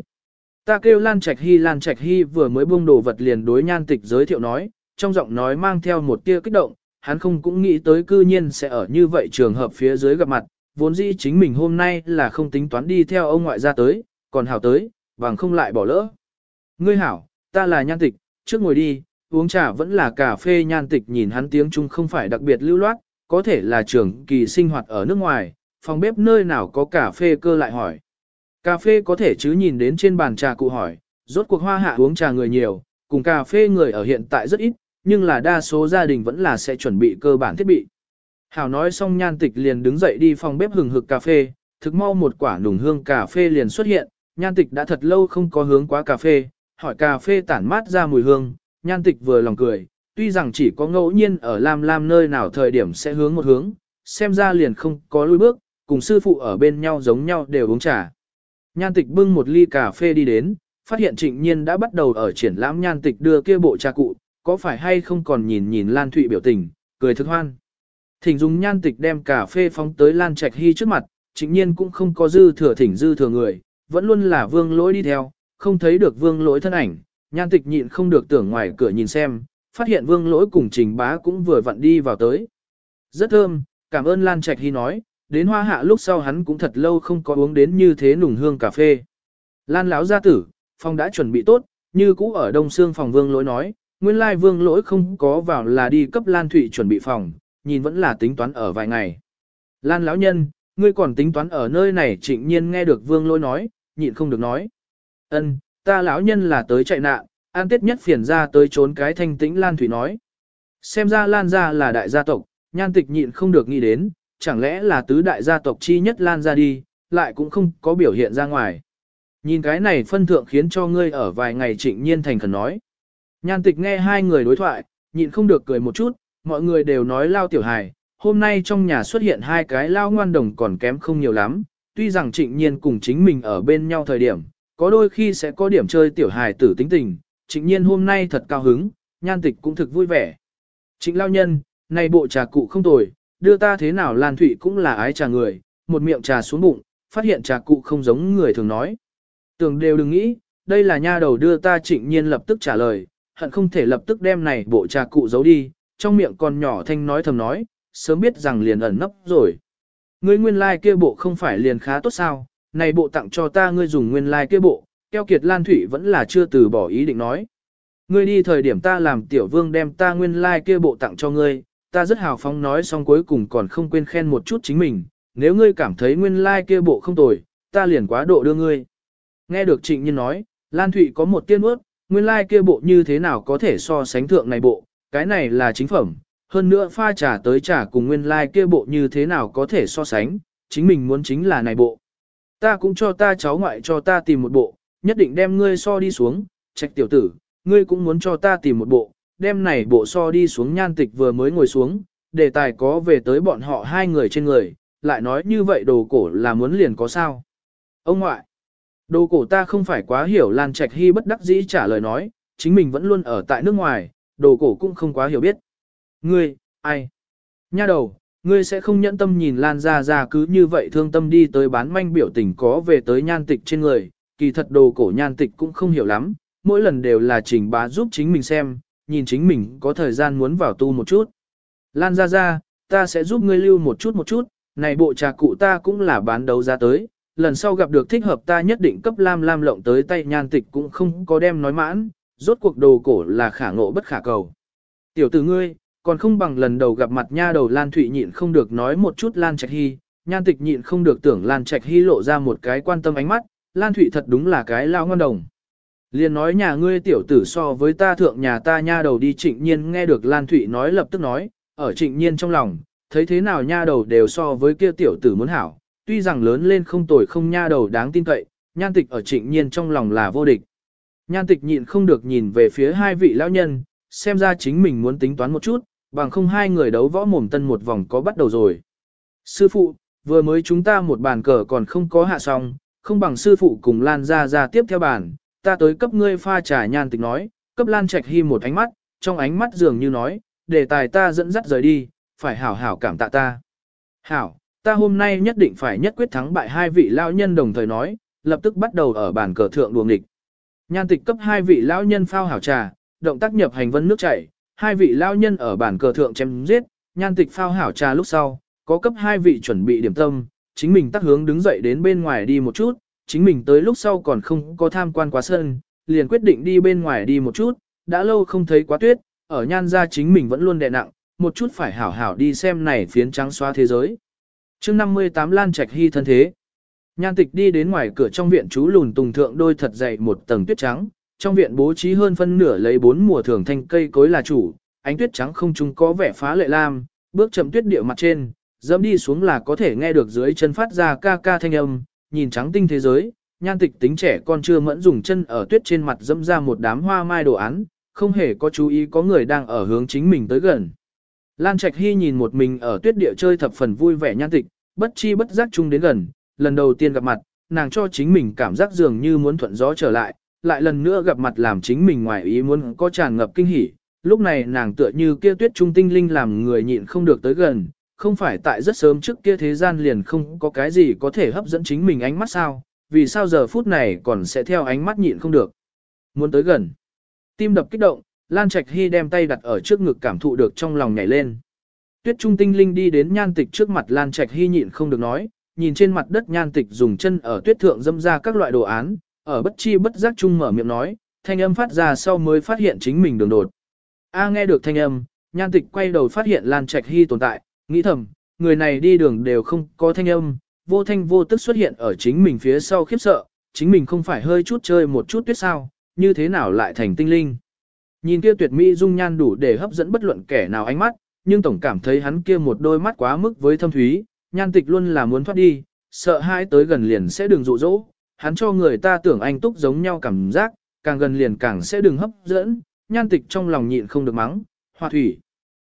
Ta kêu Lan Trạch Hy Lan Trạch Hy vừa mới buông đồ vật liền đối nhan tịch giới thiệu nói, trong giọng nói mang theo một tia kích động, hắn không cũng nghĩ tới cư nhiên sẽ ở như vậy trường hợp phía dưới gặp mặt, vốn dĩ chính mình hôm nay là không tính toán đi theo ông ngoại ra tới, còn Hảo tới, bằng không lại bỏ lỡ. Ngươi Hảo, ta là nhan tịch, trước ngồi đi, uống trà vẫn là cà phê nhan tịch nhìn hắn tiếng Trung không phải đặc biệt lưu loát, có thể là trường kỳ sinh hoạt ở nước ngoài, phòng bếp nơi nào có cà phê cơ lại hỏi. Cà phê có thể chứ nhìn đến trên bàn trà cụ hỏi, rốt cuộc hoa hạ uống trà người nhiều, cùng cà phê người ở hiện tại rất ít, nhưng là đa số gia đình vẫn là sẽ chuẩn bị cơ bản thiết bị. Hảo nói xong nhan tịch liền đứng dậy đi phòng bếp hừng hực cà phê, thực mau một quả nùng hương cà phê liền xuất hiện, nhan tịch đã thật lâu không có hướng quá cà phê, hỏi cà phê tản mát ra mùi hương, nhan tịch vừa lòng cười, tuy rằng chỉ có ngẫu nhiên ở Lam Lam nơi nào thời điểm sẽ hướng một hướng, xem ra liền không có lui bước, cùng sư phụ ở bên nhau giống nhau đều uống trà. Nhan tịch bưng một ly cà phê đi đến, phát hiện trịnh nhiên đã bắt đầu ở triển lãm nhan tịch đưa kia bộ trà cụ, có phải hay không còn nhìn nhìn Lan Thụy biểu tình, cười thức hoan. Thỉnh dùng nhan tịch đem cà phê phóng tới Lan Trạch Hy trước mặt, trịnh nhiên cũng không có dư thừa thỉnh dư thừa người, vẫn luôn là vương lỗi đi theo, không thấy được vương lỗi thân ảnh, nhan tịch nhịn không được tưởng ngoài cửa nhìn xem, phát hiện vương lỗi cùng trình bá cũng vừa vặn đi vào tới. Rất thơm, cảm ơn Lan Trạch Hy nói, đến hoa hạ lúc sau hắn cũng thật lâu không có uống đến như thế nùng hương cà phê. Lan lão gia tử, phòng đã chuẩn bị tốt, như cũ ở đông xương phòng vương lỗi nói, nguyên lai vương lỗi không có vào là đi cấp Lan Thụy chuẩn bị phòng, nhìn vẫn là tính toán ở vài ngày. Lan lão nhân, ngươi còn tính toán ở nơi này trịnh nhiên nghe được vương lỗi nói, nhịn không được nói ân ta lão nhân là tới chạy nạn, an tết nhất phiền ra tới trốn cái thanh tĩnh Lan Thủy nói. Xem ra Lan gia là đại gia tộc, nhan tịch nhịn không được nghĩ đến, chẳng lẽ là tứ đại gia tộc chi nhất Lan gia đi, lại cũng không có biểu hiện ra ngoài. Nhìn cái này phân thượng khiến cho ngươi ở vài ngày trịnh nhiên thành khẩn nói. Nhan tịch nghe hai người đối thoại, nhịn không được cười một chút, mọi người đều nói lao tiểu hài, hôm nay trong nhà xuất hiện hai cái lao ngoan đồng còn kém không nhiều lắm, tuy rằng trịnh nhiên cùng chính mình ở bên nhau thời điểm, có đôi khi sẽ có điểm chơi tiểu hài tử tính tình, trịnh nhiên hôm nay thật cao hứng, nhan tịch cũng thực vui vẻ. Trịnh lao nhân, này bộ trà cụ không tồi, đưa ta thế nào Lan Thụy cũng là ái trà người, một miệng trà xuống bụng, phát hiện trà cụ không giống người thường nói. Tưởng đều đừng nghĩ, đây là nha đầu đưa ta trịnh nhiên lập tức trả lời, hận không thể lập tức đem này bộ trà cụ giấu đi, trong miệng còn nhỏ thanh nói thầm nói, sớm biết rằng liền ẩn nấp rồi. Ngươi nguyên lai like kia bộ không phải liền khá tốt sao, này bộ tặng cho ta ngươi dùng nguyên lai like kia bộ, keo kiệt lan thủy vẫn là chưa từ bỏ ý định nói. Ngươi đi thời điểm ta làm tiểu vương đem ta nguyên lai like kia bộ tặng cho ngươi, ta rất hào phóng nói xong cuối cùng còn không quên khen một chút chính mình, nếu ngươi cảm thấy nguyên lai like kia bộ không tồi, ta liền quá độ đưa ngươi. Nghe được trịnh nhiên nói, Lan Thụy có một tiên ước, nguyên lai like kia bộ như thế nào có thể so sánh thượng này bộ, cái này là chính phẩm, hơn nữa pha trà tới trà cùng nguyên lai like kia bộ như thế nào có thể so sánh, chính mình muốn chính là này bộ. Ta cũng cho ta cháu ngoại cho ta tìm một bộ, nhất định đem ngươi so đi xuống, trạch tiểu tử, ngươi cũng muốn cho ta tìm một bộ, đem này bộ so đi xuống nhan tịch vừa mới ngồi xuống, đề tài có về tới bọn họ hai người trên người, lại nói như vậy đồ cổ là muốn liền có sao. Ông ngoại, đồ cổ ta không phải quá hiểu Lan Trạch Hy bất đắc dĩ trả lời nói, chính mình vẫn luôn ở tại nước ngoài, đồ cổ cũng không quá hiểu biết. Ngươi, ai? Nha đầu, ngươi sẽ không nhẫn tâm nhìn Lan Gia Gia cứ như vậy thương tâm đi tới bán manh biểu tình có về tới nhan tịch trên người, kỳ thật đồ cổ nhan tịch cũng không hiểu lắm, mỗi lần đều là trình bá giúp chính mình xem, nhìn chính mình có thời gian muốn vào tu một chút. Lan Gia Gia ta sẽ giúp ngươi lưu một chút một chút, này bộ trà cụ ta cũng là bán đấu ra tới, lần sau gặp được thích hợp ta nhất định cấp lam lam lộng tới tay nhan tịch cũng không có đem nói mãn, rốt cuộc đồ cổ là khả ngộ bất khả cầu. Tiểu tử ngươi, còn không bằng lần đầu gặp mặt nha đầu Lan Thụy nhịn không được nói một chút Lan Trạch Hy, nhan tịch nhịn không được tưởng Lan Trạch Hy lộ ra một cái quan tâm ánh mắt, Lan Thụy thật đúng là cái lao ngon đồng. Liền nói nhà ngươi tiểu tử so với ta thượng nhà ta nha đầu đi trịnh nhiên nghe được Lan Thụy nói lập tức nói, ở trịnh nhiên trong lòng, thấy thế nào nha đầu đều so với kia tiểu tử muốn hảo, tuy rằng lớn lên không tồi không nha đầu đáng tin cậy, nhan tịch ở trịnh nhiên trong lòng là vô địch. Nhan tịch nhịn không được nhìn về phía hai vị lão nhân, xem ra chính mình muốn tính toán một chút, bằng không hai người đấu võ mồm tân một vòng có bắt đầu rồi. Sư phụ, vừa mới chúng ta một bàn cờ còn không có hạ xong, không bằng sư phụ cùng Lan ra ra tiếp theo bàn, ta tới cấp ngươi pha trà nhan tịch nói, cấp Lan Trạch Hy một ánh mắt, trong ánh mắt dường như nói, đề tài ta dẫn dắt rời đi, phải hảo hảo cảm tạ ta. Hảo, ta hôm nay nhất định phải nhất quyết thắng bại hai vị lão nhân đồng thời nói, lập tức bắt đầu ở bàn cờ thượng đuồng địch. Nhan tịch cấp hai vị lão nhân phao hảo trà, động tác nhập hành vân nước chảy, hai vị lao nhân ở bàn cờ thượng chém giết, nhan tịch phao hảo trà lúc sau, có cấp hai vị chuẩn bị điểm tâm, chính mình tắt hướng đứng dậy đến bên ngoài đi một chút, chính mình tới lúc sau còn không có tham quan quá sân, liền quyết định đi bên ngoài đi một chút, đã lâu không thấy quá tuyết, ở nhan ra chính mình vẫn luôn đè nặng, một chút phải hảo hảo đi xem này phiến trắng xóa thế giới. chương 58 Lan Trạch Hy thân thế. Nhan tịch đi đến ngoài cửa trong viện chú lùn tùng thượng đôi thật dày một tầng tuyết trắng, trong viện bố trí hơn phân nửa lấy bốn mùa thường thanh cây cối là chủ, ánh tuyết trắng không trung có vẻ phá lệ lam, bước chậm tuyết điệu mặt trên, dẫm đi xuống là có thể nghe được dưới chân phát ra ca ca thanh âm, nhìn trắng tinh thế giới, nhan tịch tính trẻ con chưa mẫn dùng chân ở tuyết trên mặt dẫm ra một đám hoa mai đồ án, không hề có chú ý có người đang ở hướng chính mình tới gần. Lan Trạch Hy nhìn một mình ở tuyết địa chơi thập phần vui vẻ nhan tịch, bất chi bất giác chung đến gần, lần đầu tiên gặp mặt, nàng cho chính mình cảm giác dường như muốn thuận gió trở lại, lại lần nữa gặp mặt làm chính mình ngoài ý muốn có tràn ngập kinh hỉ. Lúc này nàng tựa như kia tuyết trung tinh linh làm người nhịn không được tới gần, không phải tại rất sớm trước kia thế gian liền không có cái gì có thể hấp dẫn chính mình ánh mắt sao, vì sao giờ phút này còn sẽ theo ánh mắt nhịn không được. Muốn tới gần. Tim đập kích động, Lan Trạch Hy đem tay đặt ở trước ngực cảm thụ được trong lòng nhảy lên. Tuyết Trung Tinh Linh đi đến nhan tịch trước mặt Lan Trạch Hy nhịn không được nói, nhìn trên mặt đất nhan tịch dùng chân ở tuyết thượng dâm ra các loại đồ án, ở bất chi bất giác chung mở miệng nói, thanh âm phát ra sau mới phát hiện chính mình đường đột. A nghe được thanh âm, nhan tịch quay đầu phát hiện Lan Trạch Hy tồn tại, nghĩ thầm, người này đi đường đều không có thanh âm, vô thanh vô tức xuất hiện ở chính mình phía sau khiếp sợ, chính mình không phải hơi chút chơi một chút tuyết sao, như thế nào lại thành tinh linh. Nhìn kia tuyệt mỹ dung nhan đủ để hấp dẫn bất luận kẻ nào ánh mắt, nhưng tổng cảm thấy hắn kia một đôi mắt quá mức với thâm thúy, nhan tịch luôn là muốn thoát đi, sợ hai tới gần liền sẽ đường dụ dỗ, hắn cho người ta tưởng anh túc giống nhau cảm giác, càng gần liền càng sẽ đừng hấp dẫn, nhan tịch trong lòng nhịn không được mắng, hoa thủy.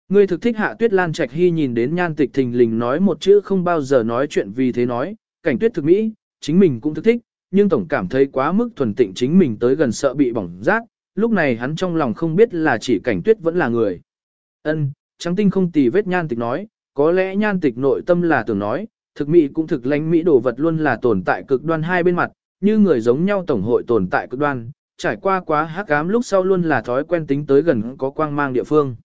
Ngươi thực thích hạ tuyết lan trạch hy nhìn đến nhan tịch thình lình nói một chữ không bao giờ nói chuyện vì thế nói, cảnh tuyết thực mỹ, chính mình cũng thực thích, nhưng tổng cảm thấy quá mức thuần tịnh chính mình tới gần sợ bị bỏng rác, lúc này hắn trong lòng không biết là chỉ cảnh tuyết vẫn là người. Ân, trắng tinh không tì vết nhan tịch nói, có lẽ nhan tịch nội tâm là tưởng nói, thực mỹ cũng thực lãnh mỹ đồ vật luôn là tồn tại cực đoan hai bên mặt, như người giống nhau tổng hội tồn tại cực đoan, trải qua quá hắc ám lúc sau luôn là thói quen tính tới gần có quang mang địa phương.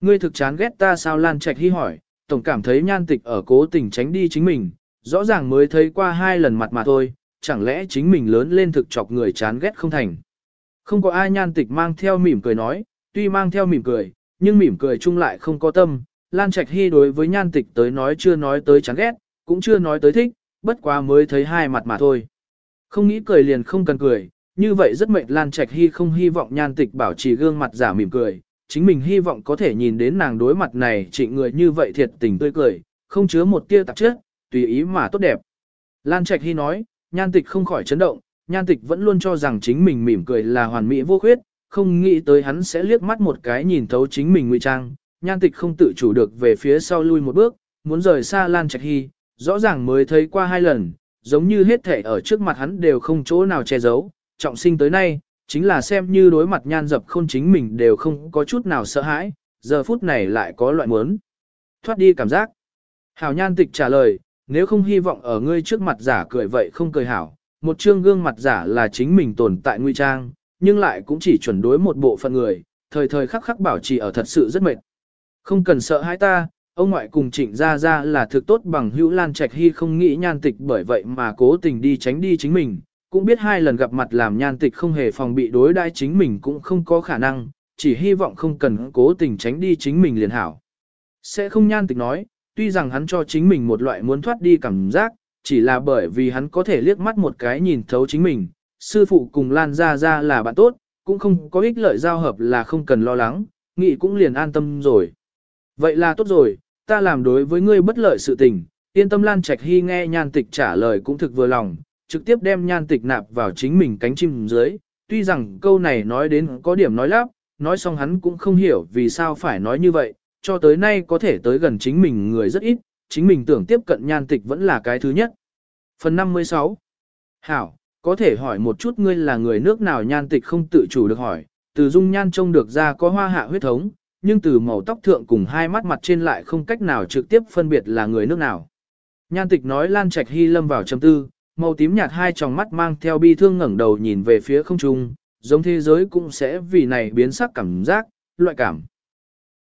Ngươi thực chán ghét ta sao Lan Trạch hy hỏi, tổng cảm thấy nhan tịch ở cố tình tránh đi chính mình, rõ ràng mới thấy qua hai lần mặt mà thôi, chẳng lẽ chính mình lớn lên thực chọc người chán ghét không thành. Không có ai nhan tịch mang theo mỉm cười nói, tuy mang theo mỉm cười, nhưng mỉm cười chung lại không có tâm. Lan Trạch Hy đối với nhan tịch tới nói chưa nói tới chán ghét, cũng chưa nói tới thích, bất quá mới thấy hai mặt mà thôi. Không nghĩ cười liền không cần cười, như vậy rất mệnh Lan Trạch Hy không hy vọng nhan tịch bảo trì gương mặt giả mỉm cười, chính mình hy vọng có thể nhìn đến nàng đối mặt này trị người như vậy thiệt tình tươi cười, không chứa một tia tạp chất, tùy ý mà tốt đẹp. Lan Trạch Hy nói, nhan tịch không khỏi chấn động, nhan tịch vẫn luôn cho rằng chính mình mỉm cười là hoàn mỹ vô khuyết, không nghĩ tới hắn sẽ liếc mắt một cái nhìn thấu chính mình ngụy trang, nhan tịch không tự chủ được về phía sau lui một bước, muốn rời xa Lan Trạch Hy, rõ ràng mới thấy qua hai lần, giống như hết thể ở trước mặt hắn đều không chỗ nào che giấu, trọng sinh tới nay, chính là xem như đối mặt nhan dập không chính mình đều không có chút nào sợ hãi, giờ phút này lại có loại muốn thoát đi cảm giác. Hảo nhan tịch trả lời, nếu không hy vọng ở ngươi trước mặt giả cười vậy không cười hảo, một trương gương mặt giả là chính mình tồn tại nguy trang, nhưng lại cũng chỉ chuẩn đối một bộ phận người, thời thời khắc khắc bảo trì ở thật sự rất mệt. Không cần sợ hãi ta, ông ngoại cùng trịnh ra ra là thực tốt bằng hữu lan trạch hy không nghĩ nhan tịch bởi vậy mà cố tình đi tránh đi chính mình, cũng biết hai lần gặp mặt làm nhan tịch không hề phòng bị đối đãi chính mình cũng không có khả năng, chỉ hy vọng không cần cố tình tránh đi chính mình liền hảo. Sẽ không nhan tịch nói, tuy rằng hắn cho chính mình một loại muốn thoát đi cảm giác, chỉ là bởi vì hắn có thể liếc mắt một cái nhìn thấu chính mình, sư phụ cùng Lan Gia Gia là bạn tốt, cũng không có ích lợi giao hợp là không cần lo lắng, nghị cũng liền an tâm rồi. Vậy là tốt rồi, ta làm đối với ngươi bất lợi sự tình, yên tâm Lan Trạch Hy nghe nhan tịch trả lời cũng thực vừa lòng, trực tiếp đem nhan tịch nạp vào chính mình cánh chim dưới, tuy rằng câu này nói đến có điểm nói lắp, nói xong hắn cũng không hiểu vì sao phải nói như vậy, cho tới nay có thể tới gần chính mình người rất ít, chính mình tưởng tiếp cận nhan tịch vẫn là cái thứ nhất. Phần 56 Hảo, có thể hỏi một chút ngươi là người nước nào? Nhan tịch không tự chủ được hỏi, từ dung nhan trông được ra có hoa hạ huyết thống, nhưng từ màu tóc thượng cùng hai mắt mặt trên lại không cách nào trực tiếp phân biệt là người nước nào. Nhan tịch nói Lan Trạch Hy lâm vào trầm tư, màu tím nhạt hai tròng mắt mang theo bi thương ngẩng đầu nhìn về phía không trung, giống thế giới cũng sẽ vì này biến sắc cảm giác, loại cảm.